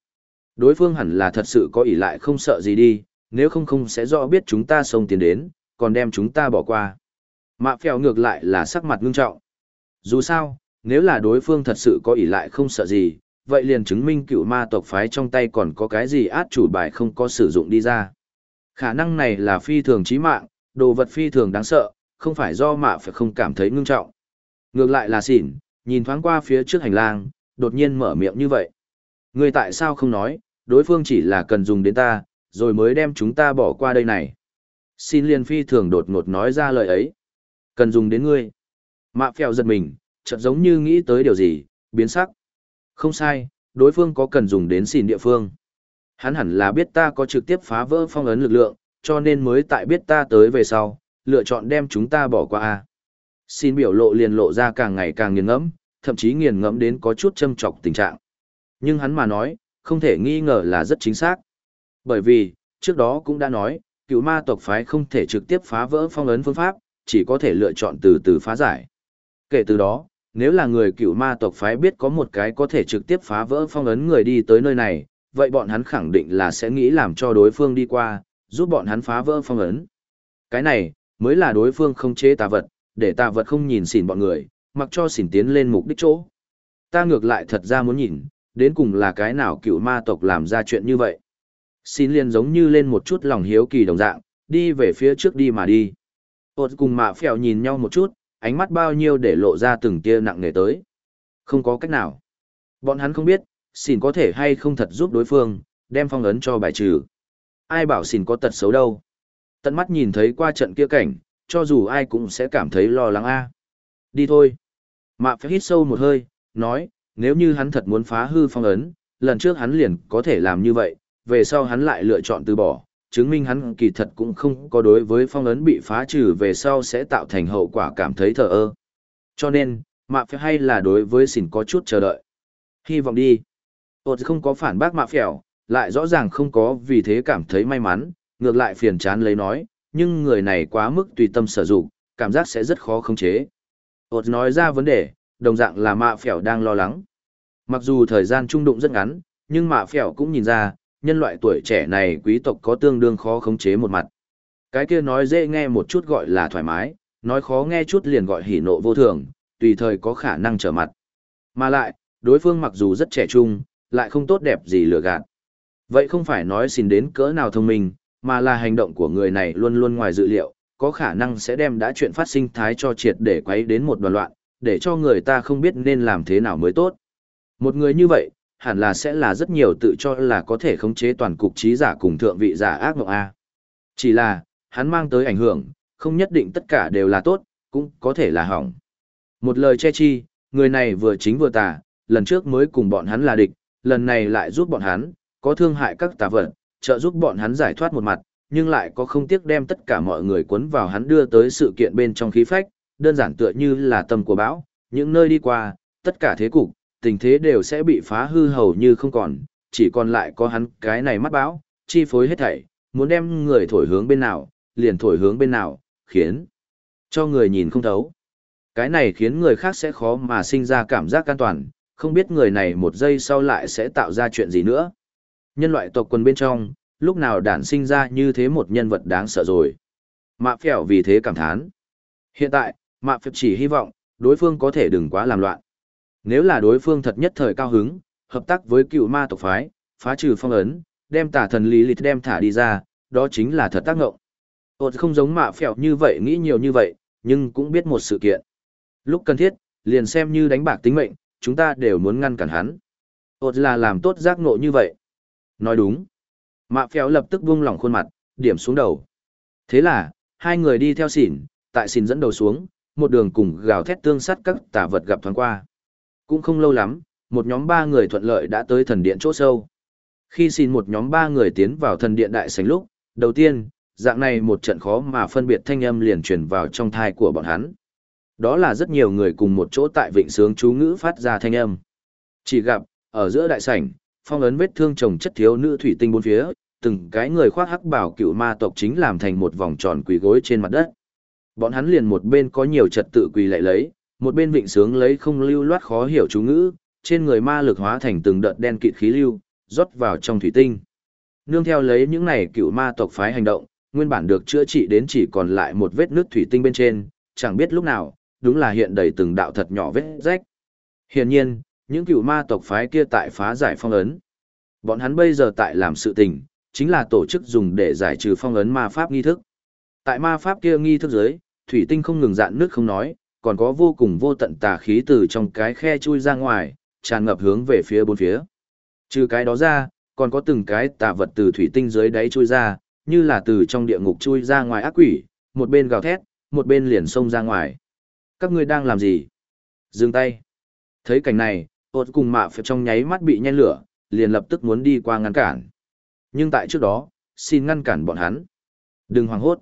Speaker 1: Đối phương hẳn là thật sự có ỷ lại không sợ gì đi, nếu không không sẽ rõ biết chúng ta xông tiến đến, còn đem chúng ta bỏ qua. Mạ phèo ngược lại là sắc mặt ngưng trọng. Dù sao, nếu là đối phương thật sự có ỷ lại không sợ gì, vậy liền chứng minh cựu ma tộc phái trong tay còn có cái gì át chủ bài không có sử dụng đi ra. Khả năng này là phi thường chí mạng, đồ vật phi thường đáng sợ, không phải do mạ phải không cảm thấy ngưng trọng. Ngược lại là xỉn, nhìn thoáng qua phía trước hành lang, đột nhiên mở miệng như vậy. Người tại sao không nói, đối phương chỉ là cần dùng đến ta, rồi mới đem chúng ta bỏ qua đây này. Xin liên phi thường đột ngột nói ra lời ấy. Cần dùng đến ngươi. Mạ phèo giật mình, chợt giống như nghĩ tới điều gì, biến sắc. Không sai, đối phương có cần dùng đến xin địa phương. Hắn hẳn là biết ta có trực tiếp phá vỡ phong ấn lực lượng, cho nên mới tại biết ta tới về sau, lựa chọn đem chúng ta bỏ qua. a Xin biểu lộ liền lộ ra càng ngày càng nghiền ngẫm, thậm chí nghiền ngẫm đến có chút châm chọc tình trạng. Nhưng hắn mà nói, không thể nghi ngờ là rất chính xác. Bởi vì, trước đó cũng đã nói, cựu ma tộc phái không thể trực tiếp phá vỡ phong ấn phương pháp, chỉ có thể lựa chọn từ từ phá giải. Kể từ đó, nếu là người cựu ma tộc phái biết có một cái có thể trực tiếp phá vỡ phong ấn người đi tới nơi này, vậy bọn hắn khẳng định là sẽ nghĩ làm cho đối phương đi qua, giúp bọn hắn phá vỡ phong ấn. Cái này, mới là đối phương không chế tà vật, để tà vật không nhìn xỉn bọn người, mặc cho xỉn tiến lên mục đích chỗ. Ta ngược lại thật ra muốn nhìn, đến cùng là cái nào cựu ma tộc làm ra chuyện như vậy. Xin liền giống như lên một chút lòng hiếu kỳ đồng dạng, đi về phía trước đi mà đi. Ôt cùng mạ phèo nhìn nhau một chút, ánh mắt bao nhiêu để lộ ra từng tia nặng nề tới. Không có cách nào. Bọn hắn không biết, xin có thể hay không thật giúp đối phương, đem phong ấn cho bài trừ. Ai bảo xin có tật xấu đâu. Tận mắt nhìn thấy qua trận kia cảnh, cho dù ai cũng sẽ cảm thấy lo lắng a. Đi thôi. Mạ phải hít sâu một hơi, nói, nếu như hắn thật muốn phá hư phong ấn, lần trước hắn liền có thể làm như vậy, về sau hắn lại lựa chọn từ bỏ, chứng minh hắn kỳ thật cũng không có đối với phong ấn bị phá trừ về sau sẽ tạo thành hậu quả cảm thấy thờ ơ. Cho nên, mạ phải hay là đối với xỉn có chút chờ đợi. Hy vọng đi. Ôt không có phản bác mạ phèo, lại rõ ràng không có vì thế cảm thấy may mắn, ngược lại phiền chán lấy nói, nhưng người này quá mức tùy tâm sở dụng, cảm giác sẽ rất khó khống chế. Hột nói ra vấn đề, đồng dạng là mạ phèo đang lo lắng. Mặc dù thời gian trung đụng rất ngắn, nhưng mạ phèo cũng nhìn ra, nhân loại tuổi trẻ này quý tộc có tương đương khó khống chế một mặt. Cái kia nói dễ nghe một chút gọi là thoải mái, nói khó nghe chút liền gọi hỉ nộ vô thường, tùy thời có khả năng trở mặt. Mà lại, đối phương mặc dù rất trẻ trung, lại không tốt đẹp gì lừa gạt. Vậy không phải nói xin đến cỡ nào thông minh, mà là hành động của người này luôn luôn ngoài dự liệu, có khả năng sẽ đem đã chuyện phát sinh thái cho triệt để quấy đến một đoàn loạn, để cho người ta không biết nên làm thế nào mới tốt. Một người như vậy, hẳn là sẽ là rất nhiều tự cho là có thể khống chế toàn cục trí giả cùng thượng vị giả ác mộng A. Chỉ là, hắn mang tới ảnh hưởng, không nhất định tất cả đều là tốt, cũng có thể là hỏng. Một lời che chi, người này vừa chính vừa tà, lần trước mới cùng bọn hắn là địch, lần này lại giúp bọn hắn, có thương hại các tà vật, trợ giúp bọn hắn giải thoát một mặt, nhưng lại có không tiếc đem tất cả mọi người cuốn vào hắn đưa tới sự kiện bên trong khí phách, đơn giản tựa như là tâm của bão, những nơi đi qua, tất cả thế cục, tình thế đều sẽ bị phá hư hầu như không còn, chỉ còn lại có hắn cái này mắt bão, chi phối hết thảy, muốn đem người thổi hướng bên nào, liền thổi hướng bên nào, khiến cho người nhìn không thấu. Cái này khiến người khác sẽ khó mà sinh ra cảm giác an toàn, không biết người này một giây sau lại sẽ tạo ra chuyện gì nữa. Nhân loại tộc quần bên trong, lúc nào đản sinh ra như thế một nhân vật đáng sợ rồi. Mạ phèo vì thế cảm thán. Hiện tại, mạ phèo chỉ hy vọng, đối phương có thể đừng quá làm loạn. Nếu là đối phương thật nhất thời cao hứng, hợp tác với cựu ma tộc phái, phá trừ phong ấn, đem tà thần lý lịch đem thả đi ra, đó chính là thật tác ngộng. Ôt không giống mạ phèo như vậy nghĩ nhiều như vậy, nhưng cũng biết một sự kiện. Lúc cần thiết, liền xem như đánh bạc tính mệnh, chúng ta đều muốn ngăn cản hắn. Ôt là làm tốt giác ngộ như vậy. Nói đúng. Mạ phèo lập tức buông lỏng khuôn mặt, điểm xuống đầu. Thế là, hai người đi theo xỉn, tại xỉn dẫn đầu xuống, một đường cùng gào thét tương sắt các tà vật gặp thoáng qua. Cũng không lâu lắm, một nhóm ba người thuận lợi đã tới thần điện chỗ sâu. Khi xin một nhóm ba người tiến vào thần điện đại sảnh lúc, đầu tiên, dạng này một trận khó mà phân biệt thanh âm liền truyền vào trong thai của bọn hắn. Đó là rất nhiều người cùng một chỗ tại vịnh sướng chú ngữ phát ra thanh âm. Chỉ gặp, ở giữa đại sảnh, phong ấn vết thương chồng chất thiếu nữ thủy tinh bốn phía, từng cái người khoác hắc bảo cựu ma tộc chính làm thành một vòng tròn quỳ gối trên mặt đất. Bọn hắn liền một bên có nhiều trật tự quỳ lại lấy, một bên vịnh sướng lấy không lưu loát khó hiểu chú ngữ, trên người ma lực hóa thành từng đợt đen kịt khí lưu, rót vào trong thủy tinh. Nương theo lấy những này cựu ma tộc phái hành động, nguyên bản được chữa trị đến chỉ còn lại một vết nước thủy tinh bên trên, chẳng biết lúc nào, đúng là hiện đầy từng đạo thật nhỏ vết rách. Hiển nhiên, những cựu ma tộc phái kia tại phá giải phong ấn. Bọn hắn bây giờ tại làm sự tình, chính là tổ chức dùng để giải trừ phong ấn ma pháp nghi thức. Tại ma pháp kia nghi thức dưới, thủy tinh không ngừng dạn nước không nói, còn có vô cùng vô tận tà khí từ trong cái khe chui ra ngoài, tràn ngập hướng về phía bốn phía. Trừ cái đó ra, còn có từng cái tà vật từ thủy tinh dưới đáy chui ra, như là từ trong địa ngục chui ra ngoài ác quỷ, một bên gào thét, một bên liền xông ra ngoài. Các ngươi đang làm gì? Dừng tay. Thấy cảnh này, ột cùng mạ phép trong nháy mắt bị nhen lửa, liền lập tức muốn đi qua ngăn cản. Nhưng tại trước đó, xin ngăn cản bọn hắn. Đừng hoảng hốt.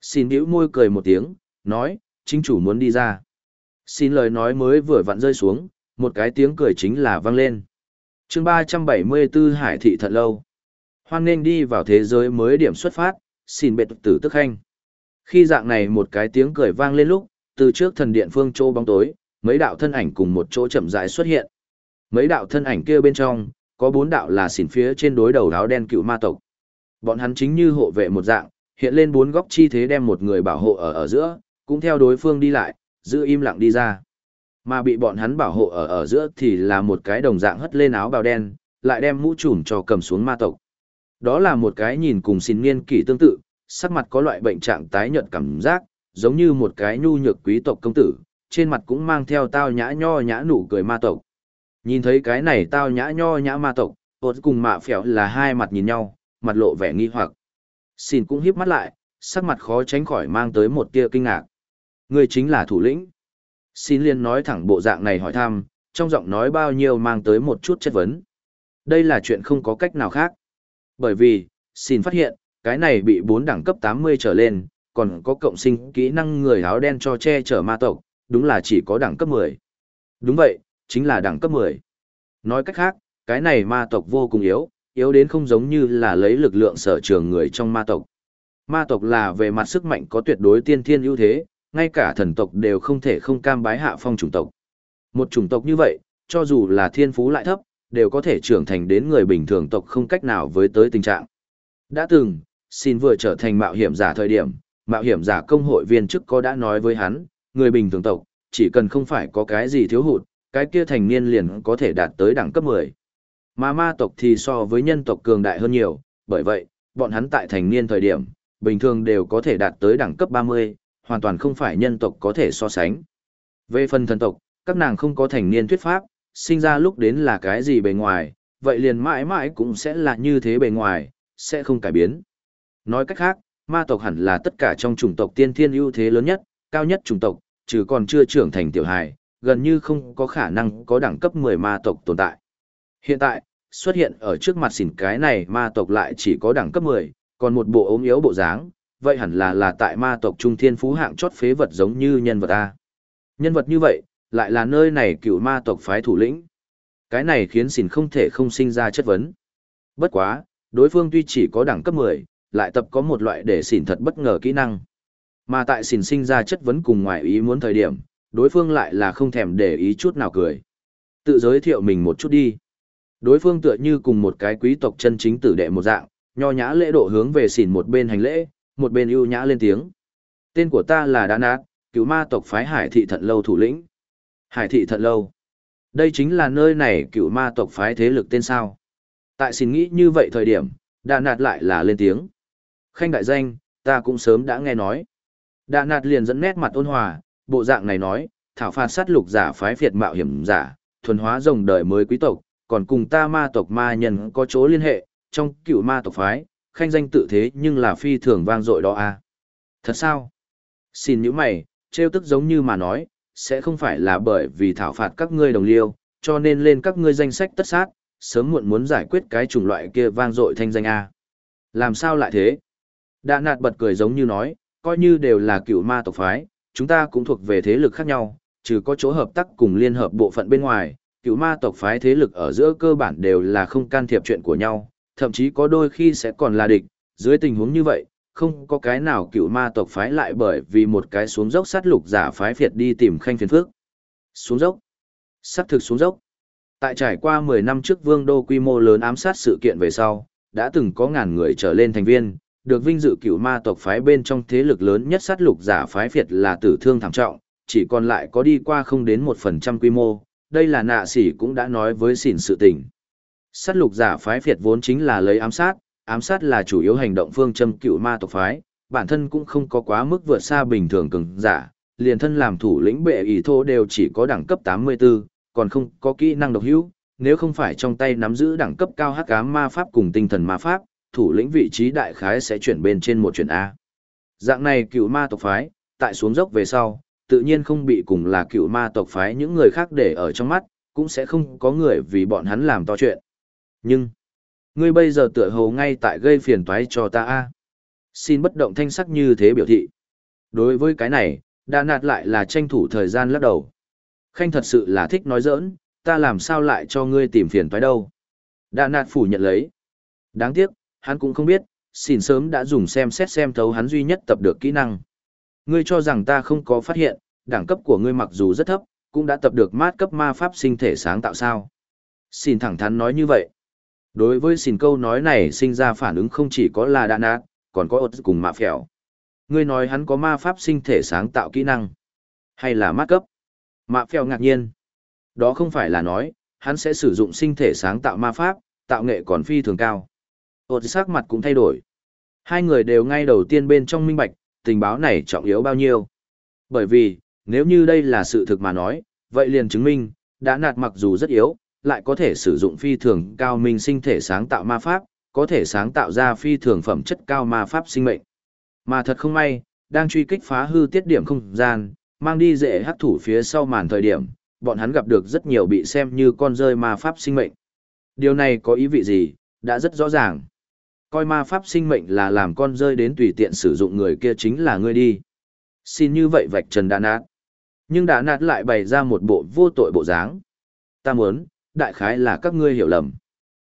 Speaker 1: Xin bĩu môi cười một tiếng, nói, chính chủ muốn đi ra. Xin lời nói mới vừa vặn rơi xuống, một cái tiếng cười chính là vang lên. chương 374 Hải thị thật lâu. Hoan nên đi vào thế giới mới điểm xuất phát, xin bệ tử tức khanh. Khi dạng này một cái tiếng cười vang lên lúc, từ trước thần điện phương chỗ bóng tối, mấy đạo thân ảnh cùng một chỗ chậm rãi xuất hiện. Mấy đạo thân ảnh kia bên trong, có bốn đạo là xỉn phía trên đối đầu áo đen cựu ma tộc. Bọn hắn chính như hộ vệ một dạng, hiện lên bốn góc chi thế đem một người bảo hộ ở ở giữa, cũng theo đối phương đi lại, giữ im lặng đi ra. Mà bị bọn hắn bảo hộ ở ở giữa thì là một cái đồng dạng hất lên áo bào đen, lại đem mũ trùm cho cầm xuống ma tộc. Đó là một cái nhìn cùng xin niên kỷ tương tự, sắc mặt có loại bệnh trạng tái nhợt cảm giác, giống như một cái nhu nhược quý tộc công tử, trên mặt cũng mang theo tao nhã nho nhã nụ cười ma tộc. Nhìn thấy cái này tao nhã nho nhã ma tộc, ột cùng mạ phèo là hai mặt nhìn nhau, mặt lộ vẻ nghi hoặc. Xin cũng híp mắt lại, sắc mặt khó tránh khỏi mang tới một tia kinh ngạc. Người chính là thủ lĩnh. Xin liên nói thẳng bộ dạng này hỏi thăm, trong giọng nói bao nhiêu mang tới một chút chất vấn. Đây là chuyện không có cách nào khác. Bởi vì, xin phát hiện, cái này bị bốn đẳng cấp 80 trở lên, còn có cộng sinh kỹ năng người áo đen cho che chở ma tộc, đúng là chỉ có đẳng cấp 10. Đúng vậy, chính là đẳng cấp 10. Nói cách khác, cái này ma tộc vô cùng yếu, yếu đến không giống như là lấy lực lượng sở trường người trong ma tộc. Ma tộc là về mặt sức mạnh có tuyệt đối tiên thiên ưu thế, ngay cả thần tộc đều không thể không cam bái hạ phong chủng tộc. Một chủng tộc như vậy, cho dù là thiên phú lại thấp, đều có thể trưởng thành đến người bình thường tộc không cách nào với tới tình trạng. Đã từng, xin vừa trở thành mạo hiểm giả thời điểm, mạo hiểm giả công hội viên chức có đã nói với hắn, người bình thường tộc, chỉ cần không phải có cái gì thiếu hụt, cái kia thành niên liền có thể đạt tới đẳng cấp 10. Mà ma tộc thì so với nhân tộc cường đại hơn nhiều, bởi vậy, bọn hắn tại thành niên thời điểm, bình thường đều có thể đạt tới đẳng cấp 30, hoàn toàn không phải nhân tộc có thể so sánh. Về phần thần tộc, các nàng không có thành niên thuyết pháp, sinh ra lúc đến là cái gì bề ngoài, vậy liền mãi mãi cũng sẽ là như thế bề ngoài, sẽ không cải biến. Nói cách khác, ma tộc hẳn là tất cả trong chủng tộc tiên thiên ưu thế lớn nhất, cao nhất chủng tộc, trừ còn chưa trưởng thành tiểu hài, gần như không có khả năng có đẳng cấp 10 ma tộc tồn tại. Hiện tại, xuất hiện ở trước mặt xỉn cái này ma tộc lại chỉ có đẳng cấp 10, còn một bộ ốm yếu bộ dáng, vậy hẳn là là tại ma tộc trung thiên phú hạng chót phế vật giống như nhân vật A. Nhân vật như vậy, lại là nơi này cựu ma tộc phái thủ lĩnh. Cái này khiến xỉn không thể không sinh ra chất vấn. Bất quá, đối phương tuy chỉ có đẳng cấp 10, lại tập có một loại để xỉn thật bất ngờ kỹ năng. Mà tại xỉn sinh ra chất vấn cùng ngoài ý muốn thời điểm, đối phương lại là không thèm để ý chút nào cười. Tự giới thiệu mình một chút đi. Đối phương tựa như cùng một cái quý tộc chân chính tử đệ một dạng, nho nhã lễ độ hướng về xỉn một bên hành lễ, một bên ưu nhã lên tiếng. Tên của ta là Đa Nát, cứu ma tộc phái Hải thị thận lâu thủ lĩnh. Hải thị thận lâu. Đây chính là nơi này cựu ma tộc phái thế lực tên sao. Tại xin nghĩ như vậy thời điểm, Đa Nạt lại là lên tiếng. Khanh đại danh, ta cũng sớm đã nghe nói. Đa Nạt liền dẫn nét mặt ôn hòa, bộ dạng này nói, thảo phạt sát lục giả phái phiệt mạo hiểm giả, thuần hóa rồng đời mới quý tộc, còn cùng ta ma tộc ma nhân có chỗ liên hệ, trong cựu ma tộc phái, khanh danh tự thế nhưng là phi thường vang dội đó à. Thật sao? Xin những mày, trêu tức giống như mà nói, sẽ không phải là bởi vì thảo phạt các ngươi đồng liêu, cho nên lên các ngươi danh sách tất sát, sớm muộn muốn giải quyết cái chủng loại kia vang dội thanh danh A. Làm sao lại thế? Đạ nạt bật cười giống như nói, coi như đều là cựu ma tộc phái, chúng ta cũng thuộc về thế lực khác nhau, trừ có chỗ hợp tác cùng liên hợp bộ phận bên ngoài, cựu ma tộc phái thế lực ở giữa cơ bản đều là không can thiệp chuyện của nhau, thậm chí có đôi khi sẽ còn là địch, dưới tình huống như vậy, không có cái nào cựu ma tộc phái lại bởi vì một cái xuống dốc sát lục giả phái phiệt đi tìm khanh phiền phước. Xuống dốc. Sát thực xuống dốc. Tại trải qua 10 năm trước vương đô quy mô lớn ám sát sự kiện về sau, đã từng có ngàn người trở lên thành viên, được vinh dự cựu ma tộc phái bên trong thế lực lớn nhất sát lục giả phái phiệt là tử thương thảm trọng, chỉ còn lại có đi qua không đến một phần trăm quy mô, đây là nạ sỉ cũng đã nói với xỉn sự tình. Sát lục giả phái phiệt vốn chính là lấy ám sát, ám sát là chủ yếu hành động phương châm cựu ma tộc phái, bản thân cũng không có quá mức vượt xa bình thường cường giả, liền thân làm thủ lĩnh bệ ý thô đều chỉ có đẳng cấp 84, còn không có kỹ năng độc hữu, nếu không phải trong tay nắm giữ đẳng cấp cao hắc ám ma pháp cùng tinh thần ma pháp, thủ lĩnh vị trí đại khái sẽ chuyển bên trên một chuyển A. Dạng này cựu ma tộc phái, tại xuống dốc về sau, tự nhiên không bị cùng là cựu ma tộc phái những người khác để ở trong mắt, cũng sẽ không có người vì bọn hắn làm to chuyện. Nhưng, ngươi bây giờ tựa hồ ngay tại gây phiền toái cho ta a Xin bất động thanh sắc như thế biểu thị. Đối với cái này, đã nạt lại là tranh thủ thời gian lắc đầu. Khanh thật sự là thích nói giỡn, ta làm sao lại cho ngươi tìm phiền toái đâu. Đã nạt phủ nhận lấy. Đáng tiếc, hắn cũng không biết, xỉn sớm đã dùng xem xét xem thấu hắn duy nhất tập được kỹ năng. Ngươi cho rằng ta không có phát hiện, đẳng cấp của ngươi mặc dù rất thấp, cũng đã tập được mát cấp ma pháp sinh thể sáng tạo sao. Xin thẳng thắn nói như vậy. Đối với xin câu nói này sinh ra phản ứng không chỉ có là đạn ác, còn có ột cùng mạ phèo. Ngươi nói hắn có ma pháp sinh thể sáng tạo kỹ năng, hay là mát cấp. Mạ phèo ngạc nhiên. Đó không phải là nói, hắn sẽ sử dụng sinh thể sáng tạo ma pháp, tạo nghệ còn phi thường cao. Ột sắc mặt cũng thay đổi. Hai người đều ngay đầu tiên bên trong minh bạch, tình báo này trọng yếu bao nhiêu. Bởi vì, nếu như đây là sự thực mà nói, vậy liền chứng minh, đã nạt mặc dù rất yếu, lại có thể sử dụng phi thường cao minh sinh thể sáng tạo ma pháp, có thể sáng tạo ra phi thường phẩm chất cao ma pháp sinh mệnh. Mà thật không may, đang truy kích phá hư tiết điểm không gian, mang đi dễ hắc thủ phía sau màn thời điểm, bọn hắn gặp được rất nhiều bị xem như con rơi ma pháp sinh mệnh. Điều này có ý vị gì, đã rất rõ ràng. Coi ma pháp sinh mệnh là làm con rơi đến tùy tiện sử dụng người kia chính là ngươi đi. Xin như vậy vạch trần đã nát. Nhưng đã nát lại bày ra một bộ vô tội bộ dáng. Ta muốn, đại khái là các ngươi hiểu lầm.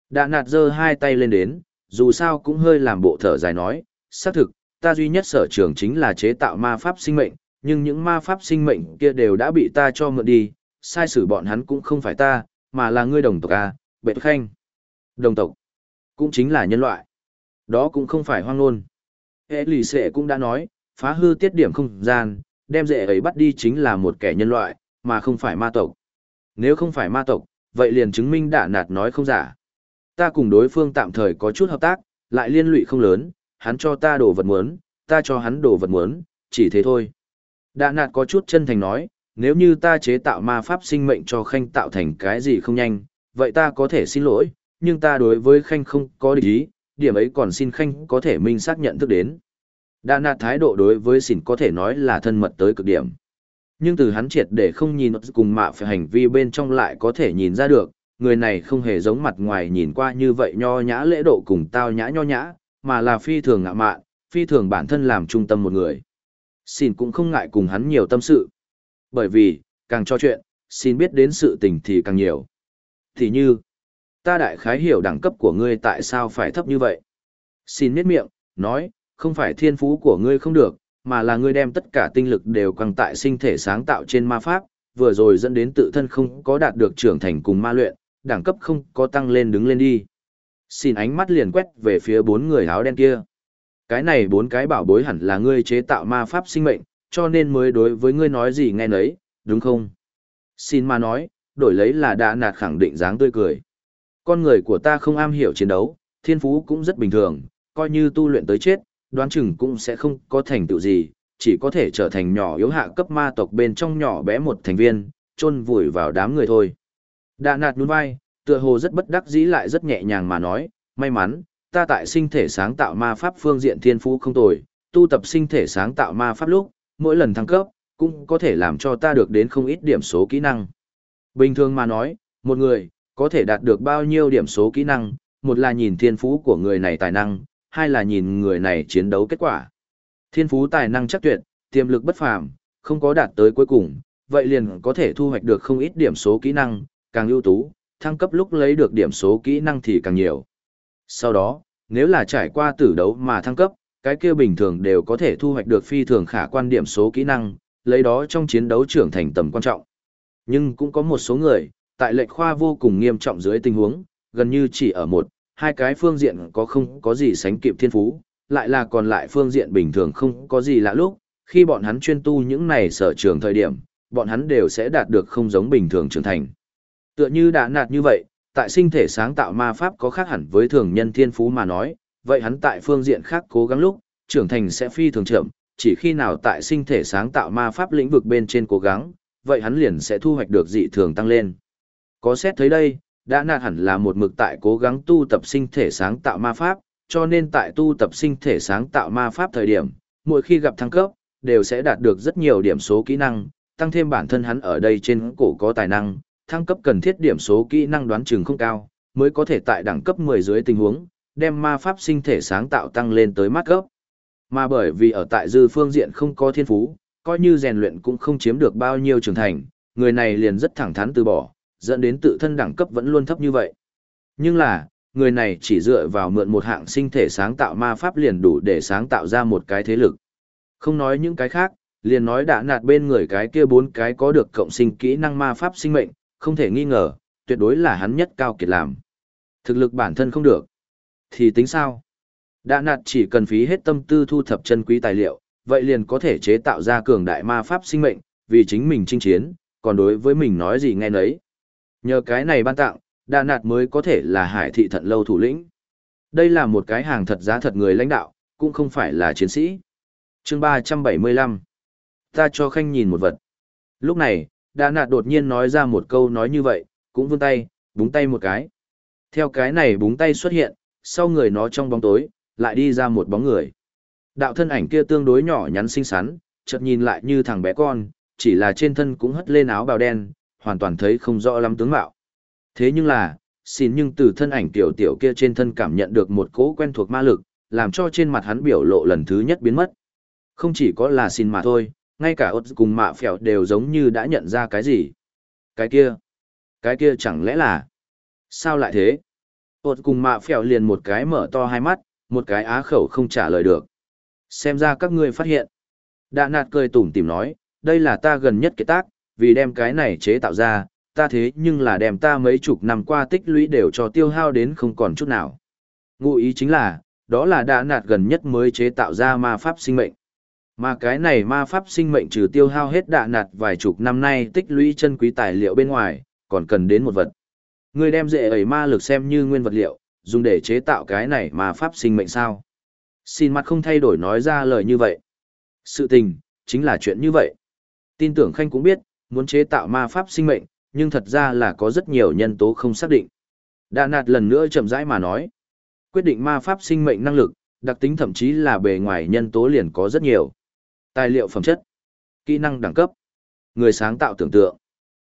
Speaker 1: Đã nạt giơ hai tay lên đến, dù sao cũng hơi làm bộ thở dài nói, xác thực, ta duy nhất sở trường chính là chế tạo ma pháp sinh mệnh, nhưng những ma pháp sinh mệnh kia đều đã bị ta cho mượn đi, sai sử bọn hắn cũng không phải ta, mà là ngươi đồng tộc A, bệ khanh. Đồng tộc, cũng chính là nhân loại. Đó cũng không phải hoang ngôn. Hệ lì sệ cũng đã nói, phá hư tiết điểm không gian, đem dễ ấy bắt đi chính là một kẻ nhân loại, mà không phải ma tộc. Nếu không phải ma tộc, vậy liền chứng minh đạ nạt nói không giả. Ta cùng đối phương tạm thời có chút hợp tác, lại liên lụy không lớn, hắn cho ta đồ vật muốn, ta cho hắn đồ vật muốn, chỉ thế thôi. Đạ nạt có chút chân thành nói, nếu như ta chế tạo ma pháp sinh mệnh cho khanh tạo thành cái gì không nhanh, vậy ta có thể xin lỗi, nhưng ta đối với khanh không có địch ý, điểm ấy còn xin khanh có thể minh xác nhận thức đến. Đạ nạt thái độ đối với xỉn có thể nói là thân mật tới cực điểm. Nhưng từ hắn triệt để không nhìn cùng mạ phải hành vi bên trong lại có thể nhìn ra được, người này không hề giống mặt ngoài nhìn qua như vậy nho nhã lễ độ cùng tao nhã nho nhã, mà là phi thường ngạ mạn, phi thường bản thân làm trung tâm một người. Xin cũng không ngại cùng hắn nhiều tâm sự. Bởi vì, càng cho chuyện, xin biết đến sự tình thì càng nhiều. Thì như, ta đại khái hiểu đẳng cấp của ngươi tại sao phải thấp như vậy. Xin miết miệng, nói, không phải thiên phú của ngươi không được, mà là ngươi đem tất cả tinh lực đều quăng tại sinh thể sáng tạo trên ma pháp, vừa rồi dẫn đến tự thân không có đạt được trưởng thành cùng ma luyện, đẳng cấp không có tăng lên đứng lên đi. Xin ánh mắt liền quét về phía bốn người áo đen kia. Cái này bốn cái bảo bối hẳn là ngươi chế tạo ma pháp sinh mệnh, cho nên mới đối với ngươi nói gì nghe nấy, đúng không? Xin ma nói, đổi lấy là đã nạt khẳng định dáng tươi cười. Con người của ta không am hiểu chiến đấu, thiên phú cũng rất bình thường, coi như tu luyện tới chết, đoán chừng cũng sẽ không có thành tựu gì, chỉ có thể trở thành nhỏ yếu hạ cấp ma tộc bên trong nhỏ bé một thành viên, chôn vùi vào đám người thôi. Đạ nạt nhún vai, tựa hồ rất bất đắc dĩ lại rất nhẹ nhàng mà nói, may mắn, ta tại sinh thể sáng tạo ma pháp phương diện thiên phú không tồi, tu tập sinh thể sáng tạo ma pháp lúc, mỗi lần thăng cấp, cũng có thể làm cho ta được đến không ít điểm số kỹ năng. Bình thường mà nói, một người, có thể đạt được bao nhiêu điểm số kỹ năng, một là nhìn thiên phú của người này tài năng, hai là nhìn người này chiến đấu kết quả. Thiên phú tài năng chắc tuyệt, tiềm lực bất phàm, không có đạt tới cuối cùng, vậy liền có thể thu hoạch được không ít điểm số kỹ năng, càng ưu tú, thăng cấp lúc lấy được điểm số kỹ năng thì càng nhiều. Sau đó, nếu là trải qua tử đấu mà thăng cấp, cái kia bình thường đều có thể thu hoạch được phi thường khả quan điểm số kỹ năng, lấy đó trong chiến đấu trưởng thành tầm quan trọng. Nhưng cũng có một số người, tại lệnh khoa vô cùng nghiêm trọng dưới tình huống, gần như chỉ ở một, hai cái phương diện có không có gì sánh kịp thiên phú, lại là còn lại phương diện bình thường không có gì lạ lúc, khi bọn hắn chuyên tu những này sở trường thời điểm, bọn hắn đều sẽ đạt được không giống bình thường trưởng thành. Tựa như đã nạt như vậy, tại sinh thể sáng tạo ma pháp có khác hẳn với thường nhân thiên phú mà nói, vậy hắn tại phương diện khác cố gắng lúc, trưởng thành sẽ phi thường chậm, chỉ khi nào tại sinh thể sáng tạo ma pháp lĩnh vực bên trên cố gắng, vậy hắn liền sẽ thu hoạch được dị thường tăng lên. Có xét thấy đây, đã nạt hẳn là một mực tại cố gắng tu tập sinh thể sáng tạo ma pháp, cho nên tại tu tập sinh thể sáng tạo ma pháp thời điểm, mỗi khi gặp thăng cấp, đều sẽ đạt được rất nhiều điểm số kỹ năng, tăng thêm bản thân hắn ở đây trên cổ có tài năng, thăng cấp cần thiết điểm số kỹ năng đoán chừng không cao, mới có thể tại đẳng cấp 10 dưới tình huống, đem ma pháp sinh thể sáng tạo tăng lên tới mắt cấp. Mà bởi vì ở tại dư phương diện không có thiên phú, coi như rèn luyện cũng không chiếm được bao nhiêu trưởng thành, người này liền rất thẳng thắn từ bỏ, dẫn đến tự thân đẳng cấp vẫn luôn thấp như vậy. Nhưng là, người này chỉ dựa vào mượn một hạng sinh thể sáng tạo ma pháp liền đủ để sáng tạo ra một cái thế lực. Không nói những cái khác, liền nói đã nạt bên người cái kia bốn cái có được cộng sinh kỹ năng ma pháp sinh mệnh, không thể nghi ngờ, tuyệt đối là hắn nhất cao kiệt làm. Thực lực bản thân không được. Thì tính sao? Đã nạt chỉ cần phí hết tâm tư thu thập chân quý tài liệu, vậy liền có thể chế tạo ra cường đại ma pháp sinh mệnh, vì chính mình chinh chiến, còn đối với mình nói gì nghe nấy. Nhờ cái này ban tặng, Đà Nạt mới có thể là hải thị thận lâu thủ lĩnh. Đây là một cái hàng thật giá thật người lãnh đạo, cũng không phải là chiến sĩ. chương 375 Ta cho khanh nhìn một vật. Lúc này, Đà Nạt đột nhiên nói ra một câu nói như vậy, cũng vươn tay, búng tay một cái. Theo cái này búng tay xuất hiện, sau người nó trong bóng tối, lại đi ra một bóng người. Đạo thân ảnh kia tương đối nhỏ nhắn xinh xắn, chợt nhìn lại như thằng bé con, chỉ là trên thân cũng hất lên áo bào đen, hoàn toàn thấy không rõ lắm tướng mạo. Thế nhưng là, xin nhưng từ thân ảnh tiểu tiểu kia trên thân cảm nhận được một cỗ quen thuộc ma lực, làm cho trên mặt hắn biểu lộ lần thứ nhất biến mất. Không chỉ có là xin mà thôi, ngay cả ốt cùng mạ phèo đều giống như đã nhận ra cái gì. Cái kia, cái kia chẳng lẽ là... Sao lại thế? ốt cùng mạ phèo liền một cái mở to hai mắt, một cái á khẩu không trả lời được. Xem ra các ngươi phát hiện. Đạ nạt cười tủm tìm nói, đây là ta gần nhất kết tác, vì đem cái này chế tạo ra, ta thế nhưng là đem ta mấy chục năm qua tích lũy đều cho tiêu hao đến không còn chút nào. Ngụ ý chính là, đó là đã nạt gần nhất mới chế tạo ra ma pháp sinh mệnh. Mà cái này ma pháp sinh mệnh trừ tiêu hao hết đạ nạt vài chục năm nay tích lũy chân quý tài liệu bên ngoài, còn cần đến một vật. Người đem dễ ẩy ma lực xem như nguyên vật liệu, dùng để chế tạo cái này ma pháp sinh mệnh sao. Xin mặt không thay đổi nói ra lời như vậy. Sự tình, chính là chuyện như vậy. Tin tưởng Khanh cũng biết, muốn chế tạo ma pháp sinh mệnh, nhưng thật ra là có rất nhiều nhân tố không xác định. Đà nạt lần nữa chậm rãi mà nói. Quyết định ma pháp sinh mệnh năng lực, đặc tính thậm chí là bề ngoài nhân tố liền có rất nhiều. Tài liệu phẩm chất, kỹ năng đẳng cấp, người sáng tạo tưởng tượng.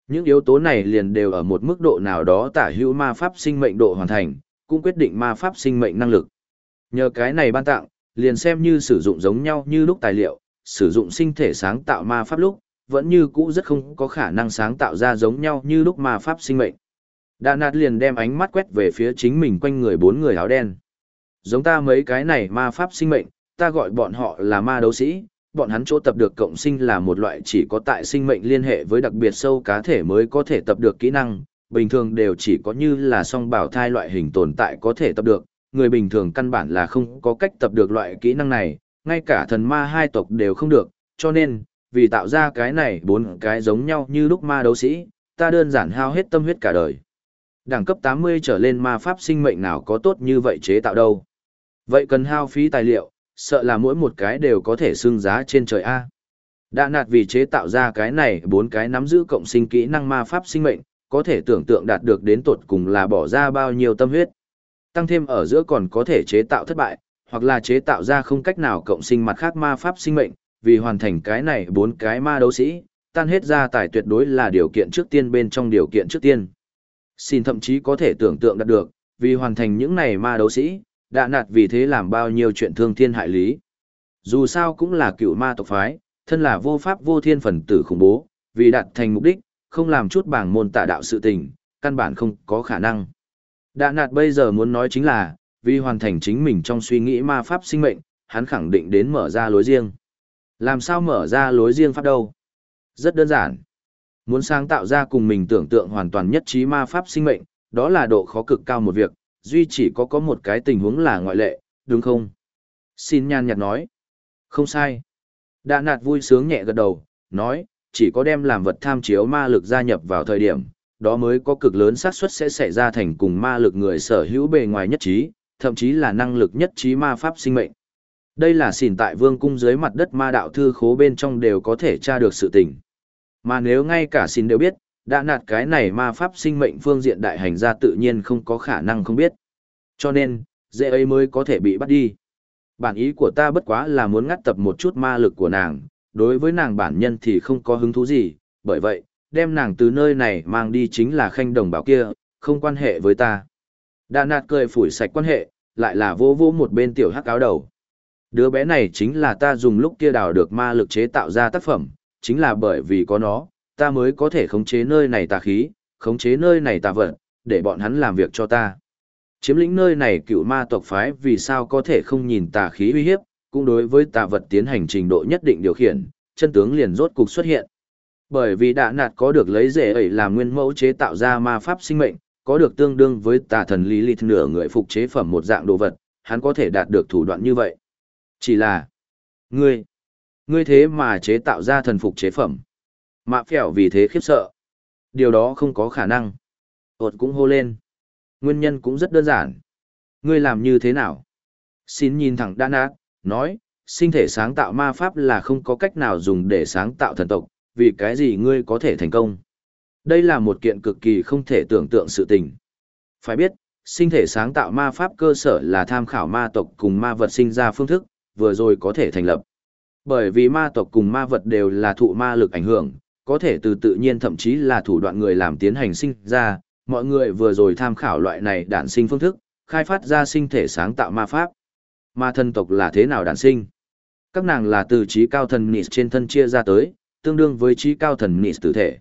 Speaker 1: Những yếu tố này liền đều ở một mức độ nào đó tả hữu ma pháp sinh mệnh độ hoàn thành, cũng quyết định ma pháp sinh mệnh năng lực. Nhờ cái này ban tặng, liền xem như sử dụng giống nhau như lúc tài liệu, sử dụng sinh thể sáng tạo ma pháp lúc, vẫn như cũ rất không có khả năng sáng tạo ra giống nhau như lúc mà pháp sinh mệnh. Đà nạt liền đem ánh mắt quét về phía chính mình quanh người bốn người áo đen. Giống ta mấy cái này ma pháp sinh mệnh, ta gọi bọn họ là ma đấu sĩ, bọn hắn chỗ tập được cộng sinh là một loại chỉ có tại sinh mệnh liên hệ với đặc biệt sâu cá thể mới có thể tập được kỹ năng, bình thường đều chỉ có như là song bảo thai loại hình tồn tại có thể tập được, người bình thường căn bản là không có cách tập được loại kỹ năng này, ngay cả thần ma hai tộc đều không được, cho nên, vì tạo ra cái này bốn cái giống nhau như lúc ma đấu sĩ, ta đơn giản hao hết tâm huyết cả đời. Đẳng cấp 80 trở lên ma pháp sinh mệnh nào có tốt như vậy chế tạo đâu. Vậy cần hao phí tài liệu, sợ là mỗi một cái đều có thể xưng giá trên trời A. Đã nạt vì chế tạo ra cái này bốn cái nắm giữ cộng sinh kỹ năng ma pháp sinh mệnh, có thể tưởng tượng đạt được đến tột cùng là bỏ ra bao nhiêu tâm huyết. Tăng thêm ở giữa còn có thể chế tạo thất bại, hoặc là chế tạo ra không cách nào cộng sinh mặt khác ma pháp sinh mệnh, vì hoàn thành cái này bốn cái ma đấu sĩ, tan hết ra tài tuyệt đối là điều kiện trước tiên bên trong điều kiện trước tiên. Xin thậm chí có thể tưởng tượng đạt được, vì hoàn thành những này ma đấu sĩ, đã nạt vì thế làm bao nhiêu chuyện thương thiên hại lý. Dù sao cũng là cựu ma tộc phái, thân là vô pháp vô thiên phần tử khủng bố, vì đạt thành mục đích, không làm chút bảng môn tả đạo sự tình, căn bản không có khả năng. Đã nạt bây giờ muốn nói chính là, vì hoàn thành chính mình trong suy nghĩ ma pháp sinh mệnh, hắn khẳng định đến mở ra lối riêng. Làm sao mở ra lối riêng pháp đâu? Rất đơn giản. Muốn sáng tạo ra cùng mình tưởng tượng hoàn toàn nhất trí ma pháp sinh mệnh, đó là độ khó cực cao một việc, duy chỉ có có một cái tình huống là ngoại lệ, đúng không? Xin nhan nhạt nói. Không sai. Đạ nạt vui sướng nhẹ gật đầu, nói, chỉ có đem làm vật tham chiếu ma lực gia nhập vào thời điểm, đó mới có cực lớn xác suất sẽ xảy ra thành cùng ma lực người sở hữu bề ngoài nhất trí, thậm chí là năng lực nhất trí ma pháp sinh mệnh. Đây là xỉn tại vương cung dưới mặt đất ma đạo thư khố bên trong đều có thể tra được sự tình. Mà nếu ngay cả xỉn đều biết, đã nạt cái này ma pháp sinh mệnh phương diện đại hành ra tự nhiên không có khả năng không biết. Cho nên, dễ ấy mới có thể bị bắt đi. Bản ý của ta bất quá là muốn ngắt tập một chút ma lực của nàng, đối với nàng bản nhân thì không có hứng thú gì, bởi vậy, đem nàng từ nơi này mang đi chính là khanh đồng bảo kia, không quan hệ với ta. Đà nạt cười phủi sạch quan hệ, lại là vô vô một bên tiểu hắc áo đầu. Đứa bé này chính là ta dùng lúc kia đào được ma lực chế tạo ra tác phẩm, chính là bởi vì có nó, ta mới có thể khống chế nơi này tà khí, khống chế nơi này tà vật, để bọn hắn làm việc cho ta. Chiếm lĩnh nơi này cựu ma tộc phái vì sao có thể không nhìn tà khí uy hiếp, cũng đối với tà vật tiến hành trình độ nhất định điều khiển, chân tướng liền rốt cục xuất hiện. Bởi vì đã nạt có được lấy rễ ấy làm nguyên mẫu chế tạo ra ma pháp sinh mệnh, có được tương đương với tà thần lý lịch nửa người phục chế phẩm một dạng đồ vật, hắn có thể đạt được thủ đoạn như vậy. Chỉ là, ngươi, ngươi thế mà chế tạo ra thần phục chế phẩm. Mạ phèo vì thế khiếp sợ. Điều đó không có khả năng. Ôt cũng hô lên. Nguyên nhân cũng rất đơn giản. Ngươi làm như thế nào? Xin nhìn thẳng Đan Ác, nói, sinh thể sáng tạo ma pháp là không có cách nào dùng để sáng tạo thần tộc, vì cái gì ngươi có thể thành công. Đây là một kiện cực kỳ không thể tưởng tượng sự tình. Phải biết, sinh thể sáng tạo ma pháp cơ sở là tham khảo ma tộc cùng ma vật sinh ra phương thức, vừa rồi có thể thành lập. Bởi vì ma tộc cùng ma vật đều là thụ ma lực ảnh hưởng, có thể từ tự nhiên thậm chí là thủ đoạn người làm tiến hành sinh ra, mọi người vừa rồi tham khảo loại này đản sinh phương thức, khai phát ra sinh thể sáng tạo ma pháp. Ma thân tộc là thế nào đản sinh? Các nàng là từ trí cao thần nịt trên thân chia ra tới, tương đương với trí cao thần nịt tử thể.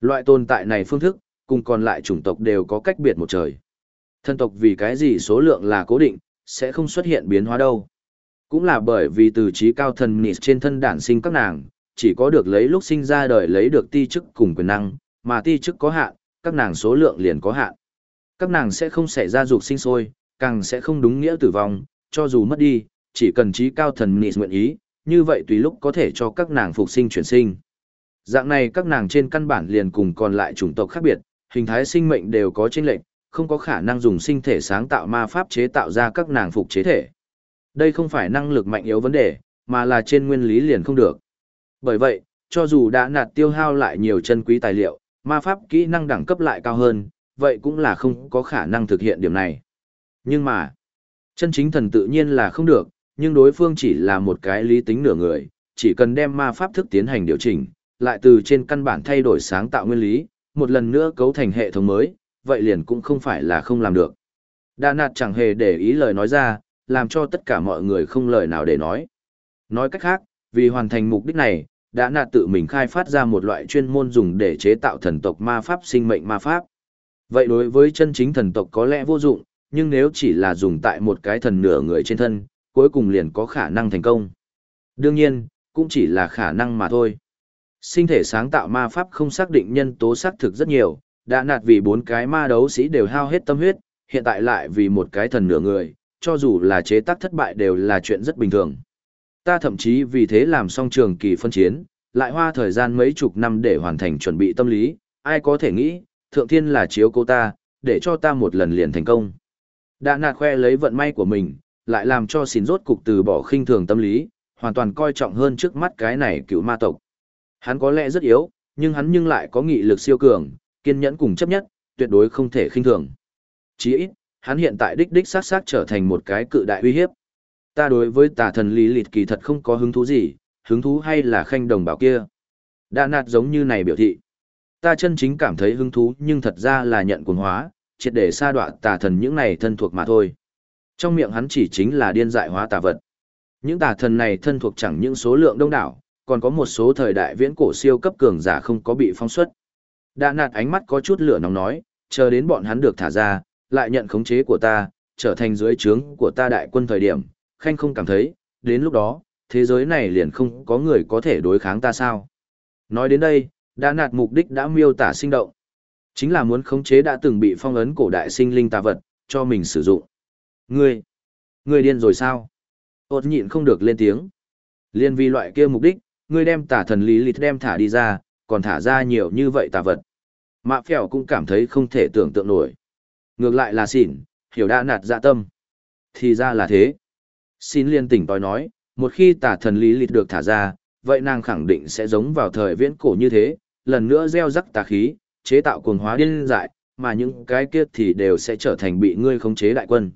Speaker 1: Loại tồn tại này phương thức, cùng còn lại chủng tộc đều có cách biệt một trời. Thân tộc vì cái gì số lượng là cố định, sẽ không xuất hiện biến hóa đâu. Cũng là bởi vì từ trí cao thần nịt trên thân đản sinh các nàng, chỉ có được lấy lúc sinh ra đời lấy được ti chức cùng quyền năng, mà ti chức có hạn, các nàng số lượng liền có hạn. Các nàng sẽ không xảy ra dục sinh sôi, càng sẽ không đúng nghĩa tử vong, cho dù mất đi, chỉ cần trí cao thần nịt nguyện ý, như vậy tùy lúc có thể cho các nàng phục sinh chuyển sinh. Dạng này các nàng trên căn bản liền cùng còn lại chủng tộc khác biệt, hình thái sinh mệnh đều có chênh lệch, không có khả năng dùng sinh thể sáng tạo ma pháp chế tạo ra các nàng phục chế thể. Đây không phải năng lực mạnh yếu vấn đề, mà là trên nguyên lý liền không được. Bởi vậy, cho dù đã nạt tiêu hao lại nhiều chân quý tài liệu, ma pháp kỹ năng đẳng cấp lại cao hơn, vậy cũng là không có khả năng thực hiện điểm này. Nhưng mà, chân chính thần tự nhiên là không được, nhưng đối phương chỉ là một cái lý tính nửa người, chỉ cần đem ma pháp thức tiến hành điều chỉnh, lại từ trên căn bản thay đổi sáng tạo nguyên lý, một lần nữa cấu thành hệ thống mới, vậy liền cũng không phải là không làm được. Đa nạt chẳng hề để ý lời nói ra, làm cho tất cả mọi người không lời nào để nói. Nói cách khác, vì hoàn thành mục đích này, đã nạt tự mình khai phát ra một loại chuyên môn dùng để chế tạo thần tộc ma pháp sinh mệnh ma pháp. Vậy đối với chân chính thần tộc có lẽ vô dụng, nhưng nếu chỉ là dùng tại một cái thần nửa người trên thân, cuối cùng liền có khả năng thành công. Đương nhiên, cũng chỉ là khả năng mà thôi. Sinh thể sáng tạo ma pháp không xác định nhân tố xác thực rất nhiều, đã nạt vì bốn cái ma đấu sĩ đều hao hết tâm huyết, hiện tại lại vì một cái thần nửa người, cho dù là chế tác thất bại đều là chuyện rất bình thường. Ta thậm chí vì thế làm xong trường kỳ phân chiến, lại hoa thời gian mấy chục năm để hoàn thành chuẩn bị tâm lý, ai có thể nghĩ, thượng thiên là chiếu cô ta, để cho ta một lần liền thành công. Đã nạt khoe lấy vận may của mình, lại làm cho xin rốt cục từ bỏ khinh thường tâm lý, hoàn toàn coi trọng hơn trước mắt cái này cựu ma tộc. Hắn có lẽ rất yếu, nhưng hắn nhưng lại có nghị lực siêu cường, kiên nhẫn cùng chấp nhất, tuyệt đối không thể khinh thường. Chỉ ít, hắn hiện tại đích đích sát sát trở thành một cái cự đại uy hiếp. Ta đối với tà thần lý lịt kỳ thật không có hứng thú gì, hứng thú hay là khanh đồng bảo kia. đã nạt giống như này biểu thị. Ta chân chính cảm thấy hứng thú nhưng thật ra là nhận cuồng hóa, triệt để sa đoạ tà thần những này thân thuộc mà thôi. Trong miệng hắn chỉ chính là điên dại hóa tà vật. Những tà thần này thân thuộc chẳng những số lượng đông đảo, còn có một số thời đại viễn cổ siêu cấp cường giả không có bị phong xuất. Đã nạt ánh mắt có chút lửa nóng nói, chờ đến bọn hắn được thả ra, lại nhận khống chế của ta, trở thành dưới trướng của ta đại quân thời điểm, khanh không cảm thấy, đến lúc đó, thế giới này liền không có người có thể đối kháng ta sao. Nói đến đây, đã nạt mục đích đã miêu tả sinh động. Chính là muốn khống chế đã từng bị phong ấn cổ đại sinh linh tà vật, cho mình sử dụng. Ngươi, ngươi điên rồi sao? Ốt nhịn không được lên tiếng. Liên vì loại kia mục đích, ngươi đem tà thần lý lịch đem thả đi ra, còn thả ra nhiều như vậy tà vật. Mạ phèo cũng cảm thấy không thể tưởng tượng nổi. Ngược lại là xỉn, hiểu đã nạt dạ tâm. Thì ra là thế. Xin liên tỉnh tòi nói, một khi tà thần lý lịch được thả ra, vậy nàng khẳng định sẽ giống vào thời viễn cổ như thế, lần nữa gieo rắc tà khí, chế tạo cuồng hóa điên dại, mà những cái kia thì đều sẽ trở thành bị ngươi khống chế đại quân.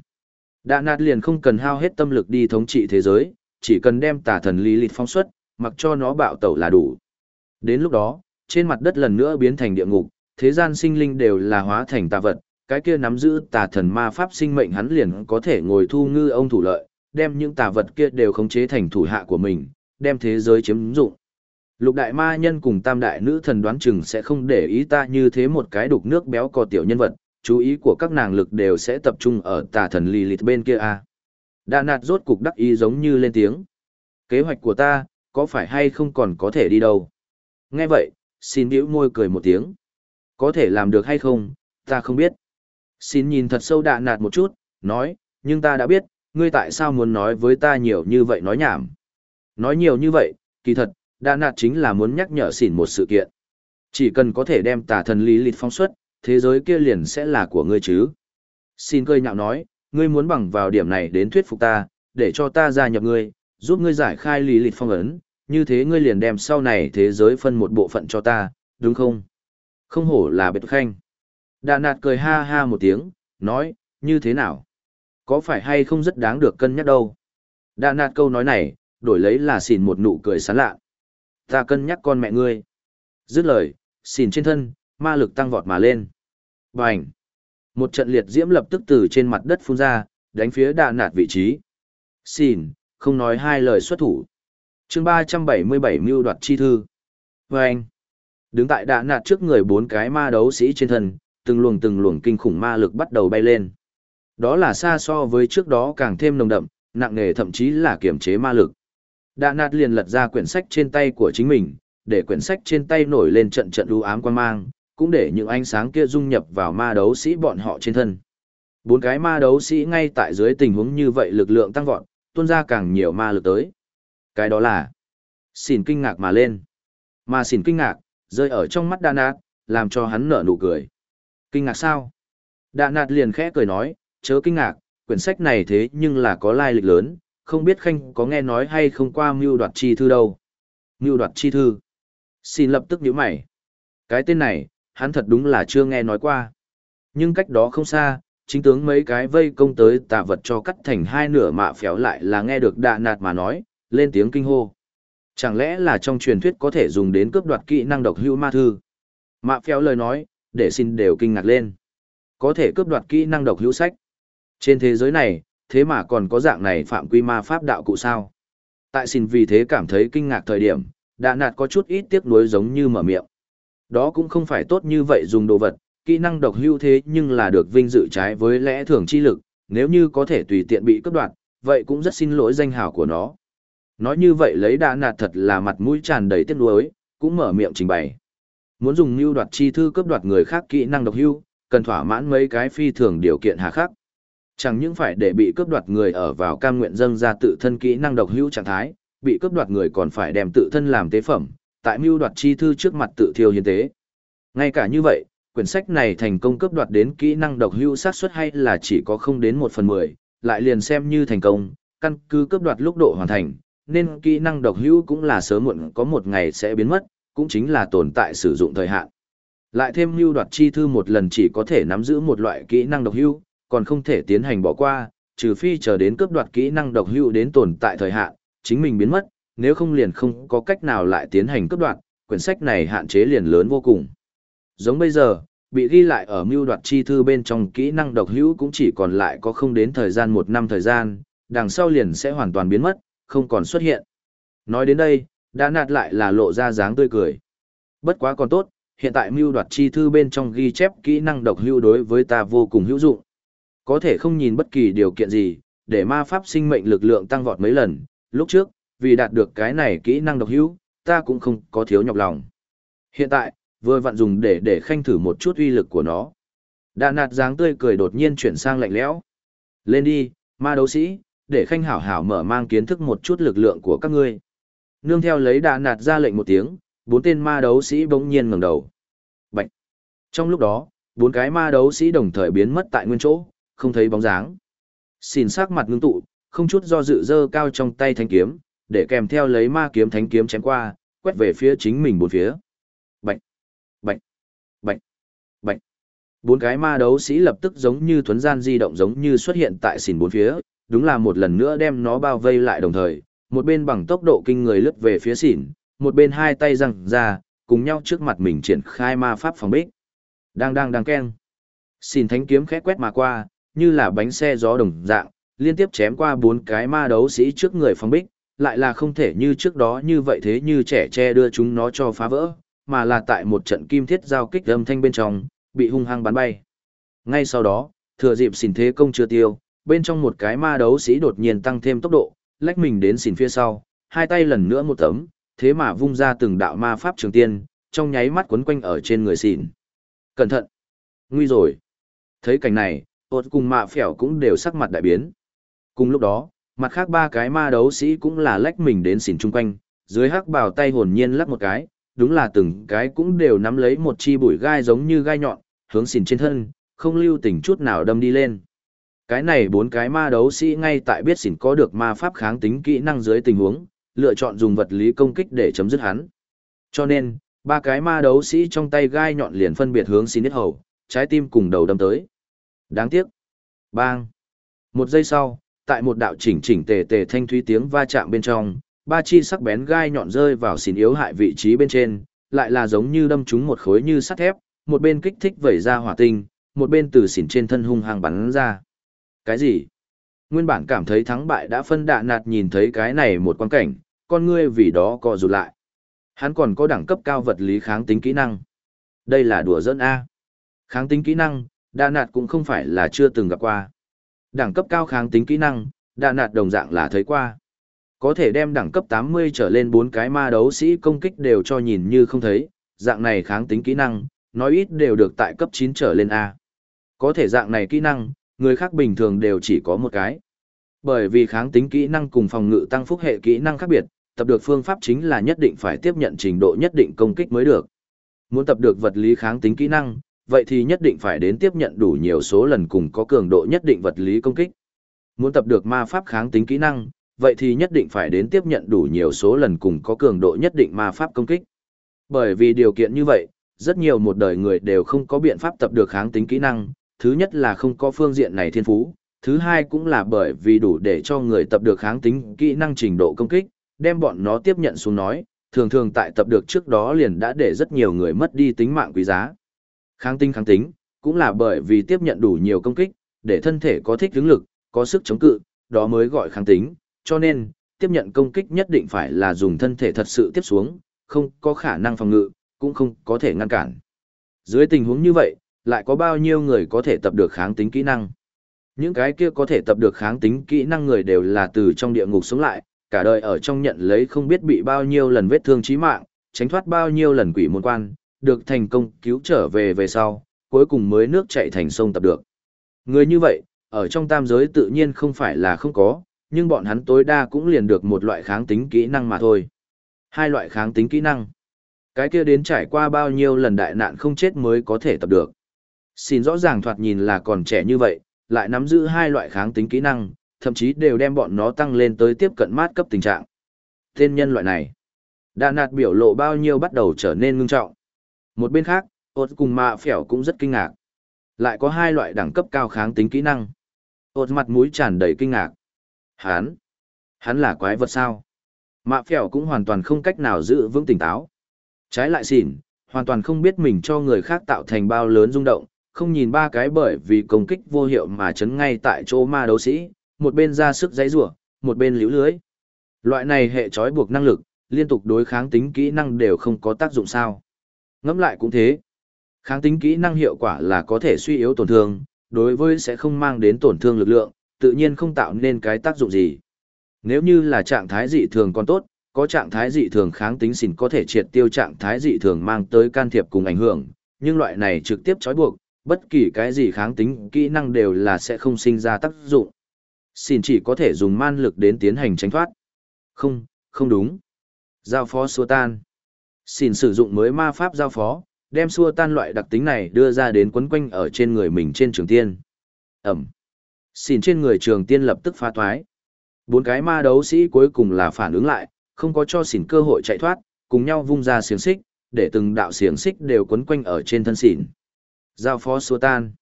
Speaker 1: Đạ nạt liền không cần hao hết tâm lực đi thống trị thế giới, chỉ cần đem tà thần lý lịch phong xuất, mặc cho nó bạo tẩu là đủ. Đến lúc đó, trên mặt đất lần nữa biến thành địa ngục, thế gian sinh linh đều là hóa thành tà vật, cái kia nắm giữ tà thần ma pháp sinh mệnh hắn liền có thể ngồi thu ngư ông thủ lợi, đem những tà vật kia đều khống chế thành thủ hạ của mình, đem thế giới chiếm dụng. Lục đại ma nhân cùng tam đại nữ thần đoán chừng sẽ không để ý ta như thế một cái đục nước béo cò tiểu nhân vật, chú ý của các nàng lực đều sẽ tập trung ở tà thần lì lịt bên kia a. À. Đà nạt rốt cục đắc ý giống như lên tiếng. Kế hoạch của ta, có phải hay không còn có thể đi đâu? Nghe vậy, xin biểu môi cười một tiếng. Có thể làm được hay không, ta không biết. Xin nhìn thật sâu đạ nạt một chút, nói, nhưng ta đã biết, ngươi tại sao muốn nói với ta nhiều như vậy nói nhảm. Nói nhiều như vậy, kỳ thật, đạ nạt chính là muốn nhắc nhở xỉn một sự kiện. Chỉ cần có thể đem tà thần lý lịch phong xuất, thế giới kia liền sẽ là của ngươi chứ. Xin cười nhạo nói, ngươi muốn bằng vào điểm này đến thuyết phục ta, để cho ta gia nhập ngươi, giúp ngươi giải khai lý lịch phong ấn, như thế ngươi liền đem sau này thế giới phân một bộ phận cho ta, đúng không? Không hổ là bệt khanh. Đà nạt cười ha ha một tiếng, nói, như thế nào? Có phải hay không rất đáng được cân nhắc đâu? Đà nạt câu nói này, đổi lấy là xỉn một nụ cười sán lạ. Ta cân nhắc con mẹ ngươi. Dứt lời, xỉn trên thân, ma lực tăng vọt mà lên. Bành! Một trận liệt diễm lập tức từ trên mặt đất phun ra, đánh phía đà nạt vị trí. Xỉn, không nói hai lời xuất thủ. chương ba trăm bảy mươi bảy mưu đoạt chi thư. Vâng! Đứng tại đà nạt trước người bốn cái ma đấu sĩ trên thân, từng luồng từng luồng kinh khủng ma lực bắt đầu bay lên. Đó là xa so với trước đó càng thêm nồng đậm, nặng nề thậm chí là kiểm chế ma lực. Đạ nạt liền lật ra quyển sách trên tay của chính mình, để quyển sách trên tay nổi lên trận trận u ám quan mang, cũng để những ánh sáng kia dung nhập vào ma đấu sĩ bọn họ trên thân. Bốn cái ma đấu sĩ ngay tại dưới tình huống như vậy lực lượng tăng vọt, tuôn ra càng nhiều ma lực tới. Cái đó là xỉn kinh ngạc mà lên. Mà xỉn kinh ngạc, rơi ở trong mắt đa nạt, làm cho hắn nở nụ cười. Kinh ngạc sao? Đạ nạt liền khẽ cười nói, chớ kinh ngạc, quyển sách này thế nhưng là có lai lịch lớn, không biết khanh có nghe nói hay không qua mưu đoạt chi thư đâu. Mưu đoạt chi thư. Xin lập tức nhíu mày. Cái tên này, hắn thật đúng là chưa nghe nói qua. Nhưng cách đó không xa, chính tướng mấy cái vây công tới tạ vật cho cắt thành hai nửa mạ phéo lại là nghe được đạ nạt mà nói, lên tiếng kinh hô. Chẳng lẽ là trong truyền thuyết có thể dùng đến cướp đoạt kỹ năng độc hữu ma thư? Mạ phéo lời nói, để xin đều kinh ngạc lên. Có thể cướp đoạt kỹ năng độc hữu sách. Trên thế giới này, thế mà còn có dạng này phạm quy ma pháp đạo cụ sao? Tại xin vì thế cảm thấy kinh ngạc thời điểm, đã nạt có chút ít tiếc nuối giống như mở miệng. Đó cũng không phải tốt như vậy dùng đồ vật, kỹ năng độc hữu thế nhưng là được vinh dự trái với lẽ thường chi lực, nếu như có thể tùy tiện bị cướp đoạt, vậy cũng rất xin lỗi danh hào của nó. Nói như vậy lấy đã nạt thật là mặt mũi tràn đầy tiếc nuối, cũng mở miệng trình bày. Muốn dùng mưu đoạt chi thư cướp đoạt người khác kỹ năng độc hưu, cần thỏa mãn mấy cái phi thường điều kiện hà khắc. Chẳng những phải để bị cướp đoạt người ở vào cam nguyện dâng ra tự thân kỹ năng độc hưu trạng thái, bị cướp đoạt người còn phải đem tự thân làm tế phẩm, tại mưu đoạt chi thư trước mặt tự thiêu hiến tế. Ngay cả như vậy, quyển sách này thành công cướp đoạt đến kỹ năng độc hưu xác suất hay là chỉ có không đến một phần mười, lại liền xem như thành công, căn cứ cướp đoạt lúc độ hoàn thành, nên kỹ năng độc hưu cũng là sớm muộn có một ngày sẽ biến mất, cũng chính là tồn tại sử dụng thời hạn. Lại thêm lưu đoạt chi thư một lần chỉ có thể nắm giữ một loại kỹ năng độc hưu, còn không thể tiến hành bỏ qua, trừ phi chờ đến cướp đoạt kỹ năng độc hưu đến tồn tại thời hạn, chính mình biến mất, nếu không liền không có cách nào lại tiến hành cướp đoạt, quyển sách này hạn chế liền lớn vô cùng. Giống bây giờ, bị ghi lại ở mưu đoạt chi thư bên trong kỹ năng độc hữu cũng chỉ còn lại có không đến thời gian một năm thời gian, đằng sau liền sẽ hoàn toàn biến mất, không còn xuất hiện. Nói đến đây, đã nạt lại là lộ ra dáng tươi cười. Bất quá còn tốt, hiện tại mưu đoạt chi thư bên trong ghi chép kỹ năng độc hữu đối với ta vô cùng hữu dụng. Có thể không nhìn bất kỳ điều kiện gì, để ma pháp sinh mệnh lực lượng tăng vọt mấy lần, lúc trước, vì đạt được cái này kỹ năng độc hữu, ta cũng không có thiếu nhọc lòng. Hiện tại, vừa vặn dùng để để khanh thử một chút uy lực của nó. Đà nạt dáng tươi cười đột nhiên chuyển sang lạnh lẽo. Lên đi, ma đấu sĩ, để khanh hảo hảo mở mang kiến thức một chút lực lượng của các ngươi. Nương theo lấy đà nạt ra lệnh một tiếng, bốn tên ma đấu sĩ bỗng nhiên ngẩng đầu. Bạch! Trong lúc đó, bốn cái ma đấu sĩ đồng thời biến mất tại nguyên chỗ, không thấy bóng dáng. Xin sắc mặt ngưng tụ, không chút do dự dơ cao trong tay thanh kiếm, để kèm theo lấy ma kiếm thánh kiếm chém qua, quét về phía chính mình bốn phía. Bạch, bạch, bạch, bạch. Bốn cái ma đấu sĩ lập tức giống như thuấn gian di động giống như xuất hiện tại xỉn bốn phía, đúng là một lần nữa đem nó bao vây lại đồng thời, một bên bằng tốc độ kinh người lướt về phía xỉn, một bên hai tay răng ra, cùng nhau trước mặt mình triển khai ma pháp phòng bích. Đang đang đang keng. Xỉn thánh kiếm khẽ quét mà qua, như là bánh xe gió đồng dạng, liên tiếp chém qua bốn cái ma đấu sĩ trước người phòng bích, lại là không thể như trước đó như vậy thế như trẻ che đưa chúng nó cho phá vỡ, mà là tại một trận kim thiết giao kích âm thanh bên trong, bị hung hăng bắn bay. Ngay sau đó, thừa dịp xỉn thế công chưa tiêu, bên trong một cái ma đấu sĩ đột nhiên tăng thêm tốc độ, lách mình đến xỉn phía sau, hai tay lần nữa một tấm, thế mà vung ra từng đạo ma pháp trường tiên, trong nháy mắt quấn quanh ở trên người xỉn. Cẩn thận! Nguy rồi! Thấy cảnh này, ột cùng mạ phèo cũng đều sắc mặt đại biến. Cùng lúc đó, mặt khác ba cái ma đấu sĩ cũng là lách mình đến xỉn chung quanh, dưới hắc bào tay hồn nhiên lắc một cái, đúng là từng cái cũng đều nắm lấy một chi bụi gai giống như gai nhọn, hướng xỉn trên thân, không lưu tình chút nào đâm đi lên. Cái này bốn cái ma đấu sĩ ngay tại biết xỉn có được ma pháp kháng tính kỹ năng dưới tình huống, lựa chọn dùng vật lý công kích để chấm dứt hắn. Cho nên, ba cái ma đấu sĩ trong tay gai nhọn liền phân biệt hướng xỉn hết hầu, trái tim cùng đầu đâm tới. Đáng tiếc. Bang. Một giây sau, tại một đạo chỉnh chỉnh tề tề thanh thúy tiếng va chạm bên trong, ba chi sắc bén gai nhọn rơi vào xỉn yếu hại vị trí bên trên, lại là giống như đâm trúng một khối như sắt thép, một bên kích thích vẩy ra hỏa tinh, một bên từ xỉn trên thân hung hăng bắn ra. Cái gì? Nguyên bản cảm thấy thắng bại đã phân đạ nạt nhìn thấy cái này một quan cảnh, con ngươi vì đó co rụt lại. Hắn còn có đẳng cấp cao vật lý kháng tính kỹ năng. Đây là đùa dẫn A. Kháng tính kỹ năng, đạ nạt cũng không phải là chưa từng gặp qua. Đẳng cấp cao kháng tính kỹ năng, đạ nạt đồng dạng là thấy qua. Có thể đem đẳng cấp 80 trở lên bốn cái ma đấu sĩ công kích đều cho nhìn như không thấy, dạng này kháng tính kỹ năng, nói ít đều được tại cấp 9 trở lên A. Có thể dạng này kỹ năng, người khác bình thường đều chỉ có một cái. Bởi vì kháng tính kỹ năng cùng phòng ngự tăng phúc hệ kỹ năng khác biệt, tập được phương pháp chính là nhất định phải tiếp nhận trình độ nhất định công kích mới được. Muốn tập được vật lý kháng tính kỹ năng, vậy thì nhất định phải đến tiếp nhận đủ nhiều số lần cùng có cường độ nhất định vật lý công kích. Muốn tập được ma pháp kháng tính kỹ năng, vậy thì nhất định phải đến tiếp nhận đủ nhiều số lần cùng có cường độ nhất định ma pháp công kích. Bởi vì điều kiện như vậy, rất nhiều một đời người đều không có biện pháp tập được kháng tính kỹ năng, thứ nhất là không có phương diện này thiên phú, thứ hai cũng là bởi vì đủ để cho người tập được kháng tính kỹ năng trình độ công kích, đem bọn nó tiếp nhận xuống nói, thường thường tại tập được trước đó liền đã để rất nhiều người mất đi tính mạng quý giá. Kháng tính kháng tính, cũng là bởi vì tiếp nhận đủ nhiều công kích, để thân thể có thích ứng lực, có sức chống cự, đó mới gọi kháng tính, cho nên, tiếp nhận công kích nhất định phải là dùng thân thể thật sự tiếp xuống, không có khả năng phòng ngự, cũng không có thể ngăn cản. Dưới tình huống như vậy, lại có bao nhiêu người có thể tập được kháng tính kỹ năng? Những cái kia có thể tập được kháng tính kỹ năng người đều là từ trong địa ngục sống lại, cả đời ở trong nhận lấy không biết bị bao nhiêu lần vết thương chí mạng, tránh thoát bao nhiêu lần quỷ môn quan, được thành công cứu trở về về sau, cuối cùng mới nước chạy thành sông tập được. Người như vậy, ở trong tam giới tự nhiên không phải là không có, nhưng bọn hắn tối đa cũng liền được một loại kháng tính kỹ năng mà thôi. Hai loại kháng tính kỹ năng. Cái kia đến trải qua bao nhiêu lần đại nạn không chết mới có thể tập được. Xin rõ ràng thoạt nhìn là còn trẻ như vậy, lại nắm giữ hai loại kháng tính kỹ năng, thậm chí đều đem bọn nó tăng lên tới tiếp cận mát cấp tình trạng. Tên nhân loại này, đã nạt biểu lộ bao nhiêu bắt đầu trở nên ngưng trọng. Một bên khác, ột cùng mạ phẻo cũng rất kinh ngạc. Lại có hai loại đẳng cấp cao kháng tính kỹ năng. ột mặt mũi tràn đầy kinh ngạc. Hán, hắn là quái vật sao? Mạ phẻo cũng hoàn toàn không cách nào giữ vững tỉnh táo. Trái lại xỉn, hoàn toàn không biết mình cho người khác tạo thành bao lớn rung động, không nhìn ba cái bởi vì công kích vô hiệu mà chấn ngay tại chỗ ma đấu sĩ, một bên ra sức giấy rủa, một bên liễu lưới. Loại này hệ trói buộc năng lực, liên tục đối kháng tính kỹ năng đều không có tác dụng sao. Ngẫm lại cũng thế. Kháng tính kỹ năng hiệu quả là có thể suy yếu tổn thương, đối với sẽ không mang đến tổn thương lực lượng, tự nhiên không tạo nên cái tác dụng gì. Nếu như là trạng thái dị thường còn tốt, có trạng thái dị thường kháng tính xỉn có thể triệt tiêu trạng thái dị thường mang tới can thiệp cùng ảnh hưởng, nhưng loại này trực tiếp trói buộc, bất kỳ cái gì kháng tính kỹ năng đều là sẽ không sinh ra tác dụng. Xin chỉ có thể dùng man lực đến tiến hành tránh thoát. Không, không đúng. Giao phó xua tan. Xin sử dụng mới ma pháp giao phó, đem xua tan loại đặc tính này đưa ra đến quấn quanh ở trên người mình trên trường tiên. Ẩm. Xỉn trên người trường tiên lập tức phá thoái. Bốn cái ma đấu sĩ cuối cùng là phản ứng lại, không có cho xỉn cơ hội chạy thoát, cùng nhau vung ra xiềng xích, để từng đạo xiềng xích đều quấn quanh ở trên thân xỉn. Giao phó xua tan.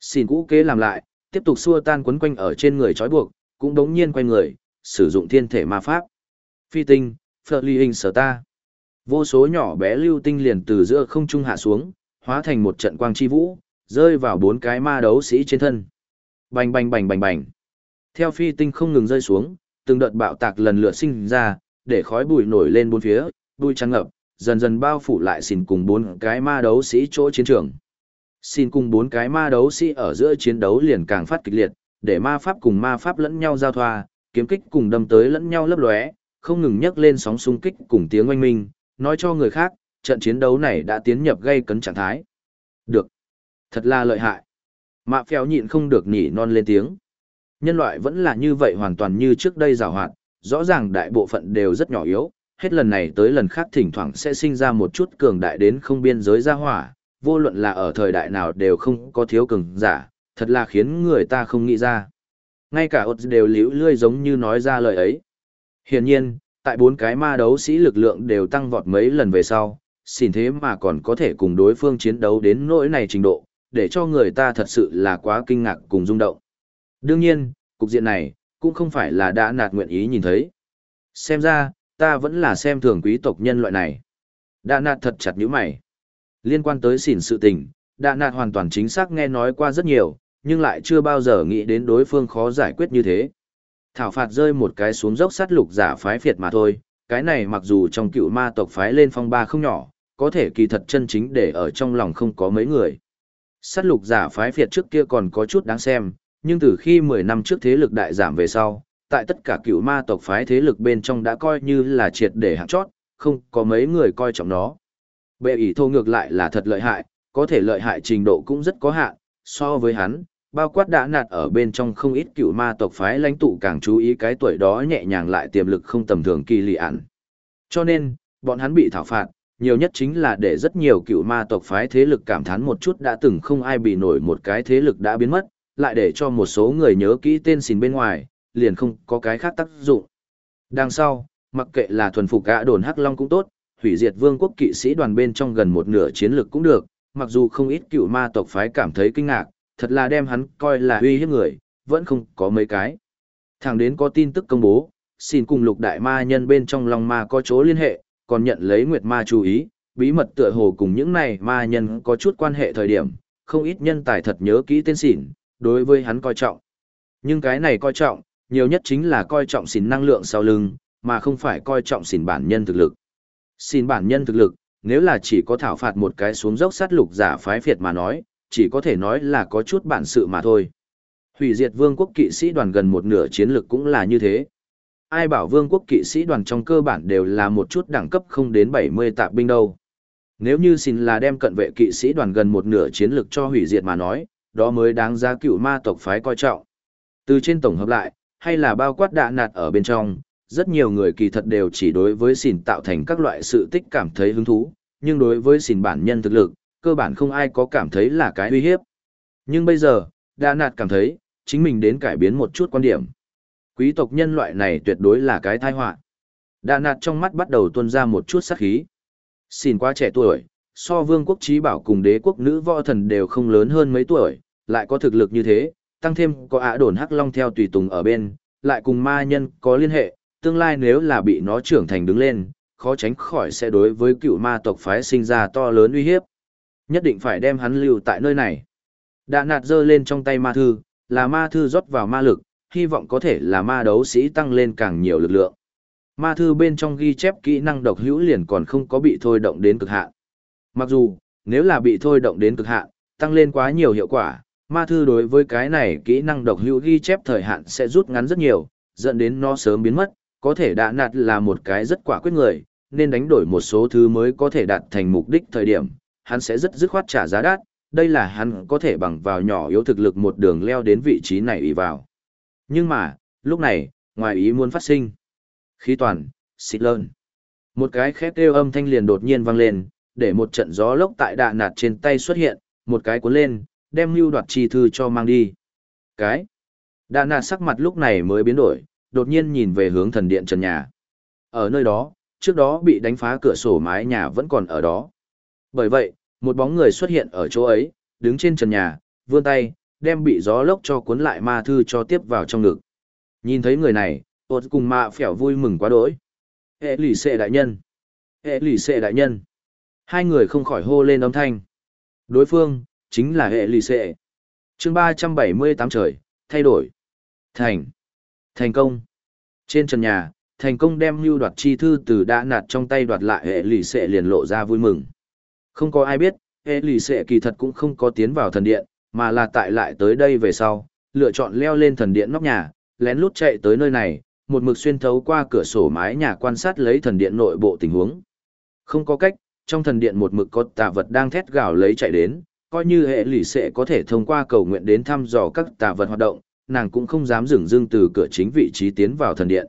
Speaker 1: Xin cũ kế làm lại, tiếp tục xua tan quấn quanh ở trên người trói buộc, cũng đống nhiên quay người, sử dụng thiên thể ma pháp. Phi tinh, phở ly hình sở ta. Vô số nhỏ bé lưu tinh liền từ giữa không trung hạ xuống, hóa thành một trận quang chi vũ, rơi vào bốn cái ma đấu sĩ trên thân. Bành bành bành bành bành. Theo phi tinh không ngừng rơi xuống, từng đợt bạo tạc lần lượt sinh ra, để khói bụi nổi lên bốn phía, bụi trắng ngập, dần dần bao phủ lại xỉn cùng bốn cái ma đấu sĩ chỗ chiến trường. Xin cùng bốn cái ma đấu sĩ ở giữa chiến đấu liền càng phát kịch liệt, để ma pháp cùng ma pháp lẫn nhau giao thoa, kiếm kích cùng đâm tới lẫn nhau lấp lóe, không ngừng nhấc lên sóng xung kích cùng tiếng oanh minh, nói cho người khác, trận chiến đấu này đã tiến nhập gây cấn trạng thái. Được. Thật là lợi hại. Mạ phèo nhịn không được nỉ non lên tiếng. Nhân loại vẫn là như vậy hoàn toàn như trước đây rào hoạt, rõ ràng đại bộ phận đều rất nhỏ yếu, hết lần này tới lần khác thỉnh thoảng sẽ sinh ra một chút cường đại đến không biên giới ra hỏa, vô luận là ở thời đại nào đều không có thiếu cường giả, thật là khiến người ta không nghĩ ra. Ngay cả ột đều liễu lươi giống như nói ra lời ấy. Hiển nhiên, tại bốn cái ma đấu sĩ lực lượng đều tăng vọt mấy lần về sau, xin thế mà còn có thể cùng đối phương chiến đấu đến nỗi này trình độ, để cho người ta thật sự là quá kinh ngạc cùng rung động. Đương nhiên, cục diện này, cũng không phải là đã nạt nguyện ý nhìn thấy. Xem ra, ta vẫn là xem thường quý tộc nhân loại này. Đã nạt thật chặt như mày. Liên quan tới xỉn sự tình, đạ nạt hoàn toàn chính xác nghe nói qua rất nhiều, nhưng lại chưa bao giờ nghĩ đến đối phương khó giải quyết như thế. Thảo phạt rơi một cái xuống dốc sát lục giả phái phiệt mà thôi, cái này mặc dù trong cựu ma tộc phái lên phong ba không nhỏ, có thể kỳ thật chân chính để ở trong lòng không có mấy người. Sát lục giả phái phiệt trước kia còn có chút đáng xem, nhưng từ khi 10 năm trước thế lực đại giảm về sau, tại tất cả cựu ma tộc phái thế lực bên trong đã coi như là triệt để hạng chót, không có mấy người coi trọng nó. Bệ ỷ thô ngược lại là thật lợi hại, có thể lợi hại trình độ cũng rất có hạn, so với hắn, bao quát đã nạt ở bên trong không ít cựu ma tộc phái lãnh tụ càng chú ý cái tuổi đó nhẹ nhàng lại tiềm lực không tầm thường kỳ lì ản. Cho nên, bọn hắn bị thảo phạt, nhiều nhất chính là để rất nhiều cựu ma tộc phái thế lực cảm thán một chút đã từng không ai bị nổi một cái thế lực đã biến mất, lại để cho một số người nhớ kỹ tên xin bên ngoài, liền không có cái khác tác dụng. Đằng sau, mặc kệ là thuần phục gã đồn hắc long cũng tốt, hủy diệt vương quốc kỵ sĩ đoàn bên trong gần một nửa chiến lực cũng được, mặc dù không ít cựu ma tộc phái cảm thấy kinh ngạc, thật là đem hắn coi là uy hiếp người, vẫn không có mấy cái. Thẳng đến có tin tức công bố, xin cùng lục đại ma nhân bên trong lòng ma có chỗ liên hệ, còn nhận lấy nguyệt ma chú ý, bí mật tựa hồ cùng những này ma nhân có chút quan hệ thời điểm, không ít nhân tài thật nhớ kỹ tên xỉn, đối với hắn coi trọng. Nhưng cái này coi trọng, nhiều nhất chính là coi trọng xỉn năng lượng sau lưng, mà không phải coi trọng xỉn bản nhân thực lực xin bản nhân thực lực, nếu là chỉ có thảo phạt một cái xuống dốc sát lục giả phái phiệt mà nói, chỉ có thể nói là có chút bản sự mà thôi. Hủy diệt vương quốc kỵ sĩ đoàn gần một nửa chiến lực cũng là như thế. Ai bảo vương quốc kỵ sĩ đoàn trong cơ bản đều là một chút đẳng cấp không đến 70 tạp binh đâu. Nếu như xin là đem cận vệ kỵ sĩ đoàn gần một nửa chiến lực cho hủy diệt mà nói, đó mới đáng giá cựu ma tộc phái coi trọng. Từ trên tổng hợp lại, hay là bao quát đạ nạt ở bên trong, rất nhiều người kỳ thật đều chỉ đối với xỉn tạo thành các loại sự tích cảm thấy hứng thú, nhưng đối với xỉn bản nhân thực lực, cơ bản không ai có cảm thấy là cái uy hiếp. Nhưng bây giờ, đã nạt cảm thấy, chính mình đến cải biến một chút quan điểm. Quý tộc nhân loại này tuyệt đối là cái tai họa. Đà nạt trong mắt bắt đầu tuôn ra một chút sát khí. Xin quá trẻ tuổi, so vương quốc trí bảo cùng đế quốc nữ võ thần đều không lớn hơn mấy tuổi, lại có thực lực như thế, tăng thêm có ả đồn hắc long theo tùy tùng ở bên, lại cùng ma nhân có liên hệ, tương lai nếu là bị nó trưởng thành đứng lên, khó tránh khỏi sẽ đối với cựu ma tộc phái sinh ra to lớn uy hiếp. Nhất định phải đem hắn lưu tại nơi này. Đã nạt dơ lên trong tay ma thư, là ma thư rót vào ma lực, hy vọng có thể là ma đấu sĩ tăng lên càng nhiều lực lượng. Ma thư bên trong ghi chép kỹ năng độc hữu liền còn không có bị thôi động đến cực hạn. Mặc dù, nếu là bị thôi động đến cực hạn, tăng lên quá nhiều hiệu quả, ma thư đối với cái này kỹ năng độc hữu ghi chép thời hạn sẽ rút ngắn rất nhiều, dẫn đến nó sớm biến mất, có thể đã nạt là một cái rất quả quyết người, nên đánh đổi một số thứ mới có thể đạt thành mục đích thời điểm, hắn sẽ rất dứt khoát trả giá đắt, đây là hắn có thể bằng vào nhỏ yếu thực lực một đường leo đến vị trí này ý vào. Nhưng mà, lúc này, ngoài ý muốn phát sinh. Khí toàn, xịt lơn. Một cái khét kêu âm thanh liền đột nhiên vang lên, để một trận gió lốc tại đạ nạt trên tay xuất hiện, một cái cuốn lên, đem lưu đoạt chi thư cho mang đi. Cái? Đạ nạt sắc mặt lúc này mới biến đổi, đột nhiên nhìn về hướng thần điện trần nhà. Ở nơi đó, trước đó bị đánh phá cửa sổ mái nhà vẫn còn ở đó. Bởi vậy, một bóng người xuất hiện ở chỗ ấy, đứng trên trần nhà, vươn tay, đem bị gió lốc cho cuốn lại ma thư cho tiếp vào trong ngực. Nhìn thấy người này, ột cùng mạ phẻo vui mừng quá đỗi. Hệ lì xệ đại nhân. Hệ lì xệ đại nhân. Hai người không khỏi hô lên âm thanh. Đối phương, chính là hệ lì xệ. chương ba trăm bảy mươi tám trời, thay đổi. Thành. Thành công. Trên trần nhà, thành công đem lưu đoạt chi thư từ đã nạt trong tay đoạt lại hệ lì xệ liền lộ ra vui mừng. Không có ai biết, hệ lì xệ kỳ thật cũng không có tiến vào thần điện, mà là tại lại tới đây về sau, lựa chọn leo lên thần điện nóc nhà, lén lút chạy tới nơi này, một mực xuyên thấu qua cửa sổ mái nhà quan sát lấy thần điện nội bộ tình huống. Không có cách, trong thần điện một mực có tà vật đang thét gào lấy chạy đến, coi như hệ lì sẽ có thể thông qua cầu nguyện đến thăm dò các tà vật hoạt động, nàng cũng không dám dừng dưng từ cửa chính vị trí tiến vào thần điện.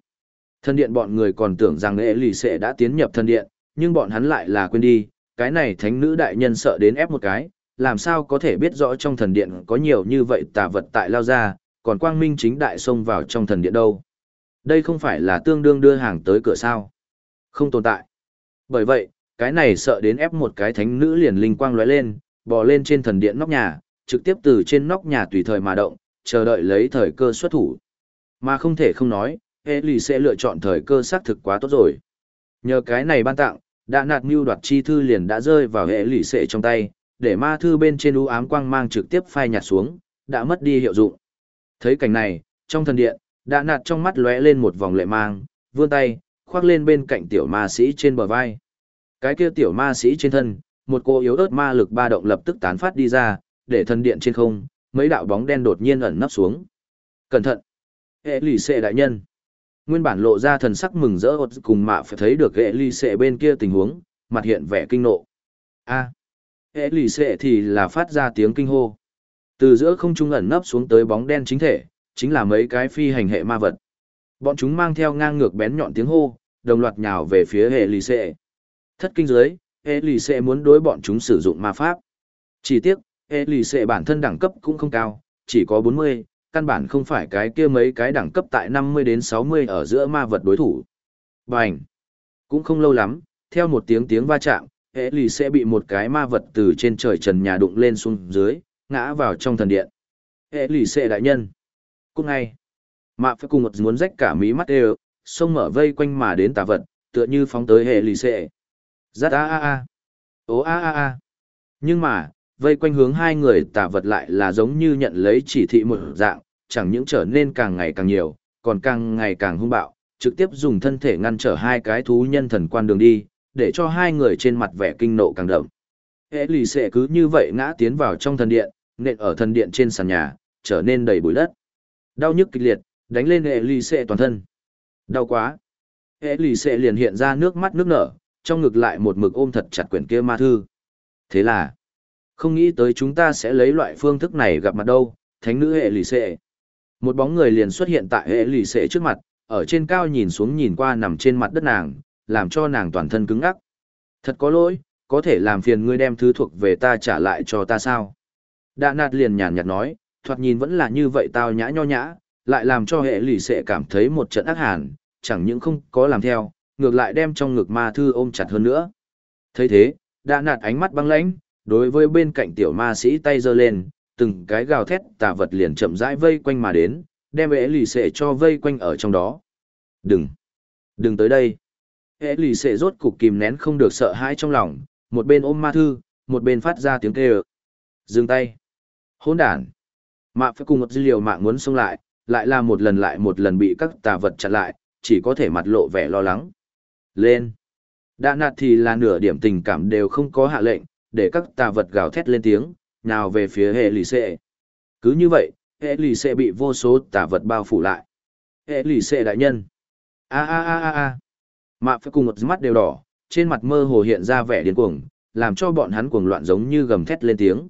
Speaker 1: Thần điện bọn người còn tưởng rằng hệ lì sẽ đã tiến nhập thần điện, nhưng bọn hắn lại là quên đi, cái này thánh nữ đại nhân sợ đến ép một cái, làm sao có thể biết rõ trong thần điện có nhiều như vậy tà vật tại lao ra, còn quang minh chính đại xông vào trong thần điện đâu. Đây không phải là tương đương đưa hàng tới cửa sao. Không tồn tại. Bởi vậy, cái này sợ đến ép một cái thánh nữ liền linh quang lóe lên, bò lên trên thần điện nóc nhà, trực tiếp từ trên nóc nhà tùy thời mà động, chờ đợi lấy thời cơ xuất thủ. Mà không thể không nói, Ellie sẽ lựa chọn thời cơ xác thực quá tốt rồi. Nhờ cái này ban tặng, đã nạt mưu đoạt chi thư liền đã rơi vào hệ lì sẽ trong tay, để ma thư bên trên u ám quang mang trực tiếp phai nhạt xuống, đã mất đi hiệu dụng. Thấy cảnh này, trong thần điện, đã nạt trong mắt lóe lên một vòng lệ mang, vươn tay, khoác lên bên cạnh tiểu ma sĩ trên bờ vai. Cái kia tiểu ma sĩ trên thân, một cô yếu ớt ma lực ba động lập tức tán phát đi ra, để thần điện trên không, mấy đạo bóng đen đột nhiên ẩn nấp xuống. Cẩn thận! Hệ lì xệ đại nhân! Nguyên bản lộ ra thần sắc mừng rỡ cùng mạ phải thấy được hệ lì xệ bên kia tình huống, mặt hiện vẻ kinh nộ. A! Hệ lì xệ thì là phát ra tiếng kinh hô. Từ giữa không trung ẩn nấp xuống tới bóng đen chính thể, chính là mấy cái phi hành hệ ma vật. Bọn chúng mang theo ngang ngược bén nhọn tiếng hô, đồng loạt nhào về phía hệ lì xệ. Thất kinh dưới, hệ lì xệ muốn đối bọn chúng sử dụng ma pháp. Chỉ tiếc, hệ lì xệ bản thân đẳng cấp cũng không cao, chỉ có 40, căn bản không phải cái kia mấy cái đẳng cấp tại 50 đến 60 ở giữa ma vật đối thủ. Bành! Cũng không lâu lắm, theo một tiếng tiếng va chạm, hệ lì sẽ bị một cái ma vật từ trên trời trần nhà đụng lên xuống dưới, ngã vào trong thần điện. Hệ lì sẽ đại nhân! Cũng ngay, mạ phải cùng một muốn rách cả mí mắt đều, xông mở vây quanh mà đến tà vật, tựa như phóng tới hệ lì sẽ. Rát a a a! Ô a a a! Nhưng mà, vây quanh hướng hai người tà vật lại là giống như nhận lấy chỉ thị một dạng, chẳng những trở nên càng ngày càng nhiều, còn càng ngày càng hung bạo, trực tiếp dùng thân thể ngăn trở hai cái thú nhân thần quan đường đi, để cho hai người trên mặt vẻ kinh nộ càng đậm. Hệ lì xệ cứ như vậy ngã tiến vào trong thần điện, nện ở thần điện trên sàn nhà, trở nên đầy bụi đất. Đau nhức kịch liệt, đánh lên hệ lì xệ toàn thân. Đau quá. Hệ lì xệ liền hiện ra nước mắt nước nở, trong ngực lại một mực ôm thật chặt quyển kia ma thư. Thế là, không nghĩ tới chúng ta sẽ lấy loại phương thức này gặp mặt đâu, thánh nữ hệ lì xệ. Một bóng người liền xuất hiện tại hệ lì xệ trước mặt, ở trên cao nhìn xuống nhìn qua nằm trên mặt đất nàng, làm cho nàng toàn thân cứng ngắc. Thật có lỗi, có thể làm phiền ngươi đem thứ thuộc về ta trả lại cho ta sao? Đạ nạt liền nhàn nhạt nói, thoạt nhìn vẫn là như vậy tao nhã nho nhã, lại làm cho hệ lì xệ cảm thấy một trận ác hàn, chẳng những không có làm theo, ngược lại đem trong ngực ma thư ôm chặt hơn nữa. thấy thế, đạ nạt ánh mắt băng lãnh, đối với bên cạnh tiểu ma sĩ tay giơ lên, từng cái gào thét tà vật liền chậm rãi vây quanh mà đến, đem ế lì xệ cho vây quanh ở trong đó. Đừng! Đừng tới đây! Ế lì xệ rốt cục kìm nén không được sợ hãi trong lòng, một bên ôm ma thư, một bên phát ra tiếng kêu. Dừng tay! Hôn đàn! Mạ phải cùng một dữ liệu mạng muốn xông lại, lại là một lần lại một lần bị các tà vật chặn lại, chỉ có thể mặt lộ vẻ lo lắng. Lên! Đã nạt thì là nửa điểm tình cảm đều không có hạ lệnh, để các tà vật gào thét lên tiếng, nào về phía hệ lì xệ. Cứ như vậy, hệ lì xệ bị vô số tà vật bao phủ lại. Hệ lì xệ đại nhân. a a a a a Mạ phải cùng một mắt đều đỏ, trên mặt mơ hồ hiện ra vẻ điên cuồng, làm cho bọn hắn cuồng loạn giống như gầm thét lên tiếng.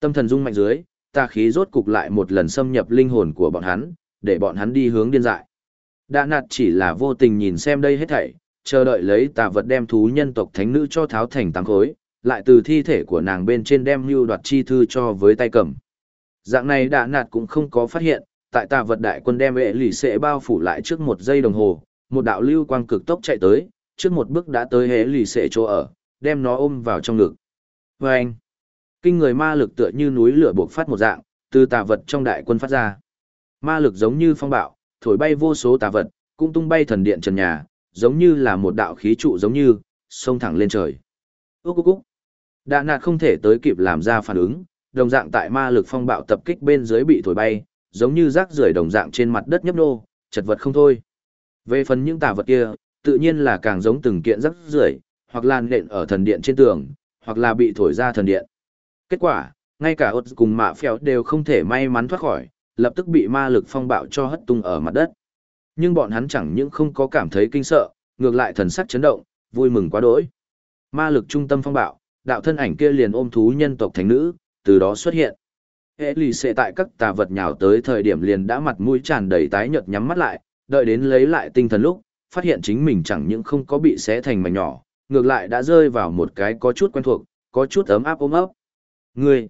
Speaker 1: Tâm thần rung mạnh dưới, tà khí rốt cục lại một lần xâm nhập linh hồn của bọn hắn, để bọn hắn đi hướng điên dại. Đã nạt chỉ là vô tình nhìn xem đây hết thảy, chờ đợi lấy tà vật đem thú nhân tộc thánh nữ cho tháo thành tăng khối, lại từ thi thể của nàng bên trên đem mưu đoạt chi thư cho với tay cầm. Dạng này đã nạt cũng không có phát hiện, tại tà vật đại quân đem vệ lì xệ bao phủ lại trước một giây đồng hồ, một đạo lưu quang cực tốc chạy tới, trước một bước đã tới hệ lì xệ chỗ ở, đem nó ôm vào trong ngực. Và anh, kinh người ma lực tựa như núi lửa buộc phát một dạng, từ tà vật trong đại quân phát ra. Ma lực giống như phong bạo, thổi bay vô số tà vật, cũng tung bay thần điện trần nhà, giống như là một đạo khí trụ giống như, xông thẳng lên trời. Úc úc úc. Đạ nạt không thể tới kịp làm ra phản ứng, đồng dạng tại ma lực phong bạo tập kích bên dưới bị thổi bay, giống như rác rưởi đồng dạng trên mặt đất nhấp nô, chật vật không thôi. Về phần những tà vật kia, tự nhiên là càng giống từng kiện rác rưởi, hoặc là nện ở thần điện trên tường, hoặc là bị thổi ra thần điện. Kết quả, ngay cả ột cùng mạ phèo đều không thể may mắn thoát khỏi, lập tức bị ma lực phong bạo cho hất tung ở mặt đất. Nhưng bọn hắn chẳng những không có cảm thấy kinh sợ, ngược lại thần sắc chấn động, vui mừng quá đỗi. Ma lực trung tâm phong bạo, đạo thân ảnh kia liền ôm thú nhân tộc thánh nữ, từ đó xuất hiện. Hệ lì xệ tại các tà vật nhào tới thời điểm liền đã mặt mũi tràn đầy tái nhợt nhắm mắt lại, đợi đến lấy lại tinh thần lúc, phát hiện chính mình chẳng những không có bị xé thành mảnh nhỏ, ngược lại đã rơi vào một cái có chút quen thuộc, có chút ấm áp ôm ấp. Ngươi!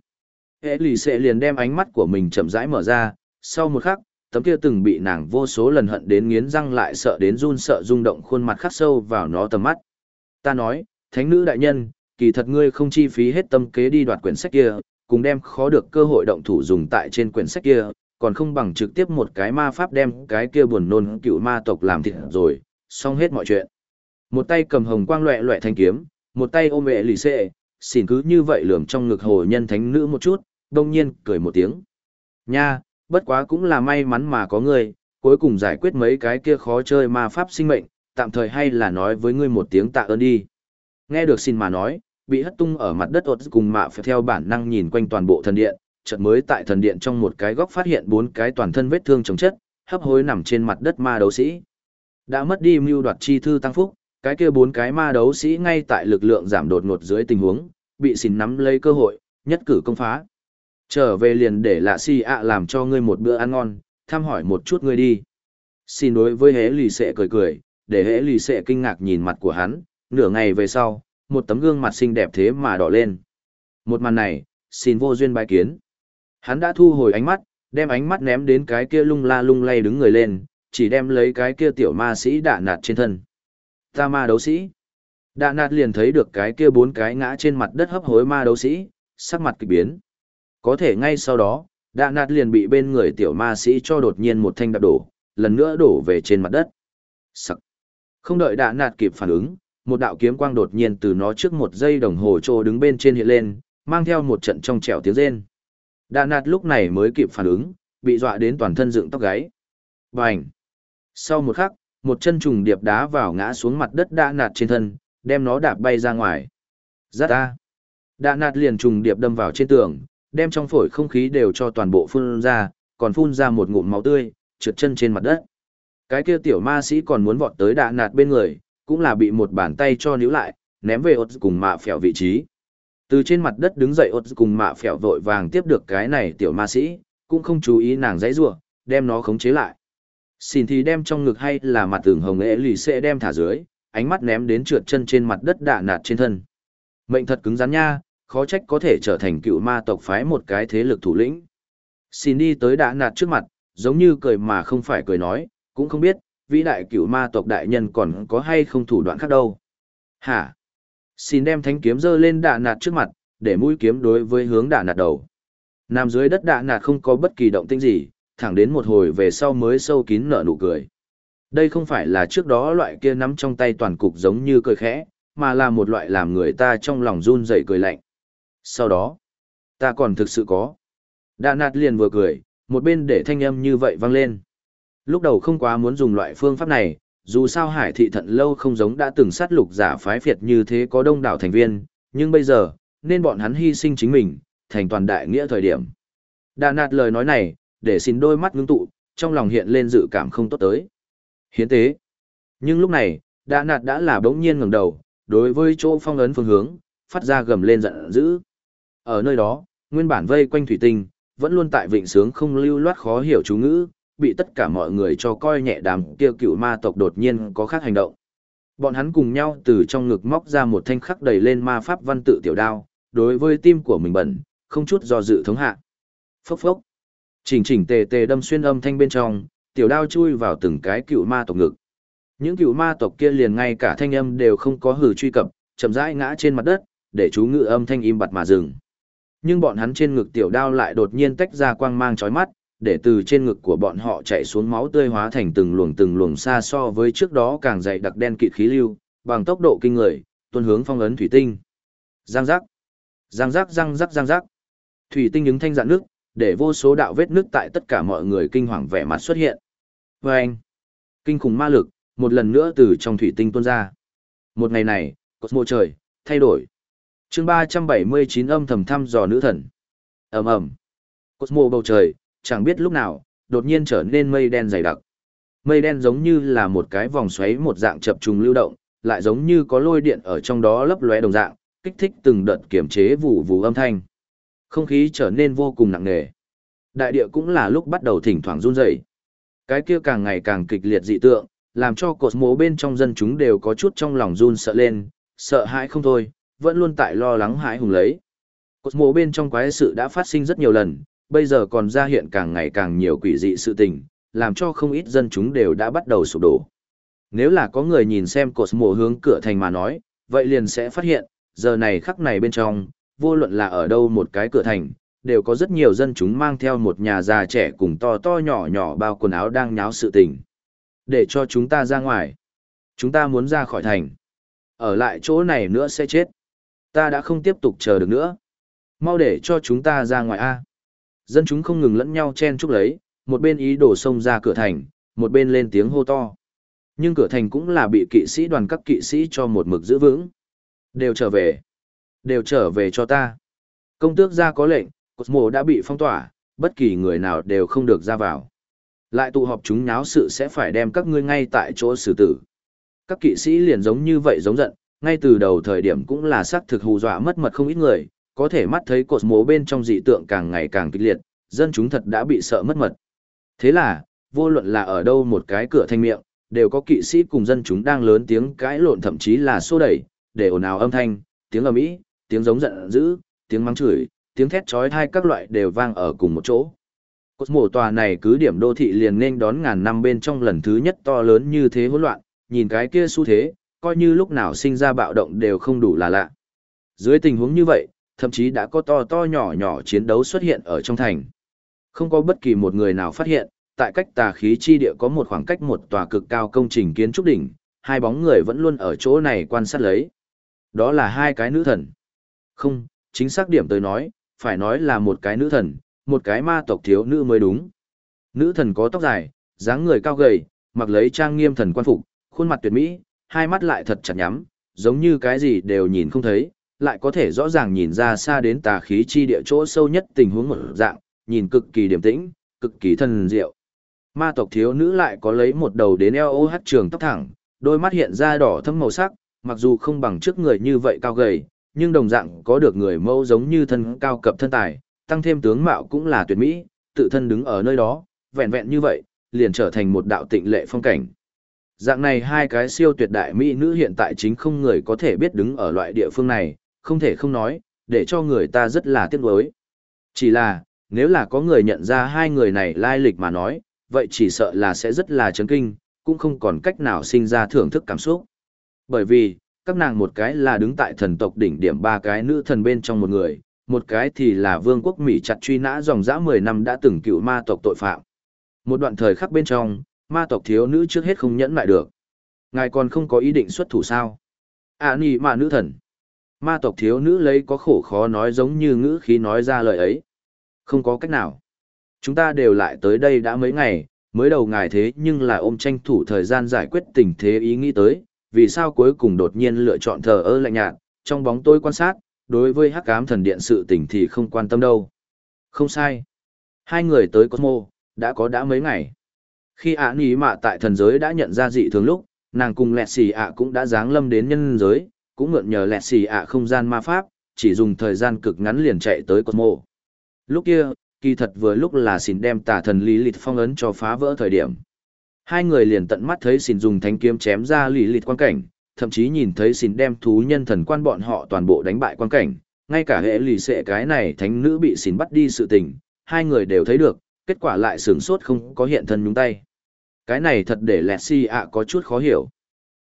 Speaker 1: Hệ lì xệ liền đem ánh mắt của mình chậm rãi mở ra, sau một khắc, tấm kia từng bị nàng vô số lần hận đến nghiến răng lại sợ đến run sợ rung động khuôn mặt khắc sâu vào nó tầm mắt. Ta nói, thánh nữ đại nhân, kỳ thật ngươi không chi phí hết tâm kế đi đoạt quyển sách kia, cùng đem khó được cơ hội động thủ dùng tại trên quyển sách kia, còn không bằng trực tiếp một cái ma pháp đem cái kia buồn nôn cựu ma tộc làm thịt rồi, xong hết mọi chuyện. Một tay cầm hồng quang loẹ loẹ thanh kiếm, một tay ôm vệ lì xệ, xỉn cứ như vậy lườm trong ngực hồ nhân thánh nữ một chút, đông nhiên cười một tiếng. Nha, bất quá cũng là may mắn mà có ngươi, cuối cùng giải quyết mấy cái kia khó chơi ma pháp sinh mệnh, tạm thời hay là nói với ngươi một tiếng tạ ơn đi. Nghe được xin mà nói, bị hất tung ở mặt đất ột cùng mạ phải theo bản năng nhìn quanh toàn bộ thần điện, chợt mới tại thần điện trong một cái góc phát hiện bốn cái toàn thân vết thương chống chất, hấp hối nằm trên mặt đất ma đấu sĩ. Đã mất đi mưu đoạt chi thư tăng phúc, cái kia bốn cái ma đấu sĩ ngay tại lực lượng giảm đột ngột dưới tình huống, bị xin nắm lấy cơ hội, nhất cử công phá. Trở về liền để lạ si ạ làm cho ngươi một bữa ăn ngon, thăm hỏi một chút ngươi đi. Xin đối với hế lì xệ cười cười, để hế lì xệ kinh ngạc nhìn mặt của hắn, nửa ngày về sau, một tấm gương mặt xinh đẹp thế mà đỏ lên. Một màn này, xin vô duyên bài kiến. Hắn đã thu hồi ánh mắt, đem ánh mắt ném đến cái kia lung la lung lay đứng người lên, chỉ đem lấy cái kia tiểu ma sĩ đạ nạt trên thân. Ta ma đấu sĩ. Đạ nạt liền thấy được cái kia bốn cái ngã trên mặt đất hấp hối ma đấu sĩ, sắc mặt kịch biến. Có thể ngay sau đó, đạ nạt liền bị bên người tiểu ma sĩ cho đột nhiên một thanh đạp đổ, lần nữa đổ về trên mặt đất. Sắc. Không đợi đạ nạt kịp phản ứng, một đạo kiếm quang đột nhiên từ nó trước một giây đồng hồ trô đứng bên trên hiện lên, mang theo một trận trong trẻo tiếng rên. Đạ nạt lúc này mới kịp phản ứng, bị dọa đến toàn thân dựng tóc gáy. Bành! Sau một khắc, một chân trùng điệp đá vào ngã xuống mặt đất đạ nạt trên thân, đem nó đạp bay ra ngoài. rất ta! Đạ nạt liền trùng điệp đâm vào trên tường, đem trong phổi không khí đều cho toàn bộ phun ra, còn phun ra một ngụm máu tươi, trượt chân trên mặt đất. Cái kia tiểu ma sĩ còn muốn vọt tới đạ nạt bên người, cũng là bị một bàn tay cho níu lại, ném về ột cùng mạ phèo vị trí. Từ trên mặt đất đứng dậy ột cùng mạ phèo vội vàng tiếp được cái này tiểu ma sĩ, cũng không chú ý nàng dãy rủa đem nó khống chế lại. Xin thì đem trong ngực hay là mặt tường hồng ế lì sẽ đem thả dưới, ánh mắt ném đến trượt chân trên mặt đất đạ nạt trên thân. Mệnh thật cứng rắn nha, khó trách có thể trở thành cựu ma tộc phái một cái thế lực thủ lĩnh. Xin đi tới đạ nạt trước mặt, giống như cười mà không phải cười nói, cũng không biết, vĩ đại cựu ma tộc đại nhân còn có hay không thủ đoạn khác đâu. Hả? Xin đem thanh kiếm dơ lên đạ nạt trước mặt, để mũi kiếm đối với hướng đạ nạt đầu. Nằm dưới đất đạ nạt không có bất kỳ động tĩnh gì, thẳng đến một hồi về sau mới sâu kín nở nụ cười. Đây không phải là trước đó loại kia nắm trong tay toàn cục giống như cười khẽ, mà là một loại làm người ta trong lòng run rẩy cười lạnh. Sau đó, ta còn thực sự có. Đạ nạt liền vừa cười, một bên để thanh âm như vậy vang lên. Lúc đầu không quá muốn dùng loại phương pháp này, dù sao hải thị thận lâu không giống đã từng sát lục giả phái phiệt như thế có đông đảo thành viên, nhưng bây giờ, nên bọn hắn hy sinh chính mình, thành toàn đại nghĩa thời điểm. Đà nạt lời nói này, để xin đôi mắt ngưng tụ, trong lòng hiện lên dự cảm không tốt tới. Hiến tế. Nhưng lúc này, đà nạt đã là bỗng nhiên ngẩng đầu, đối với chỗ phong ấn phương hướng, phát ra gầm lên giận dữ. Ở nơi đó, nguyên bản vây quanh thủy tinh, vẫn luôn tại vịnh sướng không lưu loát khó hiểu chú ngữ, bị tất cả mọi người cho coi nhẹ đám kia cựu ma tộc đột nhiên có khác hành động. Bọn hắn cùng nhau từ trong ngực móc ra một thanh khắc đầy lên ma pháp văn tự tiểu đao, đối với tim của mình bẩn, không chút do dự thống hạ. Phốc phốc. Chỉnh chỉnh tề tề đâm xuyên âm thanh bên trong, tiểu đao chui vào từng cái cựu ma tộc ngực. Những cựu ma tộc kia liền ngay cả thanh âm đều không có hử truy cập, chậm rãi ngã trên mặt đất, để chú ngự âm thanh im bặt mà dừng. Nhưng bọn hắn trên ngực tiểu đao lại đột nhiên tách ra quang mang chói mắt, để từ trên ngực của bọn họ chạy xuống máu tươi hóa thành từng luồng từng luồng xa so với trước đó càng dày đặc đen kịt khí lưu, bằng tốc độ kinh người, tuôn hướng phong ấn thủy tinh. Giang giác, giang giác giang giác giang giác. Thủy tinh những thanh dạn nước, để vô số đạo vết nước tại tất cả mọi người kinh hoàng vẻ mặt xuất hiện. Và anh, kinh khủng ma lực, một lần nữa từ trong thủy tinh tuôn ra. Một ngày này, Cosmo trời, thay đổi. chương 379 âm thầm thăm dò nữ thần. ầm ầm Cosmo bầu trời, chẳng biết lúc nào, đột nhiên trở nên mây đen dày đặc. Mây đen giống như là một cái vòng xoáy một dạng chập trùng lưu động, lại giống như có lôi điện ở trong đó lấp lóe đồng dạng, kích thích từng đợt kiểm chế vụ vụ âm thanh. Không khí trở nên vô cùng nặng nề. Đại địa cũng là lúc bắt đầu thỉnh thoảng run rẩy. Cái kia càng ngày càng kịch liệt dị tượng, làm cho cột mố bên trong dân chúng đều có chút trong lòng run sợ lên, sợ hãi không thôi, vẫn luôn tại lo lắng hãi hùng lấy. Cột mố bên trong quái sự đã phát sinh rất nhiều lần, bây giờ còn ra hiện càng ngày càng nhiều quỷ dị sự tình, làm cho không ít dân chúng đều đã bắt đầu sụp đổ. Nếu là có người nhìn xem cột mộ hướng cửa thành mà nói, vậy liền sẽ phát hiện, giờ này khắc này bên trong, vô luận là ở đâu một cái cửa thành, đều có rất nhiều dân chúng mang theo một nhà già trẻ cùng to to nhỏ nhỏ bao quần áo đang nháo sự tình. Để cho chúng ta ra ngoài. Chúng ta muốn ra khỏi thành. Ở lại chỗ này nữa sẽ chết. Ta đã không tiếp tục chờ được nữa. Mau để cho chúng ta ra ngoài A. Dân chúng không ngừng lẫn nhau chen chúc lấy, một bên ý đổ xông ra cửa thành, một bên lên tiếng hô to. Nhưng cửa thành cũng là bị kỵ sĩ đoàn các kỵ sĩ cho một mực giữ vững. Đều trở về. Đều trở về cho ta. Công tước ra có lệnh, Cosmo đã bị phong tỏa, bất kỳ người nào đều không được ra vào. Lại tụ họp chúng nháo sự sẽ phải đem các ngươi ngay tại chỗ xử tử. Các kỵ sĩ liền giống như vậy giống giận, ngay từ đầu thời điểm cũng là xác thực hù dọa mất mật không ít người, có thể mắt thấy cột mố bên trong dị tượng càng ngày càng kịch liệt, dân chúng thật đã bị sợ mất mật. Thế là, vô luận là ở đâu một cái cửa thanh miệng, đều có kỵ sĩ cùng dân chúng đang lớn tiếng cãi lộn thậm chí là xô đẩy, để ồn ào âm thanh, tiếng ầm ĩ, tiếng giống giận dữ, tiếng mắng chửi, tiếng thét chói tai các loại đều vang ở cùng một chỗ. Cột mổ tòa này cứ điểm đô thị liền nên đón ngàn năm bên trong lần thứ nhất to lớn như thế hỗn loạn, nhìn cái kia xu thế, coi như lúc nào sinh ra bạo động đều không đủ là lạ. Dưới tình huống như vậy, thậm chí đã có to to nhỏ nhỏ chiến đấu xuất hiện ở trong thành. Không có bất kỳ một người nào phát hiện, tại cách tà khí chi địa có một khoảng cách một tòa cực cao công trình kiến trúc đỉnh, hai bóng người vẫn luôn ở chỗ này quan sát lấy. Đó là hai cái nữ thần. Không, chính xác điểm tới nói, phải nói là một cái nữ thần, một cái ma tộc thiếu nữ mới đúng. Nữ thần có tóc dài, dáng người cao gầy, mặc lấy trang nghiêm thần quan phục, khuôn mặt tuyệt mỹ, hai mắt lại thật chặt nhắm, giống như cái gì đều nhìn không thấy, lại có thể rõ ràng nhìn ra xa đến tà khí chi địa chỗ sâu nhất tình huống một dạng, nhìn cực kỳ điềm tĩnh, cực kỳ thần diệu. Ma tộc thiếu nữ lại có lấy một đầu đến eo ô hát trường tóc thẳng, đôi mắt hiện ra đỏ thâm màu sắc, mặc dù không bằng trước người như vậy cao gầy, nhưng đồng dạng có được người mẫu giống như thân cao cập thân tài, tăng thêm tướng mạo cũng là tuyệt mỹ, tự thân đứng ở nơi đó, vẹn vẹn như vậy, liền trở thành một đạo tịnh lệ phong cảnh. Dạng này hai cái siêu tuyệt đại mỹ nữ hiện tại chính không người có thể biết đứng ở loại địa phương này, không thể không nói, để cho người ta rất là tiếc nuối. Chỉ là, nếu là có người nhận ra hai người này lai lịch mà nói, vậy chỉ sợ là sẽ rất là chấn kinh, cũng không còn cách nào sinh ra thưởng thức cảm xúc. Bởi vì, các nàng một cái là đứng tại thần tộc đỉnh điểm ba cái nữ thần bên trong một người, một cái thì là vương quốc Mỹ chặt truy nã dòng dã 10 năm đã từng cựu ma tộc tội phạm. Một đoạn thời khắc bên trong, ma tộc thiếu nữ trước hết không nhẫn lại được. Ngài còn không có ý định xuất thủ sao? À nì mà nữ thần. Ma tộc thiếu nữ lấy có khổ khó nói giống như ngữ khí nói ra lời ấy. Không có cách nào. Chúng ta đều lại tới đây đã mấy ngày, mới đầu ngài thế nhưng là ôm tranh thủ thời gian giải quyết tình thế ý nghĩ tới, vì sao cuối cùng đột nhiên lựa chọn thờ ơ lạnh nhạt, trong bóng tôi quan sát, đối với hắc ám thần điện sự tình thì không quan tâm đâu. Không sai. Hai người tới Cosmo, đã có đã mấy ngày. Khi ạ nỉ mạ tại thần giới đã nhận ra dị thường lúc, nàng cùng lẹt xì ạ cũng đã giáng lâm đến nhân giới, cũng mượn nhờ lẹt xì ạ không gian ma pháp, chỉ dùng thời gian cực ngắn liền chạy tới Cosmo. Lúc kia, kỳ thật vừa lúc là xin đem tà thần lý lịch phong ấn cho phá vỡ thời điểm. Hai người liền tận mắt thấy xin dùng thánh kiếm chém ra lý lịch quan cảnh, thậm chí nhìn thấy xin đem thú nhân thần quan bọn họ toàn bộ đánh bại quan cảnh, ngay cả hệ lì xệ cái này thánh nữ bị xin bắt đi sự tình, hai người đều thấy được, Kết quả lại sửng sốt không có hiện thân nhúng tay. Cái này thật để lẹt si ạ có chút khó hiểu.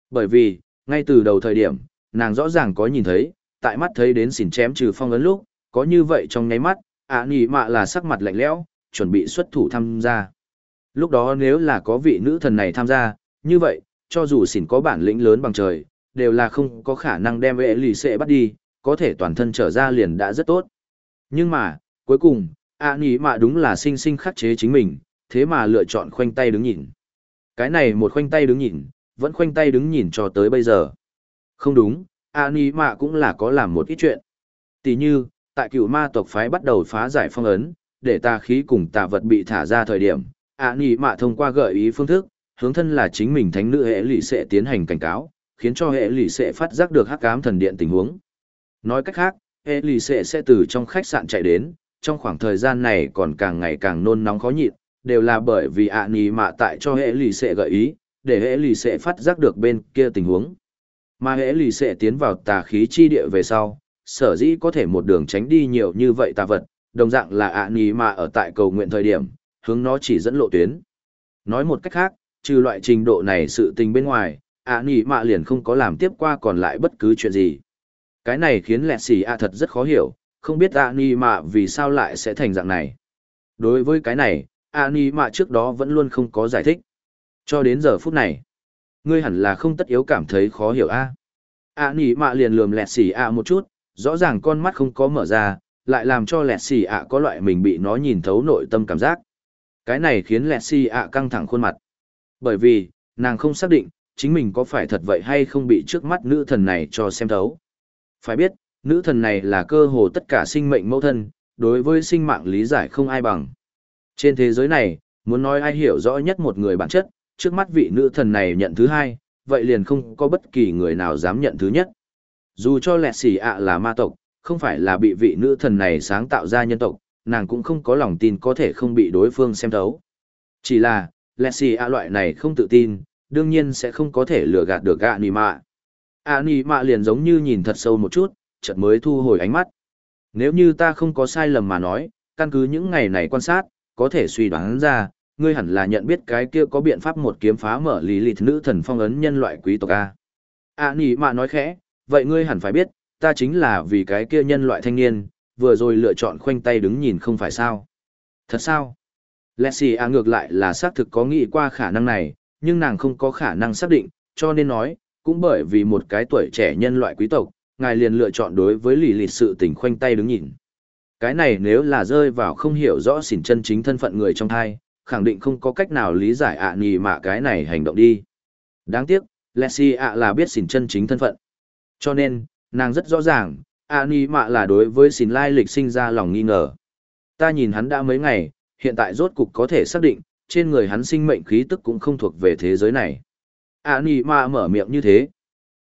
Speaker 1: Bởi vì, ngay từ đầu thời điểm, nàng rõ ràng có nhìn thấy, tại mắt thấy đến xỉn chém trừ phong ấn lúc, có như vậy trong nháy mắt, ạ nỉ mạ là sắc mặt lạnh lẽo, chuẩn bị xuất thủ tham gia. Lúc đó nếu là có vị nữ thần này tham gia, như vậy, cho dù xỉn có bản lĩnh lớn bằng trời, đều là không có khả năng đem vệ lì xệ bắt đi, có thể toàn thân trở ra liền đã rất tốt. Nhưng mà, cuối cùng, ạ nỉ mạ đúng là sinh sinh khắc chế chính mình, thế mà lựa chọn khoanh tay đứng nhìn. Cái này một khoanh tay đứng nhìn, vẫn khoanh tay đứng nhìn cho tới bây giờ. Không đúng, Ani mạ cũng là có làm một ít chuyện. Tỷ như, tại cựu ma tộc phái bắt đầu phá giải phong ấn, để tà khí cùng tà vật bị thả ra thời điểm, Ani mạ thông qua gợi ý phương thức, hướng thân là chính mình thánh nữ hệ lụy sẽ tiến hành cảnh cáo, khiến cho hệ lụy sẽ phát giác được hắc ám thần điện tình huống. Nói cách khác, hệ lụy sẽ sẽ từ trong khách sạn chạy đến, trong khoảng thời gian này còn càng ngày càng nôn nóng khó nhịn, đều là bởi vì Ani mạ tại cho hệ lụy sẽ gợi ý, để hệ lụy sẽ phát giác được bên kia tình huống. Mà hệ lì sẽ tiến vào tà khí chi địa về sau, sở dĩ có thể một đường tránh đi nhiều như vậy tà vật, đồng dạng là ạ nì mà ở tại cầu nguyện thời điểm, hướng nó chỉ dẫn lộ tuyến. Nói một cách khác, trừ loại trình độ này sự tình bên ngoài, ạ nì mạ liền không có làm tiếp qua còn lại bất cứ chuyện gì. Cái này khiến lẹ xì ạ thật rất khó hiểu, không biết ạ nì mạ vì sao lại sẽ thành dạng này. Đối với cái này, ạ nì mạ trước đó vẫn luôn không có giải thích. Cho đến giờ phút này, ngươi hẳn là không tất yếu cảm thấy khó hiểu a. ạ nỉ mạ liền lườm lẹt xì ạ một chút, rõ ràng con mắt không có mở ra, lại làm cho lẹt xì ạ có loại mình bị nó nhìn thấu nội tâm cảm giác. Cái này khiến lẹt xì ạ căng thẳng khuôn mặt. Bởi vì, nàng không xác định, chính mình có phải thật vậy hay không bị trước mắt nữ thần này cho xem thấu. Phải biết, nữ thần này là cơ hồ tất cả sinh mệnh mẫu thân, đối với sinh mạng lý giải không ai bằng. Trên thế giới này, muốn nói ai hiểu rõ nhất một người bản chất, trước mắt vị nữ thần này nhận thứ hai, vậy liền không có bất kỳ người nào dám nhận thứ nhất. Dù cho lẹ xỉ ạ là ma tộc, không phải là bị vị nữ thần này sáng tạo ra nhân tộc, nàng cũng không có lòng tin có thể không bị đối phương xem thấu. Chỉ là, lẹ xỉ ạ loại này không tự tin, đương nhiên sẽ không có thể lừa gạt được ạ nì mạ. ạ nì mạ liền giống như nhìn thật sâu một chút, chợt mới thu hồi ánh mắt. Nếu như ta không có sai lầm mà nói, căn cứ những ngày này quan sát, có thể suy đoán ra, ngươi hẳn là nhận biết cái kia có biện pháp một kiếm phá mở lý lịch nữ thần phong ấn nhân loại quý tộc A. a nỉ mạ nói khẽ, vậy ngươi hẳn phải biết, ta chính là vì cái kia nhân loại thanh niên, vừa rồi lựa chọn khoanh tay đứng nhìn không phải sao. Thật sao? Lacy a ngược lại là xác thực có nghĩ qua khả năng này, nhưng nàng không có khả năng xác định, cho nên nói, cũng bởi vì một cái tuổi trẻ nhân loại quý tộc, ngài liền lựa chọn đối với lì lịch sự tình khoanh tay đứng nhìn. Cái này nếu là rơi vào không hiểu rõ xỉn chân chính thân phận người trong thai, khẳng định không có cách nào lý giải ạ à nhì mà cái này hành động đi. Đáng tiếc, Lexi ạ là biết xỉn chân chính thân phận. Cho nên, nàng rất rõ ràng, ạ nhì mạ là đối với xỉn lai lịch sinh ra lòng nghi ngờ. Ta nhìn hắn đã mấy ngày, hiện tại rốt cục có thể xác định, trên người hắn sinh mệnh khí tức cũng không thuộc về thế giới này. ạ nì mà mở miệng như thế.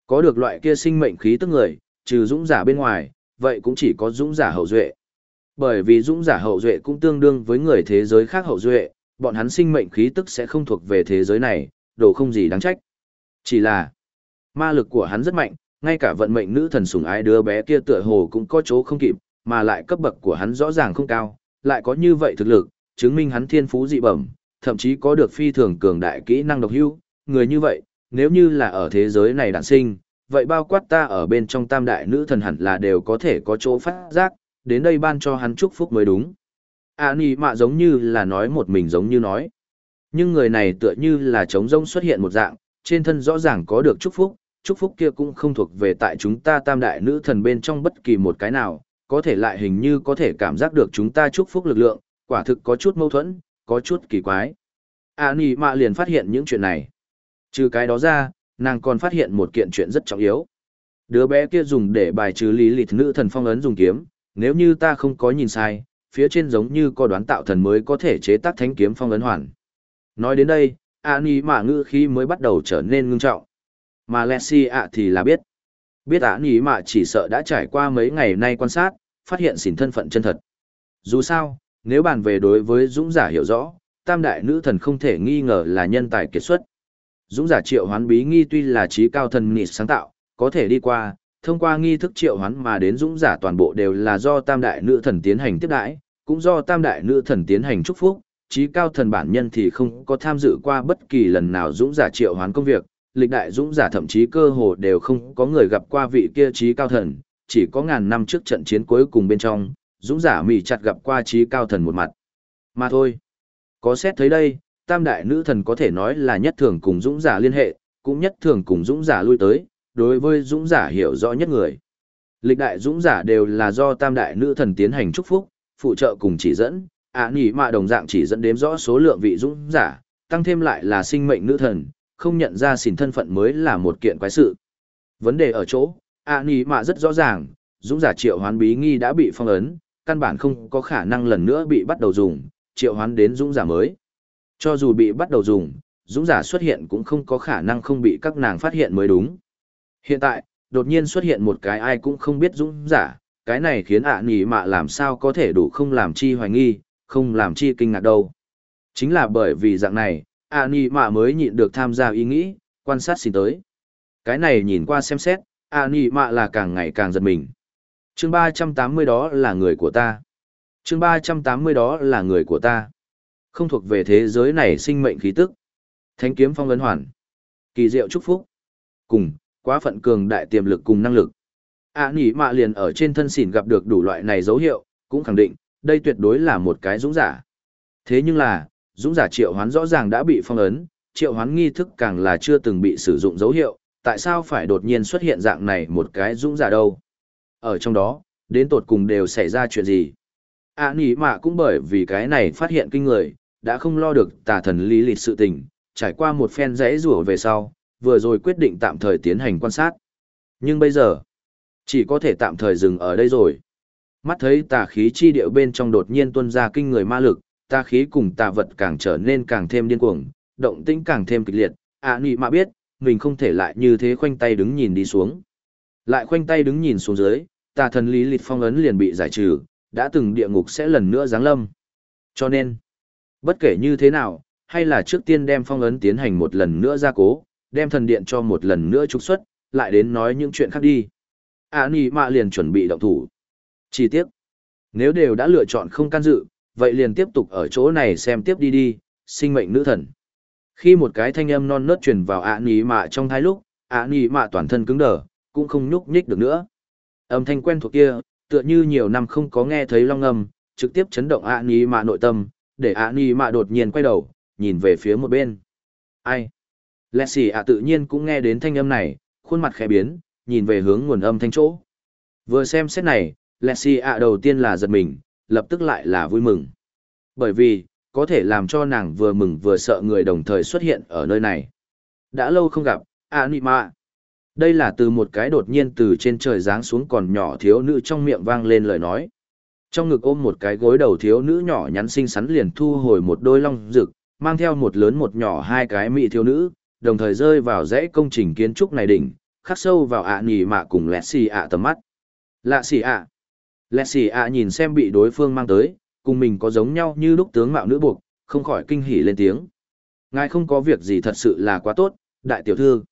Speaker 1: Có được loại kia sinh mệnh khí tức người, trừ dũng giả bên ngoài, vậy cũng chỉ có dũng giả hậu duệ. Bởi vì dũng giả hậu duệ cũng tương đương với người thế giới khác hậu duệ, bọn hắn sinh mệnh khí tức sẽ không thuộc về thế giới này, đồ không gì đáng trách. Chỉ là, ma lực của hắn rất mạnh, ngay cả vận mệnh nữ thần sủng ái đứa bé kia tựa hồ cũng có chỗ không kịp, mà lại cấp bậc của hắn rõ ràng không cao, lại có như vậy thực lực, chứng minh hắn thiên phú dị bẩm, thậm chí có được phi thường cường đại kỹ năng độc hữu, người như vậy, nếu như là ở thế giới này đản sinh, vậy bao quát ta ở bên trong tam đại nữ thần hẳn là đều có thể có chỗ phát giác, đến đây ban cho hắn chúc phúc mới đúng. A nì mạ giống như là nói một mình giống như nói. Nhưng người này tựa như là trống rông xuất hiện một dạng, trên thân rõ ràng có được chúc phúc, chúc phúc kia cũng không thuộc về tại chúng ta tam đại nữ thần bên trong bất kỳ một cái nào, có thể lại hình như có thể cảm giác được chúng ta chúc phúc lực lượng, quả thực có chút mâu thuẫn, có chút kỳ quái. A nì mạ liền phát hiện những chuyện này. Trừ cái đó ra, nàng còn phát hiện một kiện chuyện rất trọng yếu. Đứa bé kia dùng để bài trừ lý lịch nữ thần phong ấn dùng kiếm, nếu như ta không có nhìn sai, phía trên giống như có đoán tạo thần mới có thể chế tác thánh kiếm phong ấn hoàn. Nói đến đây, A Nì Mạ ngữ khí mới bắt đầu trở nên ngưng trọng. Mà Lexi ạ thì là biết. Biết A Nì Mạ chỉ sợ đã trải qua mấy ngày nay quan sát, phát hiện xỉn thân phận chân thật. Dù sao, nếu bàn về đối với dũng giả hiểu rõ, tam đại nữ thần không thể nghi ngờ là nhân tài kiệt xuất. Dũng giả triệu hoán bí nghi tuy là trí cao thần nịt sáng tạo, có thể đi qua, thông qua nghi thức triệu hoán mà đến dũng giả toàn bộ đều là do tam đại nữ thần tiến hành tiếp đãi, cũng do tam đại nữ thần tiến hành chúc phúc, trí cao thần bản nhân thì không có tham dự qua bất kỳ lần nào dũng giả triệu hoán công việc, lịch đại dũng giả thậm chí cơ hồ đều không có người gặp qua vị kia trí cao thần, chỉ có ngàn năm trước trận chiến cuối cùng bên trong, dũng giả mỉ chặt gặp qua trí cao thần một mặt. Mà thôi, có xét thấy đây, tam đại nữ thần có thể nói là nhất thường cùng dũng giả liên hệ, cũng nhất thường cùng dũng giả lui tới, đối với dũng giả hiểu rõ nhất người. Lịch đại dũng giả đều là do tam đại nữ thần tiến hành chúc phúc, phụ trợ cùng chỉ dẫn, ạ à, nỉ mạ đồng dạng chỉ dẫn đếm rõ số lượng vị dũng giả, tăng thêm lại là sinh mệnh nữ thần, không nhận ra xỉn thân phận mới là một kiện quái sự. Vấn đề ở chỗ, ạ à, nỉ mạ rất rõ ràng, dũng giả triệu hoán bí nghi đã bị phong ấn, căn bản không có khả năng lần nữa bị bắt đầu dùng, triệu hoán đến dũng giả mới. Cho dù bị bắt đầu dùng, dũng giả xuất hiện cũng không có khả năng không bị các nàng phát hiện mới đúng. Hiện tại, đột nhiên xuất hiện một cái ai cũng không biết dũng giả, cái này khiến ạ nỉ mạ làm sao có thể đủ không làm chi hoài nghi, không làm chi kinh ngạc đâu. Chính là bởi vì dạng này, ạ nỉ mạ mới nhịn được tham gia ý nghĩ, quan sát xin tới. Cái này nhìn qua xem xét, ạ nỉ mạ là càng ngày càng giật mình. chương ba trăm tám mươi đó là người của ta. chương ba trăm tám mươi đó là người của ta. Không thuộc về thế giới này sinh mệnh khí tức. Thánh kiếm phong ấn hoàn. Kỳ diệu chúc phúc. Cùng, quá phận cường đại tiềm lực cùng năng lực. À nỉ mạ liền ở trên thân xỉn gặp được đủ loại này dấu hiệu, cũng khẳng định, đây tuyệt đối là một cái dũng giả. Thế nhưng là, dũng giả triệu hoán rõ ràng đã bị phong ấn, triệu hoán nghi thức càng là chưa từng bị sử dụng dấu hiệu, tại sao phải đột nhiên xuất hiện dạng này một cái dũng giả đâu? Ở trong đó, đến tột cùng đều xảy ra chuyện gì? À nỉ mạ cũng bởi vì cái này phát hiện kinh người, đã không lo được tà thần lý lịch sự tình, trải qua một phen rẽ rủa về sau, vừa rồi quyết định tạm thời tiến hành quan sát. Nhưng bây giờ, chỉ có thể tạm thời dừng ở đây rồi. Mắt thấy tà khí chi điệu bên trong đột nhiên tuôn ra kinh người ma lực, tà khí cùng tà vật càng trở nên càng thêm điên cuồng, động tĩnh càng thêm kịch liệt, ạ à, nị mà biết, mình không thể lại như thế khoanh tay đứng nhìn đi xuống. Lại khoanh tay đứng nhìn xuống dưới, tà thần lý lịch phong ấn liền bị giải trừ, đã từng địa ngục sẽ lần nữa giáng lâm. Cho nên, bất kể như thế nào, hay là trước tiên đem phong ấn tiến hành một lần nữa gia cố, đem thần điện cho một lần nữa trục xuất, lại đến nói những chuyện khác đi. À nì mạ liền chuẩn bị động thủ. Chi tiết. Nếu đều đã lựa chọn không can dự, vậy liền tiếp tục ở chỗ này xem tiếp đi đi, sinh mệnh nữ thần. Khi một cái thanh âm non nớt truyền vào ạ nì mạ trong thái lúc, ạ nì mạ toàn thân cứng đờ, cũng không nhúc nhích được nữa. Âm thanh quen thuộc kia, tựa như nhiều năm không có nghe thấy long âm, trực tiếp chấn động ạ nì mạ nội tâm, để ạ nì mạ đột nhiên quay đầu, nhìn về phía một bên. Ai? Lẹ xì ạ tự nhiên cũng nghe đến thanh âm này, khuôn mặt khẽ biến, nhìn về hướng nguồn âm thanh chỗ. Vừa xem xét này, lẹ xì ạ đầu tiên là giật mình, lập tức lại là vui mừng. Bởi vì, có thể làm cho nàng vừa mừng vừa sợ người đồng thời xuất hiện ở nơi này. Đã lâu không gặp, ạ nị mạ. Đây là từ một cái đột nhiên từ trên trời giáng xuống còn nhỏ thiếu nữ trong miệng vang lên lời nói. Trong ngực ôm một cái gối đầu thiếu nữ nhỏ nhắn xinh xắn liền thu hồi một đôi long rực, mang theo một lớn một nhỏ hai cái mị thiếu nữ, đồng thời rơi vào dãy công trình kiến trúc này đỉnh, khắc sâu vào ạ à nhì mạ cùng lẹ xì ạ tầm mắt. Lạ xì ạ. Lẹ xì ạ nhìn xem bị đối phương mang tới, cùng mình có giống nhau như lúc tướng mạo nữ buộc, không khỏi kinh hỉ lên tiếng. Ngài không có việc gì thật sự là quá tốt, đại tiểu thư.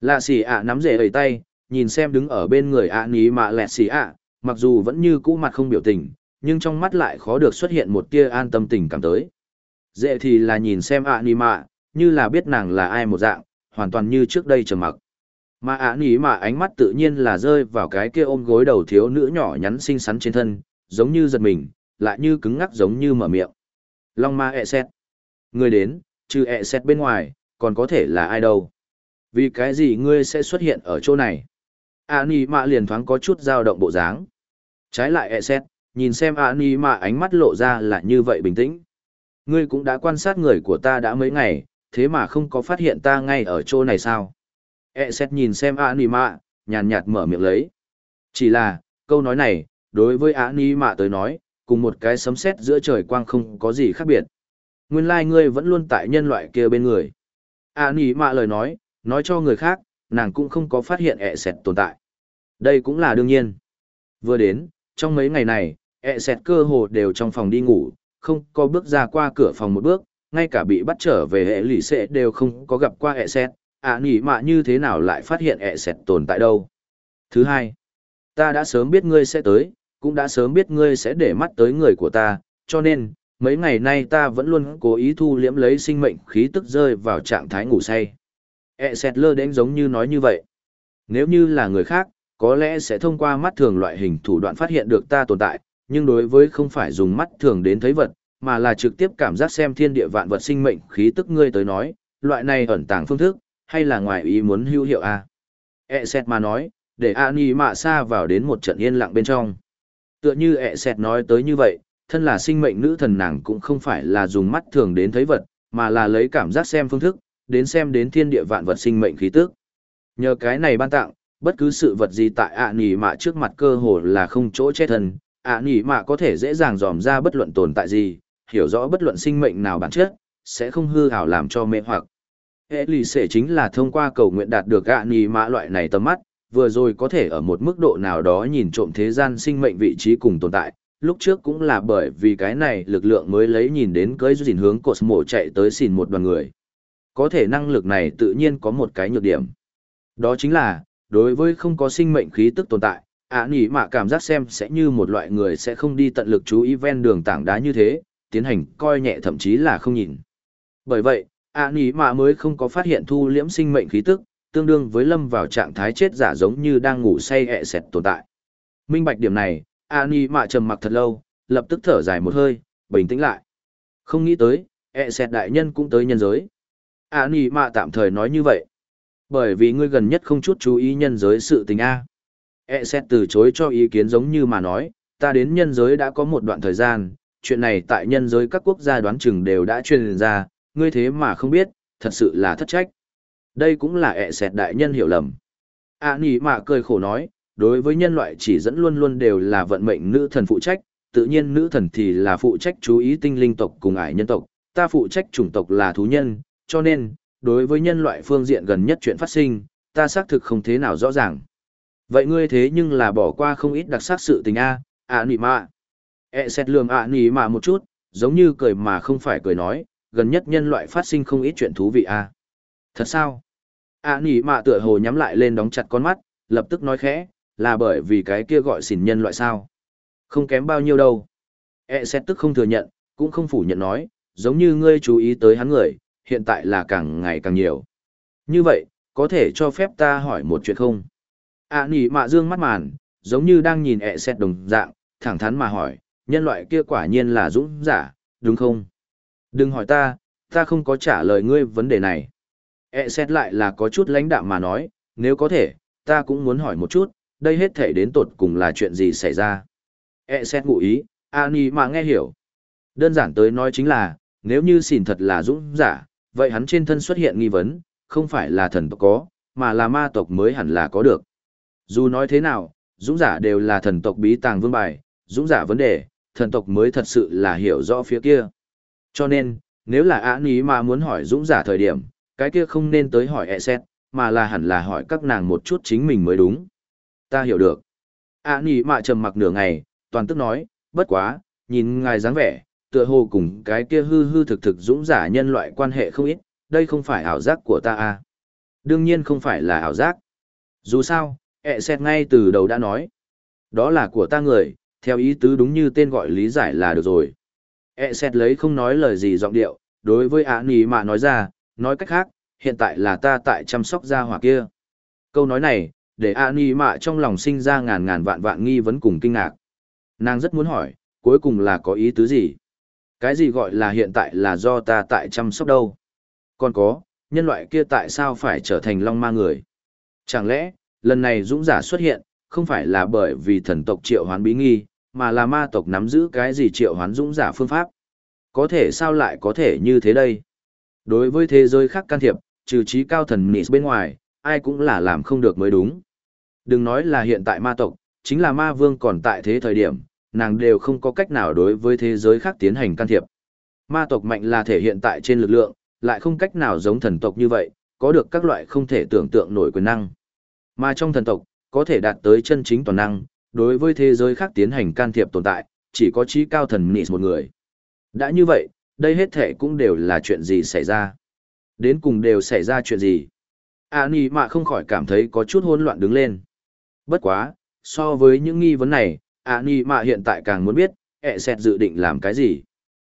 Speaker 1: Lạ xì ạ nắm rể ẩy tay, nhìn xem đứng ở bên người ạ nhì mạ lẹ xì ạ, mặc dù vẫn như cũ mặt không biểu tình, nhưng trong mắt lại khó được xuất hiện một tia an tâm tình cảm tới. Dễ thì là nhìn xem ạ nhì mạ, như là biết nàng là ai một dạng, hoàn toàn như trước đây trầm mặc. Mà ả nỉ mà ánh mắt tự nhiên là rơi vào cái kia ôm gối đầu thiếu nữ nhỏ nhắn xinh xắn trên thân, giống như giật mình, lại như cứng ngắc giống như mở miệng. Long ma ẹ xét. Người đến, trừ ẹ xét bên ngoài, còn có thể là ai đâu. Vì cái gì ngươi sẽ xuất hiện ở chỗ này? ả nỉ mà liền thoáng có chút dao động bộ dáng. Trái lại ẹ xét, nhìn xem ả nỉ mà ánh mắt lộ ra là như vậy bình tĩnh. Ngươi cũng đã quan sát người của ta đã mấy ngày, thế mà không có phát hiện ta ngay ở chỗ này sao? E xét nhìn xem A Nì Mạ, nhàn nhạt mở miệng lấy. Chỉ là, câu nói này, đối với A Nì Mạ tới nói, cùng một cái sấm sét giữa trời quang không có gì khác biệt. Nguyên lai like ngươi vẫn luôn tại nhân loại kia bên người. A Nì Mạ lời nói, nói cho người khác, nàng cũng không có phát hiện E xét tồn tại. Đây cũng là đương nhiên. Vừa đến, trong mấy ngày này, E xét cơ hồ đều trong phòng đi ngủ, không có bước ra qua cửa phòng một bước, ngay cả bị bắt trở về hệ lì xệ đều không có gặp qua hệ xét ạ à, nghĩ mạ như thế nào lại phát hiện hệ xét tồn tại đâu thứ hai ta đã sớm biết ngươi sẽ tới cũng đã sớm biết ngươi sẽ để mắt tới người của ta cho nên mấy ngày nay ta vẫn luôn cố ý thu liễm lấy sinh mệnh khí tức rơi vào trạng thái ngủ say. Hệ xét lơ đánh giống như nói như vậy. Nếu như là người khác, có lẽ sẽ thông qua mắt thường loại hình thủ đoạn phát hiện được ta tồn tại, nhưng đối với không phải dùng mắt thường đến thấy vật, mà là trực tiếp cảm giác xem thiên địa vạn vật sinh mệnh khí tức ngươi tới nói, loại này ẩn tàng phương thức, hay là ngoài ý muốn hữu hiệu a à? E xét mà nói, để a ni mạ xa vào đến một trận yên lặng bên trong. Tựa như E xét nói tới như vậy, thân là sinh mệnh nữ thần nàng cũng không phải là dùng mắt thường đến thấy vật, mà là lấy cảm giác xem phương thức, đến xem đến thiên địa vạn vật sinh mệnh khí tức. Nhờ cái này ban tặng, bất cứ sự vật gì tại ạ nỉ mạ trước mặt cơ hồ là không chỗ che thân, ạ nỉ mạ có thể dễ dàng dòm ra bất luận tồn tại gì, hiểu rõ bất luận sinh mệnh nào bản chất, sẽ không hư hảo làm cho mê hoặc. Hệ lì xệ chính là thông qua cầu nguyện đạt được ạ nì mã loại này tầm mắt, vừa rồi có thể ở một mức độ nào đó nhìn trộm thế gian sinh mệnh vị trí cùng tồn tại, lúc trước cũng là bởi vì cái này lực lượng mới lấy nhìn đến cưới dình hướng cột mổ chạy tới xìn một đoàn người. Có thể năng lực này tự nhiên có một cái nhược điểm. Đó chính là, đối với không có sinh mệnh khí tức tồn tại, ạ nỉ mạ cảm giác xem sẽ như một loại người sẽ không đi tận lực chú ý ven đường tảng đá như thế, tiến hành coi nhẹ thậm chí là không nhìn. Bởi vậy, ạ à, nỉ mạ mới không có phát hiện thu liễm sinh mệnh khí tức, tương đương với lâm vào trạng thái chết giả giống như đang ngủ say ẹ sẹt tồn tại. Minh bạch điểm này, ạ nỉ mạ trầm mặc thật lâu, lập tức thở dài một hơi, bình tĩnh lại. Không nghĩ tới, ẹ sẹt đại nhân cũng tới nhân giới. ạ nỉ mạ tạm thời nói như vậy. Bởi vì ngươi gần nhất không chút chú ý nhân giới sự tình A. E xét từ chối cho ý kiến giống như mà nói, ta đến nhân giới đã có một đoạn thời gian, chuyện này tại nhân giới các quốc gia đoán chừng đều đã truyền ra, ngươi thế mà không biết, thật sự là thất trách. Đây cũng là ẹ e sẹt đại nhân hiểu lầm. À nỉ mạ cười khổ nói, đối với nhân loại chỉ dẫn luôn luôn đều là vận mệnh nữ thần phụ trách, tự nhiên nữ thần thì là phụ trách chú ý tinh linh tộc cùng ải nhân tộc, ta phụ trách chủng tộc là thú nhân, cho nên, đối với nhân loại phương diện gần nhất chuyện phát sinh, ta xác thực không thế nào rõ ràng. Vậy ngươi thế nhưng là bỏ qua không ít đặc sắc sự tình A, à nỉ mạ. E xét lường ạ nỉ mạ một chút, giống như cười mà không phải cười nói, gần nhất nhân loại phát sinh không ít chuyện thú vị à? Thật sao? ạ nỉ mạ tựa hồ nhắm lại lên đóng chặt con mắt, lập tức nói khẽ, là bởi vì cái kia gọi xỉn nhân loại sao. Không kém bao nhiêu đâu. E xét tức không thừa nhận, cũng không phủ nhận nói, giống như ngươi chú ý tới hắn người, hiện tại là càng ngày càng nhiều. Như vậy, có thể cho phép ta hỏi một chuyện không? À nỉ mạ dương mắt màn, giống như đang nhìn ẹ xét đồng dạng, thẳng thắn mà hỏi, nhân loại kia quả nhiên là dũng giả, đúng không? Đừng hỏi ta, ta không có trả lời ngươi vấn đề này. E xét lại là có chút lãnh đạm mà nói, nếu có thể, ta cũng muốn hỏi một chút, đây hết thể đến tột cùng là chuyện gì xảy ra. E xét ngụ ý, Ani mà nghe hiểu. Đơn giản tới nói chính là, nếu như xỉn thật là dũng giả, vậy hắn trên thân xuất hiện nghi vấn, không phải là thần tộc có, mà là ma tộc mới hẳn là có được. Dù nói thế nào, dũng giả đều là thần tộc bí tàng vương bài, dũng giả vấn đề, thần tộc mới thật sự là hiểu rõ phía kia. Cho nên, nếu là ả ní mà muốn hỏi dũng giả thời điểm, cái kia không nên tới hỏi e xét, mà là hẳn là hỏi các nàng một chút chính mình mới đúng. Ta hiểu được. Ả ní mà trầm mặc nửa ngày, toàn tức nói, bất quá, nhìn ngài dáng vẻ, tựa hồ cùng cái kia hư hư thực thực dũng giả nhân loại quan hệ không ít, đây không phải ảo giác của ta à. Đương nhiên không phải là ảo giác. Dù sao, ẹ xét ngay từ đầu đã nói. Đó là của ta người, theo ý tứ đúng như tên gọi lý giải là được rồi. e xét lấy không nói lời gì giọng điệu, đối với ả nì mà nói ra, nói cách khác, hiện tại là ta tại chăm sóc gia hỏa kia. Câu nói này, để ả nì mạ trong lòng sinh ra ngàn ngàn vạn vạn nghi vấn cùng kinh ngạc. Nàng rất muốn hỏi, cuối cùng là có ý tứ gì? Cái gì gọi là hiện tại là do ta tại chăm sóc đâu? Còn có, nhân loại kia tại sao phải trở thành long ma người? Chẳng lẽ, lần này dũng giả xuất hiện, không phải là bởi vì thần tộc triệu hoán bí nghi, mà là ma tộc nắm giữ cái gì triệu hoán dũng giả phương pháp? Có thể sao lại có thể như thế đây? Đối với thế giới khác can thiệp, trừ trí cao thần nị bên ngoài, ai cũng là làm không được mới đúng. Đừng nói là hiện tại ma tộc, chính là ma vương còn tại thế thời điểm, nàng đều không có cách nào đối với thế giới khác tiến hành can thiệp. Ma tộc mạnh là thể hiện tại trên lực lượng, lại không cách nào giống thần tộc như vậy, có được các loại không thể tưởng tượng nổi quyền năng. Mà trong thần tộc, có thể đạt tới chân chính toàn năng, đối với thế giới khác tiến hành can thiệp tồn tại, chỉ có trí cao thần nị một người. Đã như vậy, đây hết thể cũng đều là chuyện gì xảy ra. Đến cùng đều xảy ra chuyện gì. À nì mà không khỏi cảm thấy có chút hỗn loạn đứng lên. Bất quá, so với những nghi vấn này, à, nì mà hiện tại càng muốn biết ẹ xẹt dự định làm cái gì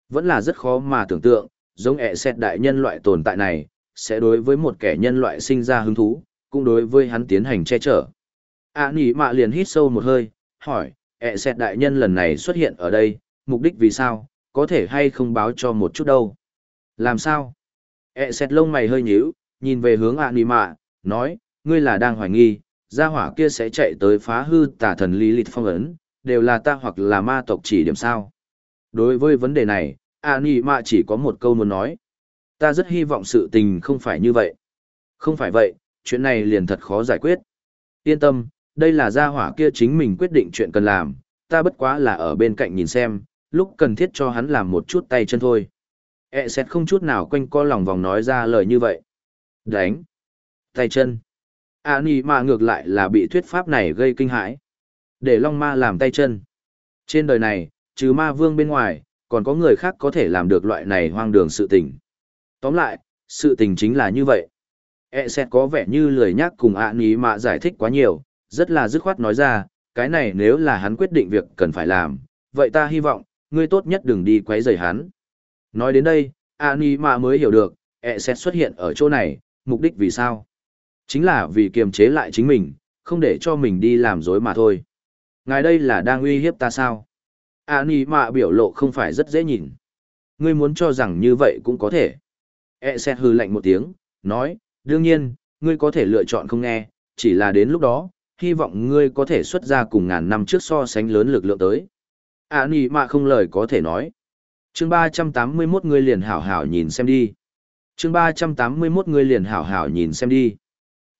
Speaker 1: Vẫn là rất khó mà tưởng tượng, giống ẹ xẹt đại nhân loại tồn tại này, sẽ đối với một kẻ nhân loại sinh ra hứng thú, cũng đối với hắn tiến hành che chở. À nỉ mạ liền hít sâu một hơi, hỏi, ẹ xét đại nhân lần này xuất hiện ở đây, mục đích vì sao, có thể hay không báo cho một chút đâu. Làm sao? ẹ xét lông mày hơi nhíu, nhìn về hướng ạ nỉ mạ, nói, ngươi là đang hoài nghi, gia hỏa kia sẽ chạy tới phá hư tả thần lý lịch phong ấn, đều là ta hoặc là ma tộc chỉ điểm sao. Đối với vấn đề này, ạ nỉ mạ chỉ có một câu muốn nói. Ta rất hy vọng sự tình không phải như vậy. Không phải vậy, chuyện này liền thật khó giải quyết. Yên tâm, đây là gia hỏa kia chính mình quyết định chuyện cần làm, ta bất quá là ở bên cạnh nhìn xem, lúc cần thiết cho hắn làm một chút tay chân thôi. E xét không chút nào quanh co lòng vòng nói ra lời như vậy. Đánh. Tay chân. À nì mà ngược lại là bị thuyết pháp này gây kinh hãi. Để Long Ma làm tay chân. Trên đời này, trừ ma vương bên ngoài, còn có người khác có thể làm được loại này hoang đường sự tình. Tóm lại, sự tình chính là như vậy. E xét có vẻ như lười nhắc cùng ạ ní mà giải thích quá nhiều, rất là dứt khoát nói ra, cái này nếu là hắn quyết định việc cần phải làm, vậy ta hy vọng, ngươi tốt nhất đừng đi quấy rầy hắn. Nói đến đây, Ani mà mới hiểu được, E sẽ xuất hiện ở chỗ này, mục đích vì sao? Chính là vì kiềm chế lại chính mình, không để cho mình đi làm dối mà thôi. Ngài đây là đang uy hiếp ta sao? Ani mà biểu lộ không phải rất dễ nhìn. Ngươi muốn cho rằng như vậy cũng có thể. E xét hư lạnh một tiếng, nói, đương nhiên, ngươi có thể lựa chọn không nghe, chỉ là đến lúc đó, hy vọng ngươi có thể xuất ra cùng ngàn năm trước so sánh lớn lực lượng tới. À nì mà không lời có thể nói. chương ba trăm tám mươi 381 ngươi liền hảo hảo nhìn xem đi. chương ba trăm tám mươi 381 ngươi liền hảo hảo nhìn xem đi.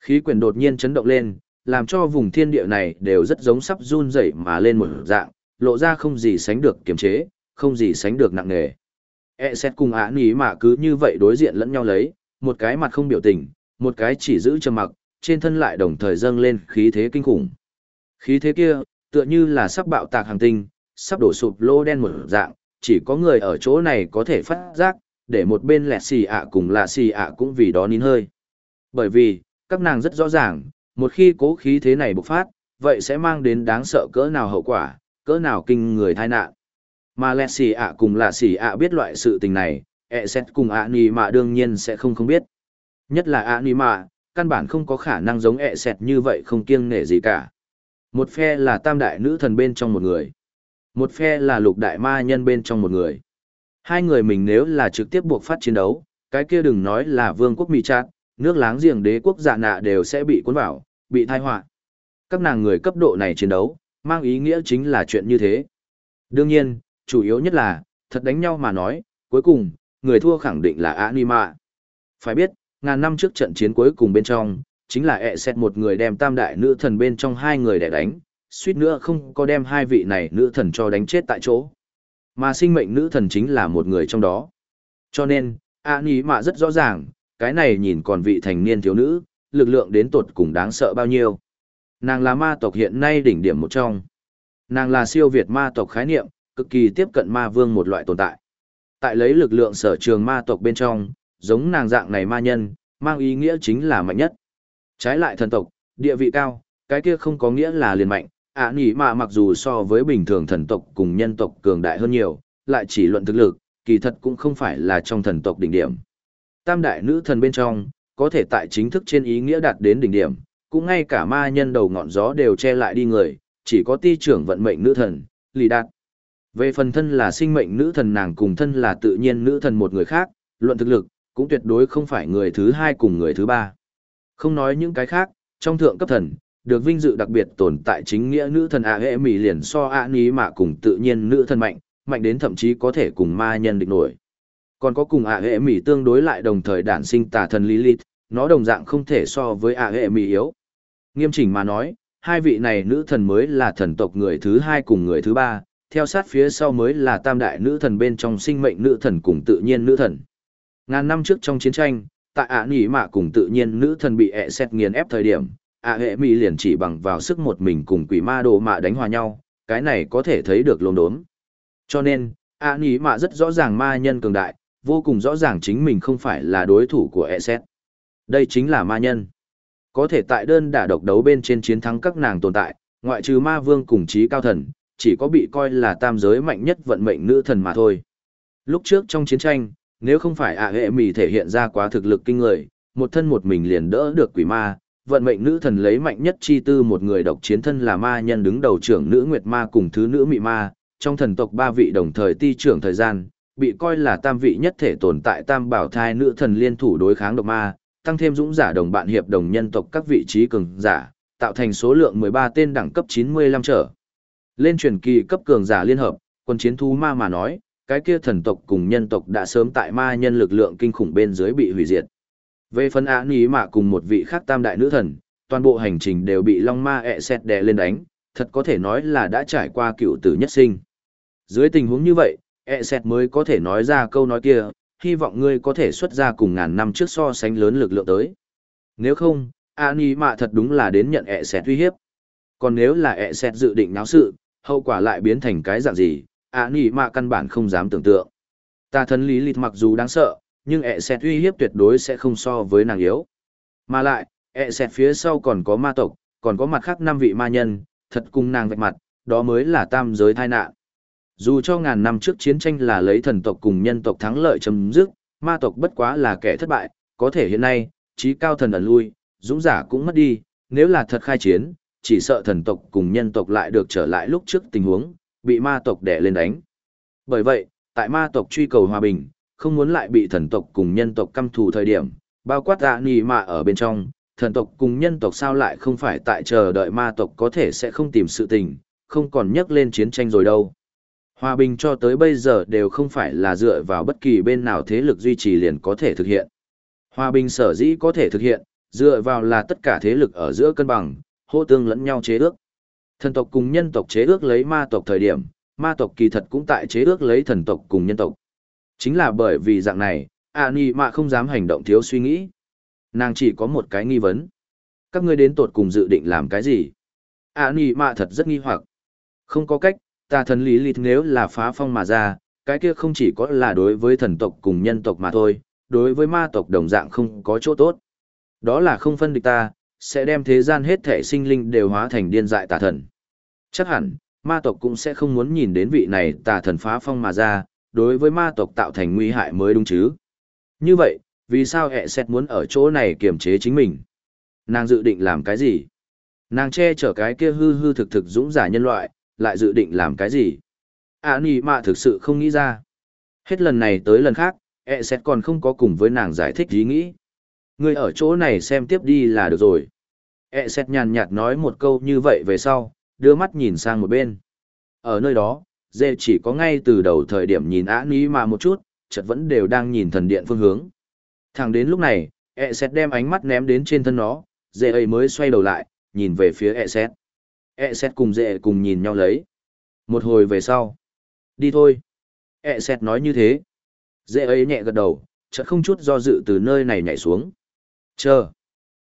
Speaker 1: Khí quyển đột nhiên chấn động lên, làm cho vùng thiên địa này đều rất giống sắp run rẩy mà lên một dạng, lộ ra không gì sánh được kiềm chế, không gì sánh được nặng nề. E xét cùng ả nỉ mà cứ như vậy đối diện lẫn nhau lấy, một cái mặt không biểu tình, một cái chỉ giữ trầm mặc, trên thân lại đồng thời dâng lên khí thế kinh khủng. Khí thế kia, tựa như là sắp bạo tạc hàng tinh, sắp đổ sụp lô đen một dạng, chỉ có người ở chỗ này có thể phát giác, để một bên lẹ xì ạ cùng lạ xì ạ cũng vì đó nín hơi. Bởi vì, các nàng rất rõ ràng, một khi cố khí thế này bộc phát, vậy sẽ mang đến đáng sợ cỡ nào hậu quả, cỡ nào kinh người tai nạn. Mà lẹ xì ạ cùng lạ xì ạ biết loại sự tình này, ẹ xét cùng ạ nì mà đương nhiên sẽ không không biết. Nhất là ạ nì mà căn bản không có khả năng giống ẹ sẹt như vậy không kiêng nể gì cả. Một phe là tam đại nữ thần bên trong một người. Một phe là lục đại ma nhân bên trong một người. Hai người mình nếu là trực tiếp buộc phát chiến đấu, cái kia đừng nói là vương quốc mì chát, nước láng giềng đế quốc dạ nạ đều sẽ bị cuốn vào, bị thai họa. Các nàng người cấp độ này chiến đấu, mang ý nghĩa chính là chuyện như thế. Đương nhiên, chủ yếu nhất là, thật đánh nhau mà nói, cuối cùng, người thua khẳng định là Anima. Phải biết, ngàn năm trước trận chiến cuối cùng bên trong, chính là ẹ xét một người đem tam đại nữ thần bên trong hai người để đánh, suýt nữa không có đem hai vị này nữ thần cho đánh chết tại chỗ. Mà sinh mệnh nữ thần chính là một người trong đó. Cho nên, Anima rất rõ ràng, cái này nhìn còn vị thành niên thiếu nữ, lực lượng đến tột cùng đáng sợ bao nhiêu. Nàng là ma tộc hiện nay đỉnh điểm một trong. Nàng là siêu việt ma tộc khái niệm, cực kỳ tiếp cận ma vương một loại tồn tại. Tại lấy lực lượng sở trường ma tộc bên trong, giống nàng dạng này ma nhân, mang ý nghĩa chính là mạnh nhất. Trái lại thần tộc, địa vị cao, cái kia không có nghĩa là liền mạnh, ạ à, nỉ mà mặc dù so với bình thường thần tộc cùng nhân tộc cường đại hơn nhiều, lại chỉ luận thực lực, kỳ thật cũng không phải là trong thần tộc đỉnh điểm. Tam đại nữ thần bên trong, có thể tại chính thức trên ý nghĩa đạt đến đỉnh điểm, cũng ngay cả ma nhân đầu ngọn gió đều che lại đi người, chỉ có ti trưởng vận mệnh nữ thần, lì đạt. Về phần thân là sinh mệnh nữ thần nàng cùng thân là tự nhiên nữ thần một người khác, luận thực lực, cũng tuyệt đối không phải người thứ hai cùng người thứ ba. Không nói những cái khác, trong thượng cấp thần, được vinh dự đặc biệt tồn tại chính nghĩa nữ thần A Hệ liền so A Ní mà cùng tự nhiên nữ thần mạnh, mạnh đến thậm chí có thể cùng ma nhân địch nổi. Còn có cùng ạ hệ tương đối lại đồng thời đản sinh tà thần Lilith, nó đồng dạng không thể so với ạ hệ yếu. Nghiêm chỉnh mà nói, hai vị này nữ thần mới là thần tộc người thứ hai cùng người thứ ba, theo sát phía sau mới là tam đại nữ thần bên trong sinh mệnh nữ thần cùng tự nhiên nữ thần. Ngàn năm trước trong chiến tranh, tại ạ nỉ mạ cùng tự nhiên nữ thần bị ẹ xét nghiền ép thời điểm, ạ hệ mỹ liền chỉ bằng vào sức một mình cùng quỷ ma đồ mạ đánh hòa nhau, cái này có thể thấy được lồn đốm. Cho nên, ạ nỉ mạ rất rõ ràng ma nhân cường đại, vô cùng rõ ràng chính mình không phải là đối thủ của ESET. Đây chính là ma nhân. Có thể tại đơn đả độc đấu bên trên chiến thắng các nàng tồn tại, ngoại trừ ma vương cùng trí cao thần, chỉ có bị coi là tam giới mạnh nhất vận mệnh nữ thần mà thôi. Lúc trước trong chiến tranh, nếu không phải ạ hệ mì thể hiện ra quá thực lực kinh người, một thân một mình liền đỡ được quỷ ma, vận mệnh nữ thần lấy mạnh nhất chi tư một người độc chiến thân là ma nhân đứng đầu trưởng nữ nguyệt ma cùng thứ nữ mị ma, trong thần tộc ba vị đồng thời ti trưởng thời gian, bị coi là tam vị nhất thể tồn tại tam bảo thai nữ thần liên thủ đối kháng độc ma, tăng thêm dũng giả đồng bạn hiệp đồng nhân tộc các vị trí cường giả, tạo thành số lượng 13 tên đẳng cấp 95 trở. Lên truyền kỳ cấp cường giả liên hợp, quân chiến thú ma mà nói, cái kia thần tộc cùng nhân tộc đã sớm tại ma nhân lực lượng kinh khủng bên dưới bị hủy diệt. Về phần án ý mà cùng một vị khác tam đại nữ thần, toàn bộ hành trình đều bị long ma ẹ xét đè lên đánh, thật có thể nói là đã trải qua cựu tử nhất sinh. Dưới tình huống như vậy, ẹ xét mới có thể nói ra câu nói kia, hy vọng ngươi có thể xuất ra cùng ngàn năm trước so sánh lớn lực lượng tới. Nếu không, án ý mà thật đúng là đến nhận ẹ xét uy hiếp. Còn nếu là ẹ xét dự định náo sự, hậu quả lại biến thành cái dạng gì, ạ nỉ mà căn bản không dám tưởng tượng. Ta thần lý lịch mặc dù đáng sợ, nhưng ẹ xẹt uy hiếp tuyệt đối sẽ không so với nàng yếu. Mà lại, ẹ xẹt phía sau còn có ma tộc, còn có mặt khác năm vị ma nhân, thật cùng nàng vạch mặt, đó mới là tam giới tai nạn. Dù cho ngàn năm trước chiến tranh là lấy thần tộc cùng nhân tộc thắng lợi chấm dứt, ma tộc bất quá là kẻ thất bại, có thể hiện nay, trí cao thần ẩn lui, dũng giả cũng mất đi, nếu là thật khai chiến, chỉ sợ thần tộc cùng nhân tộc lại được trở lại lúc trước tình huống, bị ma tộc đè lên đánh. Bởi vậy, tại ma tộc truy cầu hòa bình, không muốn lại bị thần tộc cùng nhân tộc căm thù thời điểm, bao quát dạ nì mạ ở bên trong, thần tộc cùng nhân tộc sao lại không phải tại chờ đợi ma tộc có thể sẽ không tìm sự tình, không còn nhắc lên chiến tranh rồi đâu. Hòa bình cho tới bây giờ đều không phải là dựa vào bất kỳ bên nào thế lực duy trì liền có thể thực hiện. Hòa bình sở dĩ có thể thực hiện, dựa vào là tất cả thế lực ở giữa cân bằng, hô tương lẫn nhau chế ước. Thần tộc cùng nhân tộc chế ước lấy ma tộc thời điểm, ma tộc kỳ thật cũng tại chế ước lấy thần tộc cùng nhân tộc. Chính là bởi vì dạng này, A nì mạ không dám hành động thiếu suy nghĩ. Nàng chỉ có một cái nghi vấn. Các ngươi đến tột cùng dự định làm cái gì? A nì mạ thật rất nghi hoặc. Không có cách, ta thần lý lịt nếu là phá phong mà ra, cái kia không chỉ có là đối với thần tộc cùng nhân tộc mà thôi, đối với ma tộc đồng dạng không có chỗ tốt. Đó là không phân địch ta, sẽ đem thế gian hết thể sinh linh đều hóa thành điên dại tà thần. Chắc hẳn, ma tộc cũng sẽ không muốn nhìn đến vị này tà thần phá phong mà ra, đối với ma tộc tạo thành nguy hại mới đúng chứ. Như vậy, vì sao ẹ xét muốn ở chỗ này kiềm chế chính mình? Nàng dự định làm cái gì? Nàng che chở cái kia hư hư thực thực dũng giả nhân loại, lại dự định làm cái gì? À nì mạ thực sự không nghĩ ra. Hết lần này tới lần khác, ẹ xét còn không có cùng với nàng giải thích ý nghĩ. Người ở chỗ này xem tiếp đi là được rồi. E xét nhàn nhạt nói một câu như vậy về sau, đưa mắt nhìn sang một bên. Ở nơi đó, dê chỉ có ngay từ đầu thời điểm nhìn ả ní mà một chút, chợt vẫn đều đang nhìn thần điện phương hướng. Thẳng đến lúc này, E xét đem ánh mắt ném đến trên thân nó, dê ấy mới xoay đầu lại, nhìn về phía E xét. E xét cùng dê cùng nhìn nhau lấy. Một hồi về sau. Đi thôi. E xét nói như thế. Dê ấy nhẹ gật đầu, chợt không chút do dự từ nơi này nhảy xuống. Chờ.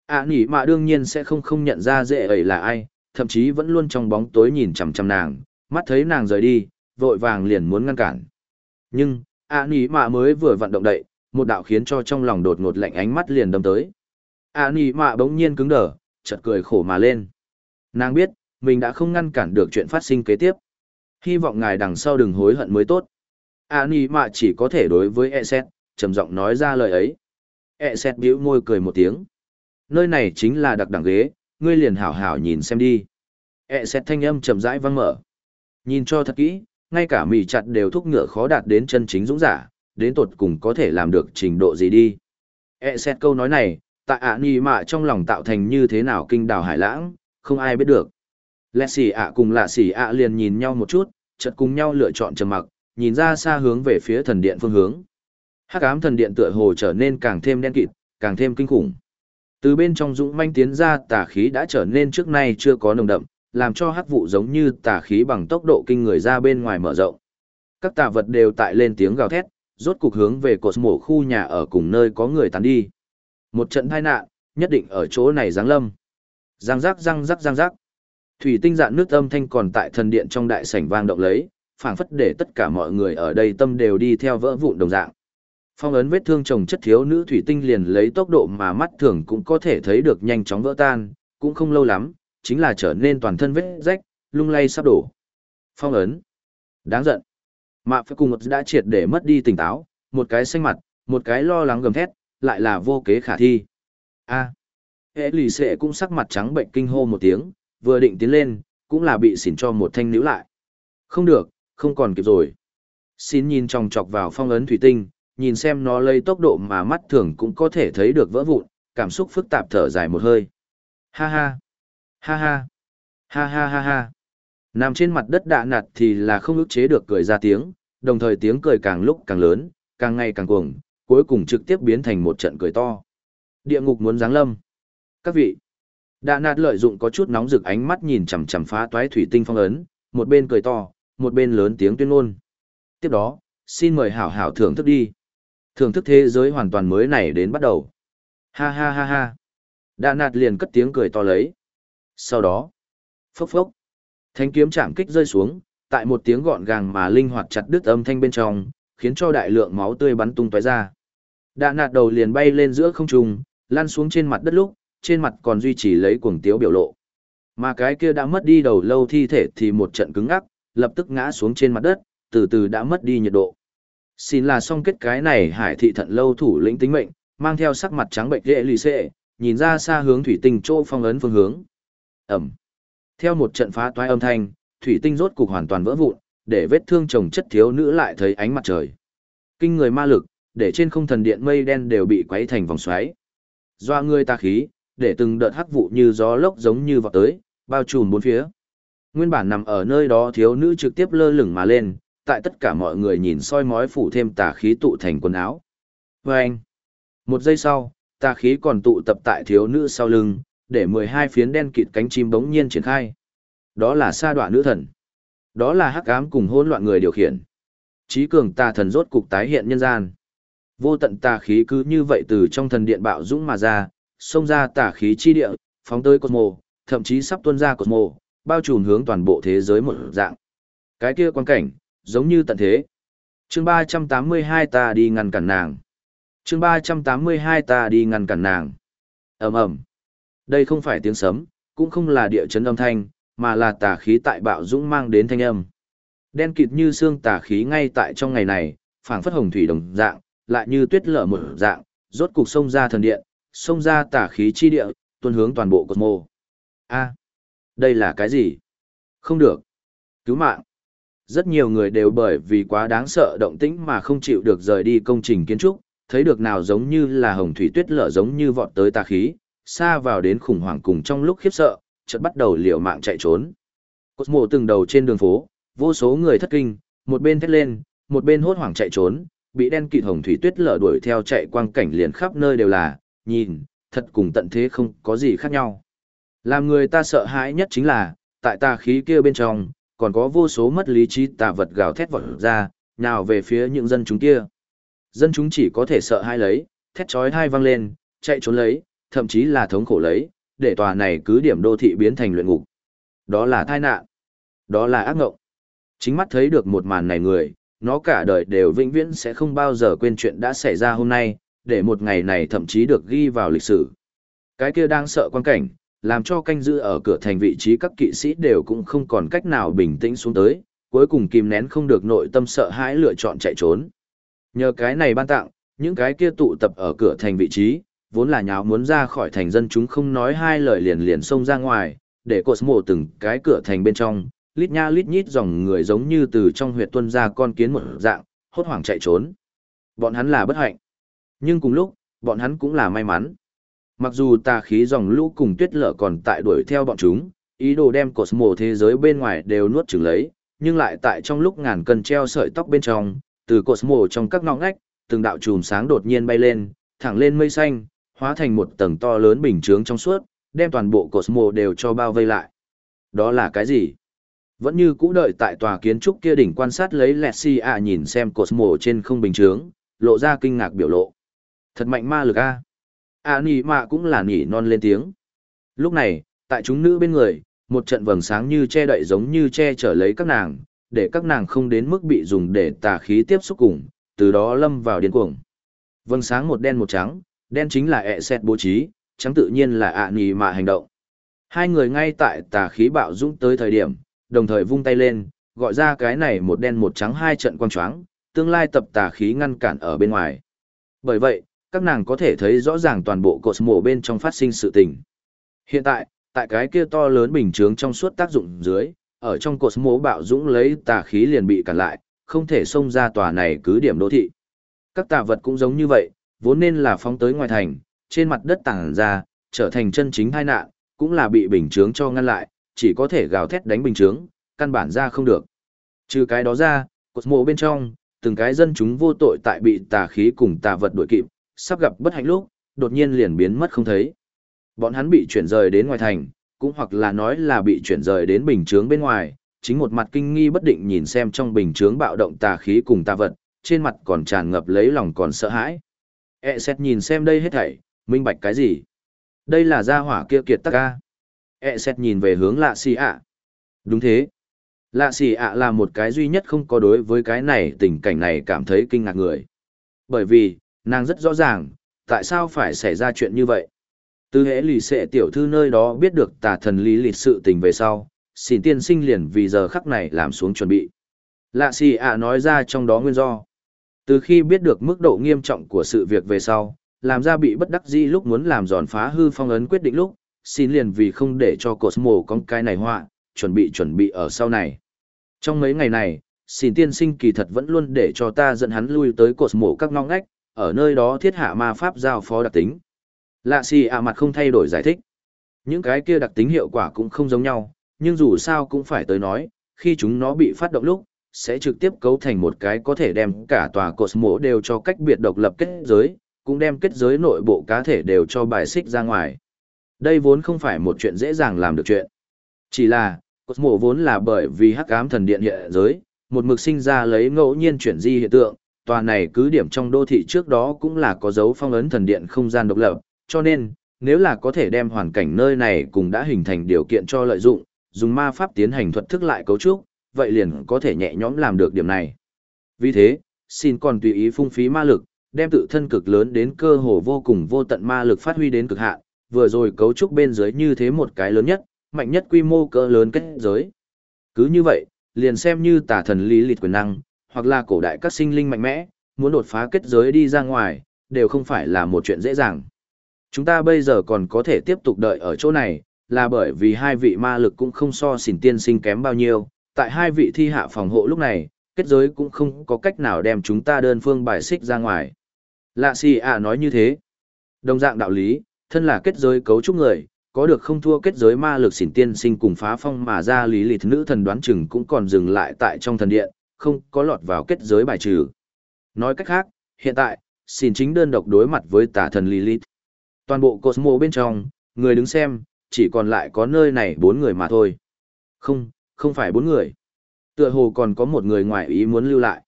Speaker 1: À nỉ Mạ đương nhiên sẽ không không nhận ra dễ ấy là ai, thậm chí vẫn luôn trong bóng tối nhìn chằm chằm nàng, mắt thấy nàng rời đi, vội vàng liền muốn ngăn cản. Nhưng, ạ nỉ mạ mới vừa vận động đậy, một đạo khiến cho trong lòng đột ngột lạnh ánh mắt liền đâm tới. ạ nỉ mạ bỗng nhiên cứng đờ, chợt cười khổ mà lên. Nàng biết, mình đã không ngăn cản được chuyện phát sinh kế tiếp. Hy vọng ngài đằng sau đừng hối hận mới tốt. ạ nỉ mạ chỉ có thể đối với e xét, trầm giọng nói ra lời ấy. E xét bĩu môi cười một tiếng. Nơi này chính là đặc đẳng ghế, ngươi liền hảo hảo nhìn xem đi. E xét thanh âm chậm rãi vang mở. Nhìn cho thật kỹ, ngay cả mì chặt đều thúc ngựa khó đạt đến chân chính dũng giả, đến tột cùng có thể làm được trình độ gì đi. E xét câu nói này, tại ạ nì mạ trong lòng tạo thành như thế nào kinh đào hải lãng, không ai biết được. Lẹ xỉ ạ cùng lạ xỉ ạ liền nhìn nhau một chút, chợt cùng nhau lựa chọn trầm mặc, nhìn ra xa hướng về phía thần điện phương hướng. Hắc ám thần điện tựa hồ trở nên càng thêm đen kịt, càng thêm kinh khủng. Từ bên trong dũng manh tiến ra tà khí đã trở nên trước nay chưa có nồng đậm, làm cho hắc vụ giống như tà khí bằng tốc độ kinh người ra bên ngoài mở rộng. Các tà vật đều tại lên tiếng gào thét, rốt cục hướng về cột mổ khu nhà ở cùng nơi có người tán đi. Một trận tai nạn, nhất định ở chỗ này giáng lâm. Giang rắc răng rắc răng rắc. Thủy tinh dạn nước âm thanh còn tại thần điện trong đại sảnh vang động lấy, phảng phất để tất cả mọi người ở đây tâm đều đi theo vỡ vụn đồng dạng. Phong ấn vết thương chồng chất thiếu nữ thủy tinh liền lấy tốc độ mà mắt thường cũng có thể thấy được nhanh chóng vỡ tan, cũng không lâu lắm, chính là trở nên toàn thân vết rách, lung lay sắp đổ. Phong ấn. Đáng giận. Mạ phải cùng đã triệt để mất đi tỉnh táo, một cái xanh mặt, một cái lo lắng gầm thét, lại là vô kế khả thi. A. Hệ lì xệ cũng sắc mặt trắng bệnh kinh hô một tiếng, vừa định tiến lên, cũng là bị xỉn cho một thanh níu lại. Không được, không còn kịp rồi. Xin nhìn tròng chọc vào phong ấn thủy tinh, nhìn xem nó lấy tốc độ mà mắt thường cũng có thể thấy được vỡ vụn, cảm xúc phức tạp thở dài một hơi. Ha ha, ha ha, ha ha ha ha. Nằm trên mặt đất đạ nạt thì là không ức chế được cười ra tiếng, đồng thời tiếng cười càng lúc càng lớn, càng ngày càng cuồng, cuối cùng trực tiếp biến thành một trận cười to. Địa ngục muốn giáng lâm. Các vị, đạ nạt lợi dụng có chút nóng rực ánh mắt nhìn chằm chằm phá toái thủy tinh phong ấn, một bên cười to, một bên lớn tiếng tuyên ngôn. Tiếp đó, xin mời hảo hảo thưởng thức đi. Thưởng thức thế giới hoàn toàn mới này đến bắt đầu. Ha ha ha ha. Đạ nạt liền cất tiếng cười to lấy. Sau đó, phốc phốc. Thanh kiếm chạm kích rơi xuống, tại một tiếng gọn gàng mà linh hoạt chặt đứt âm thanh bên trong, khiến cho đại lượng máu tươi bắn tung tóe ra. Đạ nạt đầu liền bay lên giữa không trung, lăn xuống trên mặt đất lúc, trên mặt còn duy trì lấy cuồng tiếu biểu lộ. Mà cái kia đã mất đi đầu lâu thi thể thì một trận cứng ngắc, lập tức ngã xuống trên mặt đất, từ từ đã mất đi nhiệt độ. Xin là xong kết cái này hải thị thận lâu thủ lĩnh tính mệnh, mang theo sắc mặt trắng bệnh ghệ lì xệ, nhìn ra xa hướng thủy tinh chỗ phong ấn phương hướng. Ẩm. Theo một trận phá toái âm thanh, thủy tinh rốt cục hoàn toàn vỡ vụn, để vết thương chồng chất thiếu nữ lại thấy ánh mặt trời. Kinh người ma lực, để trên không thần điện mây đen đều bị quấy thành vòng xoáy. Doa người ta khí, để từng đợt hắc vụ như gió lốc giống như vọt tới, bao trùm bốn phía. Nguyên bản nằm ở nơi đó thiếu nữ trực tiếp lơ lửng mà lên, tại tất cả mọi người nhìn soi mói phủ thêm tà khí tụ thành quần áo. Và anh, một giây sau, tà khí còn tụ tập tại thiếu nữ sau lưng, để 12 phiến đen kịt cánh chim bỗng nhiên triển khai. Đó là sa đoạn nữ thần. Đó là hắc ám cùng hỗn loạn người điều khiển. Chí cường tà thần rốt cục tái hiện nhân gian. Vô tận tà khí cứ như vậy từ trong thần điện bạo dũng mà ra, xông ra tà khí chi địa, phóng tới cosmo, thậm chí sắp tuôn ra cosmo, bao trùm hướng toàn bộ thế giới một dạng. Cái kia quan cảnh, giống như tận thế. Chương 382 ta đi ngăn cản nàng. Chương 382 ta đi ngăn cản nàng. Ầm ầm. Đây không phải tiếng sấm, cũng không là địa chấn âm thanh, mà là tà khí tại bạo dũng mang đến thanh âm. Đen kịt như xương tà khí ngay tại trong ngày này, phảng phất hồng thủy đồng dạng, lại như tuyết lở một dạng, rốt cục xông ra thần điện, xông ra tà khí chi địa, tuôn hướng toàn bộ cosmo. A, đây là cái gì? Không được. Cứu mạng. Rất nhiều người đều bởi vì quá đáng sợ động tĩnh mà không chịu được rời đi công trình kiến trúc, thấy được nào giống như là hồng thủy tuyết lở giống như vọt tới tà khí, xa vào đến khủng hoảng cùng trong lúc khiếp sợ, chợt bắt đầu liều mạng chạy trốn. Cosmo từng đầu trên đường phố, vô số người thất kinh, một bên thét lên, một bên hốt hoảng chạy trốn, bị đen kịt hồng thủy tuyết lở đuổi theo chạy quang cảnh liền khắp nơi đều là, nhìn, thật cùng tận thế không có gì khác nhau. Làm người ta sợ hãi nhất chính là, tại tà khí kia bên trong, còn có vô số mất lý trí tà vật gào thét vọt ra, nào về phía những dân chúng kia. Dân chúng chỉ có thể sợ hai lấy, thét chói hai vang lên, chạy trốn lấy, thậm chí là thống khổ lấy, để tòa này cứ điểm đô thị biến thành luyện ngục. Đó là tai nạn. Đó là ác ngộng. Chính mắt thấy được một màn này người, nó cả đời đều vĩnh viễn sẽ không bao giờ quên chuyện đã xảy ra hôm nay, để một ngày này thậm chí được ghi vào lịch sử. Cái kia đang sợ quan cảnh, làm cho canh giữ ở cửa thành vị trí các kỵ sĩ đều cũng không còn cách nào bình tĩnh xuống tới, cuối cùng kìm nén không được nội tâm sợ hãi lựa chọn chạy trốn. Nhờ cái này ban tặng, những cái kia tụ tập ở cửa thành vị trí, vốn là nháo muốn ra khỏi thành dân chúng không nói hai lời liền liền xông ra ngoài, để cột mổ từng cái cửa thành bên trong, lít nha lít nhít dòng người giống như từ trong huyệt tuân ra con kiến một dạng, hốt hoảng chạy trốn. Bọn hắn là bất hạnh. Nhưng cùng lúc, bọn hắn cũng là may mắn. Mặc dù tà khí dòng lũ cùng tuyết lở còn tại đuổi theo bọn chúng, ý đồ đem cột mổ thế giới bên ngoài đều nuốt chửng lấy, nhưng lại tại trong lúc ngàn cân treo sợi tóc bên trong, từ cột mổ trong các ngõ ngách, từng đạo chùm sáng đột nhiên bay lên, thẳng lên mây xanh, hóa thành một tầng to lớn bình chướng trong suốt, đem toàn bộ Cosmo đều cho bao vây lại. Đó là cái gì? Vẫn như cũ đợi tại tòa kiến trúc kia đỉnh quan sát lấy lẹt xì ạ nhìn xem Cosmo trên không bình chướng, lộ ra kinh ngạc biểu lộ. Thật mạnh ma lực a. À À, nỉ mạ cũng là nỉ non lên tiếng. Lúc này, tại chúng nữ bên người, một trận vầng sáng như che đậy giống như che chở lấy các nàng, để các nàng không đến mức bị dùng để tà khí tiếp xúc cùng, từ đó lâm vào điên cuồng. Vầng sáng một đen một trắng, đen chính là ẹ xét bố trí, trắng tự nhiên là ạ nỉ mạ hành động. Hai người ngay tại tà khí bạo dũng tới thời điểm, đồng thời vung tay lên, gọi ra cái này một đen một trắng hai trận quang choáng, tương lai tập tà khí ngăn cản ở bên ngoài. Bởi vậy, các nàng có thể thấy rõ ràng toàn bộ Cosmo bên trong phát sinh sự tình. Hiện tại, tại cái kia to lớn bình chướng trong suốt tác dụng dưới, ở trong Cosmo bạo dũng lấy tà khí liền bị cản lại, không thể xông ra tòa này cứ điểm đô thị. Các tà vật cũng giống như vậy, vốn nên là phóng tới ngoài thành, trên mặt đất tàng ra, trở thành chân chính tai nạn, cũng là bị bình chướng cho ngăn lại, chỉ có thể gào thét đánh bình chướng, căn bản ra không được. Trừ cái đó ra, Cosmo bên trong, từng cái dân chúng vô tội tại bị tà khí cùng tà vật đuổi kịp, sắp gặp bất hạnh lúc, đột nhiên liền biến mất không thấy. Bọn hắn bị chuyển rời đến ngoài thành, cũng hoặc là nói là bị chuyển rời đến bình chướng bên ngoài, chính một mặt kinh nghi bất định nhìn xem trong bình chướng bạo động tà khí cùng tà vật, trên mặt còn tràn ngập lấy lòng còn sợ hãi. E xét nhìn xem đây hết thảy, minh bạch cái gì? Đây là gia hỏa kia kiệt tắc ca. E xét nhìn về hướng lạ xì ạ. Đúng thế. Lạ xì ạ là một cái duy nhất không có đối với cái này tình cảnh này cảm thấy kinh ngạc người. Bởi vì, nàng rất rõ ràng, tại sao phải xảy ra chuyện như vậy. Từ hệ lì xệ tiểu thư nơi đó biết được tà thần lý lịch sự tình về sau, xin tiên sinh liền vì giờ khắc này làm xuống chuẩn bị. Lạ xì ạ nói ra trong đó nguyên do. Từ khi biết được mức độ nghiêm trọng của sự việc về sau, làm ra bị bất đắc dĩ lúc muốn làm giòn phá hư phong ấn quyết định lúc, xin liền vì không để cho Cosmo con cái này họa, chuẩn bị chuẩn bị ở sau này. Trong mấy ngày này, xin tiên sinh kỳ thật vẫn luôn để cho ta dẫn hắn lui tới Cosmo các ngõ ngách, ở nơi đó thiết hạ ma pháp giao phó đặc tính. Lạ xì ạ mặt không thay đổi giải thích. Những cái kia đặc tính hiệu quả cũng không giống nhau, nhưng dù sao cũng phải tới nói, khi chúng nó bị phát động lúc, sẽ trực tiếp cấu thành một cái có thể đem cả tòa Cosmo đều cho cách biệt độc lập kết giới, cũng đem kết giới nội bộ cá thể đều cho bài xích ra ngoài. Đây vốn không phải một chuyện dễ dàng làm được chuyện. Chỉ là, Cosmo vốn là bởi vì hắc ám thần điện hiện giới, một mực sinh ra lấy ngẫu nhiên chuyển di hiện tượng, tòa này cứ điểm trong đô thị trước đó cũng là có dấu phong ấn thần điện không gian độc lập, cho nên, nếu là có thể đem hoàn cảnh nơi này cùng đã hình thành điều kiện cho lợi dụng, dùng ma pháp tiến hành thuật thức lại cấu trúc, vậy liền có thể nhẹ nhõm làm được điểm này. Vì thế, xin còn tùy ý phung phí ma lực, đem tự thân cực lớn đến cơ hồ vô cùng vô tận ma lực phát huy đến cực hạn, vừa rồi cấu trúc bên dưới như thế một cái lớn nhất, mạnh nhất quy mô cỡ lớn kết giới. Cứ như vậy, liền xem như tà thần lý lịch quyền năng, hoặc là cổ đại các sinh linh mạnh mẽ, muốn đột phá kết giới đi ra ngoài, đều không phải là một chuyện dễ dàng. Chúng ta bây giờ còn có thể tiếp tục đợi ở chỗ này, là bởi vì hai vị ma lực cũng không so xỉn tiên sinh kém bao nhiêu, tại hai vị thi hạ phòng hộ lúc này, kết giới cũng không có cách nào đem chúng ta đơn phương bài xích ra ngoài. Lạ xì à nói như thế. Đồng dạng đạo lý, thân là kết giới cấu trúc người, có được không thua kết giới ma lực xỉn tiên sinh cùng phá phong mà ra lý lịch nữ thần đoán chừng cũng còn dừng lại tại trong thần điện, không có lọt vào kết giới bài trừ. Nói cách khác, hiện tại, xin chính đơn độc đối mặt với tà thần Lilith. Toàn bộ Cosmo bên trong, người đứng xem, chỉ còn lại có nơi này bốn người mà thôi. Không, không phải bốn người. Tựa hồ còn có một người ngoài ý muốn lưu lại.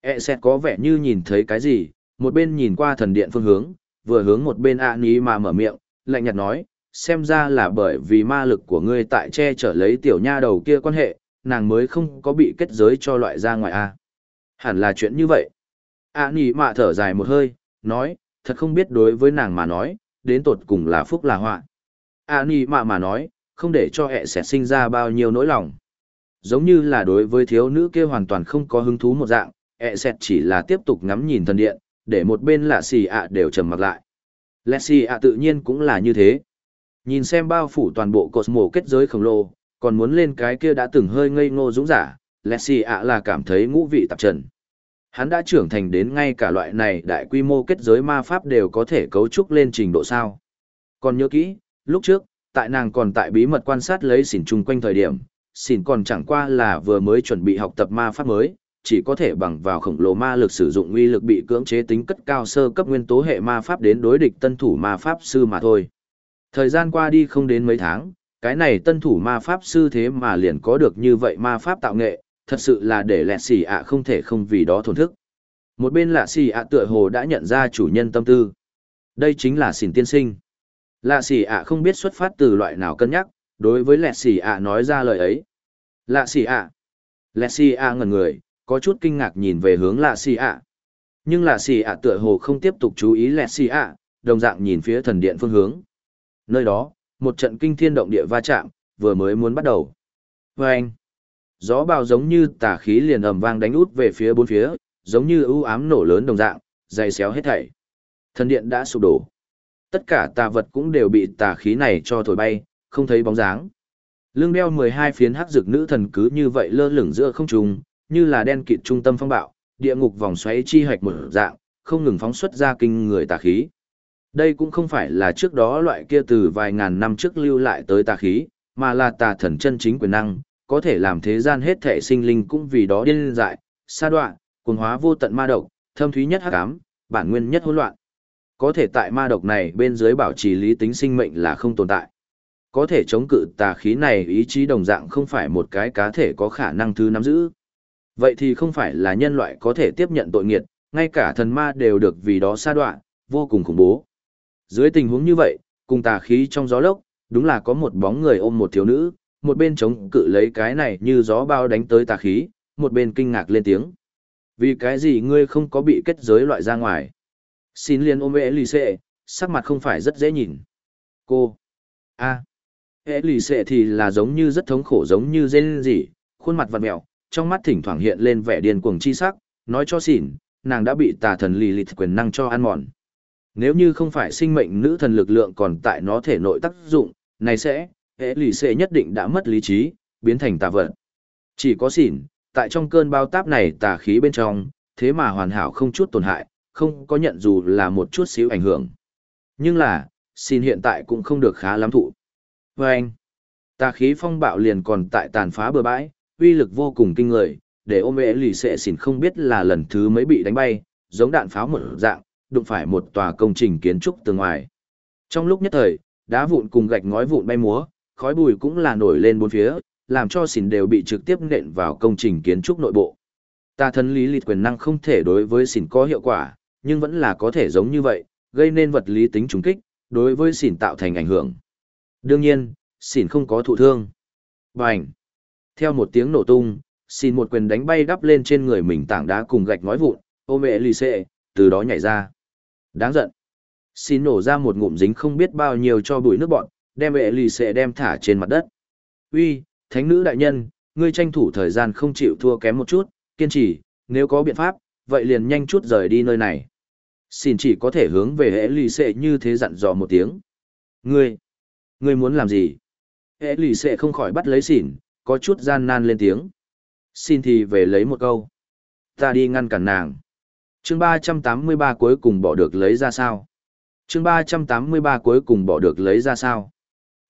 Speaker 1: E xét có vẻ như nhìn thấy cái gì, một bên nhìn qua thần điện phương hướng, vừa hướng một bên ạ ní mà mở miệng, lạnh nhạt nói, xem ra là bởi vì ma lực của ngươi tại che chở lấy tiểu nha đầu kia quan hệ, nàng mới không có bị kết giới cho loại ra ngoài a. Hẳn là chuyện như vậy. a nỉ mạ thở dài một hơi, nói, thật không biết đối với nàng mà nói, đến tột cùng là phúc là họa. a nỉ mạ mà nói, không để cho ẹ sẽ sinh ra bao nhiêu nỗi lòng. Giống như là đối với thiếu nữ kia hoàn toàn không có hứng thú một dạng, ẹ sẽ chỉ là tiếp tục ngắm nhìn thần điện, để một bên lạ xì ạ đều trầm mặc lại. Lạ xì ạ tự nhiên cũng là như thế. Nhìn xem bao phủ toàn bộ cột mổ kết giới khổng lồ, còn muốn lên cái kia đã từng hơi ngây ngô dũng giả, lẹ xì ạ là cảm thấy ngũ vị tạp trần. Hắn đã trưởng thành đến ngay cả loại này đại quy mô kết giới ma pháp đều có thể cấu trúc lên trình độ sao. Còn nhớ kỹ, lúc trước, tại nàng còn tại bí mật quan sát lấy xỉn chung quanh thời điểm, xỉn còn chẳng qua là vừa mới chuẩn bị học tập ma pháp mới, chỉ có thể bằng vào khổng lồ ma lực sử dụng uy lực bị cưỡng chế tính cất cao sơ cấp nguyên tố hệ ma pháp đến đối địch tân thủ ma pháp sư mà thôi. Thời gian qua đi không đến mấy tháng, cái này tân thủ ma pháp sư thế mà liền có được như vậy ma pháp tạo nghệ, thật sự là để lẹ xì ạ không thể không vì đó thổn thức. Một bên lạ xì ạ tựa hồ đã nhận ra chủ nhân tâm tư. Đây chính là xỉn tiên sinh. Lạ xì ạ không biết xuất phát từ loại nào cân nhắc, đối với lẹ xì ạ nói ra lời ấy. Lạ xì ạ. Lẹ xì ạ ngẩn người, có chút kinh ngạc nhìn về hướng lạ xì ạ. Nhưng lạ xì ạ tựa hồ không tiếp tục chú ý lẹ xì ạ, đồng dạng nhìn phía thần điện phương hướng. Nơi đó, một trận kinh thiên động địa va chạm, vừa mới muốn bắt đầu. Và anh, gió bào giống như tà khí liền ầm vang đánh út về phía bốn phía, giống như ưu ám nổ lớn đồng dạng, dày xéo hết thảy. Thần điện đã sụp đổ. Tất cả tà vật cũng đều bị tà khí này cho thổi bay, không thấy bóng dáng. Lưng đeo 12 phiến hắc dược nữ thần cứ như vậy lơ lửng giữa không trung, như là đen kịt trung tâm phong bạo, địa ngục vòng xoáy chi hạch một dạng, không ngừng phóng xuất ra kinh người tà khí. Đây cũng không phải là trước đó loại kia từ vài ngàn năm trước lưu lại tới tà khí, mà là tà thần chân chính quyền năng, có thể làm thế gian hết thể sinh linh cũng vì đó điên dại, sa đoạn, cuồng hóa vô tận ma độc, thâm thúy nhất hắc ám, bản nguyên nhất hỗn loạn. Có thể tại ma độc này bên dưới bảo trì lý tính sinh mệnh là không tồn tại. Có thể chống cự tà khí này ý chí đồng dạng không phải một cái cá thể có khả năng thứ nắm giữ. Vậy thì không phải là nhân loại có thể tiếp nhận tội nghiệt, ngay cả thần ma đều được vì đó sa đoạn, vô cùng khủng bố. Dưới tình huống như vậy, cùng tà khí trong gió lốc, đúng là có một bóng người ôm một thiếu nữ, một bên chống cự lấy cái này như gió bao đánh tới tà khí, một bên kinh ngạc lên tiếng. Vì cái gì ngươi không có bị kết giới loại ra ngoài? Xin liền ôm ế lì xệ, sắc mặt không phải rất dễ nhìn. Cô! a à. ế lì xệ thì là giống như rất thống khổ giống như dên gì, khuôn mặt vặt mẹo, trong mắt thỉnh thoảng hiện lên vẻ điên cuồng chi sắc, nói cho xỉn, nàng đã bị tà thần lì lịt quyền năng cho ăn mòn. Nếu như không phải sinh mệnh nữ thần lực lượng còn tại nó thể nội tác dụng, này sẽ, hệ lì xệ nhất định đã mất lý trí, biến thành tà vật. Chỉ có xỉn, tại trong cơn bao táp này tà khí bên trong, thế mà hoàn hảo không chút tổn hại, không có nhận dù là một chút xíu ảnh hưởng. Nhưng là, xin hiện tại cũng không được khá lắm thụ. Và anh, tà khí phong bạo liền còn tại tàn phá bờ bãi, uy lực vô cùng kinh người, để ôm ế lì xệ xỉn không biết là lần thứ mấy bị đánh bay, giống đạn pháo một dạng, đụng phải một tòa công trình kiến trúc từ ngoài. Trong lúc nhất thời, đá vụn cùng gạch ngói vụn bay múa, khói bụi cũng là nổi lên bốn phía, làm cho xỉn đều bị trực tiếp nện vào công trình kiến trúc nội bộ. Ta thân lý lịch quyền năng không thể đối với xỉn có hiệu quả, nhưng vẫn là có thể giống như vậy, gây nên vật lý tính trùng kích, đối với xỉn tạo thành ảnh hưởng. Đương nhiên, xỉn không có thụ thương. Bành! Theo một tiếng nổ tung, xỉn một quyền đánh bay đắp lên trên người mình tảng đá cùng gạch ngói vụn, ôm mẹ lì xệ, từ đó nhảy ra. Đáng giận! Xin nổ ra một ngụm dính không biết bao nhiêu cho bụi nước bọn, đem vệ lì xệ đem thả trên mặt đất. Uy, thánh nữ đại nhân, ngươi tranh thủ thời gian không chịu thua kém một chút, kiên trì, nếu có biện pháp, vậy liền nhanh chút rời đi nơi này. Xin chỉ có thể hướng về hệ lì xệ như thế dặn dò một tiếng. Ngươi, ngươi muốn làm gì? Hệ lì xệ không khỏi bắt lấy xỉn, có chút gian nan lên tiếng. Xin thì về lấy một câu. Ta đi ngăn cản nàng chương 383 cuối cùng bỏ được lấy ra sao? chương 383 cuối cùng bỏ được lấy ra sao?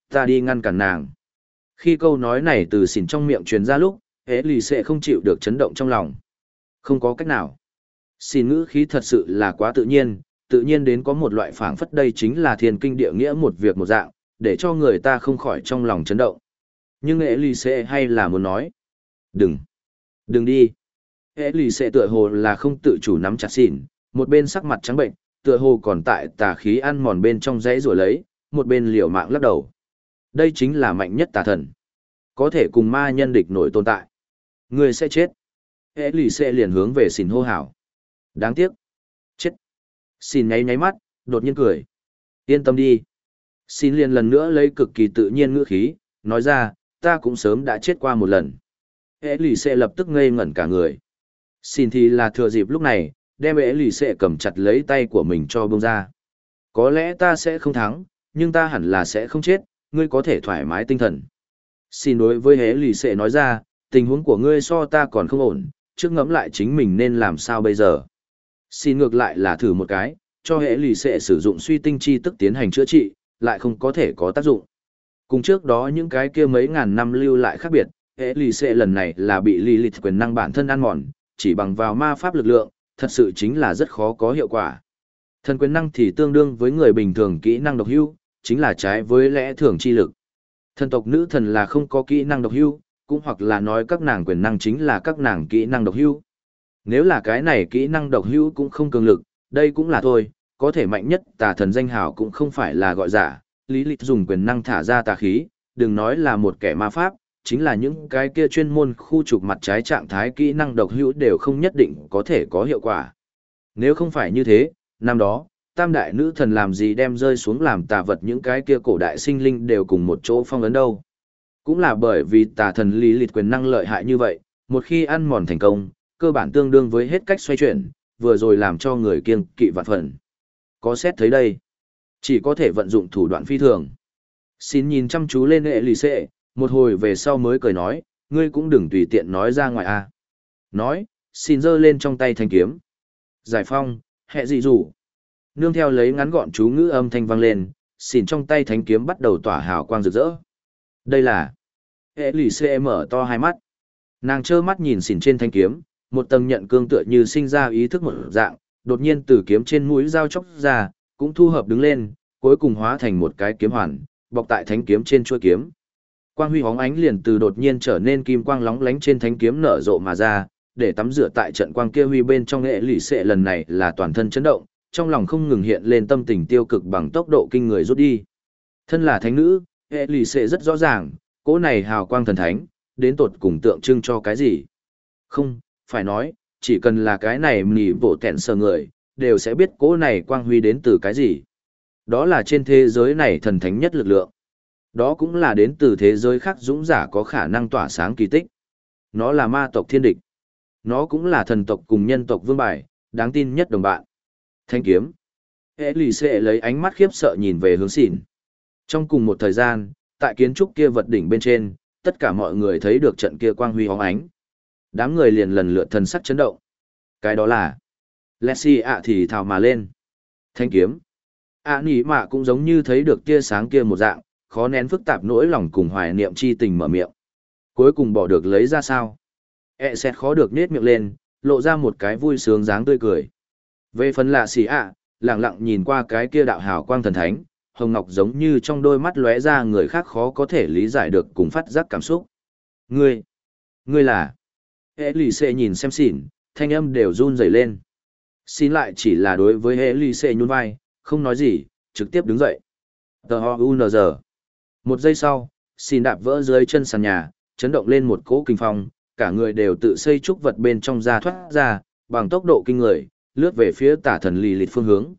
Speaker 1: Ta đi ngăn cản nàng. Khi câu nói này từ xỉn trong miệng truyền ra lúc, hế lì sẽ không chịu được chấn động trong lòng. Không có cách nào. Xin ngữ khí thật sự là quá tự nhiên, tự nhiên đến có một loại phảng phất đây chính là thiên kinh địa nghĩa một việc một dạng, để cho người ta không khỏi trong lòng chấn động. Nhưng hế lì sẽ hay là muốn nói. Đừng. Đừng đi. Hệ lì xệ tựa hồ là không tự chủ nắm chặt xỉn, một bên sắc mặt trắng bệnh, tựa hồ còn tại tà khí ăn mòn bên trong dãy rồi lấy, một bên liều mạng lắc đầu. Đây chính là mạnh nhất tà thần. Có thể cùng ma nhân địch nổi tồn tại. Người sẽ chết. Hệ lì xệ liền hướng về xỉn hô hào. Đáng tiếc. Chết. Xỉn nháy nháy mắt, đột nhiên cười. Yên tâm đi. Xin liền lần nữa lấy cực kỳ tự nhiên ngữ khí, nói ra, ta cũng sớm đã chết qua một lần. Hệ lì xệ lập tức ngây ngẩn cả người. Xin thì là thừa dịp lúc này, đem ế lì xệ cầm chặt lấy tay của mình cho bông ra. Có lẽ ta sẽ không thắng, nhưng ta hẳn là sẽ không chết, ngươi có thể thoải mái tinh thần. Xin đối với ế lì xệ nói ra, tình huống của ngươi so ta còn không ổn, trước ngẫm lại chính mình nên làm sao bây giờ. Xin ngược lại là thử một cái, cho hệ lì sẽ sử dụng suy tinh chi tức tiến hành chữa trị, lại không có thể có tác dụng. Cùng trước đó những cái kia mấy ngàn năm lưu lại khác biệt, hệ lì sẽ lần này là bị lì lịt quyền năng bản thân ăn mòn, chỉ bằng vào ma pháp lực lượng, thật sự chính là rất khó có hiệu quả. Thần quyền năng thì tương đương với người bình thường kỹ năng độc hưu, chính là trái với lẽ thường chi lực. Thần tộc nữ thần là không có kỹ năng độc hưu, cũng hoặc là nói các nàng quyền năng chính là các nàng kỹ năng độc hưu. Nếu là cái này kỹ năng độc hưu cũng không cường lực, đây cũng là thôi, có thể mạnh nhất tà thần danh hào cũng không phải là gọi giả, lý lịch dùng quyền năng thả ra tà khí, đừng nói là một kẻ ma pháp, chính là những cái kia chuyên môn khu trục mặt trái trạng thái kỹ năng độc hữu đều không nhất định có thể có hiệu quả. Nếu không phải như thế, năm đó, tam đại nữ thần làm gì đem rơi xuống làm tà vật những cái kia cổ đại sinh linh đều cùng một chỗ phong ấn đâu. Cũng là bởi vì tà thần lý lịch quyền năng lợi hại như vậy, một khi ăn mòn thành công, cơ bản tương đương với hết cách xoay chuyển, vừa rồi làm cho người kiêng kỵ vạn phần. Có xét thấy đây, chỉ có thể vận dụng thủ đoạn phi thường. Xin nhìn chăm chú lên hệ lì xệ, một hồi về sau mới cười nói, ngươi cũng đừng tùy tiện nói ra ngoài a. Nói, xin giơ lên trong tay thanh kiếm. Giải phong, hệ dị rủ. Nương theo lấy ngắn gọn chú ngữ âm thanh vang lên, xin trong tay thanh kiếm bắt đầu tỏa hào quang rực rỡ. Đây là... Hệ lì xê mở to hai mắt. Nàng trơ mắt nhìn xỉn trên thanh kiếm, một tầng nhận cương tựa như sinh ra ý thức một dạng, đột nhiên từ kiếm trên mũi dao chóc ra, cũng thu hợp đứng lên, cuối cùng hóa thành một cái kiếm hoàn, bọc tại thánh kiếm trên chuôi kiếm. Quang huy hóng ánh liền từ đột nhiên trở nên kim quang lóng lánh trên thánh kiếm nở rộ mà ra, để tắm rửa tại trận quang kia huy bên trong nghệ lì xệ lần này là toàn thân chấn động, trong lòng không ngừng hiện lên tâm tình tiêu cực bằng tốc độ kinh người rút đi. Thân là thánh nữ, hệ lì xệ rất rõ ràng, cỗ này hào quang thần thánh, đến tột cùng tượng trưng cho cái gì. Không, phải nói, chỉ cần là cái này mỉ vỗ tẹn sờ người, đều sẽ biết cỗ này quang huy đến từ cái gì. Đó là trên thế giới này thần thánh nhất lực lượng. Đó cũng là đến từ thế giới khác dũng giả có khả năng tỏa sáng kỳ tích. Nó là ma tộc thiên địch. Nó cũng là thần tộc cùng nhân tộc vương bài, đáng tin nhất đồng bạn. Thanh kiếm. Hệ lì xệ lấy ánh mắt khiếp sợ nhìn về hướng xỉn. Trong cùng một thời gian, tại kiến trúc kia vật đỉnh bên trên, tất cả mọi người thấy được trận kia quang huy hóng ánh. Đám người liền lần lượt thần sắc chấn động. Cái đó là... Leslie ạ thì thào mà lên. Thanh kiếm. ạ à, nỉ mạ cũng giống như thấy được tia sáng kia một dạng, khó nén phức tạp nỗi lòng cùng hoài niệm chi tình mở miệng. Cuối cùng bỏ được lấy ra sao? E xét khó được nết miệng lên, lộ ra một cái vui sướng dáng tươi cười. Về phần lạ xì ạ, lặng lặng nhìn qua cái kia đạo hào quang thần thánh, hồng ngọc giống như trong đôi mắt lóe ra người khác khó có thể lý giải được cùng phát giác cảm xúc. Ngươi, ngươi là... Hệ lì xệ nhìn xem xỉn, thanh âm đều run rẩy lên. Xin lại chỉ là đối với hệ lì xệ nhún vai, không nói gì, trực tiếp đứng dậy. Tờ ho u giờ. Một giây sau, xin đạp vỡ dưới chân sàn nhà, chấn động lên một cỗ kinh phong, cả người đều tự xây trúc vật bên trong ra thoát ra, bằng tốc độ kinh người, lướt về phía tả thần lì lịt phương hướng.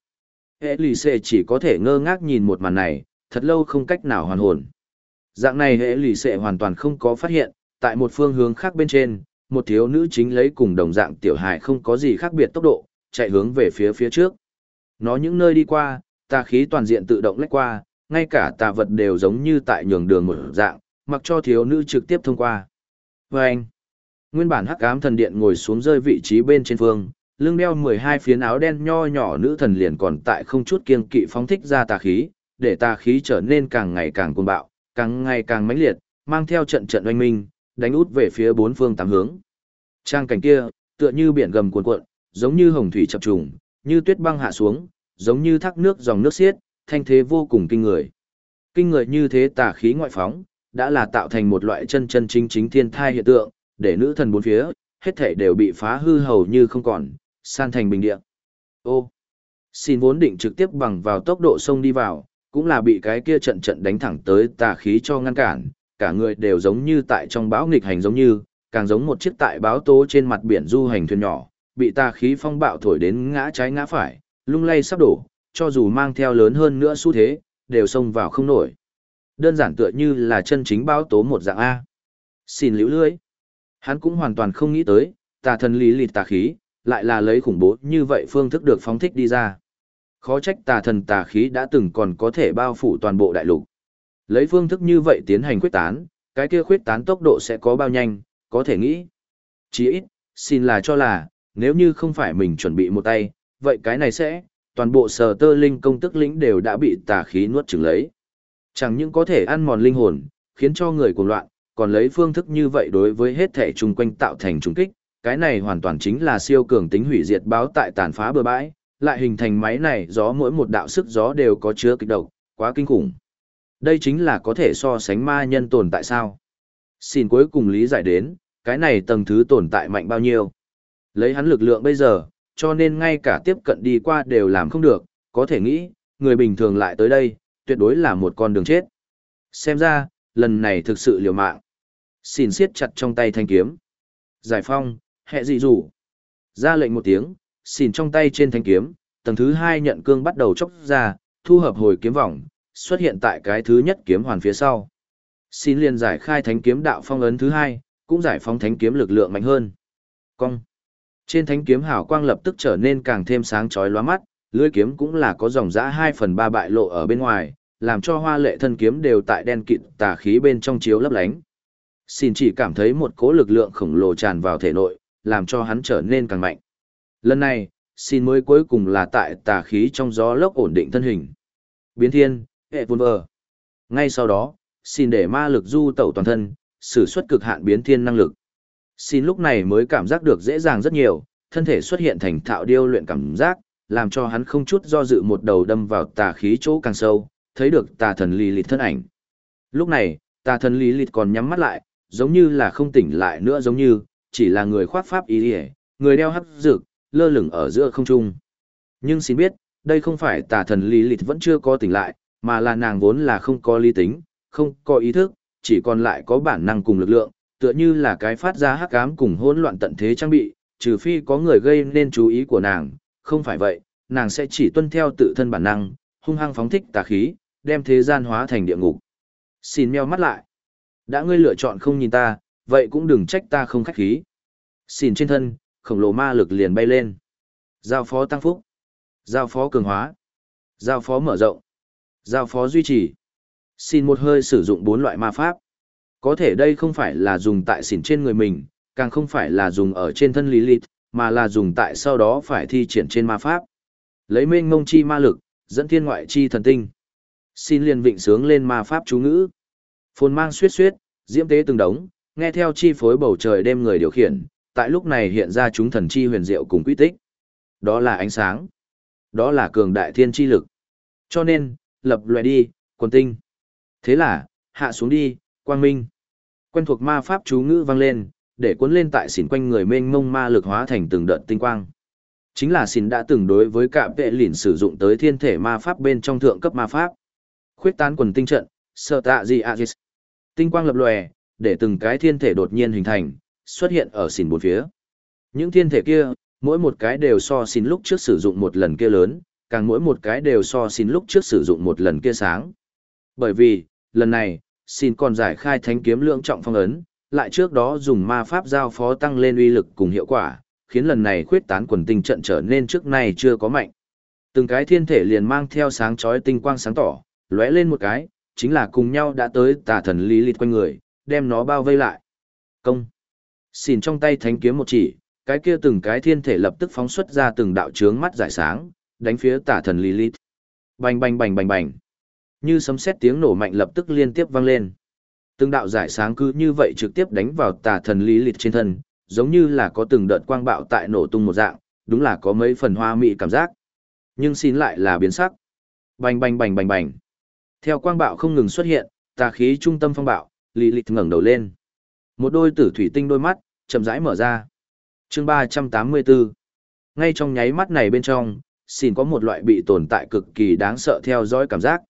Speaker 1: Hệ lì xệ chỉ có thể ngơ ngác nhìn một màn này, thật lâu không cách nào hoàn hồn. Dạng này hệ lì xệ hoàn toàn không có phát hiện, tại một phương hướng khác bên trên, một thiếu nữ chính lấy cùng đồng dạng tiểu hài không có gì khác biệt tốc độ, chạy hướng về phía phía trước. Nó những nơi đi qua, tà khí toàn diện tự động lách qua, ngay cả tà vật đều giống như tại nhường đường một dạng, mặc cho thiếu nữ trực tiếp thông qua. Và anh, nguyên bản hắc ám thần điện ngồi xuống rơi vị trí bên trên phương, lưng đeo 12 phiến áo đen nho nhỏ nữ thần liền còn tại không chút kiêng kỵ phóng thích ra tà khí, để tà khí trở nên càng ngày càng cuồng bạo, càng ngày càng mãnh liệt, mang theo trận trận oanh minh, đánh út về phía bốn phương tám hướng. Trang cảnh kia, tựa như biển gầm cuồn cuộn, giống như hồng thủy chập trùng, như tuyết băng hạ xuống, giống như thác nước dòng nước xiết, thanh thế vô cùng kinh người. Kinh người như thế tà khí ngoại phóng, đã là tạo thành một loại chân chân chính chính thiên thai hiện tượng, để nữ thần bốn phía, hết thảy đều bị phá hư hầu như không còn, san thành bình địa. Ô, xin vốn định trực tiếp bằng vào tốc độ sông đi vào, cũng là bị cái kia trận trận đánh thẳng tới tà khí cho ngăn cản, cả người đều giống như tại trong bão nghịch hành giống như, càng giống một chiếc tại báo tố trên mặt biển du hành thuyền nhỏ, bị tà khí phong bạo thổi đến ngã trái ngã phải, lung lay sắp đổ, cho dù mang theo lớn hơn nữa xu thế, đều xông vào không nổi. Đơn giản tựa như là chân chính báo tố một dạng A. Xin liễu lưới. Hắn cũng hoàn toàn không nghĩ tới, tà thần lý lịt tà khí, lại là lấy khủng bố như vậy phương thức được phóng thích đi ra. Khó trách tà thần tà khí đã từng còn có thể bao phủ toàn bộ đại lục. Lấy phương thức như vậy tiến hành khuyết tán, cái kia khuyết tán tốc độ sẽ có bao nhanh, có thể nghĩ. Chỉ ít, xin là cho là, nếu như không phải mình chuẩn bị một tay, vậy cái này sẽ, toàn bộ sở tơ linh công tức lĩnh đều đã bị tà khí nuốt chửng lấy. Chẳng những có thể ăn mòn linh hồn, khiến cho người cuồng loạn, còn lấy phương thức như vậy đối với hết thể chung quanh tạo thành trùng kích, cái này hoàn toàn chính là siêu cường tính hủy diệt báo tại tàn phá bờ bãi, lại hình thành máy này gió mỗi một đạo sức gió đều có chứa kích độc, quá kinh khủng. Đây chính là có thể so sánh ma nhân tồn tại sao. Xin cuối cùng lý giải đến, cái này tầng thứ tồn tại mạnh bao nhiêu. Lấy hắn lực lượng bây giờ, cho nên ngay cả tiếp cận đi qua đều làm không được, có thể nghĩ, người bình thường lại tới đây, tuyệt đối là một con đường chết. Xem ra, lần này thực sự liều mạng. Xin siết chặt trong tay thanh kiếm. Giải phong, hệ dị rủ. Ra lệnh một tiếng, xin trong tay trên thanh kiếm, tầng thứ hai nhận cương bắt đầu chốc ra, thu hợp hồi kiếm vòng, xuất hiện tại cái thứ nhất kiếm hoàn phía sau. Xin liền giải khai thánh kiếm đạo phong ấn thứ hai, cũng giải phóng thánh kiếm lực lượng mạnh hơn. Cong. Trên thánh kiếm hào quang lập tức trở nên càng thêm sáng chói lóa mắt, lưỡi kiếm cũng là có dòng dã 2 phần 3 bại lộ ở bên ngoài, làm cho hoa lệ thân kiếm đều tại đen kịt tà khí bên trong chiếu lấp lánh. Xin chỉ cảm thấy một cỗ lực lượng khổng lồ tràn vào thể nội, làm cho hắn trở nên càng mạnh. Lần này, xin mới cuối cùng là tại tà khí trong gió lốc ổn định thân hình. Biến thiên, hệ vun vờ. Ngay sau đó, xin để ma lực du tẩu toàn thân, sử xuất cực hạn biến thiên năng lực. Xin lúc này mới cảm giác được dễ dàng rất nhiều, thân thể xuất hiện thành thạo điêu luyện cảm giác, làm cho hắn không chút do dự một đầu đâm vào tà khí chỗ càng sâu, thấy được tà thần lì lịt thân ảnh. Lúc này, tà thần lì lịt còn nhắm mắt lại, giống như là không tỉnh lại nữa giống như, chỉ là người khoác pháp ý hề, người đeo hắc dược, lơ lửng ở giữa không trung. Nhưng xin biết, đây không phải tà thần lì lịt vẫn chưa có tỉnh lại, mà là nàng vốn là không có lý tính, không có ý thức, chỉ còn lại có bản năng cùng lực lượng, tựa như là cái phát ra hắc ám cùng hỗn loạn tận thế trang bị, trừ phi có người gây nên chú ý của nàng, không phải vậy, nàng sẽ chỉ tuân theo tự thân bản năng, hung hăng phóng thích tà khí, đem thế gian hóa thành địa ngục. Xin meo mắt lại. Đã ngươi lựa chọn không nhìn ta, vậy cũng đừng trách ta không khách khí. Xin trên thân, khổng lồ ma lực liền bay lên. Giao phó tăng phúc. Giao phó cường hóa. Giao phó mở rộng. Giao phó duy trì. Xin một hơi sử dụng bốn loại ma pháp. Có thể đây không phải là dùng tại xỉn trên người mình, càng không phải là dùng ở trên thân Lilith, mà là dùng tại sau đó phải thi triển trên ma pháp. Lấy mênh ngông chi ma lực, dẫn thiên ngoại chi thần tinh. Xin liền vịnh sướng lên ma pháp chú ngữ. Phồn mang suyết suyết, diễm tế từng đống, nghe theo chi phối bầu trời đêm người điều khiển, tại lúc này hiện ra chúng thần chi huyền diệu cùng quy tích. Đó là ánh sáng. Đó là cường đại thiên chi lực. Cho nên, lập loè đi, quần tinh. Thế là, hạ xuống đi, quang minh. Quen thuộc ma pháp chú ngữ vang lên, để cuốn lên tại xỉn quanh người mênh mông ma lực hóa thành từng đợt tinh quang. Chính là xỉn đã từng đối với cả vệ lỉn sử dụng tới thiên thể ma pháp bên trong thượng cấp ma pháp. Khuyết tán quần tinh trận, sợ tạ gì agis. Tinh quang lập lòe, để từng cái thiên thể đột nhiên hình thành, xuất hiện ở xỉn bốn phía. Những thiên thể kia, mỗi một cái đều so xỉn lúc trước sử dụng một lần kia lớn, càng mỗi một cái đều so xỉn lúc trước sử dụng một lần kia sáng. Bởi vì, lần này, xin còn giải khai thánh kiếm lượng trọng phong ấn, lại trước đó dùng ma pháp giao phó tăng lên uy lực cùng hiệu quả, khiến lần này khuyết tán quần tinh trận trở nên trước nay chưa có mạnh. Từng cái thiên thể liền mang theo sáng chói tinh quang sáng tỏ, lóe lên một cái, chính là cùng nhau đã tới tà thần lý lịt quanh người, đem nó bao vây lại. Công. Xin trong tay thánh kiếm một chỉ, cái kia từng cái thiên thể lập tức phóng xuất ra từng đạo chướng mắt giải sáng, đánh phía tà thần Lilith. Bành bành bành bành bành. Như sấm sét tiếng nổ mạnh lập tức liên tiếp vang lên. Từng đạo giải sáng cứ như vậy trực tiếp đánh vào tà thần lý lịch trên thân, giống như là có từng đợt quang bạo tại nổ tung một dạng, đúng là có mấy phần hoa mị cảm giác. Nhưng xin lại là biến sắc. Bành bành bành bành bành. Theo quang bạo không ngừng xuất hiện, tà khí trung tâm phong bạo, lý lịch ngẩng đầu lên. Một đôi tử thủy tinh đôi mắt, chậm rãi mở ra. chương ba trăm tám mươi 384. Ngay trong nháy mắt này bên trong, xin có một loại bị tồn tại cực kỳ đáng sợ theo dõi cảm giác.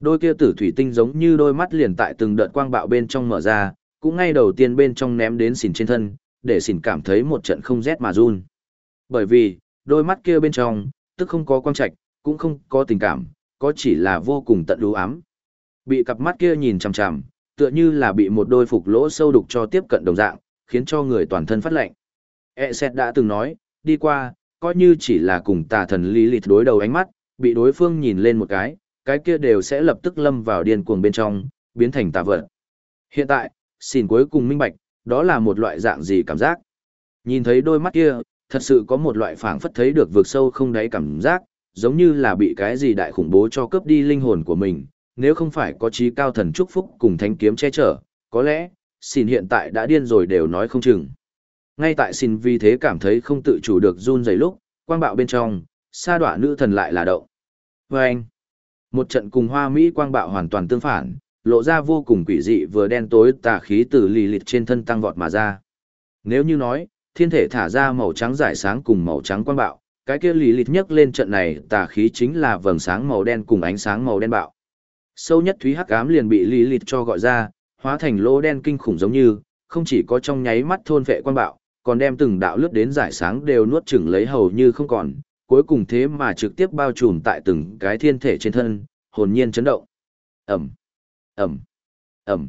Speaker 1: Đôi kia tử thủy tinh giống như đôi mắt liền tại từng đợt quang bạo bên trong mở ra, cũng ngay đầu tiên bên trong ném đến xỉn trên thân, để xỉn cảm thấy một trận không rét mà run. Bởi vì, đôi mắt kia bên trong, tức không có quang trạch, cũng không có tình cảm, có chỉ là vô cùng tận đú ám. Bị cặp mắt kia nhìn chằm chằm, tựa như là bị một đôi phục lỗ sâu đục cho tiếp cận đồng dạng, khiến cho người toàn thân phát lạnh. E xét đã từng nói, đi qua, coi như chỉ là cùng tà thần lý lịt đối đầu ánh mắt, bị đối phương nhìn lên một cái, cái kia đều sẽ lập tức lâm vào điên cuồng bên trong, biến thành tà vật. Hiện tại, xin cuối cùng minh bạch, đó là một loại dạng gì cảm giác. Nhìn thấy đôi mắt kia, thật sự có một loại phảng phất thấy được vượt sâu không đáy cảm giác, giống như là bị cái gì đại khủng bố cho cướp đi linh hồn của mình, nếu không phải có trí cao thần chúc phúc cùng thánh kiếm che chở, có lẽ, xin hiện tại đã điên rồi đều nói không chừng. Ngay tại xin vì thế cảm thấy không tự chủ được run rẩy lúc, quang bạo bên trong, sa đọa nữ thần lại là động. Vâng! Một trận cùng hoa Mỹ quang bạo hoàn toàn tương phản, lộ ra vô cùng quỷ dị vừa đen tối tà khí từ lì lịt trên thân tăng vọt mà ra. Nếu như nói, thiên thể thả ra màu trắng giải sáng cùng màu trắng quang bạo, cái kia lì lịt nhất lên trận này tà khí chính là vầng sáng màu đen cùng ánh sáng màu đen bạo. Sâu nhất thúy hắc ám liền bị lì lịt cho gọi ra, hóa thành lỗ đen kinh khủng giống như, không chỉ có trong nháy mắt thôn vệ quang bạo, còn đem từng đạo lướt đến giải sáng đều nuốt chửng lấy hầu như không còn, cuối cùng thế mà trực tiếp bao trùm tại từng cái thiên thể trên thân, hồn nhiên chấn động. Ẩm, Ẩm, Ẩm.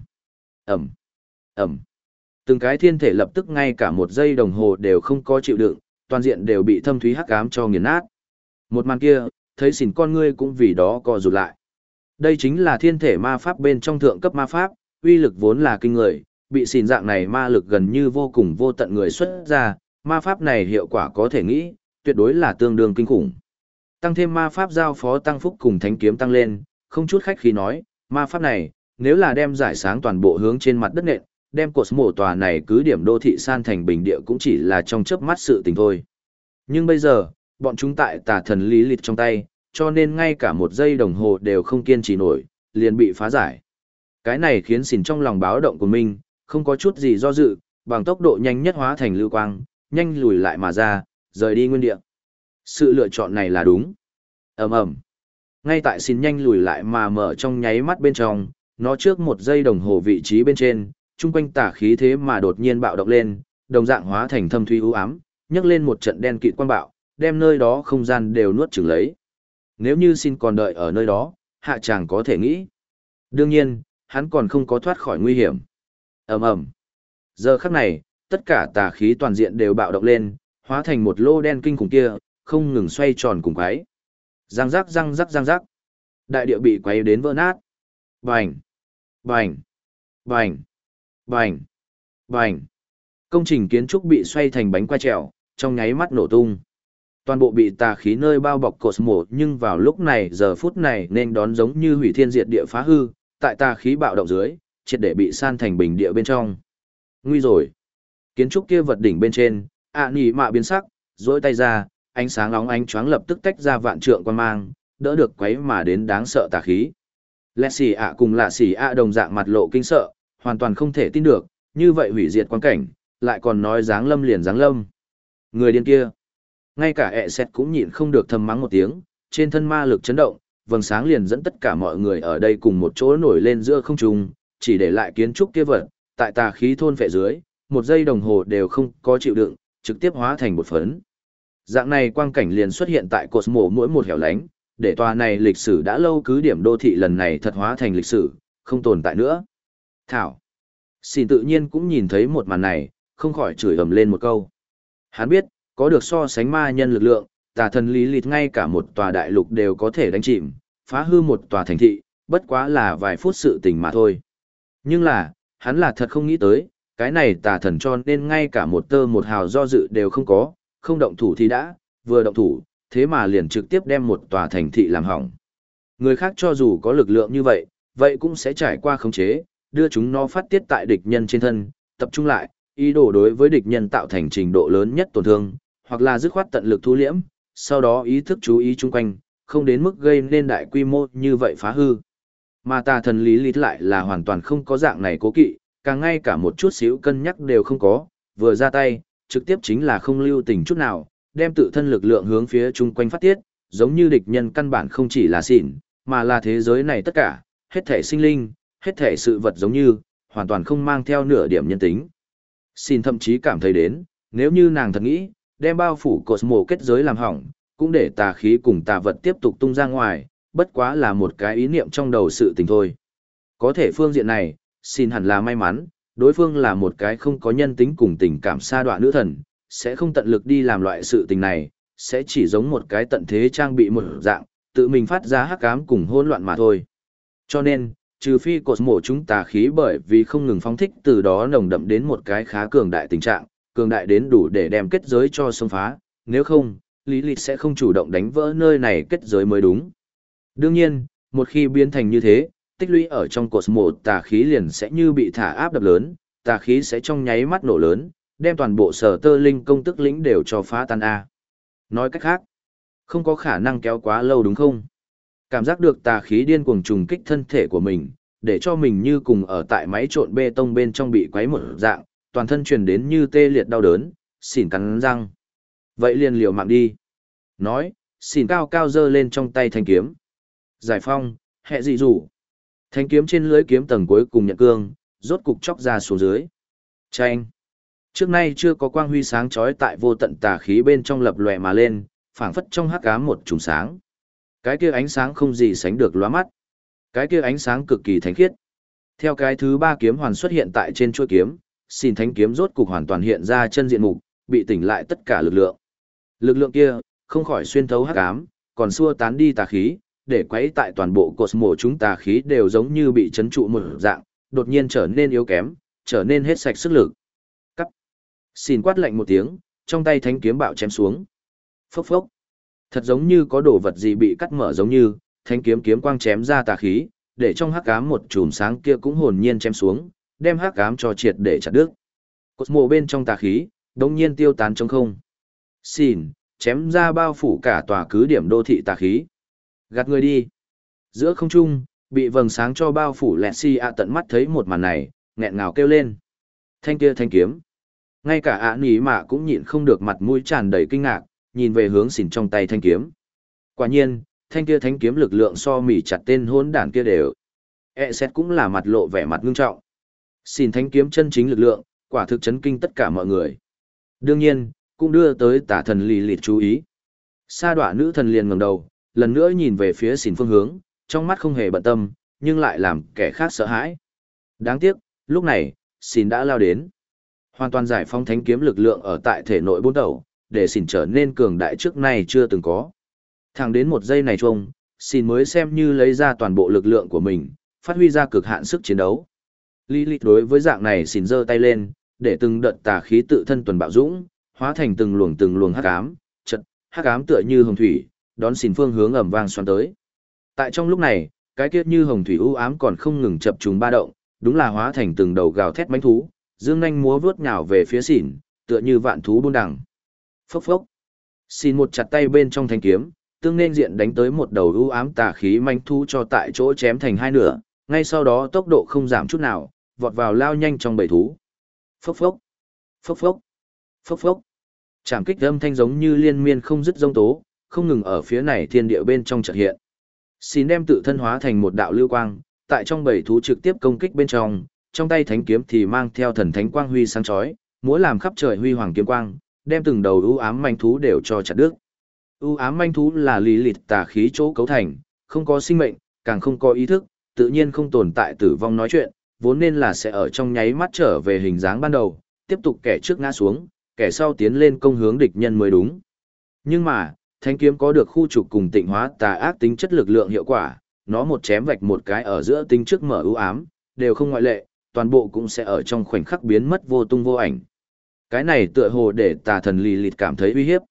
Speaker 1: Ẩm, Ẩm. Từng cái thiên thể lập tức ngay cả một giây đồng hồ đều không có chịu đựng, toàn diện đều bị thâm thúy hắc ám cho nghiền nát. Một màn kia, thấy xỉn con ngươi cũng vì đó co rụt lại. Đây chính là thiên thể ma pháp bên trong thượng cấp ma pháp, uy lực vốn là kinh người, bị xỉn dạng này ma lực gần như vô cùng vô tận người xuất ra, ma pháp này hiệu quả có thể nghĩ, tuyệt đối là tương đương kinh khủng. Tăng thêm ma pháp giao phó tăng phúc cùng thánh kiếm tăng lên, không chút khách khí nói, ma pháp này, nếu là đem giải sáng toàn bộ hướng trên mặt đất nện, đem cột mổ tòa này cứ điểm đô thị san thành bình địa cũng chỉ là trong chớp mắt sự tình thôi. Nhưng bây giờ, bọn chúng tại tà thần lý lịch trong tay, cho nên ngay cả một giây đồng hồ đều không kiên trì nổi, liền bị phá giải. Cái này khiến xỉn trong lòng báo động của mình, không có chút gì do dự, bằng tốc độ nhanh nhất hóa thành lưu quang, nhanh lùi lại mà ra, rời đi nguyên địa. Sự lựa chọn này là đúng. ầm ầm Ngay tại xin nhanh lùi lại mà mở trong nháy mắt bên trong, nó trước một giây đồng hồ vị trí bên trên, chung quanh tả khí thế mà đột nhiên bạo động lên, đồng dạng hóa thành thâm thuy u ám, nhấc lên một trận đen kịt quang bạo, đem nơi đó không gian đều nuốt chửng lấy. Nếu như xin còn đợi ở nơi đó, hạ chàng có thể nghĩ. Đương nhiên, hắn còn không có thoát khỏi nguy hiểm. ầm ầm Giờ khắc này, tất cả tà khí toàn diện đều bạo động lên, hóa thành một lô đen kinh khủng kia, không ngừng xoay tròn cùng quái. Răng rắc răng rắc răng rắc. Đại địa bị quấy đến vỡ nát. Bành! Bành! Bành! Bành! Bành! Công trình kiến trúc bị xoay thành bánh quay trèo, trong nháy mắt nổ tung. Toàn bộ bị tà khí nơi bao bọc cột mổ nhưng vào lúc này giờ phút này nên đón giống như hủy thiên diệt địa phá hư, tại tà khí bạo động dưới, triệt để bị san thành bình địa bên trong. Nguy rồi. Kiến trúc kia vật đỉnh bên trên, ạ à nỉ mạ biến sắc, dỗi tay ra, ánh sáng nóng ánh choáng lập tức tách ra vạn trượng quan mang, đỡ được quấy mà đến đáng sợ tà khí. Lẹ xì ạ cùng lạ xì ạ đồng dạng mặt lộ kinh sợ, hoàn toàn không thể tin được, như vậy hủy diệt quan cảnh, lại còn nói dáng lâm liền dáng lâm. Người điên kia. Ngay cả ẹ xẹt cũng nhịn không được thầm mắng một tiếng, trên thân ma lực chấn động, vầng sáng liền dẫn tất cả mọi người ở đây cùng một chỗ nổi lên giữa không trung, chỉ để lại kiến trúc kia vật, tại tà khí thôn phệ dưới, một giây đồng hồ đều không có chịu đựng, trực tiếp hóa thành một phấn. Dạng này quang cảnh liền xuất hiện tại cột mổ mỗi một hẻo lánh, để tòa này lịch sử đã lâu cứ điểm đô thị lần này thật hóa thành lịch sử, không tồn tại nữa. Thảo. Xin tự nhiên cũng nhìn thấy một màn này, không khỏi chửi ầm lên một câu. Hắn biết, có được so sánh ma nhân lực lượng, tà thần lý lịt ngay cả một tòa đại lục đều có thể đánh chìm, phá hư một tòa thành thị, bất quá là vài phút sự tình mà thôi. Nhưng là, hắn là thật không nghĩ tới, cái này tà thần cho nên ngay cả một tơ một hào do dự đều không có, không động thủ thì đã, vừa động thủ, thế mà liền trực tiếp đem một tòa thành thị làm hỏng. Người khác cho dù có lực lượng như vậy, vậy cũng sẽ trải qua khống chế, đưa chúng nó phát tiết tại địch nhân trên thân, tập trung lại, ý đồ đối với địch nhân tạo thành trình độ lớn nhất tổn thương, hoặc là dứt khoát tận lực thu liễm, sau đó ý thức chú ý chung quanh, không đến mức gây nên đại quy mô như vậy phá hư. Mà tà thần lý lý lại là hoàn toàn không có dạng này cố kỵ, càng ngay cả một chút xíu cân nhắc đều không có, vừa ra tay, trực tiếp chính là không lưu tình chút nào, đem tự thân lực lượng hướng phía chung quanh phát tiết, giống như địch nhân căn bản không chỉ là xỉn, mà là thế giới này tất cả, hết thể sinh linh, hết thể sự vật giống như, hoàn toàn không mang theo nửa điểm nhân tính. Xin thậm chí cảm thấy đến, nếu như nàng thật nghĩ, đem bao phủ cột mổ kết giới làm hỏng, cũng để tà khí cùng tà vật tiếp tục tung ra ngoài, bất quá là một cái ý niệm trong đầu sự tình thôi. Có thể phương diện này, xin hẳn là may mắn, đối phương là một cái không có nhân tính cùng tình cảm xa đoạn nữ thần, sẽ không tận lực đi làm loại sự tình này, sẽ chỉ giống một cái tận thế trang bị một dạng, tự mình phát ra hắc ám cùng hỗn loạn mà thôi. Cho nên, trừ phi cột mổ chúng tà khí bởi vì không ngừng phóng thích từ đó nồng đậm đến một cái khá cường đại tình trạng, cường đại đến đủ để đem kết giới cho xông phá, nếu không, Lý Lịch sẽ không chủ động đánh vỡ nơi này kết giới mới đúng. Đương nhiên, một khi biến thành như thế, tích lũy ở trong cột mộ tà khí liền sẽ như bị thả áp đập lớn, tà khí sẽ trong nháy mắt nổ lớn, đem toàn bộ sở tơ linh công tức lĩnh đều cho phá tan A. Nói cách khác, không có khả năng kéo quá lâu đúng không? Cảm giác được tà khí điên cuồng trùng kích thân thể của mình, để cho mình như cùng ở tại máy trộn bê tông bên trong bị quấy một dạng, toàn thân truyền đến như tê liệt đau đớn, xỉn cắn răng. Vậy liền liều mạng đi. Nói, xỉn cao cao dơ lên trong tay thanh kiếm. Giải phong, hệ dị rủ. Thanh kiếm trên lưới kiếm tầng cuối cùng nhận cương, rốt cục chóc ra xuống dưới. Chanh. Trước nay chưa có quang huy sáng chói tại vô tận tà khí bên trong lập lòe mà lên, phảng phất trong hắc ám một trùng sáng. Cái kia ánh sáng không gì sánh được lóa mắt. Cái kia ánh sáng cực kỳ thánh khiết. Theo cái thứ ba kiếm hoàn xuất hiện tại trên chuôi kiếm, xin thánh kiếm rốt cục hoàn toàn hiện ra chân diện mục, bị tỉnh lại tất cả lực lượng. Lực lượng kia, không khỏi xuyên thấu hắc ám, còn xua tán đi tà khí, để quấy tại toàn bộ cột mổ chúng tà khí đều giống như bị chấn trụ một dạng, đột nhiên trở nên yếu kém, trở nên hết sạch sức lực. Cắt. Xin quát lạnh một tiếng, trong tay thánh kiếm bạo chém xuống. Phốc phốc. Thật giống như có đồ vật gì bị cắt mở giống như, thánh kiếm kiếm quang chém ra tà khí, để trong hắc ám một chùm sáng kia cũng hồn nhiên chém xuống, đem hắc ám cho triệt để chặt đứt. mổ bên trong tà khí, đột nhiên tiêu tán trong không. Xin, chém ra bao phủ cả tòa cứ điểm đô thị tà khí. Gạt người đi. Giữa không trung, bị vầng sáng cho bao phủ lẹt si ạ tận mắt thấy một màn này, nghẹn ngào kêu lên. Thanh kia thanh kiếm. Ngay cả ạ nỉ mạ cũng nhịn không được mặt mũi tràn đầy kinh ngạc, nhìn về hướng xỉn trong tay thanh kiếm. Quả nhiên, thanh kia thanh kiếm lực lượng so mỉ chặt tên hôn đản kia đều. E xét cũng là mặt lộ vẻ mặt ngưng trọng. Xin thanh kiếm chân chính lực lượng, quả thực chấn kinh tất cả mọi người. Đương nhiên, cũng đưa tới tả thần lì lịt chú ý. Sa đọa nữ thần liền ngẩng đầu, lần nữa nhìn về phía xỉn phương hướng, trong mắt không hề bận tâm, nhưng lại làm kẻ khác sợ hãi. Đáng tiếc, lúc này, xỉn đã lao đến. Hoàn toàn giải phóng thánh kiếm lực lượng ở tại thể nội bốn đầu, để xỉn trở nên cường đại trước nay chưa từng có. Thẳng đến một giây này trông, xỉn mới xem như lấy ra toàn bộ lực lượng của mình, phát huy ra cực hạn sức chiến đấu. Lý lịch đối với dạng này xỉn giơ tay lên, để từng đợt tà khí tự thân tuần bạo dũng, hóa thành từng luồng từng luồng hắc ám, chật, hắc ám tựa như hồng thủy, đón xin phương hướng ầm vang xoắn tới. Tại trong lúc này, cái kiết như hồng thủy u ám còn không ngừng chập trùng ba động, đúng là hóa thành từng đầu gào thét mãnh thú, dương nhanh múa vướt nhào về phía xỉn, tựa như vạn thú buôn đằng. Phốc phốc. Xin một chặt tay bên trong thanh kiếm, tương nên diện đánh tới một đầu u ám tà khí manh thú cho tại chỗ chém thành hai nửa, ngay sau đó tốc độ không giảm chút nào, vọt vào lao nhanh trong bầy thú. Phốc phốc. Phốc phốc. Phốc phốc. Trảm kích âm thanh giống như liên miên không dứt rông tố, không ngừng ở phía này thiên địa bên trong chợt hiện. Xin đem tự thân hóa thành một đạo lưu quang, tại trong bảy thú trực tiếp công kích bên trong, trong tay thánh kiếm thì mang theo thần thánh quang huy sáng chói, múa làm khắp trời huy hoàng kiếm quang, đem từng đầu ưu ám manh thú đều cho chặt đứt. ưu ám manh thú là lý lịt tà khí chỗ cấu thành, không có sinh mệnh, càng không có ý thức, tự nhiên không tồn tại tử vong nói chuyện, vốn nên là sẽ ở trong nháy mắt trở về hình dáng ban đầu, tiếp tục kẻ trước ngã xuống, kẻ sau tiến lên công hướng địch nhân mới đúng. Nhưng mà, thanh kiếm có được khu trục cùng tịnh hóa tà ác tính chất lực lượng hiệu quả, nó một chém vạch một cái ở giữa tính trước mở ưu ám, đều không ngoại lệ, toàn bộ cũng sẽ ở trong khoảnh khắc biến mất vô tung vô ảnh. Cái này tựa hồ để tà thần lì lịt cảm thấy uy hiếp.